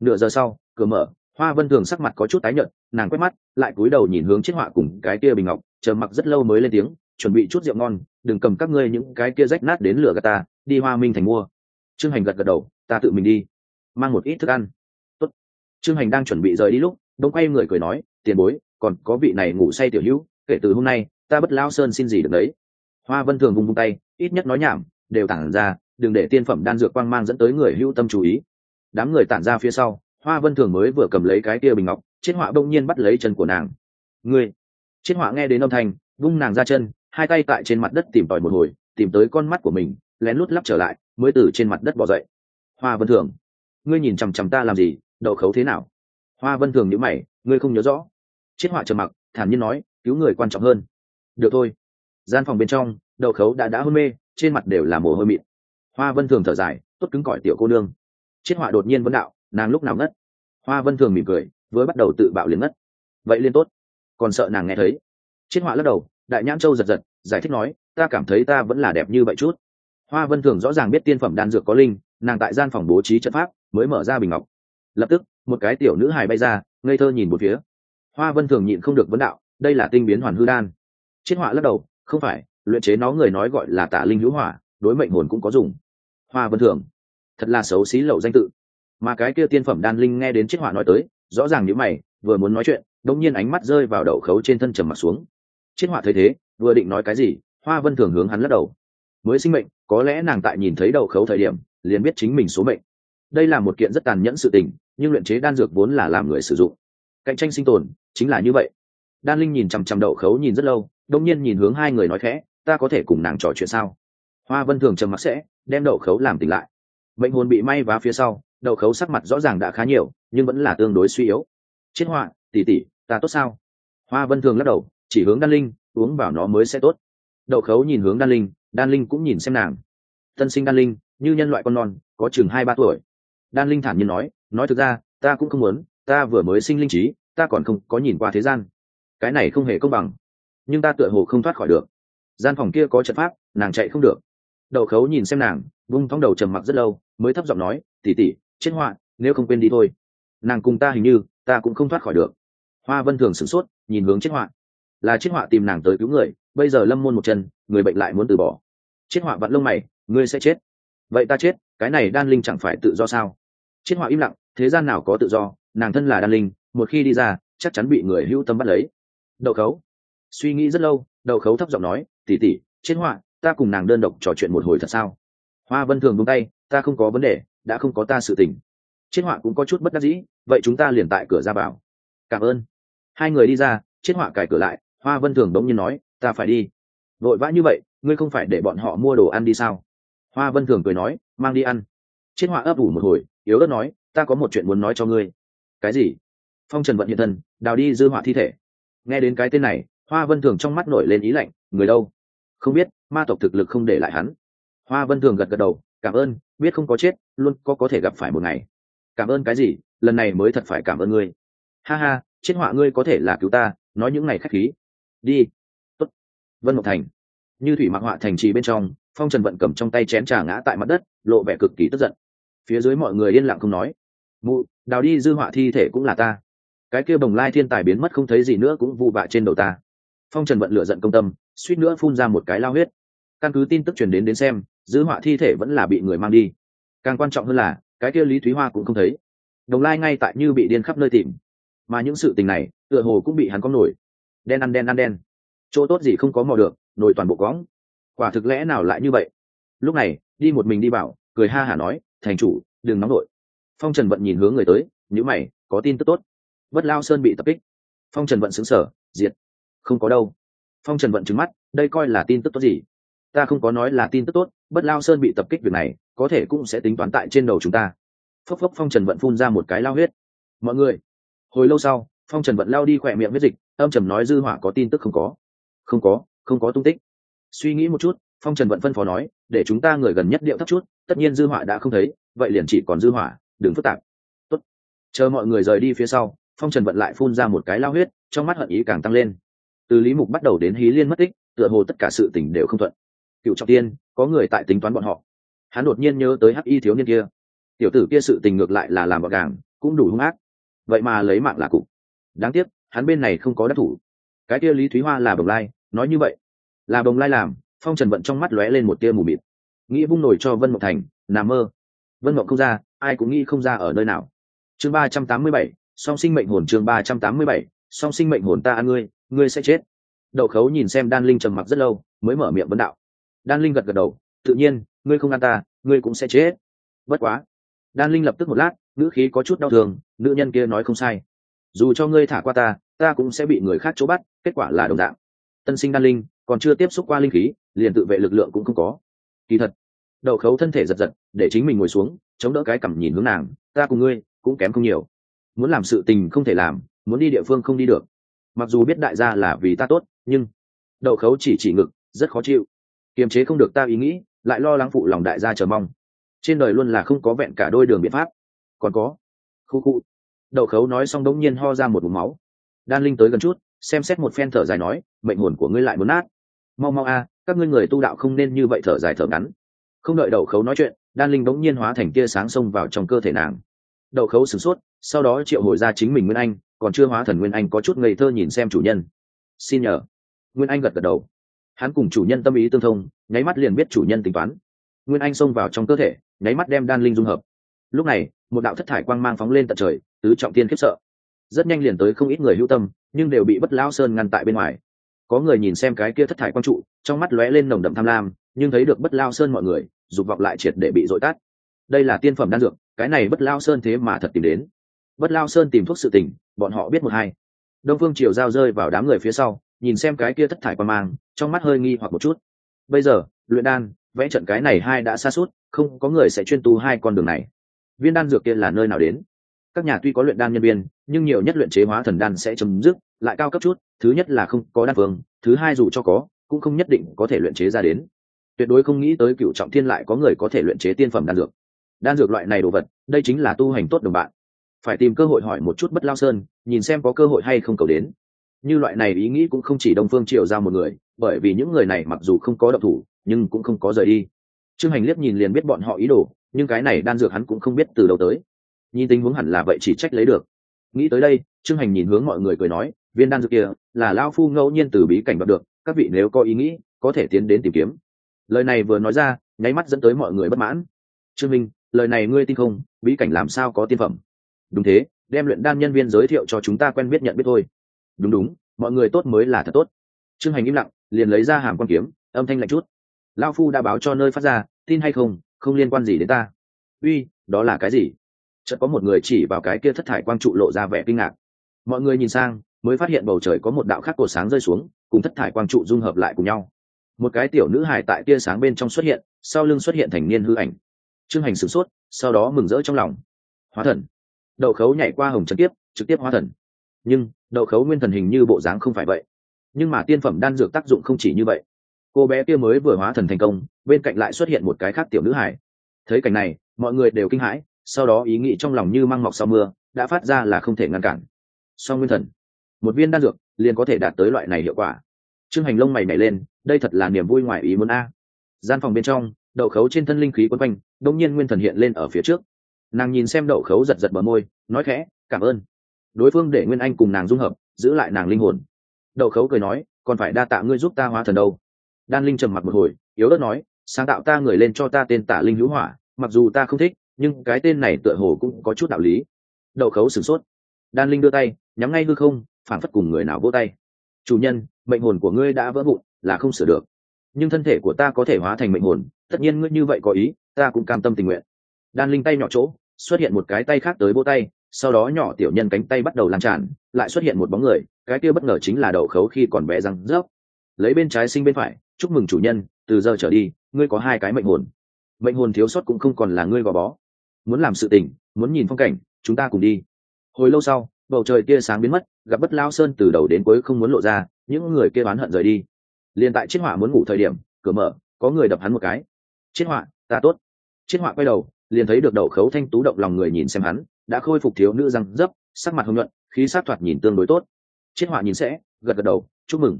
nửa giờ sau, cửa mở, hoa vân thường sắc mặt có chút tái nhợt, nàng quét mắt, lại cúi đầu nhìn hướng chiếc họa cùng cái kia bình ngọc, chờ mặc rất lâu mới lên tiếng, chuẩn bị chút rượu ngon, đừng cầm các ngươi những cái kia rách nát đến lửa gà ta, đi hoa minh thành mua. Trương hành gật gật đầu, ta tự mình đi. Mang một ít thức ăn. Tốt. trương hành đang chuẩn bị rời đi lúc, đông quay người cười nói, tiền bối, còn có vị này ngủ say tiểu hữu, kể từ hôm nay, ta bất lao sơn xin gì được đấy. Hoa vân thường vung vung tay, ít nhất nói nhảm, đều tản ra đừng để tiên phẩm đan dược quang mang dẫn tới người hữu tâm chú ý. Đám người tản ra phía sau, hoa vân thường mới vừa cầm lấy cái kia bình ngọc chiết họa bỗng nhiên bắt lấy chân của nàng. Ngươi! Chiết họa nghe đến âm thanh, vung nàng ra chân, hai tay tại trên mặt đất tìm tòi một hồi, tìm tới con mắt của mình, lén lút lắp trở lại, mới từ trên mặt đất bỏ dậy. Hoa vân thường, ngươi nhìn chằm chằm ta làm gì, đậu khấu thế nào? Hoa vân thường nhữ mày, ngươi không nhớ rõ? Chiết họa trầm mặc, thản nhiên nói, cứu người quan trọng hơn. Được thôi. Gian phòng bên trong, đậu khấu đã đã hôn mê, trên mặt đều là mồ hôi mịn hoa vân thường thở dài, tốt cứng cỏi tiểu cô nương. Chiết họa đột nhiên vấn đạo, nàng lúc nào ngất? Hoa vân thường mỉm cười, vừa bắt đầu tự bạo liền ngất. Vậy liên tốt. Còn sợ nàng nghe thấy. Chiết họa lắc đầu, đại nhãn châu giật giật, giải thích nói, ta cảm thấy ta vẫn là đẹp như vậy chút. Hoa vân thường rõ ràng biết tiên phẩm đan dược có linh, nàng tại gian phòng bố trí trận pháp, mới mở ra bình ngọc. Lập tức, một cái tiểu nữ hài bay ra, ngây thơ nhìn một phía. Hoa vân thường nhịn không được vấn đạo, đây là tinh biến hoàn hư đan. Chiết họa lắc đầu, không phải, luyện chế nó người nói gọi là tả linh hữu hỏa, đối mệnh hồn cũng có dùng hoa vân thường. Thật là xấu xí lậu danh tự. Mà cái kia tiên phẩm đan linh nghe đến chiết họa nói tới, rõ ràng những mày, vừa muốn nói chuyện đông nhiên ánh mắt rơi vào đậu khấu trên thân trầm mặt xuống. Chiết họa thấy thế, vừa định nói cái gì, hoa vân thường hướng hắn lắc đầu. Mới sinh mệnh, có lẽ nàng tại nhìn thấy đậu khấu thời điểm, liền biết chính mình số mệnh. Đây là một kiện rất tàn nhẫn sự tình, nhưng luyện chế đan dược vốn là làm người sử dụng. Cạnh tranh sinh tồn, chính là như vậy. Đan linh nhìn chằm chằm đậu khấu nhìn rất lâu đông nhiên nhìn hướng hai người nói khẽ, ta có thể cùng nàng trò chuyện sao? Hoa vân thường trầm mặc sẽ, đem đậu khấu làm tỉnh lại. Mệnh hồn bị may vá phía sau, đậu khấu sắc mặt rõ ràng đã khá nhiều, nhưng vẫn là tương đối suy yếu. Chết họa, tỉ tỉ, ta tốt sao? Hoa vân thường lắc đầu, chỉ hướng đan linh, uống vào nó mới sẽ tốt. Đậu khấu nhìn hướng đan linh đan linh cũng nhìn xem nàng. Tân sinh đan linh, như nhân loại con non, có chừng hai ba tuổi. Đan linh thản nhiên nói nói thực ra, ta cũng không muốn, ta vừa mới sinh linh trí, ta còn không có nhìn qua thế gian. Cái này không hề công bằng. Nhưng ta tựa hồ không thoát khỏi được. Gian phòng kia có trận pháp, nàng chạy không được đậu khấu nhìn xem nàng, vung thong đầu trầm mặc rất lâu, mới thấp giọng nói tỉ tỉ chết họa nếu không quên đi thôi. Nàng cùng ta hình như, ta cũng không thoát khỏi được. Hoa vân thường sửng sốt, nhìn hướng chết họa là chết họa tìm nàng tới cứu người, bây giờ lâm môn một chân, người bệnh lại muốn từ bỏ. Chết họa vặn lông mày, ngươi sẽ chết. Vậy ta chết, cái này đan linh chẳng phải tự do sao? Chết họa im lặng, thế gian nào có tự do, nàng thân là đan linh, một khi đi ra, chắc chắn bị người hữu tâm bắt lấy. Đậu khấu. Suy nghĩ rất lâu đậu khấu thấp giọng nói tỉ tỉ chết họa ta cùng nàng đơn độc trò chuyện một hồi thật sao? Hoa vân thường buông tay, ta không có vấn đề, đã không có ta sự tình. Chiết họa cũng có chút bất đắc dĩ, vậy chúng ta liền tại cửa ra vào. Cảm ơn. Hai người đi ra, chiết họa cài cửa lại, hoa vân thường đống nhiên nói, ta phải đi. Vội vã như vậy, ngươi không phải để bọn họ mua đồ ăn đi sao? Hoa vân thường cười nói, mang đi ăn. Chiết họa ấp ủ một hồi, yếu ớt nói, ta có một chuyện muốn nói cho ngươi. Cái gì? Phong trần vận hiện thân, đào đi dư họa thi thể. Nghe đến cái tên này, hoa vân thường trong mắt nổi lên ý lạnh, người đâu? Không biết ma tộc thực lực không để lại hắn. Hoa vân thường gật gật đầu, cảm ơn, biết không có chết, luôn có có thể gặp phải một ngày. Cảm ơn cái gì? Lần này mới thật phải cảm ơn ngươi. Ha ha, chết họa ngươi có thể là cứu ta, nói những ngày khách khí. Đi. Tốt. vân mộc thành. Như thủy mặc họa thành trì bên trong, phong trần vận cầm trong tay chén trà ngã tại mặt đất, lộ vẻ cực kỳ tức giận. Phía dưới mọi người yên lặng không nói. Mụ, đào đi, dư họa thi thể cũng là ta. Cái kia bồng lai thiên tài biến mất không thấy gì nữa cũng vụ bạ trên đầu ta. Phong trần vận lựa giận công tâm, suýt nữa phun ra một cái lao huyết căn cứ tin tức truyền đến đến xem, giữ họa thi thể vẫn là bị người mang đi. Càng quan trọng hơn là, cái kia lý thúy hoa cũng không thấy. Đồng lai ngay tại như bị điên khắp nơi tìm. Mà những sự tình này, tựa hồ cũng bị hắn có nổi. Đen ăn đen ăn đen. Chỗ tốt gì không có mò được, nổi toàn bộ cóng quả thực lẽ nào lại như vậy? Lúc này, đi một mình đi bảo, cười ha hả nói, thành chủ, đừng nóng nổi. Phong trần vận nhìn hướng người tới nhữ mày, có tin tức tốt. Bất lao sơn bị tập kích. Phong trần vận xứng sở diệt. Không có đâu. Phong trần vận trứng mắt, đây coi là tin tức tốt gì? Ta không có nói là tin tức tốt, bất lao sơn bị tập kích việc này, có thể cũng sẽ tính toán tại trên đầu chúng ta. Phốc phốc phong trần vận phun ra một cái lao huyết. Mọi người, hồi lâu sau, phong trần vận lao đi khỏe miệng huyết dịch, âm trầm nói dư hỏa có tin tức không có. Không có không có tung tích. Suy nghĩ một chút, phong trần vận phân phó nói, để chúng ta người gần nhất điệu thấp chút, tất nhiên dư hỏa đã không thấy, vậy liền chỉ còn dư hỏa, đừng phức tạp. Tốt. Chờ mọi người rời đi phía sau, phong trần vận lại phun ra một cái lao huyết, trong mắt hận ý càng tăng lên. Từ lý mục bắt đầu đến hí liên mất tích, tựa hồ tất cả sự tình đều không thuận cựu trọng tiên, có người tại tính toán bọn họ. Hắn đột nhiên nhớ tới hắc y thiếu niên kia. Tiểu tử kia sự tình ngược lại là làm bọn gàng, cũng đủ hung ác. Vậy mà lấy mạng là cục. Đáng tiếc, hắn bên này không có đắc thủ. Cái kia lý thúy hoa là bồng lai, nói như vậy. Là bồng lai làm, phong trần vận trong mắt lóe lên một tia mù mịt. Nghĩ vung nổi cho vân mộng thành nằm mơ. Vân mộng không ra, ai cũng nghĩ không ra ở nơi nào. Chương ba trăm tám mươi bảy, song sinh mệnh hồn chương ba trăm tám mươi bảy, song sinh mệnh hồn ta ăn ngươi ngươi sẽ chết. Đậu khấu nhìn xem đan linh trầm mặc rất lâu, mới mở miệng vấn đạo đan linh gật gật đầu, tự nhiên, ngươi không ăn ta, ngươi cũng sẽ chết. Bất quá. Đan linh lập tức một lát, ngữ khí có chút đau thương, nữ nhân kia nói không sai. Dù cho ngươi thả qua ta ta cũng sẽ bị người khác chỗ bắt, kết quả là đồng dạng. Tân sinh đan linh còn chưa tiếp xúc qua linh khí, liền tự vệ lực lượng cũng không có. Kỳ thật đậu khấu thân thể giật giật, để chính mình ngồi xuống, chống đỡ cái cằm nhìn hướng nàng, ta cùng ngươi cũng kém không nhiều. Muốn làm sự tình không thể làm, muốn đi địa phương không đi được. Mặc dù biết đại gia là vì ta tốt, nhưng đậu khấu chỉ chỉ ngực, rất khó chịu kiềm chế không được ta ý nghĩ, lại lo lắng phụ lòng đại gia chờ mong. Trên đời luôn là không có vẹn cả đôi đường biện pháp. Còn có, khu khu. Đậu khấu nói xong đống nhiên ho ra một vùng máu. Đan linh tới gần chút, xem xét một phen thở dài nói, mệnh hồn của ngươi lại muốn nát. Mau mau a, các ngươi người tu đạo không nên như vậy thở dài thở ngắn. Không đợi đậu khấu nói chuyện, đan linh đống nhiên hóa thành tia sáng xông vào trong cơ thể nàng. Đậu khấu sửng sốt, sau đó triệu hồi ra chính mình nguyên anh, còn chưa hóa thần nguyên anh có chút ngây thơ nhìn xem chủ nhân. Xin nhờ. Nguyên anh gật gật đầu hắn cùng chủ nhân tâm ý tương thông, nháy mắt liền biết chủ nhân tính toán. Nguyên anh xông vào trong cơ thể, nháy mắt đem đan linh dung hợp. Lúc này, một đạo thất thải quang mang phóng lên tận trời, tứ trọng tiên khiếp sợ. Rất nhanh liền tới không ít người hữu tâm, nhưng đều bị bất lao sơn ngăn tại bên ngoài. Có người nhìn xem cái kia thất thải quang trụ, trong mắt lóe lên nồng đậm tham lam, nhưng thấy được bất lao sơn mọi người, dục vọng lại triệt để bị dội tát đây là tiên phẩm đan dược, cái này bất lao sơn thế mà thật tìm đến. Bất lao sơn tìm thuốc sự tình, bọn họ biết một hai. Đông phương triều giao rơi vào đám người phía sau nhìn xem cái kia thất thải qua mang, trong mắt hơi nghi hoặc một chút. Bây giờ, luyện đan, vẽ trận cái này hai đã xa suốt, không có người sẽ chuyên tu hai con đường này. Viên đan dược kia là nơi nào đến? Các nhà tuy có luyện đan nhân viên, nhưng nhiều nhất luyện chế hóa thần đan sẽ chấm dứt, lại cao cấp chút, thứ nhất là không có đan phương, thứ hai dù cho có, cũng không nhất định có thể luyện chế ra đến. Tuyệt đối không nghĩ tới cựu trọng thiên lại có người có thể luyện chế tiên phẩm đan dược. Đan dược loại này đồ vật, đây chính là tu hành tốt đồng bạn. Phải tìm cơ hội hỏi một chút bất lao sơn, nhìn xem có cơ hội hay không cầu đến như loại này ý nghĩ cũng không chỉ đông phương triều ra một người, bởi vì những người này mặc dù không có độc thủ, nhưng cũng không có rời đi. Trương hành liếc nhìn liền biết bọn họ ý đồ, nhưng cái này đan dược hắn cũng không biết từ đầu tới. Nhìn tình huống hẳn là vậy chỉ trách lấy được. Nghĩ tới đây, trương hành nhìn hướng mọi người cười nói, viên đan dược kia, là lao phu ngẫu nhiên từ bí cảnh đoạt được, các vị nếu có ý nghĩ, có thể tiến đến tìm kiếm. Lời này vừa nói ra, nháy mắt dẫn tới mọi người bất mãn. Trương minh, lời này ngươi tin không? Bí cảnh làm sao có tiên phẩm? Đúng thế, đem luyện đan nhân viên giới thiệu cho chúng ta quen biết nhận biết thôi đúng đúng, mọi người tốt mới là thật tốt. Trương hành im lặng, liền lấy ra hàm quan kiếm, âm thanh lạnh chút. Lao phu đã báo cho nơi phát ra, tin hay không không liên quan gì đến ta. Uy, đó là cái gì? Chợt có một người chỉ vào cái kia thất thải quang trụ lộ ra vẻ kinh ngạc. Mọi người nhìn sang, mới phát hiện bầu trời có một đạo khắc cổ sáng rơi xuống, cùng thất thải quang trụ dung hợp lại cùng nhau. Một cái tiểu nữ hài tại tia sáng bên trong xuất hiện, sau lưng xuất hiện thành niên hư ảnh. Trương hành sửng sốt, sau đó mừng rỡ trong lòng. Hóa thần. Đậu khấu nhảy qua hồng trần tiếp trực tiếp hóa thần. Nhưng đậu khấu nguyên thần hình như bộ dáng không phải vậy. Nhưng mà tiên phẩm đan dược tác dụng không chỉ như vậy. Cô bé kia mới vừa hóa thần thành công, bên cạnh lại xuất hiện một cái khác tiểu nữ hải thấy cảnh này, mọi người đều kinh hãi, sau đó ý nghĩ trong lòng như măng mọc sau mưa, đã phát ra là không thể ngăn cản. Song nguyên thần, một viên đan dược, liền có thể đạt tới loại này hiệu quả. Trương hành lông mày nảy lên, đây thật là niềm vui ngoài ý muốn a. Gian phòng bên trong, đậu khấu trên thân linh khí quấn quanh đông nhiên nguyên thần hiện lên ở phía trước. Nàng nhìn xem đậu khấu giật giật bờ môi, nói khẽ, cảm ơn đối phương để nguyên anh cùng nàng dung hợp, giữ lại nàng linh hồn. Đậu khấu cười nói, còn phải đa tạ ngươi giúp ta hóa thần đâu. Đan linh trầm mặc một hồi, yếu đất nói, sáng tạo ta người lên cho ta tên tả linh hữu hỏa, mặc dù ta không thích, nhưng cái tên này tựa hồ cũng có chút đạo lý. Đậu khấu sửng sốt. Đan linh đưa tay, nhắm ngay hư không phản phất cùng người nào vô tay. Chủ nhân, mệnh hồn của ngươi đã vỡ vụn, là không sửa được. Nhưng thân thể của ta có thể hóa thành mệnh hồn, tất nhiên ngươi như vậy có ý, ta cũng cam tâm tình nguyện. Đan linh tay nhỏ chỗ, xuất hiện một cái tay khác tới vô tay sau đó nhỏ tiểu nhân cánh tay bắt đầu lan tràn, lại xuất hiện một bóng người, cái kia bất ngờ chính là đậu khấu khi còn bé răng rớp. Lấy bên trái sinh bên phải, chúc mừng chủ nhân, từ giờ trở đi, ngươi có hai cái mệnh hồn. Mệnh hồn thiếu sót cũng không còn là ngươi gò bó. Muốn làm sự tình, muốn nhìn phong cảnh, chúng ta cùng đi. Hồi lâu sau, bầu trời tia sáng biến mất, gặp bất lao sơn từ đầu đến cuối không muốn lộ ra, những người kia oán hận rời đi. Liền tại chiết họa muốn ngủ thời điểm, cửa mở, có người đập hắn một cái. Chiết họa, ta tốt. Chiết họa quay đầu, liền thấy được đậu khấu thanh tú động lòng người nhìn xem hắn đã khôi phục thiếu nữ răng dấp sắc mặt hồng nhuận khí sát thoạt nhìn tương đối tốt. Chiết họa nhìn sẽ gật gật đầu chúc mừng.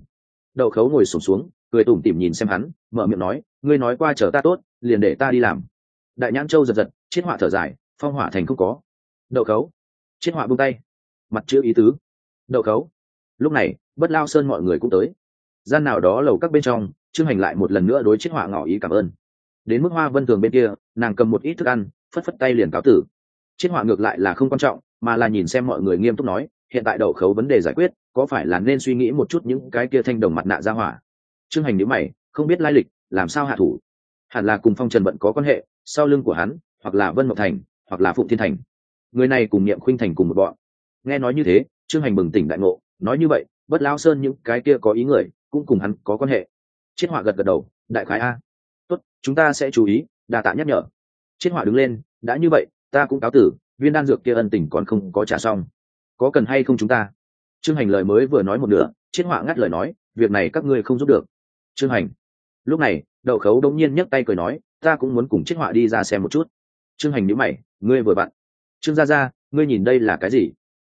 Đậu khấu ngồi sổm xuống, xuống cười tủm tỉm nhìn xem hắn mở miệng nói ngươi nói qua chờ ta tốt liền để ta đi làm. Đại nhãn châu giật giật chiết họa thở dài phong hỏa thành không có. Đậu khấu. Chiết họa buông tay. Mặt chữ ý tứ. Đậu khấu. Lúc này bất lao sơn mọi người cũng tới. Gian nào đó lầu các bên trong trương hành lại một lần nữa đối chiết họa ngỏ ý cảm ơn. Đến mức hoa vân thường bên kia nàng cầm một ít thức ăn phất phất tay liền cáo tử chiết họa ngược lại là không quan trọng, mà là nhìn xem mọi người nghiêm túc nói, hiện tại đầu khấu vấn đề giải quyết, có phải là nên suy nghĩ một chút những cái kia thanh đồng mặt nạ ra hỏa? Trương hành nếu mày, không biết lai lịch, làm sao hạ thủ? Hẳn là cùng phong trần bận có quan hệ, sau lưng của hắn, hoặc là vân ngọc thành, hoặc là phụng thiên thành. Người này cùng niệm khuynh thành cùng một bọn. Nghe nói như thế, trương hành bừng tỉnh đại ngộ, nói như vậy, bất lao sơn những cái kia có ý người, cũng cùng hắn có quan hệ. Chiết họa gật gật đầu, đại khái a. Tốt, chúng ta sẽ chú ý đà tạ nhắc nhở. Chiết họa đứng lên, đã như vậy ta cũng cáo tử, viên đan dược kia ân tình còn không có trả xong. Có cần hay không chúng ta? Trương hành lời mới vừa nói một nửa chiết họa ngắt lời nói, việc này các ngươi không giúp được. Trương hành, lúc này, đậu khấu đống nhiên nhấc tay cười nói, ta cũng muốn cùng chiết họa đi ra xem một chút. Trương hành nhữ mày, ngươi vừa vặn. Trương gia gia, ngươi nhìn đây là cái gì?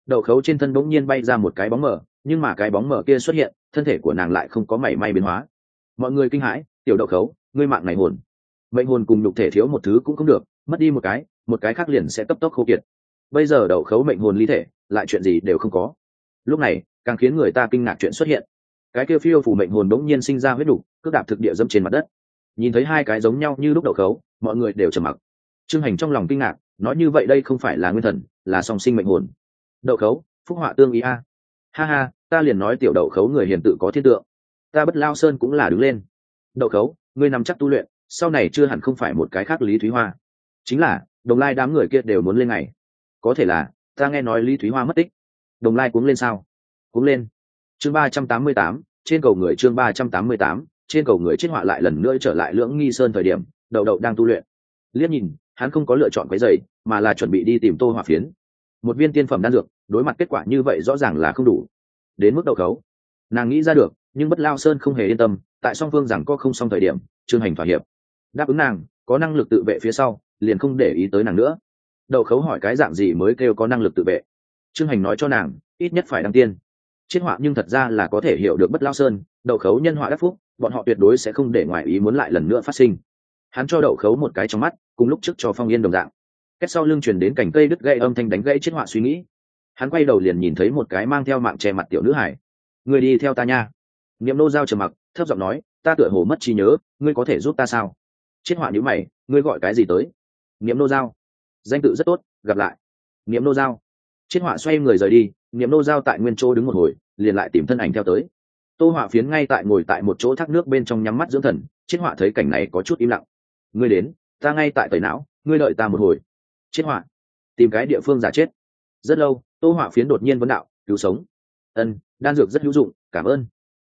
Đậu khấu trên thân bỗng nhiên bay ra một cái bóng mờ, nhưng mà cái bóng mờ kia xuất hiện, thân thể của nàng lại không có mảy may biến hóa. Mọi người kinh hãi, tiểu đậu khấu, ngươi mạng này hồn. Mệnh hồn cùng nhục thể thiếu một thứ cũng không được mất đi một cái một cái khác liền sẽ cấp tốc khô kiệt. Bây giờ đậu khấu mệnh hồn ly thể lại chuyện gì đều không có. Lúc này càng khiến người ta kinh ngạc chuyện xuất hiện. Cái kia phiêu phủ mệnh hồn đống nhiên sinh ra huyết đủ, cướp đạp thực địa dâm trên mặt đất. Nhìn thấy hai cái giống nhau như lúc đậu khấu mọi người đều trầm mặc. Trương hành trong lòng kinh ngạc nói như vậy đây không phải là nguyên thần là song sinh mệnh hồn. Đậu khấu phúc họa tương ý a. Ha ha ta liền nói tiểu đậu khấu người hiền tự có thiên tượng. Ta bất lao sơn cũng là đứng lên. Đậu khấu ngươi nằm chắc tu luyện sau này chưa hẳn không phải một cái khác lý thúy hoa chính là, đồng lai đám người kia đều muốn lên ngày. Có thể là, ta nghe nói lý thúy hoa mất tích. Đồng lai cuống lên sao? Cuống lên. Chương ba trăm tám mươi tám, trên cầu người chương ba trăm tám mươi tám, trên cầu người chết họa lại lần nữa trở lại lưỡng nghi sơn thời điểm, đậu đậu đang tu luyện. Liếc nhìn, hắn không có lựa chọn cái giày mà là chuẩn bị đi tìm tô hỏa phiến. Một viên tiên phẩm đan dược, đối mặt kết quả như vậy rõ ràng là không đủ. Đến mức đậu khấu. Nàng nghĩ ra được, nhưng bất lao sơn không hề yên tâm, tại song phương rằng có không xong thời điểm, trương hành thỏa hiệp. Đáp ứng nàng, có năng lực tự vệ phía sau liền không để ý tới nàng nữa. Đậu khấu hỏi cái dạng gì mới kêu có năng lực tự vệ? Trương hành nói cho nàng, ít nhất phải đăng tiên. Chiết họa nhưng thật ra là có thể hiểu được bất lao sơn, đậu khấu nhân họa đắc phúc, bọn họ tuyệt đối sẽ không để ngoài ý muốn lại lần nữa phát sinh. Hắn cho đậu khấu một cái trong mắt, cùng lúc trước cho phong yên đồng dạng. Cách sau lưng chuyển đến cành cây đứt gãy âm thanh đánh gãy chiết họa suy nghĩ. Hắn quay đầu liền nhìn thấy một cái mang theo mạng che mặt tiểu nữ hải. Người đi theo ta nha. Niệm nô giao trầm mặc, thấp giọng nói, ta tựa hồ mất trí nhớ, ngươi có thể giúp ta sao? Chiết họa nhữ mày, ngươi gọi cái gì tới? Niệm nô giao. Danh tự rất tốt, gặp lại. Niệm nô giao. Chiết họa xoay người rời đi, niệm nô giao tại nguyên chỗ đứng một hồi, liền lại tìm thân ảnh theo tới. Tô họa phiến ngay tại ngồi tại một chỗ thác nước bên trong nhắm mắt dưỡng thần chiết họa thấy cảnh này có chút im lặng. Ngươi đến, ta ngay tại tẩy não, ngươi đợi ta một hồi. Chiết họa. Tìm cái địa phương giả chết. Rất lâu, tô họa phiến đột nhiên vấn đạo, cứu sống. Ân, đan dược rất hữu dụng, cảm ơn.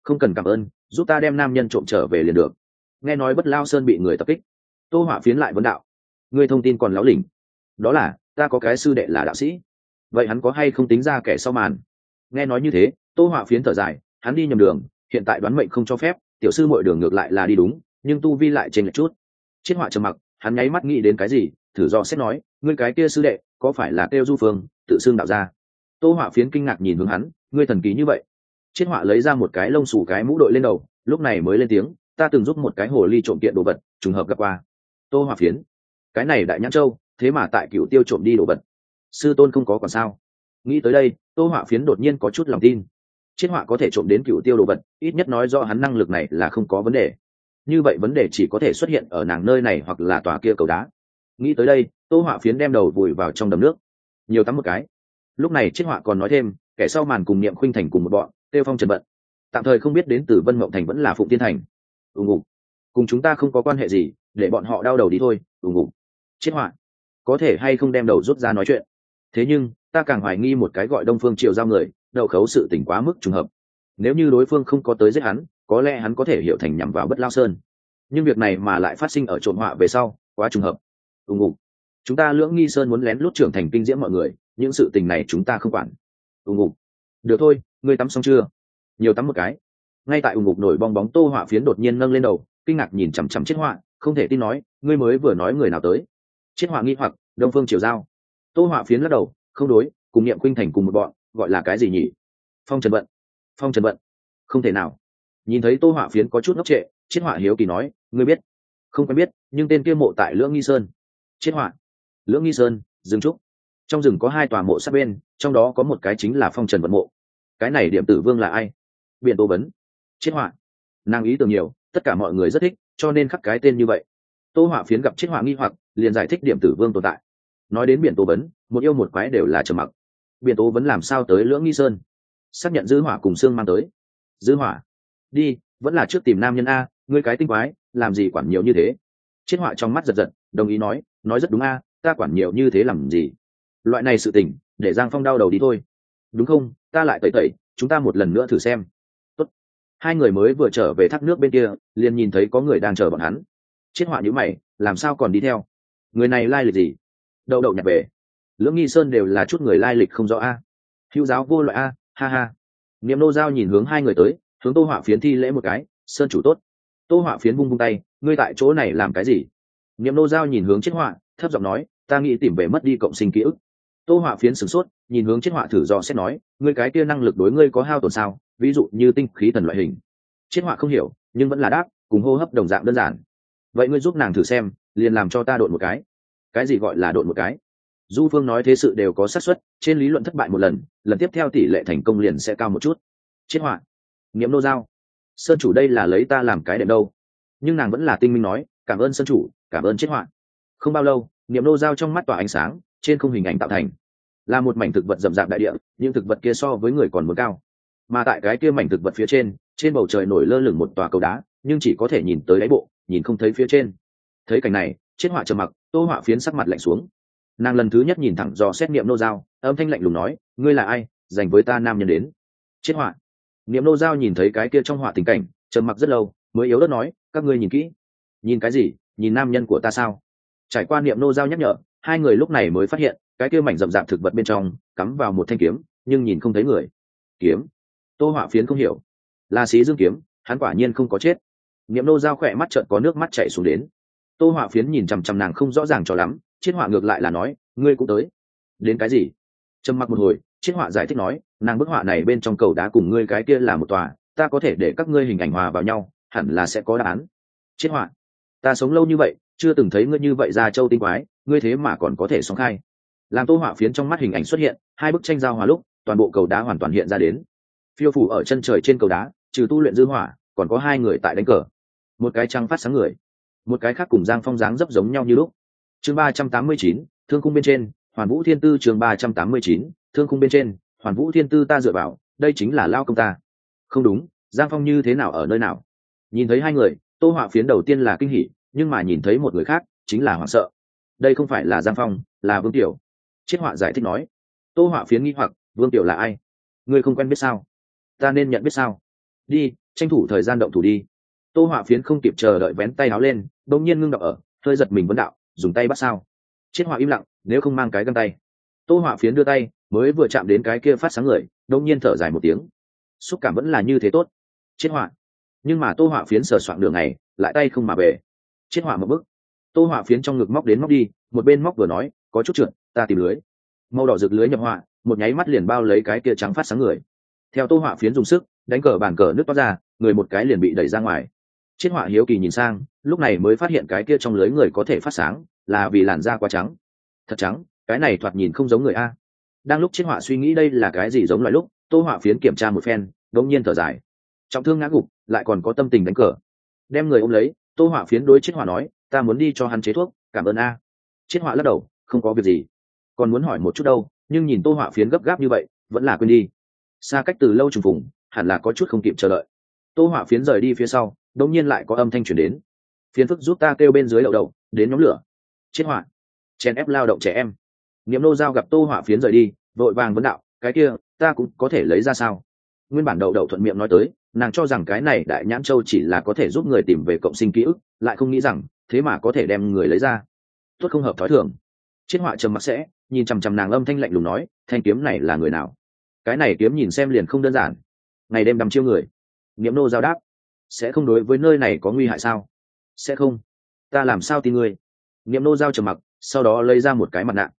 Không cần cảm ơn, giúp ta đem nam nhân trộm trở về liền được. Nghe nói bất lao sơn bị người tập kích, tô họa phiến lại vấn đạo ngươi thông tin còn láo lỉnh. Đó là, ta có cái sư đệ là đạo sĩ. Vậy hắn có hay không tính ra kẻ sau màn? Nghe nói như thế, tô họa phiến thở dài, hắn đi nhầm đường, hiện tại đoán mệnh không cho phép, tiểu sư mọi đường ngược lại là đi đúng, nhưng tu vi lại trên lệch chút. Chiết họa trầm mặc, hắn nháy mắt nghĩ đến cái gì, thử do xét nói, ngươi cái kia sư đệ, có phải là kêu du phương, tự xưng đạo ra tô họa phiến kinh ngạc nhìn hướng hắn, ngươi thần kỳ như vậy. Chiết họa lấy ra một cái lông xù cái mũ đội lên đầu, lúc này mới lên tiếng, ta từng giúp một cái hồ ly trộm kiện đồ vật, trùng hợp gặp qua. Tô họa phiến cái này đại nhãn châu, thế mà tại cựu tiêu trộm đi đồ vật. Sư tôn không có còn sao? Nghĩ tới đây, tô họa phiến đột nhiên có chút lòng tin. Chiết họa có thể trộm đến cựu tiêu đồ vật, ít nhất nói do hắn năng lực này là không có vấn đề. Như vậy vấn đề chỉ có thể xuất hiện ở nàng nơi này hoặc là tòa kia cầu đá. Nghĩ tới đây, tô họa phiến đem đầu vùi vào trong đầm nước. Nhiều tắm một cái. Lúc này chiết họa còn nói thêm, kẻ sau màn cùng niệm khuynh thành cùng một bọn, tiêu phong trần bận. Tạm thời không biết đến từ vân mộng thành vẫn là phụng tiên thành. Ùng ục cùng chúng ta không có quan hệ gì, để bọn họ đau đầu đi thôi ùng ục chết họa có thể hay không đem đầu rút ra nói chuyện. Thế nhưng, ta càng hoài nghi một cái gọi đông phương triều giao người, đậu khấu sự tỉnh quá mức trùng hợp. Nếu như đối phương không có tới giết hắn, có lẽ hắn có thể hiểu thành nhằm vào bất lao sơn. Nhưng việc này mà lại phát sinh ở trộm họa về sau, quá trùng hợp. Ùng ùng. Chúng ta lưỡng nghi sơn muốn lén lút trưởng thành kinh diễm mọi người, những sự tình này chúng ta không quản. Ùng ùng. Được thôi, ngươi tắm xong chưa? Nhiều tắm một cái. Ngay tại ùng ục nổi bong bóng tô họa phiến đột nhiên nâng lên đầu, kinh ngạc nhìn chằm chằm chết họa, không thể tin nói, ngươi mới vừa nói người nào tới. Chiết họa nghi hoặc, đông phương triều giao. Tô họa phiến lắc đầu, không đối, cùng niệm khuynh thành cùng một bọn, gọi là cái gì nhỉ? Phong trần vận. Phong trần vận. Không thể nào. Nhìn thấy tô họa phiến có chút ngốc trệ chiết họa hiếu kỳ nói, ngươi biết, không quen biết, nhưng tên kia mộ tại lưỡng nghi sơn. Chiết họa. Lưỡng nghi sơn, rừng trúc. Trong rừng có hai tòa mộ sát bên, trong đó có một cái chính là phong trần vận mộ. Cái này điểm tử vương là ai? Biện tô vấn. Chiết họa. Nàng ý tưởng nhiều, tất cả mọi người rất thích, cho nên khắc cái tên như vậy. Tô họa phiến gặp chiết họa nghi hoặc liền giải thích điểm tử vương tồn tại. Nói đến biển tô vấn, một yêu một quái đều là trầm mặc. Biển tố vấn làm sao tới lưỡng nghi sơn? Xác nhận dư hỏa cùng xương mang tới. Dư hỏa? Đi, vẫn là trước tìm nam nhân a, ngươi cái tinh quái, làm gì quản nhiều như thế? Chết họa trong mắt giật giật, đồng ý nói nói rất đúng a, ta quản nhiều như thế làm gì? Loại này sự tình, để giang phong đau đầu đi thôi. Đúng không? Ta lại tẩy tẩy, chúng ta một lần nữa thử xem. Tốt. hai người mới vừa trở về thác nước bên kia, liền nhìn thấy có người đang chờ bọn hắn. Chết họa nhữ mày, làm sao còn đi theo? Người này lai lịch gì? Đậu đậu nhặt về. Lưỡng nghi sơn đều là chút người lai lịch không rõ a. Hữu giáo vô loại a, ha ha. Niệm nô giao nhìn hướng hai người tới, hướng tô họa phiến thi lễ một cái, sơn chủ tốt. Tô họa phiến vung vung tay, ngươi tại chỗ này làm cái gì? Niệm nô giao nhìn hướng chiếc họa, thấp giọng nói, ta nghĩ tìm về mất đi cộng sinh ký ức. Tô họa phiến sửng sốt, nhìn hướng chiếc họa thử do xét nói, ngươi cái kia năng lực đối ngươi có hao tổn sao? Ví dụ như tinh khí thần loại hình. Chiếc họa không hiểu, nhưng vẫn là đáp, cùng hô hấp đồng dạng đơn giản vậy ngươi giúp nàng thử xem, liền làm cho ta đội một cái. Cái gì gọi là đội một cái? Du phương nói thế sự đều có xác suất, trên lý luận thất bại một lần lần tiếp theo tỷ lệ thành công liền sẽ cao một chút. Chết họa. Nghiệm nô giao. Sơn chủ đây là lấy ta làm cái đệm đâu? Nhưng nàng vẫn là tinh minh nói, cảm ơn sơn chủ, cảm ơn chết họa. Không bao lâu niệm nô giao trong mắt tỏa ánh sáng, trên không hình ảnh tạo thành. Là một mảnh thực vật rậm rạp đại địa nhưng thực vật kia so với người còn muốn cao. Mà tại cái kia mảnh thực vật phía trên trên bầu trời nổi lơ lửng một tòa cầu đá, nhưng chỉ có thể nhìn tới đáy bộ nhìn không thấy phía trên. Thấy cảnh này chết họa trầm mặc, tô họa phiến sắc mặt lạnh xuống. Nàng lần thứ nhất nhìn thẳng do xét niệm nô giao, âm thanh lạnh lùng nói, ngươi là ai? Dành với ta nam nhân đến. Chết họa. Niệm nô giao nhìn thấy cái kia trong họa tình cảnh, trầm mặc rất lâu, mới yếu đất nói, các ngươi nhìn kỹ. Nhìn cái gì? Nhìn nam nhân của ta sao? Trải qua niệm nô giao nhắc nhở, hai người lúc này mới phát hiện, cái kia mảnh rậm rạp thực vật bên trong, cắm vào một thanh kiếm, nhưng nhìn không thấy người. Kiếm. Tô họa phiến không hiểu. Là xí dương kiếm, hắn quả nhiên không có chết niệm nô giao khỏe mắt trợn có nước mắt chảy xuống đến. Tô họa phiến nhìn chằm chằm nàng không rõ ràng cho lắm chiết họa ngược lại là nói, ngươi cũng tới. Đến cái gì? Trầm mặc một hồi chiết họa giải thích nói, nàng bức họa này bên trong cầu đá cùng ngươi cái kia là một tòa, ta có thể để các ngươi hình ảnh hòa vào nhau, hẳn là sẽ có đáp án. Chiết họa, ta sống lâu như vậy, chưa từng thấy ngươi như vậy ra châu tinh quái, ngươi thế mà còn có thể sống khai. Làm tô họa phiến trong mắt hình ảnh xuất hiện, hai bức tranh giao hòa lúc, toàn bộ cầu đá hoàn toàn hiện ra đến. Phiêu phủ ở chân trời trên cầu đá, trừ tu luyện dư hỏa còn có hai người tại đánh cờ. Một cái trăng phát sáng người, một cái khác cùng giang phong dáng dấp giống nhau như lúc. Chương ba trăm tám mươi chín, thương cung bên trên, hoàn vũ thiên tư chương ba trăm tám mươi chín, thương cung bên trên, hoàn vũ thiên tư ta dựa vào, đây chính là lao công ta. Không đúng, giang phong như thế nào ở nơi nào? Nhìn thấy hai người, tô họa phiến đầu tiên là kinh hỉ, nhưng mà nhìn thấy một người khác, chính là hoảng sợ. Đây không phải là giang phong, là vương tiểu. Chiết họa giải thích nói. Tô họa phiến nghi hoặc, vương tiểu là ai? Ngươi không quen biết sao? Ta nên nhận biết sao? Đi tranh thủ thời gian động thủ đi. Tô họa phiến không kịp chờ đợi vén tay áo lên đông nhiên ngưng đọc ở, hơi giật mình vấn đạo, dùng tay bắt sao? Chết họa im lặng, nếu không mang cái găng tay. Tô họa phiến đưa tay, mới vừa chạm đến cái kia phát sáng người đông nhiên thở dài một tiếng. Xúc cảm vẫn là như thế tốt. Chết họa. Nhưng mà tô họa phiến sờ soạn đường này, lại tay không mà về. Chết họa một bức tô họa phiến trong ngực móc đến móc đi, một bên móc vừa nói, có chút trượt, ta tìm lưới. Màu đỏ rực lưới nhập họa, một nháy mắt liền bao lấy cái kia trắng phát sáng người theo tô họa phiến dùng sức, đánh cờ bàn cờ nước toát ra, người một cái liền bị đẩy ra ngoài. Chiết họa hiếu kỳ nhìn sang, lúc này mới phát hiện cái kia trong lưới người có thể phát sáng, là vì làn da quá trắng. Thật trắng, cái này thoạt nhìn không giống người a. Đang lúc chiết họa suy nghĩ đây là cái gì giống loại lúc, tô họa phiến kiểm tra một phen, đống nhiên thở dài. Trọng thương ngã gục, lại còn có tâm tình đánh cờ. Đem người ôm lấy, tô họa phiến đối chiết họa nói, ta muốn đi cho hắn chế thuốc, cảm ơn a. Chiết họa lắc đầu, không có việc gì. Còn muốn hỏi một chút đâu, nhưng nhìn tô họa phiến gấp gáp như vậy, vẫn là quên đi xa cách từ lâu trùng phùng, hẳn là có chút không kịp chờ đợi. Tô hỏa phiến rời đi phía sau đống nhiên lại có âm thanh chuyển đến. Phiến phức giúp ta kêu bên dưới đậu đậu, đến nhóm lửa. Chết hỏa chèn ép lao động trẻ em. Niệm nô giao gặp tô hỏa phiến rời đi, vội vàng vấn đạo, cái kia, ta cũng có thể lấy ra sao? Nguyên bản đậu đậu thuận miệng nói tới, nàng cho rằng cái này đại nhãn châu chỉ là có thể giúp người tìm về cộng sinh ký ức, lại không nghĩ rằng, thế mà có thể đem người lấy ra. Tốt không hợp thói thường. Chiết họa trầm mặc sẽ, nhìn chằm chằm nàng âm thanh lạnh lùng nói, thanh kiếm này là người nào? Cái này kiếm nhìn xem liền không đơn giản. Ngày đêm đắm chiêu người. Niệm nô giao đáp. Sẽ không đối với nơi này có nguy hại sao? Sẽ không. Ta làm sao tin ngươi? Niệm nô giao trầm mặc, sau đó lấy ra một cái mặt nạ.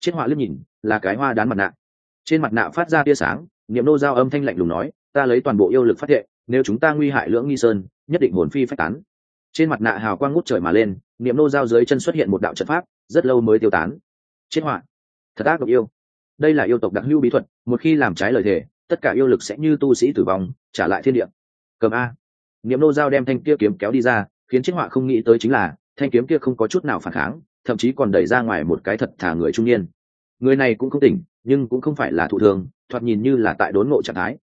Chiết họa liếc nhìn, là cái hoa đán mặt nạ. Trên mặt nạ phát ra tia sáng, niệm nô giao âm thanh lạnh lùng nói, ta lấy toàn bộ yêu lực phát hiện, nếu chúng ta nguy hại lưỡng nghi sơn, nhất định hồn phi phát tán. Trên mặt nạ hào quang ngút trời mà lên, niệm nô giao dưới chân xuất hiện một đạo trận pháp, rất lâu mới tiêu tán. Chết họa. Thật ác độc yêu đây là yêu tộc đặc hữu bí thuật, một khi làm trái lời thề, tất cả yêu lực sẽ như tu sĩ tử vong, trả lại thiên địa. Cầm a. Niệm nô giao đem thanh kia kiếm kéo đi ra, khiến chiếc họa không nghĩ tới chính là, thanh kiếm kia không có chút nào phản kháng, thậm chí còn đẩy ra ngoài một cái thật thả người trung niên. Người này cũng không tỉnh, nhưng cũng không phải là thụ thường thoạt nhìn như là tại đốn ngộ trạng thái.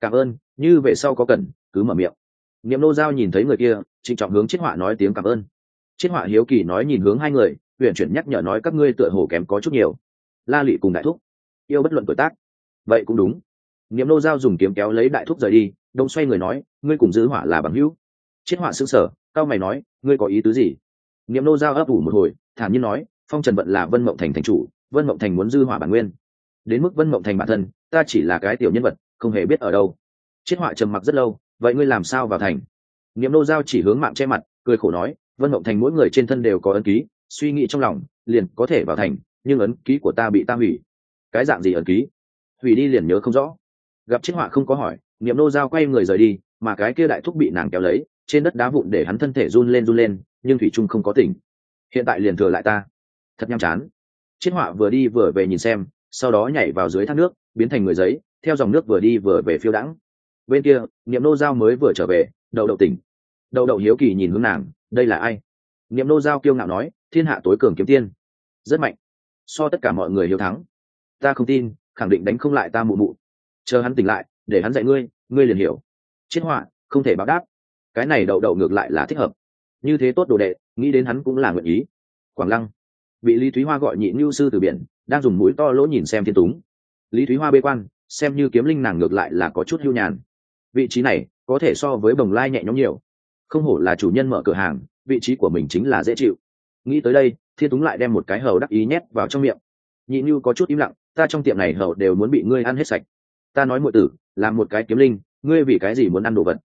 Cảm ơn, như về sau có cần, cứ mở miệng. Niệm nô giao nhìn thấy người kia, trịnh trọng hướng chiết họa nói tiếng cảm ơn. Chiết họa hiếu kỳ nói nhìn hướng hai người huyện chuyển nhắc nhở nói các ngươi tựa hồ kém có chút nhiều. La lị cùng đại thúc yêu bất luận tuổi tác. Vậy cũng đúng. Niệm nô giao dùng kiếm kéo lấy đại thúc rời đi, đông xoay người nói, ngươi cùng giữ hỏa là bằng hữu. Chiết hỏa xứng sở cao mày nói, ngươi có ý tứ gì? Niệm nô giao ấp ủ một hồi, thản nhiên nói, phong trần vận là vân mộng thành thành chủ, vân mộng thành muốn dư hỏa bản nguyên. Đến mức vân mộng thành bản thân, ta chỉ là cái tiểu nhân vật, không hề biết ở đâu. Chiết họa trầm mặc rất lâu, vậy ngươi làm sao vào thành? Niệm nô giao chỉ hướng mạng che mặt, cười khổ nói, vân mộng thành mỗi người trên thân đều có ấn ký, suy nghĩ trong lòng, liền có thể vào thành, nhưng ấn ký của ta bị ta hủy cái dạng gì ẩn ký? Hủy đi liền nhớ không rõ. Gặp chiếc họa không có hỏi, niệm nô giao quay người rời đi, mà cái kia đại thúc bị nàng kéo lấy, trên đất đá vụn để hắn thân thể run lên run lên, nhưng thủy trung không có tỉnh. Hiện tại liền thừa lại ta. Thật nhăm chán. Chiếc họa vừa đi vừa về nhìn xem, sau đó nhảy vào dưới thác nước, biến thành người giấy, theo dòng nước vừa đi vừa về phiêu đãng. Bên kia, niệm nô giao mới vừa trở về, đậu đậu tỉnh. Đậu đậu hiếu kỳ nhìn hướng nàng, đây là ai? Niệm nô giao kiêu ngạo nói, thiên hạ tối cường kiếm tiên. Rất mạnh. So tất cả mọi người hiếu thắng ta không tin, khẳng định đánh không lại ta mụ mụ. Chờ hắn tỉnh lại, để hắn dạy ngươi ngươi liền hiểu. Chiến họa, không thể báo đáp. Cái này đậu đậu ngược lại là thích hợp. Như thế tốt đồ đệ, nghĩ đến hắn cũng là nguyện ý. Quảng lăng bị lý thúy hoa gọi nhị ngưu sư từ biển, đang dùng mũi to lỗ nhìn xem thiên túng. Lý thúy hoa bê quan, xem như kiếm linh nàng ngược lại là có chút hưu nhàn. Vị trí này, có thể so với bồng lai nhẹ nhõm nhiều. Không hổ là chủ nhân mở cửa hàng, vị trí của mình chính là dễ chịu. Nghĩ tới đây, thiên túng lại đem một cái hầu đắc ý nhét vào trong miệng. Nhị như có chút im lặng ta trong tiệm này hầu đều muốn bị ngươi ăn hết sạch. Ta nói muội tử làm một cái kiếm linh, ngươi vì cái gì muốn ăn đồ vật?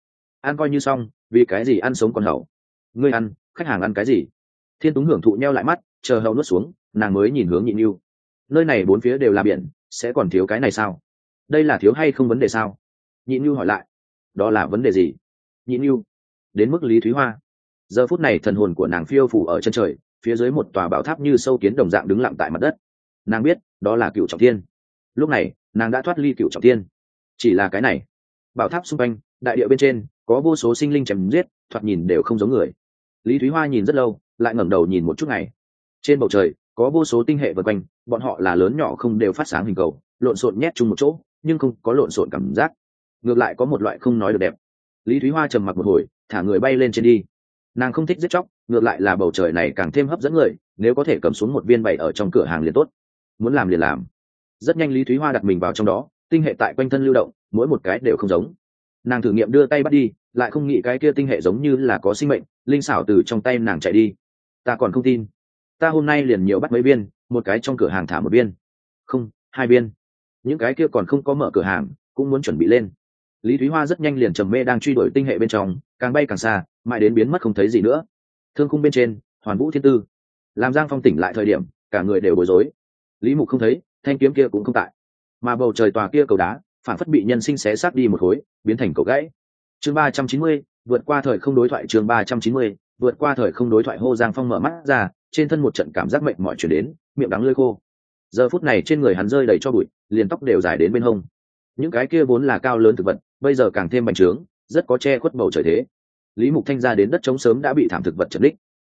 Ăn coi như xong, vì cái gì ăn sống còn hầu ngươi ăn, khách hàng ăn cái gì? Thiên túng hưởng thụ nheo lại mắt, chờ hầu nuốt xuống, nàng mới nhìn hướng nhị như nơi này bốn phía đều là biển, sẽ còn thiếu cái này sao? Đây là thiếu hay không vấn đề sao? Nhị như hỏi lại. Đó là vấn đề gì? Nhị như đến mức lý thúy hoa. Giờ phút này thần hồn của nàng phiêu phủ ở chân trời, phía dưới một tòa bảo tháp như sâu kiến đồng dạng đứng lặng tại mặt đất nàng biết đó là cựu trọng thiên. Lúc này, nàng đã thoát ly cựu trọng thiên. Chỉ là cái này, bảo tháp xung quanh, đại địa bên trên, có vô số sinh linh chém giết, thoạt nhìn đều không giống người. Lý thúy hoa nhìn rất lâu, lại ngẩng đầu nhìn một chút ngày. Trên bầu trời, có vô số tinh hệ vượt quanh, bọn họ là lớn nhỏ không đều phát sáng hình cầu, lộn xộn nhét chung một chỗ, nhưng không có lộn xộn cảm giác. Ngược lại có một loại không nói được đẹp. Lý thúy hoa trầm mặc một hồi, thả người bay lên trên đi. Nàng không thích giết chóc, ngược lại là bầu trời này càng thêm hấp dẫn người, nếu có thể cầm xuống một viên bày ở trong cửa hàng liền tốt muốn làm liền làm. Rất nhanh lý thúy hoa đặt mình vào trong đó, tinh hệ tại quanh thân lưu động, mỗi một cái đều không giống. Nàng thử nghiệm đưa tay bắt đi, lại không nghĩ cái kia tinh hệ giống như là có sinh mệnh, linh xảo từ trong tay nàng chạy đi. Ta còn không tin. Ta hôm nay liền nhiều bắt mấy viên, một cái trong cửa hàng thả một viên. Không, hai viên. Những cái kia còn không có mở cửa hàng, cũng muốn chuẩn bị lên. Lý thúy hoa rất nhanh liền trầm mê đang truy đuổi tinh hệ bên trong, càng bay càng xa, mãi đến biến mất không thấy gì nữa. Thương khung bên trên, hoàn vũ thiên tư. Làm giang phong tỉnh lại thời điểm, cả người đều bối rối lý mục không thấy, thanh kiếm kia cũng không tại. Mà bầu trời tòa kia cầu đá, phản phất bị nhân sinh xé xác đi một khối, biến thành cầu gãy. Chương ba trăm chín mươi, vượt qua thời không đối thoại, chương ba trăm chín mươi, vượt qua thời không đối thoại, hô giang phong mở mắt ra, trên thân một trận cảm giác mệnh mọi chuyển đến, miệng đắng lơi khô. Giờ phút này trên người hắn rơi đầy cho bụi, liền tóc đều dài đến bên hông. Những cái kia vốn là cao lớn thực vật, bây giờ càng thêm bành trướng, rất có che khuất bầu trời thế. Lý mục thanh ra đến đất trống sớm đã bị thảm thực vật chật đích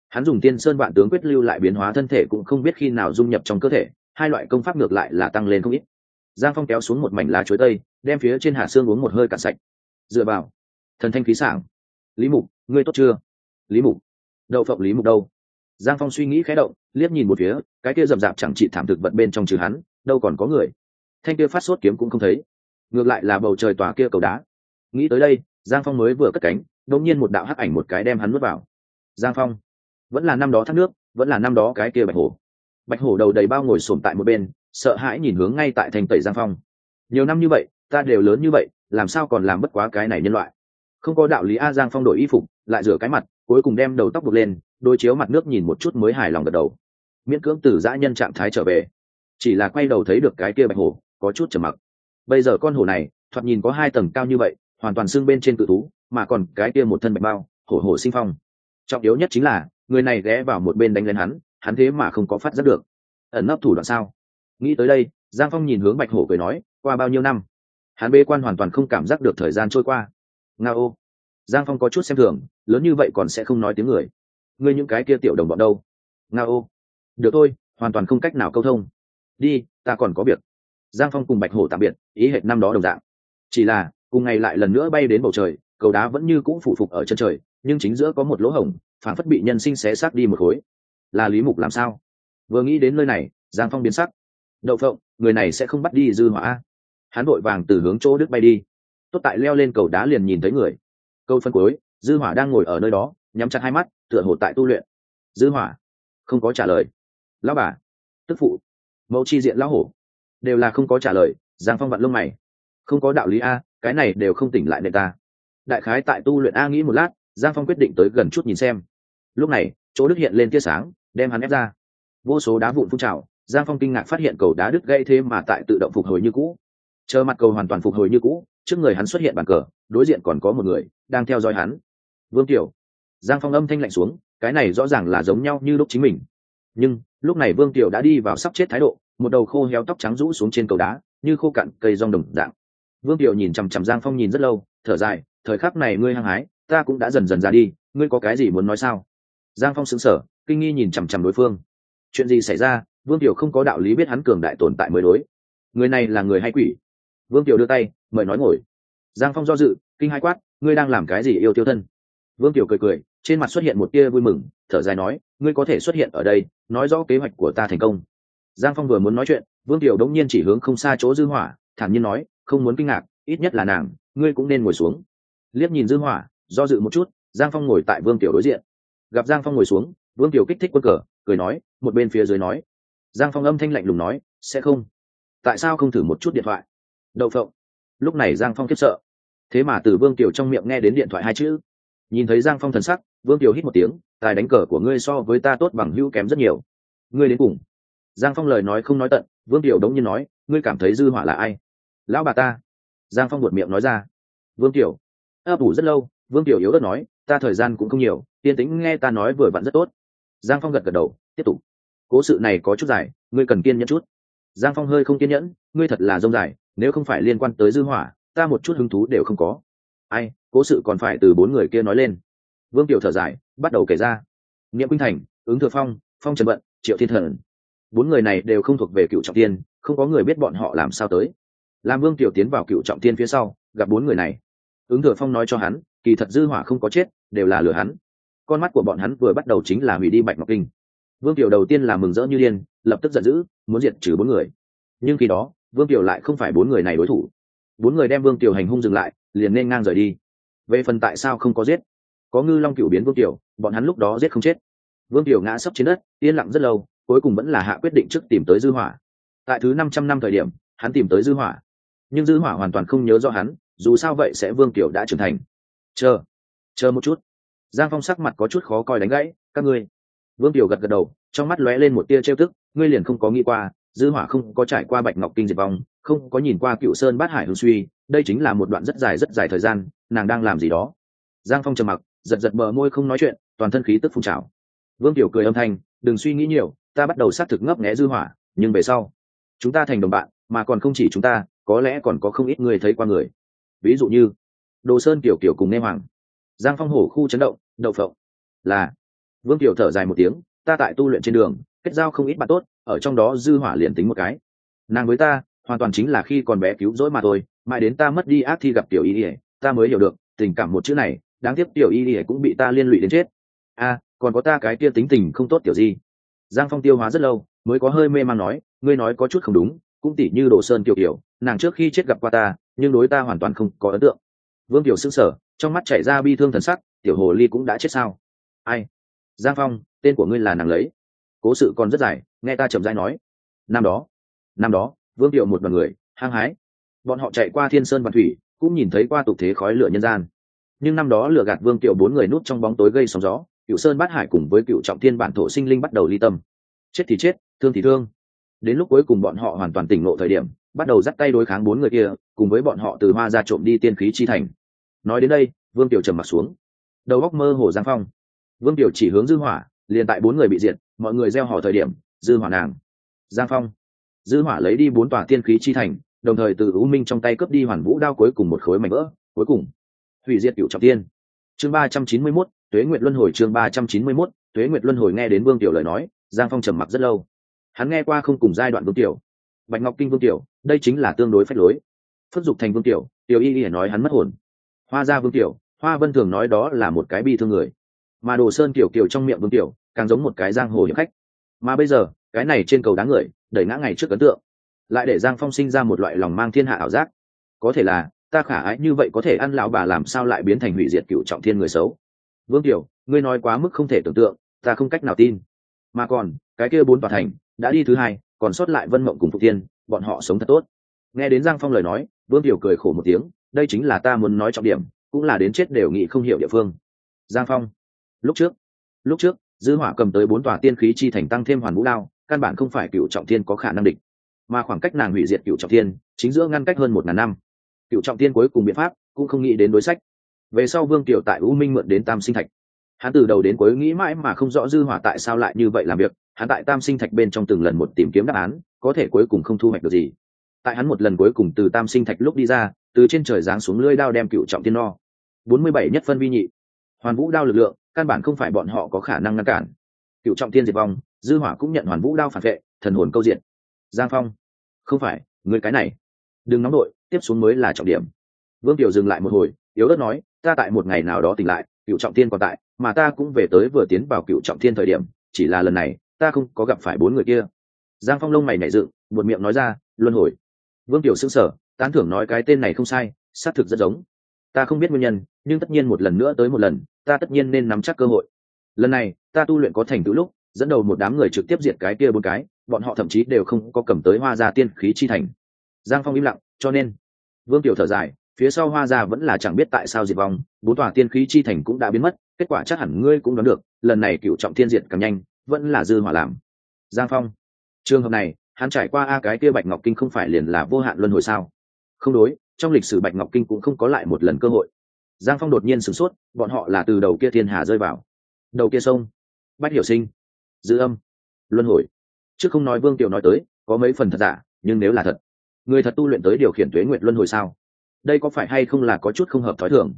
hắn dùng tiên sơn vạn tướng quyết lưu lại biến hóa thân thể cũng không biết khi nào dung nhập trong cơ thể hai loại công pháp ngược lại là tăng lên không ít. Giang phong kéo xuống một mảnh lá chuối tây, đem phía trên hạ xương uống một hơi cạn sạch. Dựa vào, thần thanh khí sảng. Lý mục, ngươi tốt chưa? Lý mục, đậu phộng lý mục đâu? Giang phong suy nghĩ khé động, liếc nhìn một phía, cái kia rậm rạp chẳng trị thảm thực vận bên trong trừ hắn, đâu còn có người. Thanh kia phát sốt kiếm cũng không thấy. Ngược lại là bầu trời tòa kia cầu đá. Nghĩ tới đây, giang phong mới vừa cất cánh, đột nhiên một đạo hắc ảnh một cái đem hắn nuốt vào. Giang phong, vẫn là năm đó thác nước, vẫn là năm đó cái kia bạch hồ bạch hổ đầu đầy bao ngồi xổm tại một bên, sợ hãi nhìn hướng ngay tại thành tẩy giang phong. Nhiều năm như vậy, ta đều lớn như vậy, làm sao còn làm bất quá cái này nhân loại? Không có đạo lý a giang phong đổi y phục, lại rửa cái mặt, cuối cùng đem đầu tóc buộc lên đôi chiếu mặt nước nhìn một chút mới hài lòng gật đầu. Miễn cưỡng từ dã nhân trạng thái trở về. Chỉ là quay đầu thấy được cái kia bạch hổ, có chút trầm mặc. Bây giờ con hổ này, thoạt nhìn có hai tầng cao như vậy, hoàn toàn xương bên trên cự thú, mà còn cái kia một thân bạch bao, hổ hổ sinh phong. Trọng yếu nhất chính là, người này ghé vào một bên đánh lên hắn hắn thế mà không có phát giác được. Ẩn nấp thủ đoạn sao? Nghĩ tới đây, giang phong nhìn hướng bạch hổ cười nói, qua bao nhiêu năm? Hắn bê quan hoàn toàn không cảm giác được thời gian trôi qua. Nga ô. Giang phong có chút xem thường, lớn như vậy còn sẽ không nói tiếng người. Ngươi những cái kia tiểu đồng bọn đâu? Nga ô. Được thôi, hoàn toàn không cách nào câu thông. Đi, ta còn có việc. Giang phong cùng bạch hổ tạm biệt, ý hệt năm đó đồng dạng. Chỉ là, cùng ngày lại lần nữa bay đến bầu trời, cầu đá vẫn như cũ phủ phục ở chân trời, nhưng chính giữa có một lỗ hổng phản phất bị nhân sinh xé xác đi một khối là lý mục làm sao? Vừa nghĩ đến nơi này, giang phong biến sắc. Đậu phộng, người này sẽ không bắt đi dư hỏa hắn vội vàng từ hướng chỗ đức bay đi. Tốt tại leo lên cầu đá liền nhìn thấy người. Câu phân cuối, dư hỏa đang ngồi ở nơi đó, nhắm chặt hai mắt, tựa hồ tại tu luyện. Dư hỏa, không có trả lời. Lão bà, tức phụ, mẫu chi diện lão hổ. Đều là không có trả lời, giang phong vặn lông mày. Không có đạo lý a, cái này đều không tỉnh lại nệ ta. Đại khái tại tu luyện a nghĩ một lát, giang phong quyết định tới gần chút nhìn xem. Lúc này, chỗ đức hiện lên tia sáng đem hắn ép ra. Vô số đá vụn phun trào, giang phong kinh ngạc phát hiện cầu đá đứt gây thế mà tại tự động phục hồi như cũ. Chờ mặt cầu hoàn toàn phục hồi như cũ, trước người hắn xuất hiện bàn cờ, đối diện còn có một người đang theo dõi hắn. Vương tiểu. Giang phong âm thanh lạnh xuống, cái này rõ ràng là giống nhau như lúc chính mình. Nhưng, lúc này vương tiểu đã đi vào sắp chết thái độ, một đầu khô heo tóc trắng rũ xuống trên cầu đá, như khô cặn cây rong đồng dạng. Vương tiểu nhìn chằm chằm giang phong nhìn rất lâu, thở dài, thời khắc này ngươi hăng hái, ta cũng đã dần dần ra đi, ngươi có cái gì muốn nói sao? Giang phong xứng sở kinh nghi nhìn chằm chằm đối phương. Chuyện gì xảy ra? Vương tiểu không có đạo lý biết hắn cường đại tồn tại mới đối. Người này là người hay quỷ? Vương tiểu đưa tay, mời nói ngồi. Giang phong do dự, kinh hai quát, ngươi đang làm cái gì yêu tiêu thân? Vương tiểu cười cười, trên mặt xuất hiện một tia vui mừng, thở dài nói, ngươi có thể xuất hiện ở đây, nói rõ kế hoạch của ta thành công. Giang phong vừa muốn nói chuyện, vương tiểu đống nhiên chỉ hướng không xa chỗ dư hỏa, thản nhiên nói, không muốn kinh ngạc, ít nhất là nàng, ngươi cũng nên ngồi xuống. Liếc nhìn dư hỏa, do dự một chút, giang phong ngồi tại vương tiểu đối diện. Gặp giang phong ngồi xuống vương tiểu kích thích quân cờ, cười nói, một bên phía dưới nói. Giang phong âm thanh lạnh lùng nói, sẽ không. Tại sao không thử một chút điện thoại? Đậu phộng. Lúc này giang phong khiếp sợ. Thế mà từ vương tiểu trong miệng nghe đến điện thoại hai chữ. Nhìn thấy giang phong thần sắc, vương tiểu hít một tiếng, tài đánh cờ của ngươi so với ta tốt bằng hữu kém rất nhiều. Ngươi đến cùng. Giang phong lời nói không nói tận, vương tiểu đống nhiên nói, ngươi cảm thấy dư hỏa là ai? Lão bà ta. Giang phong buột miệng nói ra. Vương tiểu ấp ủ rất lâu. Vương tiểu yếu đất nói, ta thời gian cũng không nhiều, tiên Tĩnh nghe ta nói vừa vặn rất tốt giang phong gật gật đầu, tiếp tục. Cố sự này có chút dài, ngươi cần kiên nhẫn chút. Giang phong hơi không kiên nhẫn, ngươi thật là dông dài, nếu không phải liên quan tới dư hỏa, ta một chút hứng thú đều không có. Ai, cố sự còn phải từ bốn người kia nói lên. Vương tiểu thở dài, bắt đầu kể ra. Nghĩa quynh thành, ứng thừa phong phong trần vận, triệu thiên thần. Bốn người này đều không thuộc về cựu trọng tiên không có người biết bọn họ làm sao tới. Làm vương tiểu tiến vào cựu trọng tiên phía sau, gặp bốn người này. Ứng thừa phong nói cho hắn, kỳ thật dư hỏa không có chết, đều là lừa hắn con mắt của bọn hắn vừa bắt đầu chính là hủy đi bạch ngọc kinh. Vương tiểu đầu tiên là mừng rỡ như điên, lập tức giận dữ, muốn diệt trừ bốn người. Nhưng khi đó, vương tiểu lại không phải bốn người này đối thủ. Bốn người đem vương tiểu hành hung dừng lại, liền nên ngang rời đi. Về phần tại sao không có giết? Có ngư long cựu biến vương tiểu bọn hắn lúc đó giết không chết. Vương tiểu ngã sấp trên đất, yên lặng rất lâu, cuối cùng vẫn là hạ quyết định trước tìm tới dư hỏa. Tại thứ năm trăm năm thời điểm, hắn tìm tới dư hỏa. Nhưng dư hỏa hoàn toàn không nhớ rõ hắn, dù sao vậy sẽ vương tiểu đã trưởng thành. Chờ chờ một chút giang phong sắc mặt có chút khó coi đánh gãy, các ngươi. Vương tiểu gật gật đầu, trong mắt lóe lên một tia trêu tức, ngươi liền không có nghĩ qua, dư hỏa không có trải qua bạch ngọc kinh diệt vong, không có nhìn qua cựu sơn bát hải hương suy, đây chính là một đoạn rất dài rất dài thời gian, nàng đang làm gì đó. Giang phong trầm mặc, giật giật bờ môi không nói chuyện, toàn thân khí tức phun trào. Vương tiểu cười âm thanh, đừng suy nghĩ nhiều, ta bắt đầu xác thực ngấp nghé dư hỏa, nhưng về sau, chúng ta thành đồng bạn, mà còn không chỉ chúng ta, có lẽ còn có không ít người thấy qua người. Ví dụ như, đồ sơn tiểu kiểu cùng nghe hoàng giang phong hổ khu chấn động, đậu phộng. Là, vương kiều thở dài một tiếng, ta tại tu luyện trên đường, kết giao không ít bạn tốt, ở trong đó dư hỏa liền tính một cái. Nàng với ta, hoàn toàn chính là khi còn bé cứu rỗi mà thôi, mãi đến ta mất đi ác thi gặp tiểu y ỉa ta mới hiểu được, tình cảm một chữ này, đáng tiếc tiểu y ỉa cũng bị ta liên lụy đến chết. A, còn có ta cái kia tính tình không tốt tiểu gì? Giang phong tiêu hóa rất lâu, mới có hơi mê man nói, ngươi nói có chút không đúng, cũng tỉ như đồ sơn tiểu kiểu, nàng trước khi chết gặp qua ta, nhưng đối ta hoàn toàn không có ấn tượng. Vương tiểu sững sờ trong mắt chảy ra bi thương thần sắc, tiểu hồ ly cũng đã chết sao? Ai? Giang phong, tên của ngươi là nàng lấy. Cố sự còn rất dài, nghe ta chậm rãi nói. Năm đó năm đó, vương điệu một đoàn người, hăng hái. Bọn họ chạy qua thiên sơn và thủy, cũng nhìn thấy qua tục thế khói lửa nhân gian. Nhưng năm đó lửa gạt vương tiểu bốn người nút trong bóng tối gây sóng gió, cựu sơn bát hải cùng với cựu trọng thiên bản thổ sinh linh bắt đầu ly tâm. Chết thì chết, thương thì thương. Đến lúc cuối cùng bọn họ hoàn toàn tỉnh ngộ thời điểm, bắt đầu dắt tay đối kháng bốn người kia, cùng với bọn họ từ hoa ra trộm đi tiên khí chi thành nói đến đây vương tiểu trầm mặt xuống. Đầu góc mơ hồ giang phong. Vương tiểu chỉ hướng dư hỏa liền tại bốn người bị diệt mọi người gieo hò thời điểm dư hỏa nàng. Giang phong. Dư hỏa lấy đi bốn tòa tiên khí chi thành đồng thời từ u minh trong tay cướp đi hoàn vũ đao cuối cùng một khối mảnh vỡ cuối cùng. Hủy diệt cựu trọng tiên. Chương ba trăm chín mươi 391, tuế nguyệt luân hồi chương ba trăm chín mươi 391, tuế nguyệt luân hồi nghe đến vương tiểu lời nói giang phong trầm mặc rất lâu. Hắn nghe qua không cùng giai đoạn vương tiểu bạch ngọc kinh vương tiểu đây chính là tương đối phách lối. Phất dục thành vương tiểu tiểu y y nói hắn mất hồn hoa gia vương tiểu hoa vân thường nói đó là một cái bi thương người. Mà đồ sơn kiểu kiểu trong miệng vương tiểu càng giống một cái giang hồ hiệp khách. Mà bây giờ, cái này trên cầu đáng người, đẩy ngã ngày trước ấn tượng. Lại để giang phong sinh ra một loại lòng mang thiên hạ ảo giác. Có thể là, ta khả ái như vậy có thể ăn lão bà làm sao lại biến thành hủy diệt cựu trọng thiên người xấu? Vương tiểu ngươi nói quá mức không thể tưởng tượng, ta không cách nào tin. Mà còn, cái kia bốn tòa thành, đã đi thứ hai, còn sót lại vân mộng cùng phục tiên bọn họ sống thật tốt. Nghe đến giang phong lời nói, vương tiểu cười khổ một tiếng đây chính là ta muốn nói trọng điểm, cũng là đến chết đều nghĩ không hiểu địa phương. Giang phong, lúc trước lúc trước, dư hỏa cầm tới bốn tòa tiên khí chi thành tăng thêm hoàn vũ đao, căn bản không phải cựu trọng thiên có khả năng địch. Mà khoảng cách nàng hủy diệt cựu trọng thiên, chính giữa ngăn cách hơn một ngàn năm. Cựu trọng thiên cuối cùng biện pháp, cũng không nghĩ đến đối sách. Về sau vương tiểu tại u minh mượn đến tam sinh thạch. Hắn từ đầu đến cuối nghĩ mãi mà không rõ dư hỏa tại sao lại như vậy làm việc, hắn tại tam sinh thạch bên trong từng lần một tìm kiếm đáp án, có thể cuối cùng không thu hoạch được gì tại hắn một lần cuối cùng từ tam sinh thạch lúc đi ra, từ trên trời giáng xuống lưỡi đao đem cựu trọng tiên no. 47 nhất phân vi nhị. Hoàn vũ đao lực lượng, căn bản không phải bọn họ có khả năng ngăn cản. Cựu trọng tiên diệt vong, dư hỏa cũng nhận hoàn vũ đao phản vệ, thần hồn câu diện giang phong. Không phải, người cái này. Đừng nóng đội, tiếp xuống mới là trọng điểm. Vương tiểu dừng lại một hồi, yếu ớt nói, ta tại một ngày nào đó tỉnh lại, cựu trọng tiên còn tại, mà ta cũng về tới vừa tiến vào cựu trọng thiên thời điểm, chỉ là lần này, ta không có gặp phải bốn người kia. Giang phong lông mày nảy dựng một miệng nói ra, luân hồi vương tiểu xưng sở tán thưởng nói cái tên này không sai, xác thực rất giống. Ta không biết nguyên nhân, nhưng tất nhiên một lần nữa tới một lần, ta tất nhiên nên nắm chắc cơ hội. Lần này, ta tu luyện có thành tựu lúc, dẫn đầu một đám người trực tiếp diệt cái kia bốn cái, bọn họ thậm chí đều không có cầm tới hoa gia tiên khí chi thành. Giang phong im lặng, cho nên, vương tiểu thở dài, phía sau hoa gia vẫn là chẳng biết tại sao diệt vong, bốn tòa tiên khí chi thành cũng đã biến mất, kết quả chắc hẳn ngươi cũng đoán được, lần này cựu trọng thiên diệt càng nhanh, vẫn là dư hỏa làm. Giang phong, trường hợp này hắn trải qua a cái kia bạch ngọc kinh không phải liền là vô hạn luân hồi sao? Không đối, trong lịch sử bạch ngọc kinh cũng không có lại một lần cơ hội. Giang phong đột nhiên sửng sốt, bọn họ là từ đầu kia thiên hà rơi vào. Đầu kia sông. Bách hiểu sinh. Giữ âm. Luân hồi. Chứ không nói vương tiểu nói tới, có mấy phần thật giả, nhưng nếu là thật, người thật tu luyện tới điều khiển tuế nguyện luân hồi sao? Đây có phải hay không là có chút không hợp thói thường?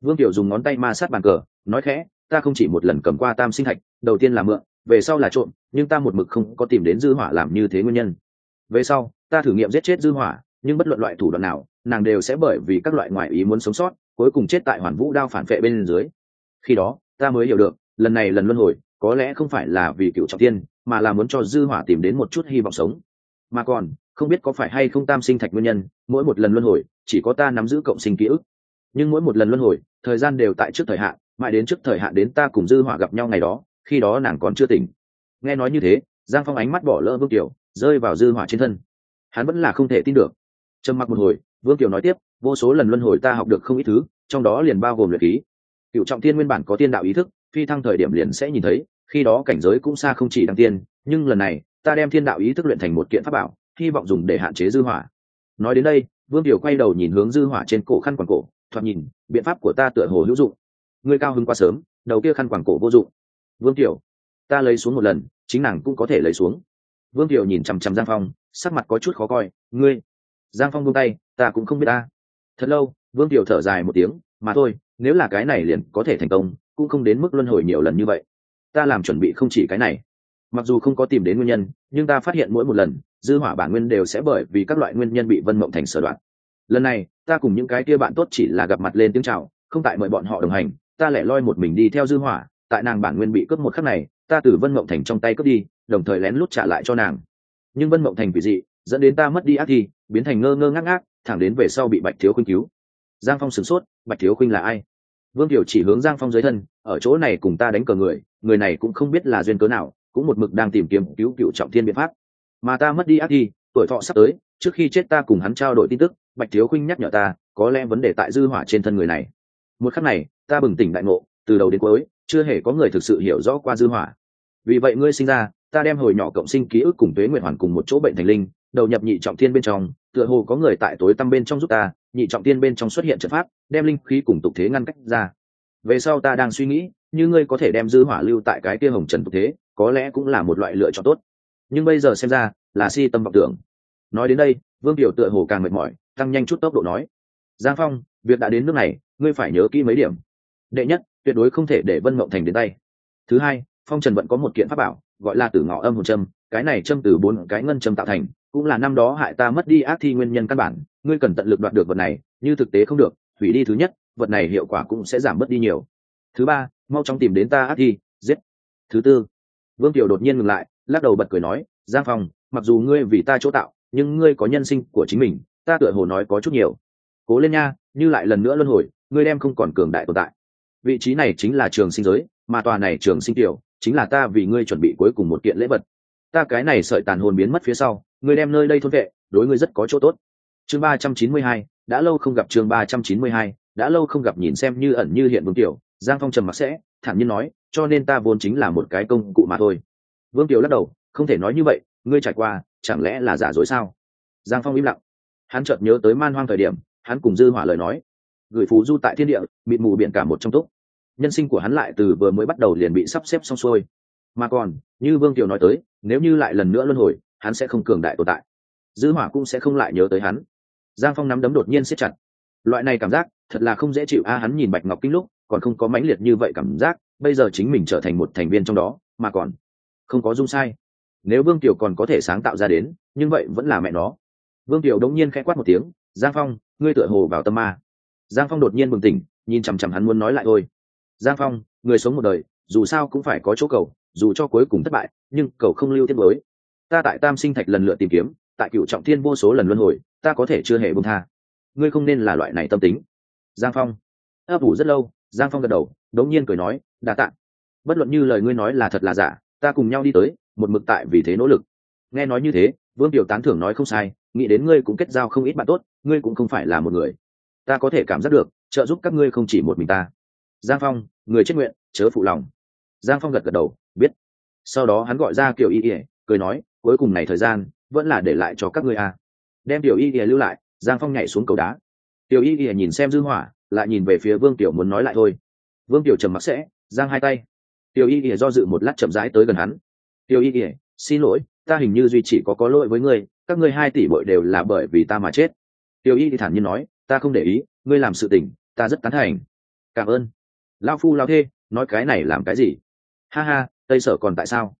Vương tiểu dùng ngón tay ma sát bàn cờ, nói khẽ, ta không chỉ một lần cầm qua tam sinh thạch đầu tiên là mượn về sau là trộm, nhưng ta một mực không có tìm đến dư hỏa làm như thế nguyên nhân. Về sau, ta thử nghiệm giết chết dư hỏa, nhưng bất luận loại thủ đoạn nào, nàng đều sẽ bởi vì các loại ngoại ý muốn sống sót, cuối cùng chết tại hoàn vũ đao phản vệ bên dưới. Khi đó, ta mới hiểu được, lần này lần luân hồi, có lẽ không phải là vì cựu trọng tiên mà là muốn cho dư hỏa tìm đến một chút hy vọng sống. Mà còn, không biết có phải hay không tam sinh thạch nguyên nhân, mỗi một lần luân hồi, chỉ có ta nắm giữ cộng sinh ký ức. Nhưng mỗi một lần luân hồi, thời gian đều tại trước thời hạn, mãi đến trước thời hạn đến ta cùng dư hỏa gặp nhau ngày đó khi đó nàng còn chưa tỉnh. Nghe nói như thế, giang phong ánh mắt bỏ lỡ vương tiểu rơi vào dư hỏa trên thân. Hắn vẫn là không thể tin được. Trầm mặc một hồi, vương tiểu nói tiếp, vô số lần luân hồi ta học được không ít thứ, trong đó liền bao gồm luyện khí. Cựu trọng thiên nguyên bản có tiên đạo ý thức, phi thăng thời điểm liền sẽ nhìn thấy, khi đó cảnh giới cũng xa không chỉ đăng tiên, nhưng lần này, ta đem thiên đạo ý thức luyện thành một kiện pháp bảo, hy vọng dùng để hạn chế dư hỏa. Nói đến đây, vương tiểu quay đầu nhìn hướng dư hỏa trên cổ khăn quàng cổ, thoạt nhìn, biện pháp của ta tựa hồ hữu dụng. Ngươi cao hứng quá sớm, đầu kia khăn quàng cổ vô dụng vương tiểu ta lấy xuống một lần, chính nàng cũng có thể lấy xuống. Vương tiểu nhìn chằm chằm giang phong, sắc mặt có chút khó coi. Ngươi, giang phong buông tay, ta cũng không biết ta. Thật lâu, vương tiểu thở dài một tiếng, mà thôi, nếu là cái này liền có thể thành công, cũng không đến mức luân hồi nhiều lần như vậy. Ta làm chuẩn bị không chỉ cái này. Mặc dù không có tìm đến nguyên nhân, nhưng ta phát hiện mỗi một lần, dư hỏa bản nguyên đều sẽ bởi vì các loại nguyên nhân bị vân mộng thành sở đoạn. Lần này, ta cùng những cái kia bạn tốt chỉ là gặp mặt lên tiếng chào, không tại mời bọn họ đồng hành, ta lẻ loi một mình đi theo dư hỏa tại nàng bản nguyên bị cướp một khắc này, ta từ vân mộng thành trong tay cướp đi, đồng thời lén lút trả lại cho nàng. Nhưng vân mộng thành quỷ dị, dẫn đến ta mất đi ác thi, biến thành ngơ ngơ ngác ngác, thẳng đến về sau bị bạch thiếu khuynh cứu. Giang phong sửng sốt, bạch thiếu khuynh là ai? Vương tiểu chỉ hướng giang phong dưới thân, ở chỗ này cùng ta đánh cờ người người này cũng không biết là duyên cớ nào, cũng một mực đang tìm kiếm cứu cựu trọng thiên biện pháp. Mà ta mất đi ác thi, tuổi thọ sắp tới, trước khi chết ta cùng hắn trao đổi tin tức, bạch thiếu khuynh nhắc nhở ta, có lẽ vấn đề tại dư hỏa trên thân người này. Một khắc này, ta bừng tỉnh đại ngộ từ đầu đến cuối, chưa hề có người thực sự hiểu rõ qua dư hỏa. Vì vậy ngươi sinh ra, ta đem hồi nhỏ cộng sinh ký ức cùng tuế nguyện hoàn cùng một chỗ bệnh thành linh, đầu nhập nhị trọng thiên bên trong, tựa hồ có người tại tối tăm bên trong giúp ta, nhị trọng thiên bên trong xuất hiện trận pháp, đem linh khí cùng tục thế ngăn cách ra. Về sau ta đang suy nghĩ, như ngươi có thể đem dư hỏa lưu tại cái kia hồng trần tục thế, có lẽ cũng là một loại lựa chọn tốt. Nhưng bây giờ xem ra, là si tâm vọng tưởng. Nói đến đây, vương tiểu tựa hồ càng mệt mỏi, tăng nhanh chút tốc độ nói. Giang phong, việc đã đến nước này, ngươi phải nhớ kỹ mấy điểm. Đệ nhất tuyệt đối không thể để vân mộng thành đến tay. Thứ hai, phong trần vẫn có một kiện pháp bảo, gọi là tử ngọ âm hồn châm, cái này châm từ bốn cái ngân châm tạo thành, cũng là năm đó hại ta mất đi ác thi nguyên nhân căn bản, ngươi cần tận lực đoạt được vật này, như thực tế không được, hủy đi thứ nhất, vật này hiệu quả cũng sẽ giảm bớt đi nhiều. Thứ ba, mau chóng tìm đến ta ác thi, giết. Thứ tư, vương tiểu đột nhiên ngừng lại, lắc đầu bật cười nói, giang phong, mặc dù ngươi vì ta chỗ tạo, nhưng ngươi có nhân sinh của chính mình, ta tựa hồ nói có chút nhiều. Cố lên nha, như lại lần nữa luân hồi, ngươi đem không còn cường đại tồn tại vị trí này chính là trường sinh giới, mà tòa này trường sinh tiểu chính là ta vì ngươi chuẩn bị cuối cùng một kiện lễ vật. Ta cái này sợi tàn hồn biến mất phía sau, ngươi đem nơi đây thôn vệ, đối ngươi rất có chỗ tốt. Chương ba trăm chín mươi hai, đã lâu không gặp chương ba trăm chín mươi hai, đã lâu không gặp nhìn xem như ẩn như hiện vương tiểu, giang phong trầm mặc sẽ, thản nhiên nói, cho nên ta vốn chính là một cái công cụ mà thôi. Vương tiểu lắc đầu, không thể nói như vậy, ngươi trải qua, chẳng lẽ là giả dối sao? Giang phong im lặng. Hắn chợt nhớ tới man hoang thời điểm, hắn cùng dư hỏa lời nói gửi phú du tại thiên địa, mịt mù biển cả một trong túc. Nhân sinh của hắn lại từ vừa mới bắt đầu liền bị sắp xếp xong xuôi. Mà còn, như vương kiều nói tới, nếu như lại lần nữa luân hồi, hắn sẽ không cường đại tồn tại. Dư hỏa cũng sẽ không lại nhớ tới hắn. Giang phong nắm đấm đột nhiên siết chặt. Loại này cảm giác, thật là không dễ chịu. A, hắn nhìn bạch ngọc kinh lúc, còn không có mãnh liệt như vậy cảm giác, bây giờ chính mình trở thành một thành viên trong đó, mà còn không có dung sai. Nếu vương tiểu còn có thể sáng tạo ra đến, nhưng vậy vẫn là mẹ nó. Vương tiểu đống nhiên khẽ quát một tiếng, giang phong, ngươi tựa hồ vào tâm ma giang phong đột nhiên bừng tỉnh, nhìn chằm chằm hắn muốn nói lại thôi. Giang phong, người sống một đời, dù sao cũng phải có chỗ cầu, dù cho cuối cùng thất bại, nhưng cầu không lưu tiết mới ta tại tam sinh thạch lần lượt tìm kiếm, tại cựu trọng thiên vô số lần luân hồi, ta có thể chưa hề bông tha. Ngươi không nên là loại này tâm tính. Giang phong, ấp ủ rất lâu, giang phong gật đầu, đống nhiên cười nói, đa t ạ bất luận như lời ngươi nói là thật là giả, ta cùng nhau đi tới, một mực tại vì thế nỗ lực. Nghe nói như thế, vương tiểu tán thưởng nói không sai, nghĩ đến ngươi cũng kết giao không ít bạn tốt, ngươi cũng không phải là một người ta có thể cảm giác được, trợ giúp các ngươi không chỉ một mình ta. Giang phong, người chết nguyện, chớ phụ lòng. Giang phong gật gật đầu, biết. Sau đó hắn gọi ra kiểu y ỉa cười nói, cuối cùng này thời gian, vẫn là để lại cho các ngươi a. Đem tiểu y ỉa lưu lại, giang phong nhảy xuống cầu đá. Tiểu y ỉa nhìn xem dư hỏa, lại nhìn về phía vương tiểu muốn nói lại thôi. Vương tiểu trầm mặc sẽ, giang hai tay. Tiểu y ỉa do dự một lát chậm rãi tới gần hắn. Tiểu y ỉa xin lỗi, ta hình như duy chỉ có có lỗi với ngươi, các ngươi hai tỷ bội đều là bởi vì ta mà chết. Tiểu y thì thản nhiên nói ta không để ý, ngươi làm sự tình, ta rất tán thành. Cảm ơn. Lao phu lao thê, nói cái này làm cái gì? Ha ha, tây sở còn tại sao?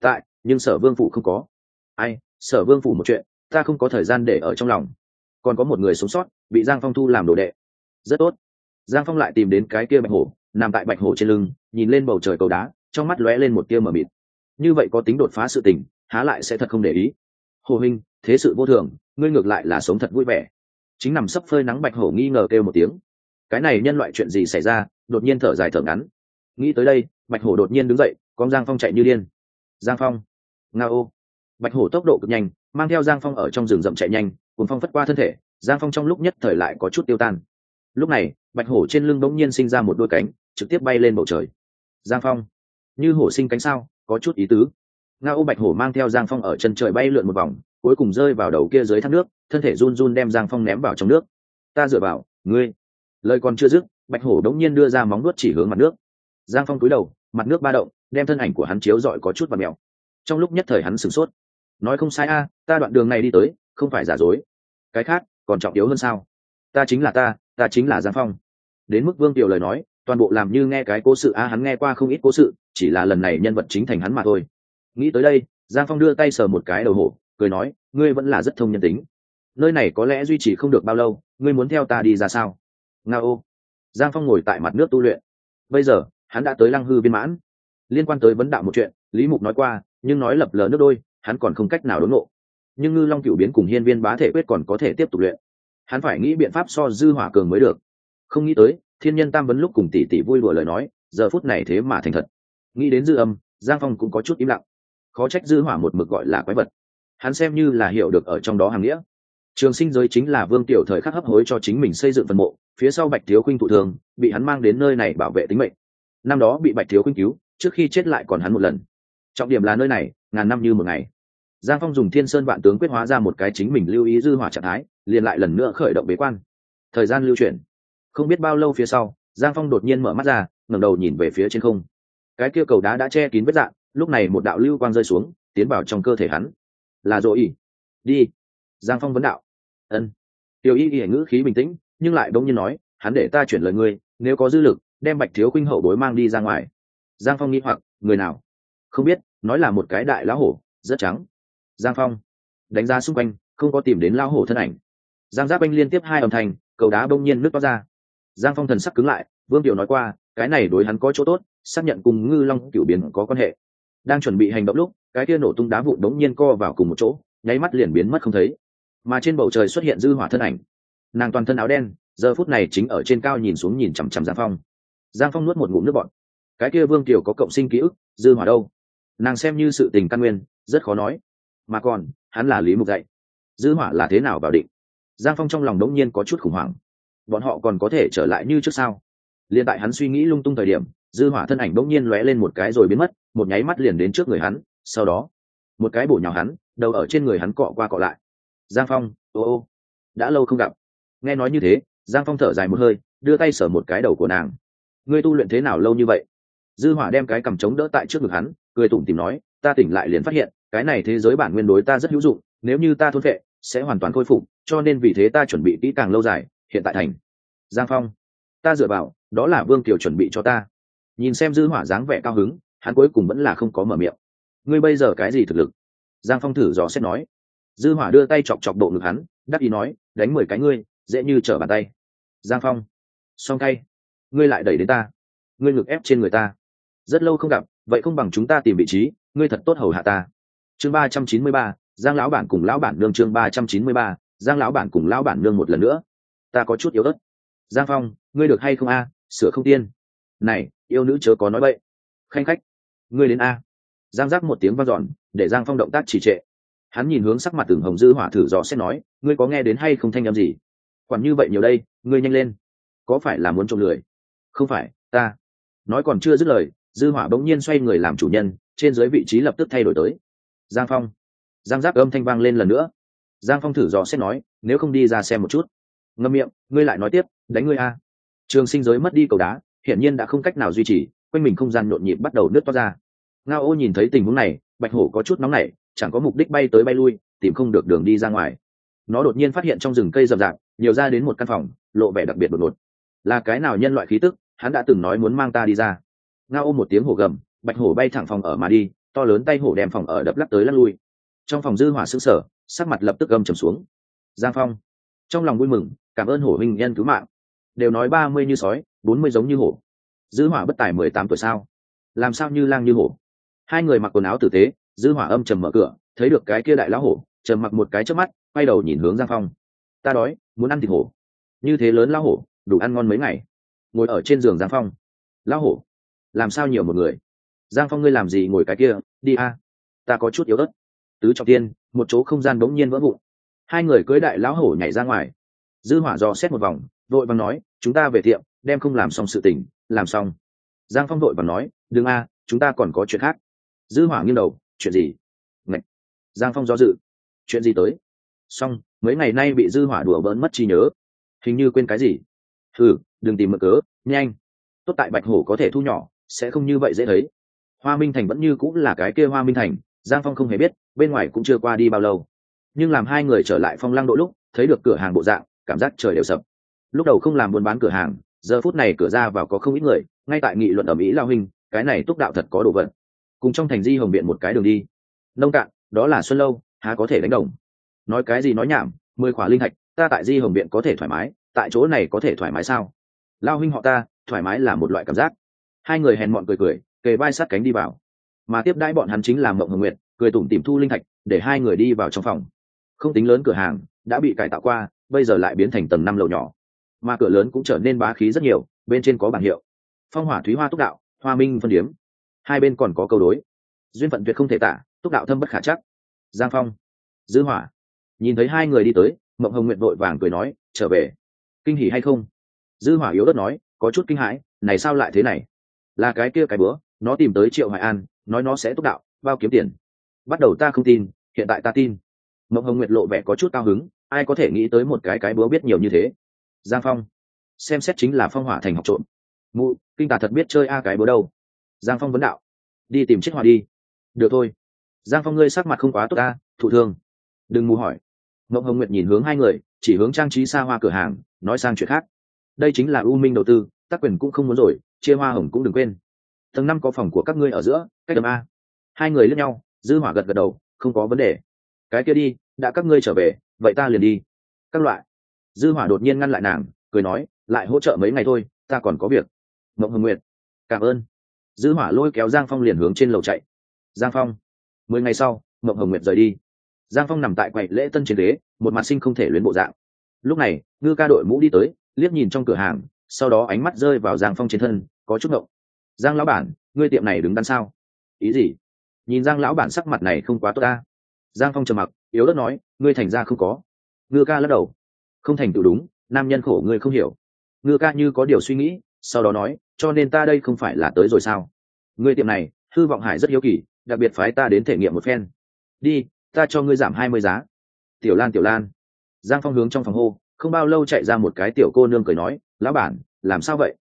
Tại, nhưng sở vương phủ không có. Ai, sở vương phủ một chuyện, ta không có thời gian để ở trong lòng. Còn có một người sống sót, bị giang phong thu làm đồ đệ. Rất tốt. Giang phong lại tìm đến cái kia bạch hổ, nằm tại bạch hổ trên lưng, nhìn lên bầu trời cầu đá, trong mắt lóe lên một tia mờ mịt. Như vậy có tính đột phá sự tình, há lại sẽ thật không để ý. Hồ huynh thế sự vô thường, ngươi ngược lại là sống thật vui vẻ chính nằm sấp phơi nắng bạch hổ nghi ngờ kêu một tiếng. Cái này nhân loại chuyện gì xảy ra? Đột nhiên thở dài thở ngắn. Nghĩ tới đây, bạch hổ đột nhiên đứng dậy, con giang phong chạy như điên. Giang phong. Nga ô. Bạch hổ tốc độ cực nhanh, mang theo giang phong ở trong rừng rậm chạy nhanh cuốn phong phất qua thân thể, giang phong trong lúc nhất thời lại có chút tiêu tan. Lúc này, bạch hổ trên lưng bỗng nhiên sinh ra một đôi cánh, trực tiếp bay lên bầu trời. Giang phong. Như hổ sinh cánh sao, có chút ý tứ. Nga ô bạch hổ mang theo giang phong ở chân trời bay lượn một vòng cuối cùng rơi vào đầu kia dưới thác nước, thân thể run run đem giang phong ném vào trong nước. Ta dựa vào, ngươi. Lời còn chưa dứt, bạch hổ đống nhiên đưa ra móng nuốt chỉ hướng mặt nước. Giang phong cúi đầu, mặt nước ba động, đem thân ảnh của hắn chiếu rọi có chút và mèo. Trong lúc nhất thời hắn sửng sốt. Nói không sai a, ta đoạn đường này đi tới, không phải giả dối. Cái khác, còn trọng yếu hơn sao? Ta chính là ta ta chính là giang phong. Đến mức vương tiểu lời nói, toàn bộ làm như nghe cái cố sự a, hắn nghe qua không ít cố sự, chỉ là lần này nhân vật chính thành hắn mà thôi. Nghĩ tới đây, giang phong đưa tay sờ một cái đầu hổ cười nói, ngươi vẫn là rất thông nhân tính. Nơi này có lẽ duy trì không được bao lâu, ngươi muốn theo ta đi ra sao? Nga ô. Giang phong ngồi tại mặt nước tu luyện. Bây giờ, hắn đã tới lăng hư viên mãn. Liên quan tới vấn đạo một chuyện, lý mục nói qua, nhưng nói lập lờ nước đôi, hắn còn không cách nào đốn nộ nhưng ngư long cựu biến cùng hiên viên bá thể quyết còn có thể tiếp tục luyện. Hắn phải nghĩ biện pháp so dư hỏa cường mới được. Không nghĩ tới, thiên nhân tam vấn lúc cùng tỷ tỷ vui đùa lời nói, giờ phút này thế mà thành thật. Nghĩ đến dư âm, giang phong cũng có chút im lặng. Khó trách dư hỏa một mực gọi là quái vật hắn xem như là hiểu được ở trong đó hàng nghĩa. Trường sinh giới chính là vương tiểu thời khắc hấp hối cho chính mình xây dựng phần mộ, phía sau bạch thiếu khuynh thụ thường, bị hắn mang đến nơi này bảo vệ tính mệnh. Năm đó bị bạch thiếu khuynh cứu, trước khi chết lại còn hắn một lần. Trọng điểm là nơi này, ngàn năm như một ngày. Giang phong dùng thiên sơn vạn tướng quyết hóa ra một cái chính mình lưu ý dư hỏa trạng thái, liền lại lần nữa khởi động bế quan. Thời gian lưu chuyển. Không biết bao lâu phía sau, giang phong đột nhiên mở mắt ra, ngẩng đầu nhìn về phía trên không. Cái kia cầu đá đã che kín vết dạng, lúc này một đạo lưu quang rơi xuống, tiến vào trong cơ thể hắn là dỗ ý. đi. Giang phong vấn đạo. Ân. Tiểu y y ngữ khí bình tĩnh, nhưng lại đông nhiên nói, hắn để ta chuyển lời ngươi, nếu có dư lực, đem bạch thiếu khuynh hậu bối mang đi ra ngoài. Giang phong nghĩ hoặc, người nào? Không biết, nói là một cái đại lão hổ, rất trắng. Giang phong. Đánh giá xung quanh, không có tìm đến lão hổ thân ảnh. Giang giáp anh liên tiếp hai âm thanh, cầu đá bỗng nhiên nước toát ra. Giang phong thần sắc cứng lại, vương tiểu nói qua, cái này đối hắn có chỗ tốt, xác nhận cùng ngư long cựu biến có quan hệ. Đang chuẩn bị hành động lúc cái kia nổ tung đá vụn đống nhiên co vào cùng một chỗ, nháy mắt liền biến mất không thấy. Mà trên bầu trời xuất hiện dư hỏa thân ảnh. Nàng toàn thân áo đen, giờ phút này chính ở trên cao nhìn xuống nhìn chằm chằm giang phong. Giang phong nuốt một ngụm nước bọn cái kia vương tiểu có cộng sinh ký ức, dư hỏa đâu? Nàng xem như sự tình căn nguyên, rất khó nói. Mà còn, hắn là lý mục dạy. Dư hỏa là thế nào vào định? Giang phong trong lòng đống nhiên có chút khủng hoảng. Bọn họ còn có thể trở lại như trước sao? Liên tại hắn suy nghĩ lung tung thời điểm, dư hỏa thân ảnh đống nhiên lóe lên một cái rồi biến mất, một nháy mắt liền đến trước người hắn sau đó, một cái bổ nhào hắn, đầu ở trên người hắn cọ qua cọ lại. Giang phong, ô ô, đã lâu không gặp. Nghe nói như thế, giang phong thở dài một hơi, đưa tay sở một cái đầu của nàng. Ngươi tu luyện thế nào lâu như vậy? Dư hỏa đem cái cầm chống đỡ tại trước ngực hắn, cười tủm tỉm nói, ta tỉnh lại liền phát hiện, cái này thế giới bản nguyên đối ta rất hữu dụng, nếu như ta thôn vệ sẽ hoàn toàn khôi phục, cho nên vì thế ta chuẩn bị kỹ càng lâu dài, hiện tại thành. Giang phong, ta dựa vào, đó là vương kiều chuẩn bị cho ta. Nhìn xem dư hỏa dáng vẻ cao hứng, hắn cuối cùng vẫn là không có mở miệng ngươi bây giờ cái gì thực lực? Giang phong thử dò xét nói. Dư hỏa đưa tay chọc chọc độ ngực hắn, đắc ý nói, đánh mười cái ngươi, dễ như trở bàn tay. Giang phong. Song tay ngươi lại đẩy đến ta. Ngươi ngực ép trên người ta. Rất lâu không gặp, vậy không bằng chúng ta tìm vị trí, ngươi thật tốt hầu hạ ta. Chương ba trăm chín mươi ba, giang lão bản cùng lão bản nương chương ba trăm chín mươi ba, giang lão bản cùng lão bản nương một lần nữa. Ta có chút yếu ớt. Giang phong, ngươi được hay không a? Sửa không tiên. Này, yêu nữ chớ có nói vậy khanh khách, ngươi đến a giang giác một tiếng vang dọn, để giang phong động tác trì trệ. Hắn nhìn hướng sắc mặt tưởng hồng dư hỏa thử dò xét nói, ngươi có nghe đến hay không thanh âm gì? Quản như vậy nhiều đây, ngươi nhanh lên. Có phải là muốn trộm lười? Không phải, ta. Nói còn chưa dứt lời, dư hỏa bỗng nhiên xoay người làm chủ nhân, trên dưới vị trí lập tức thay đổi tới. Giang phong. Giang giác âm thanh vang lên lần nữa. Giang phong thử dò xét nói, nếu không đi ra xem một chút. Ngâm miệng, ngươi lại nói tiếp, đánh ngươi a. Trường sinh giới mất đi cầu đá, hiển nhiên đã không cách nào duy trì, quanh mình không gian nhộn nhịp bắt đầu nứt toát ra ngao ô nhìn thấy tình huống này, bạch hổ có chút nóng nảy, chẳng có mục đích bay tới bay lui, tìm không được đường đi ra ngoài. Nó đột nhiên phát hiện trong rừng cây rậm rạp, nhiều ra đến một căn phòng, lộ vẻ đặc biệt đột ngột. Là cái nào nhân loại khí tức, hắn đã từng nói muốn mang ta đi ra. Ngao ô một tiếng hổ gầm, bạch hổ bay thẳng phòng ở mà đi, to lớn tay hổ đem phòng ở đập lắc tới lắc lui. Trong phòng dư hỏa sững sở sắc mặt lập tức gầm trầm xuống. Giang phong, trong lòng vui mừng, cảm ơn hổ huynh nhân cứu mạng. Đều nói ba mươi như sói, bốn mươi giống như hổ. Dư hỏa bất tài mười tám tuổi sao? Làm sao như lang như hổ? Hai người mặc quần áo tử tế, dư hỏa âm trầm mở cửa, thấy được cái kia đại lão hổ, trầm mặc một cái trước mắt, quay đầu nhìn hướng giang phong. Ta đói, muốn ăn thịt hổ. Như thế lớn lão hổ, đủ ăn ngon mấy ngày. Ngồi ở trên giường giang phong. Lão hổ, làm sao nhiều một người? Giang phong ngươi làm gì ngồi cái kia, đi a, ta có chút yếu ớt. Tứ trọng tiên một chỗ không gian bỗng nhiên vỡ vụn. Hai người cưới đại lão hổ nhảy ra ngoài. Dư hỏa dò xét một vòng, vội vàng nói, chúng ta về tiệm, đem không làm xong sự tình, làm xong. Giang phong vội vàng nói, đừng a, chúng ta còn có chuyện khác dư hỏa nghiêng đầu, chuyện gì? Ngạch. giang phong do dự. Chuyện gì tới? Xong, mấy ngày nay bị dư hỏa đùa bỡn mất trí nhớ. Hình như quên cái gì. Thử đừng tìm mực cớ, nhanh. Tốt tại bạch hổ có thể thu nhỏ, sẽ không như vậy dễ thấy. Hoa minh thành vẫn như cũng là cái kia hoa minh thành, giang phong không hề biết, bên ngoài cũng chưa qua đi bao lâu. Nhưng làm hai người trở lại phong lăng độ lúc, thấy được cửa hàng bộ dạng, cảm giác trời đều sập. Lúc đầu không làm buôn bán cửa hàng, giờ phút này cửa ra vào có không ít người, ngay tại nghị luận ở mỹ lao hình, cái này túc đạo thật có đồ vật cùng trong thành di hồng biện một cái đường đi. Nông cạn, đó là xuân lâu, há có thể đánh đồng. Nói cái gì nói nhảm, mười khỏa linh thạch, ta tại di hồng biện có thể thoải mái, tại chỗ này có thể thoải mái sao? Lao huynh họ ta, thoải mái là một loại cảm giác. Hai người hèn mọn cười cười, kề vai sát cánh đi vào. Mà tiếp đãi bọn hắn chính là mộng hồng nguyệt, cười tủm tìm thu linh thạch, để hai người đi vào trong phòng. Không tính lớn cửa hàng, đã bị cải tạo qua, bây giờ lại biến thành tầng năm lầu nhỏ. Mà cửa lớn cũng trở nên bá khí rất nhiều, bên trên có bảng hiệu. Phong hỏa thúy hoa túc đạo, hoa minh phân điếm hai bên còn có câu đối. Duyên phận tuyệt không thể tả, túc đạo thâm bất khả chắc. Giang phong, dư hỏa. Nhìn thấy hai người đi tới, mộng hồng nguyện vội vàng cười nói, trở về. Kinh hỉ hay không? Dư hỏa yếu đất nói, có chút kinh hãi, này sao lại thế này? Là cái kia cái bữa, nó tìm tới triệu hoài an, nói nó sẽ túc đạo, bao kiếm tiền. Bắt đầu ta không tin, hiện tại ta tin. Mộng hồng nguyệt lộ vẻ có chút cao hứng, ai có thể nghĩ tới một cái cái búa biết nhiều như thế? Giang phong, xem xét chính là phong hỏa thành học trộm. Mụ, kinh tà thật biết chơi a cái búa đâu? Giang phong vấn đạo. Đi tìm chiếc hoa đi. Được thôi. Giang phong ngươi sắc mặt không quá tốt ta, thụ thương. Đừng mù hỏi. Mộng hồng nguyệt nhìn hướng hai người, chỉ hướng trang trí xa hoa cửa hàng, nói sang chuyện khác. Đây chính là u minh đầu tư, tác quyền cũng không muốn rồi, chia hoa hồng cũng đừng quên. Tầng năm có phòng của các ngươi ở giữa, cách tầm a. Hai người lướt nhau, dư hỏa gật gật đầu, không có vấn đề. Cái kia đi, đã các ngươi trở về, vậy ta liền đi. Các loại. Dư hỏa đột nhiên ngăn lại nàng, cười nói, lại hỗ trợ mấy ngày thôi, ta còn có việc. Mộng hồng nguyệt, cảm ơn dư hỏa lôi kéo giang phong liền hướng trên lầu chạy. Giang phong, mười ngày sau, mộng hồng nguyệt rời đi. Giang phong nằm tại quầy lễ tân trên ghế, một mặt sinh không thể luyến bộ dạng. Lúc này, ngư ca đội mũ đi tới, liếc nhìn trong cửa hàng, sau đó ánh mắt rơi vào giang phong trên thân, có chút ngộng. Giang lão bản, ngươi tiệm này đứng đắn sao? Ý gì? Nhìn giang lão bản sắc mặt này không quá tốt ta. Giang phong trầm mặc, yếu đất nói, ngươi thành ra không có. Ngư ca lắc đầu. Không thành tựu đúng, nam nhân khổ ngươi không hiểu. Ngư ca như có điều suy nghĩ, sau đó nói cho nên ta đây không phải là tới rồi sao? Ngươi tiệm này, hư vọng hải rất hiếu kỳ, đặc biệt phái ta đến thể nghiệm một phen. Đi, ta cho ngươi giảm hai mươi giá. Tiểu lan tiểu lan. Giang phong hướng trong phòng hô, không bao lâu chạy ra một cái tiểu cô nương cười nói, lão bản, làm sao vậy?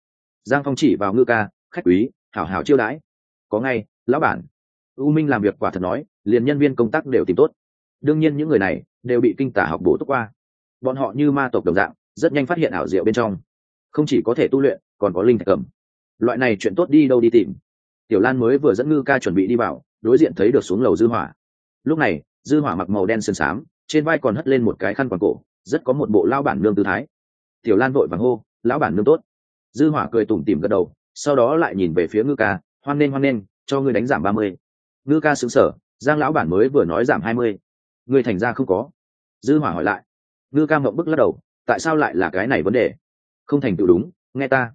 Giang phong chỉ vào ngư ca, khách quý, hảo hảo chiêu đãi. Có ngay, lão bản. U minh làm việc quả thật nói, liền nhân viên công tác đều tìm tốt. Đương nhiên những người này đều bị kinh tả học bổ túc qua. Bọn họ như ma tộc đồng dạng, rất nhanh phát hiện ảo diệu bên trong. Không chỉ có thể tu luyện, còn có linh thạch cầm loại này chuyện tốt đi đâu đi tìm. Tiểu lan mới vừa dẫn ngư ca chuẩn bị đi vào đối diện thấy được xuống lầu dư hỏa. Lúc này dư hỏa mặc màu đen sơn sám, trên vai còn hất lên một cái khăn quàng cổ rất có một bộ lao bản nương tư thái. Tiểu lan vội vàng hô lão bản nương tốt. Dư hỏa cười tủm tỉm gật đầu sau đó lại nhìn về phía ngư ca hoan nên hoan nên cho ngươi đánh giảm ba mươi. Ngư ca sững sờ giang lão bản mới vừa nói giảm hai mươi. Ngươi thành ra không có. Dư hỏa hỏi lại. Ngư ca mộng bức lắc đầu tại sao lại là cái này vấn đề? Không thành tựu đúng nghe ta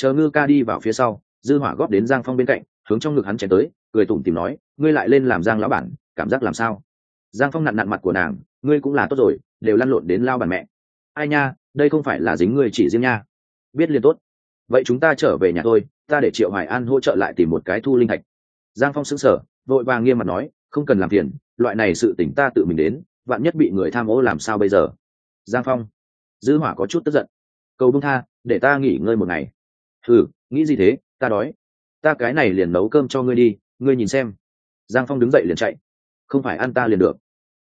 chờ ngư ca đi vào phía sau, dư hỏa góp đến giang phong bên cạnh, hướng trong ngực hắn chém tới, cười tủm tỉm nói, ngươi lại lên làm giang lão bản, cảm giác làm sao? Giang phong nặn nặn mặt của nàng, ngươi cũng là tốt rồi, đều lăn lộn đến lao bản mẹ. Ai nha, đây không phải là dính ngươi chỉ riêng nha. Biết liền tốt. Vậy chúng ta trở về nhà thôi ta để triệu hoài an hỗ trợ lại tìm một cái thu linh thạch. Giang phong sững sờ, vội vàng nghiêm mặt nói, không cần làm phiền, loại này sự tỉnh ta tự mình đến, vạn nhất bị người tham ô làm sao bây giờ? Giang phong, dư hỏa có chút tức giận. Cầu bông tha, để ta nghỉ ngơi một ngày ừ nghĩ gì thế? Ta đói. Ta cái này liền nấu cơm cho ngươi đi, ngươi nhìn xem. Giang phong đứng dậy liền chạy. Không phải ăn ta liền được.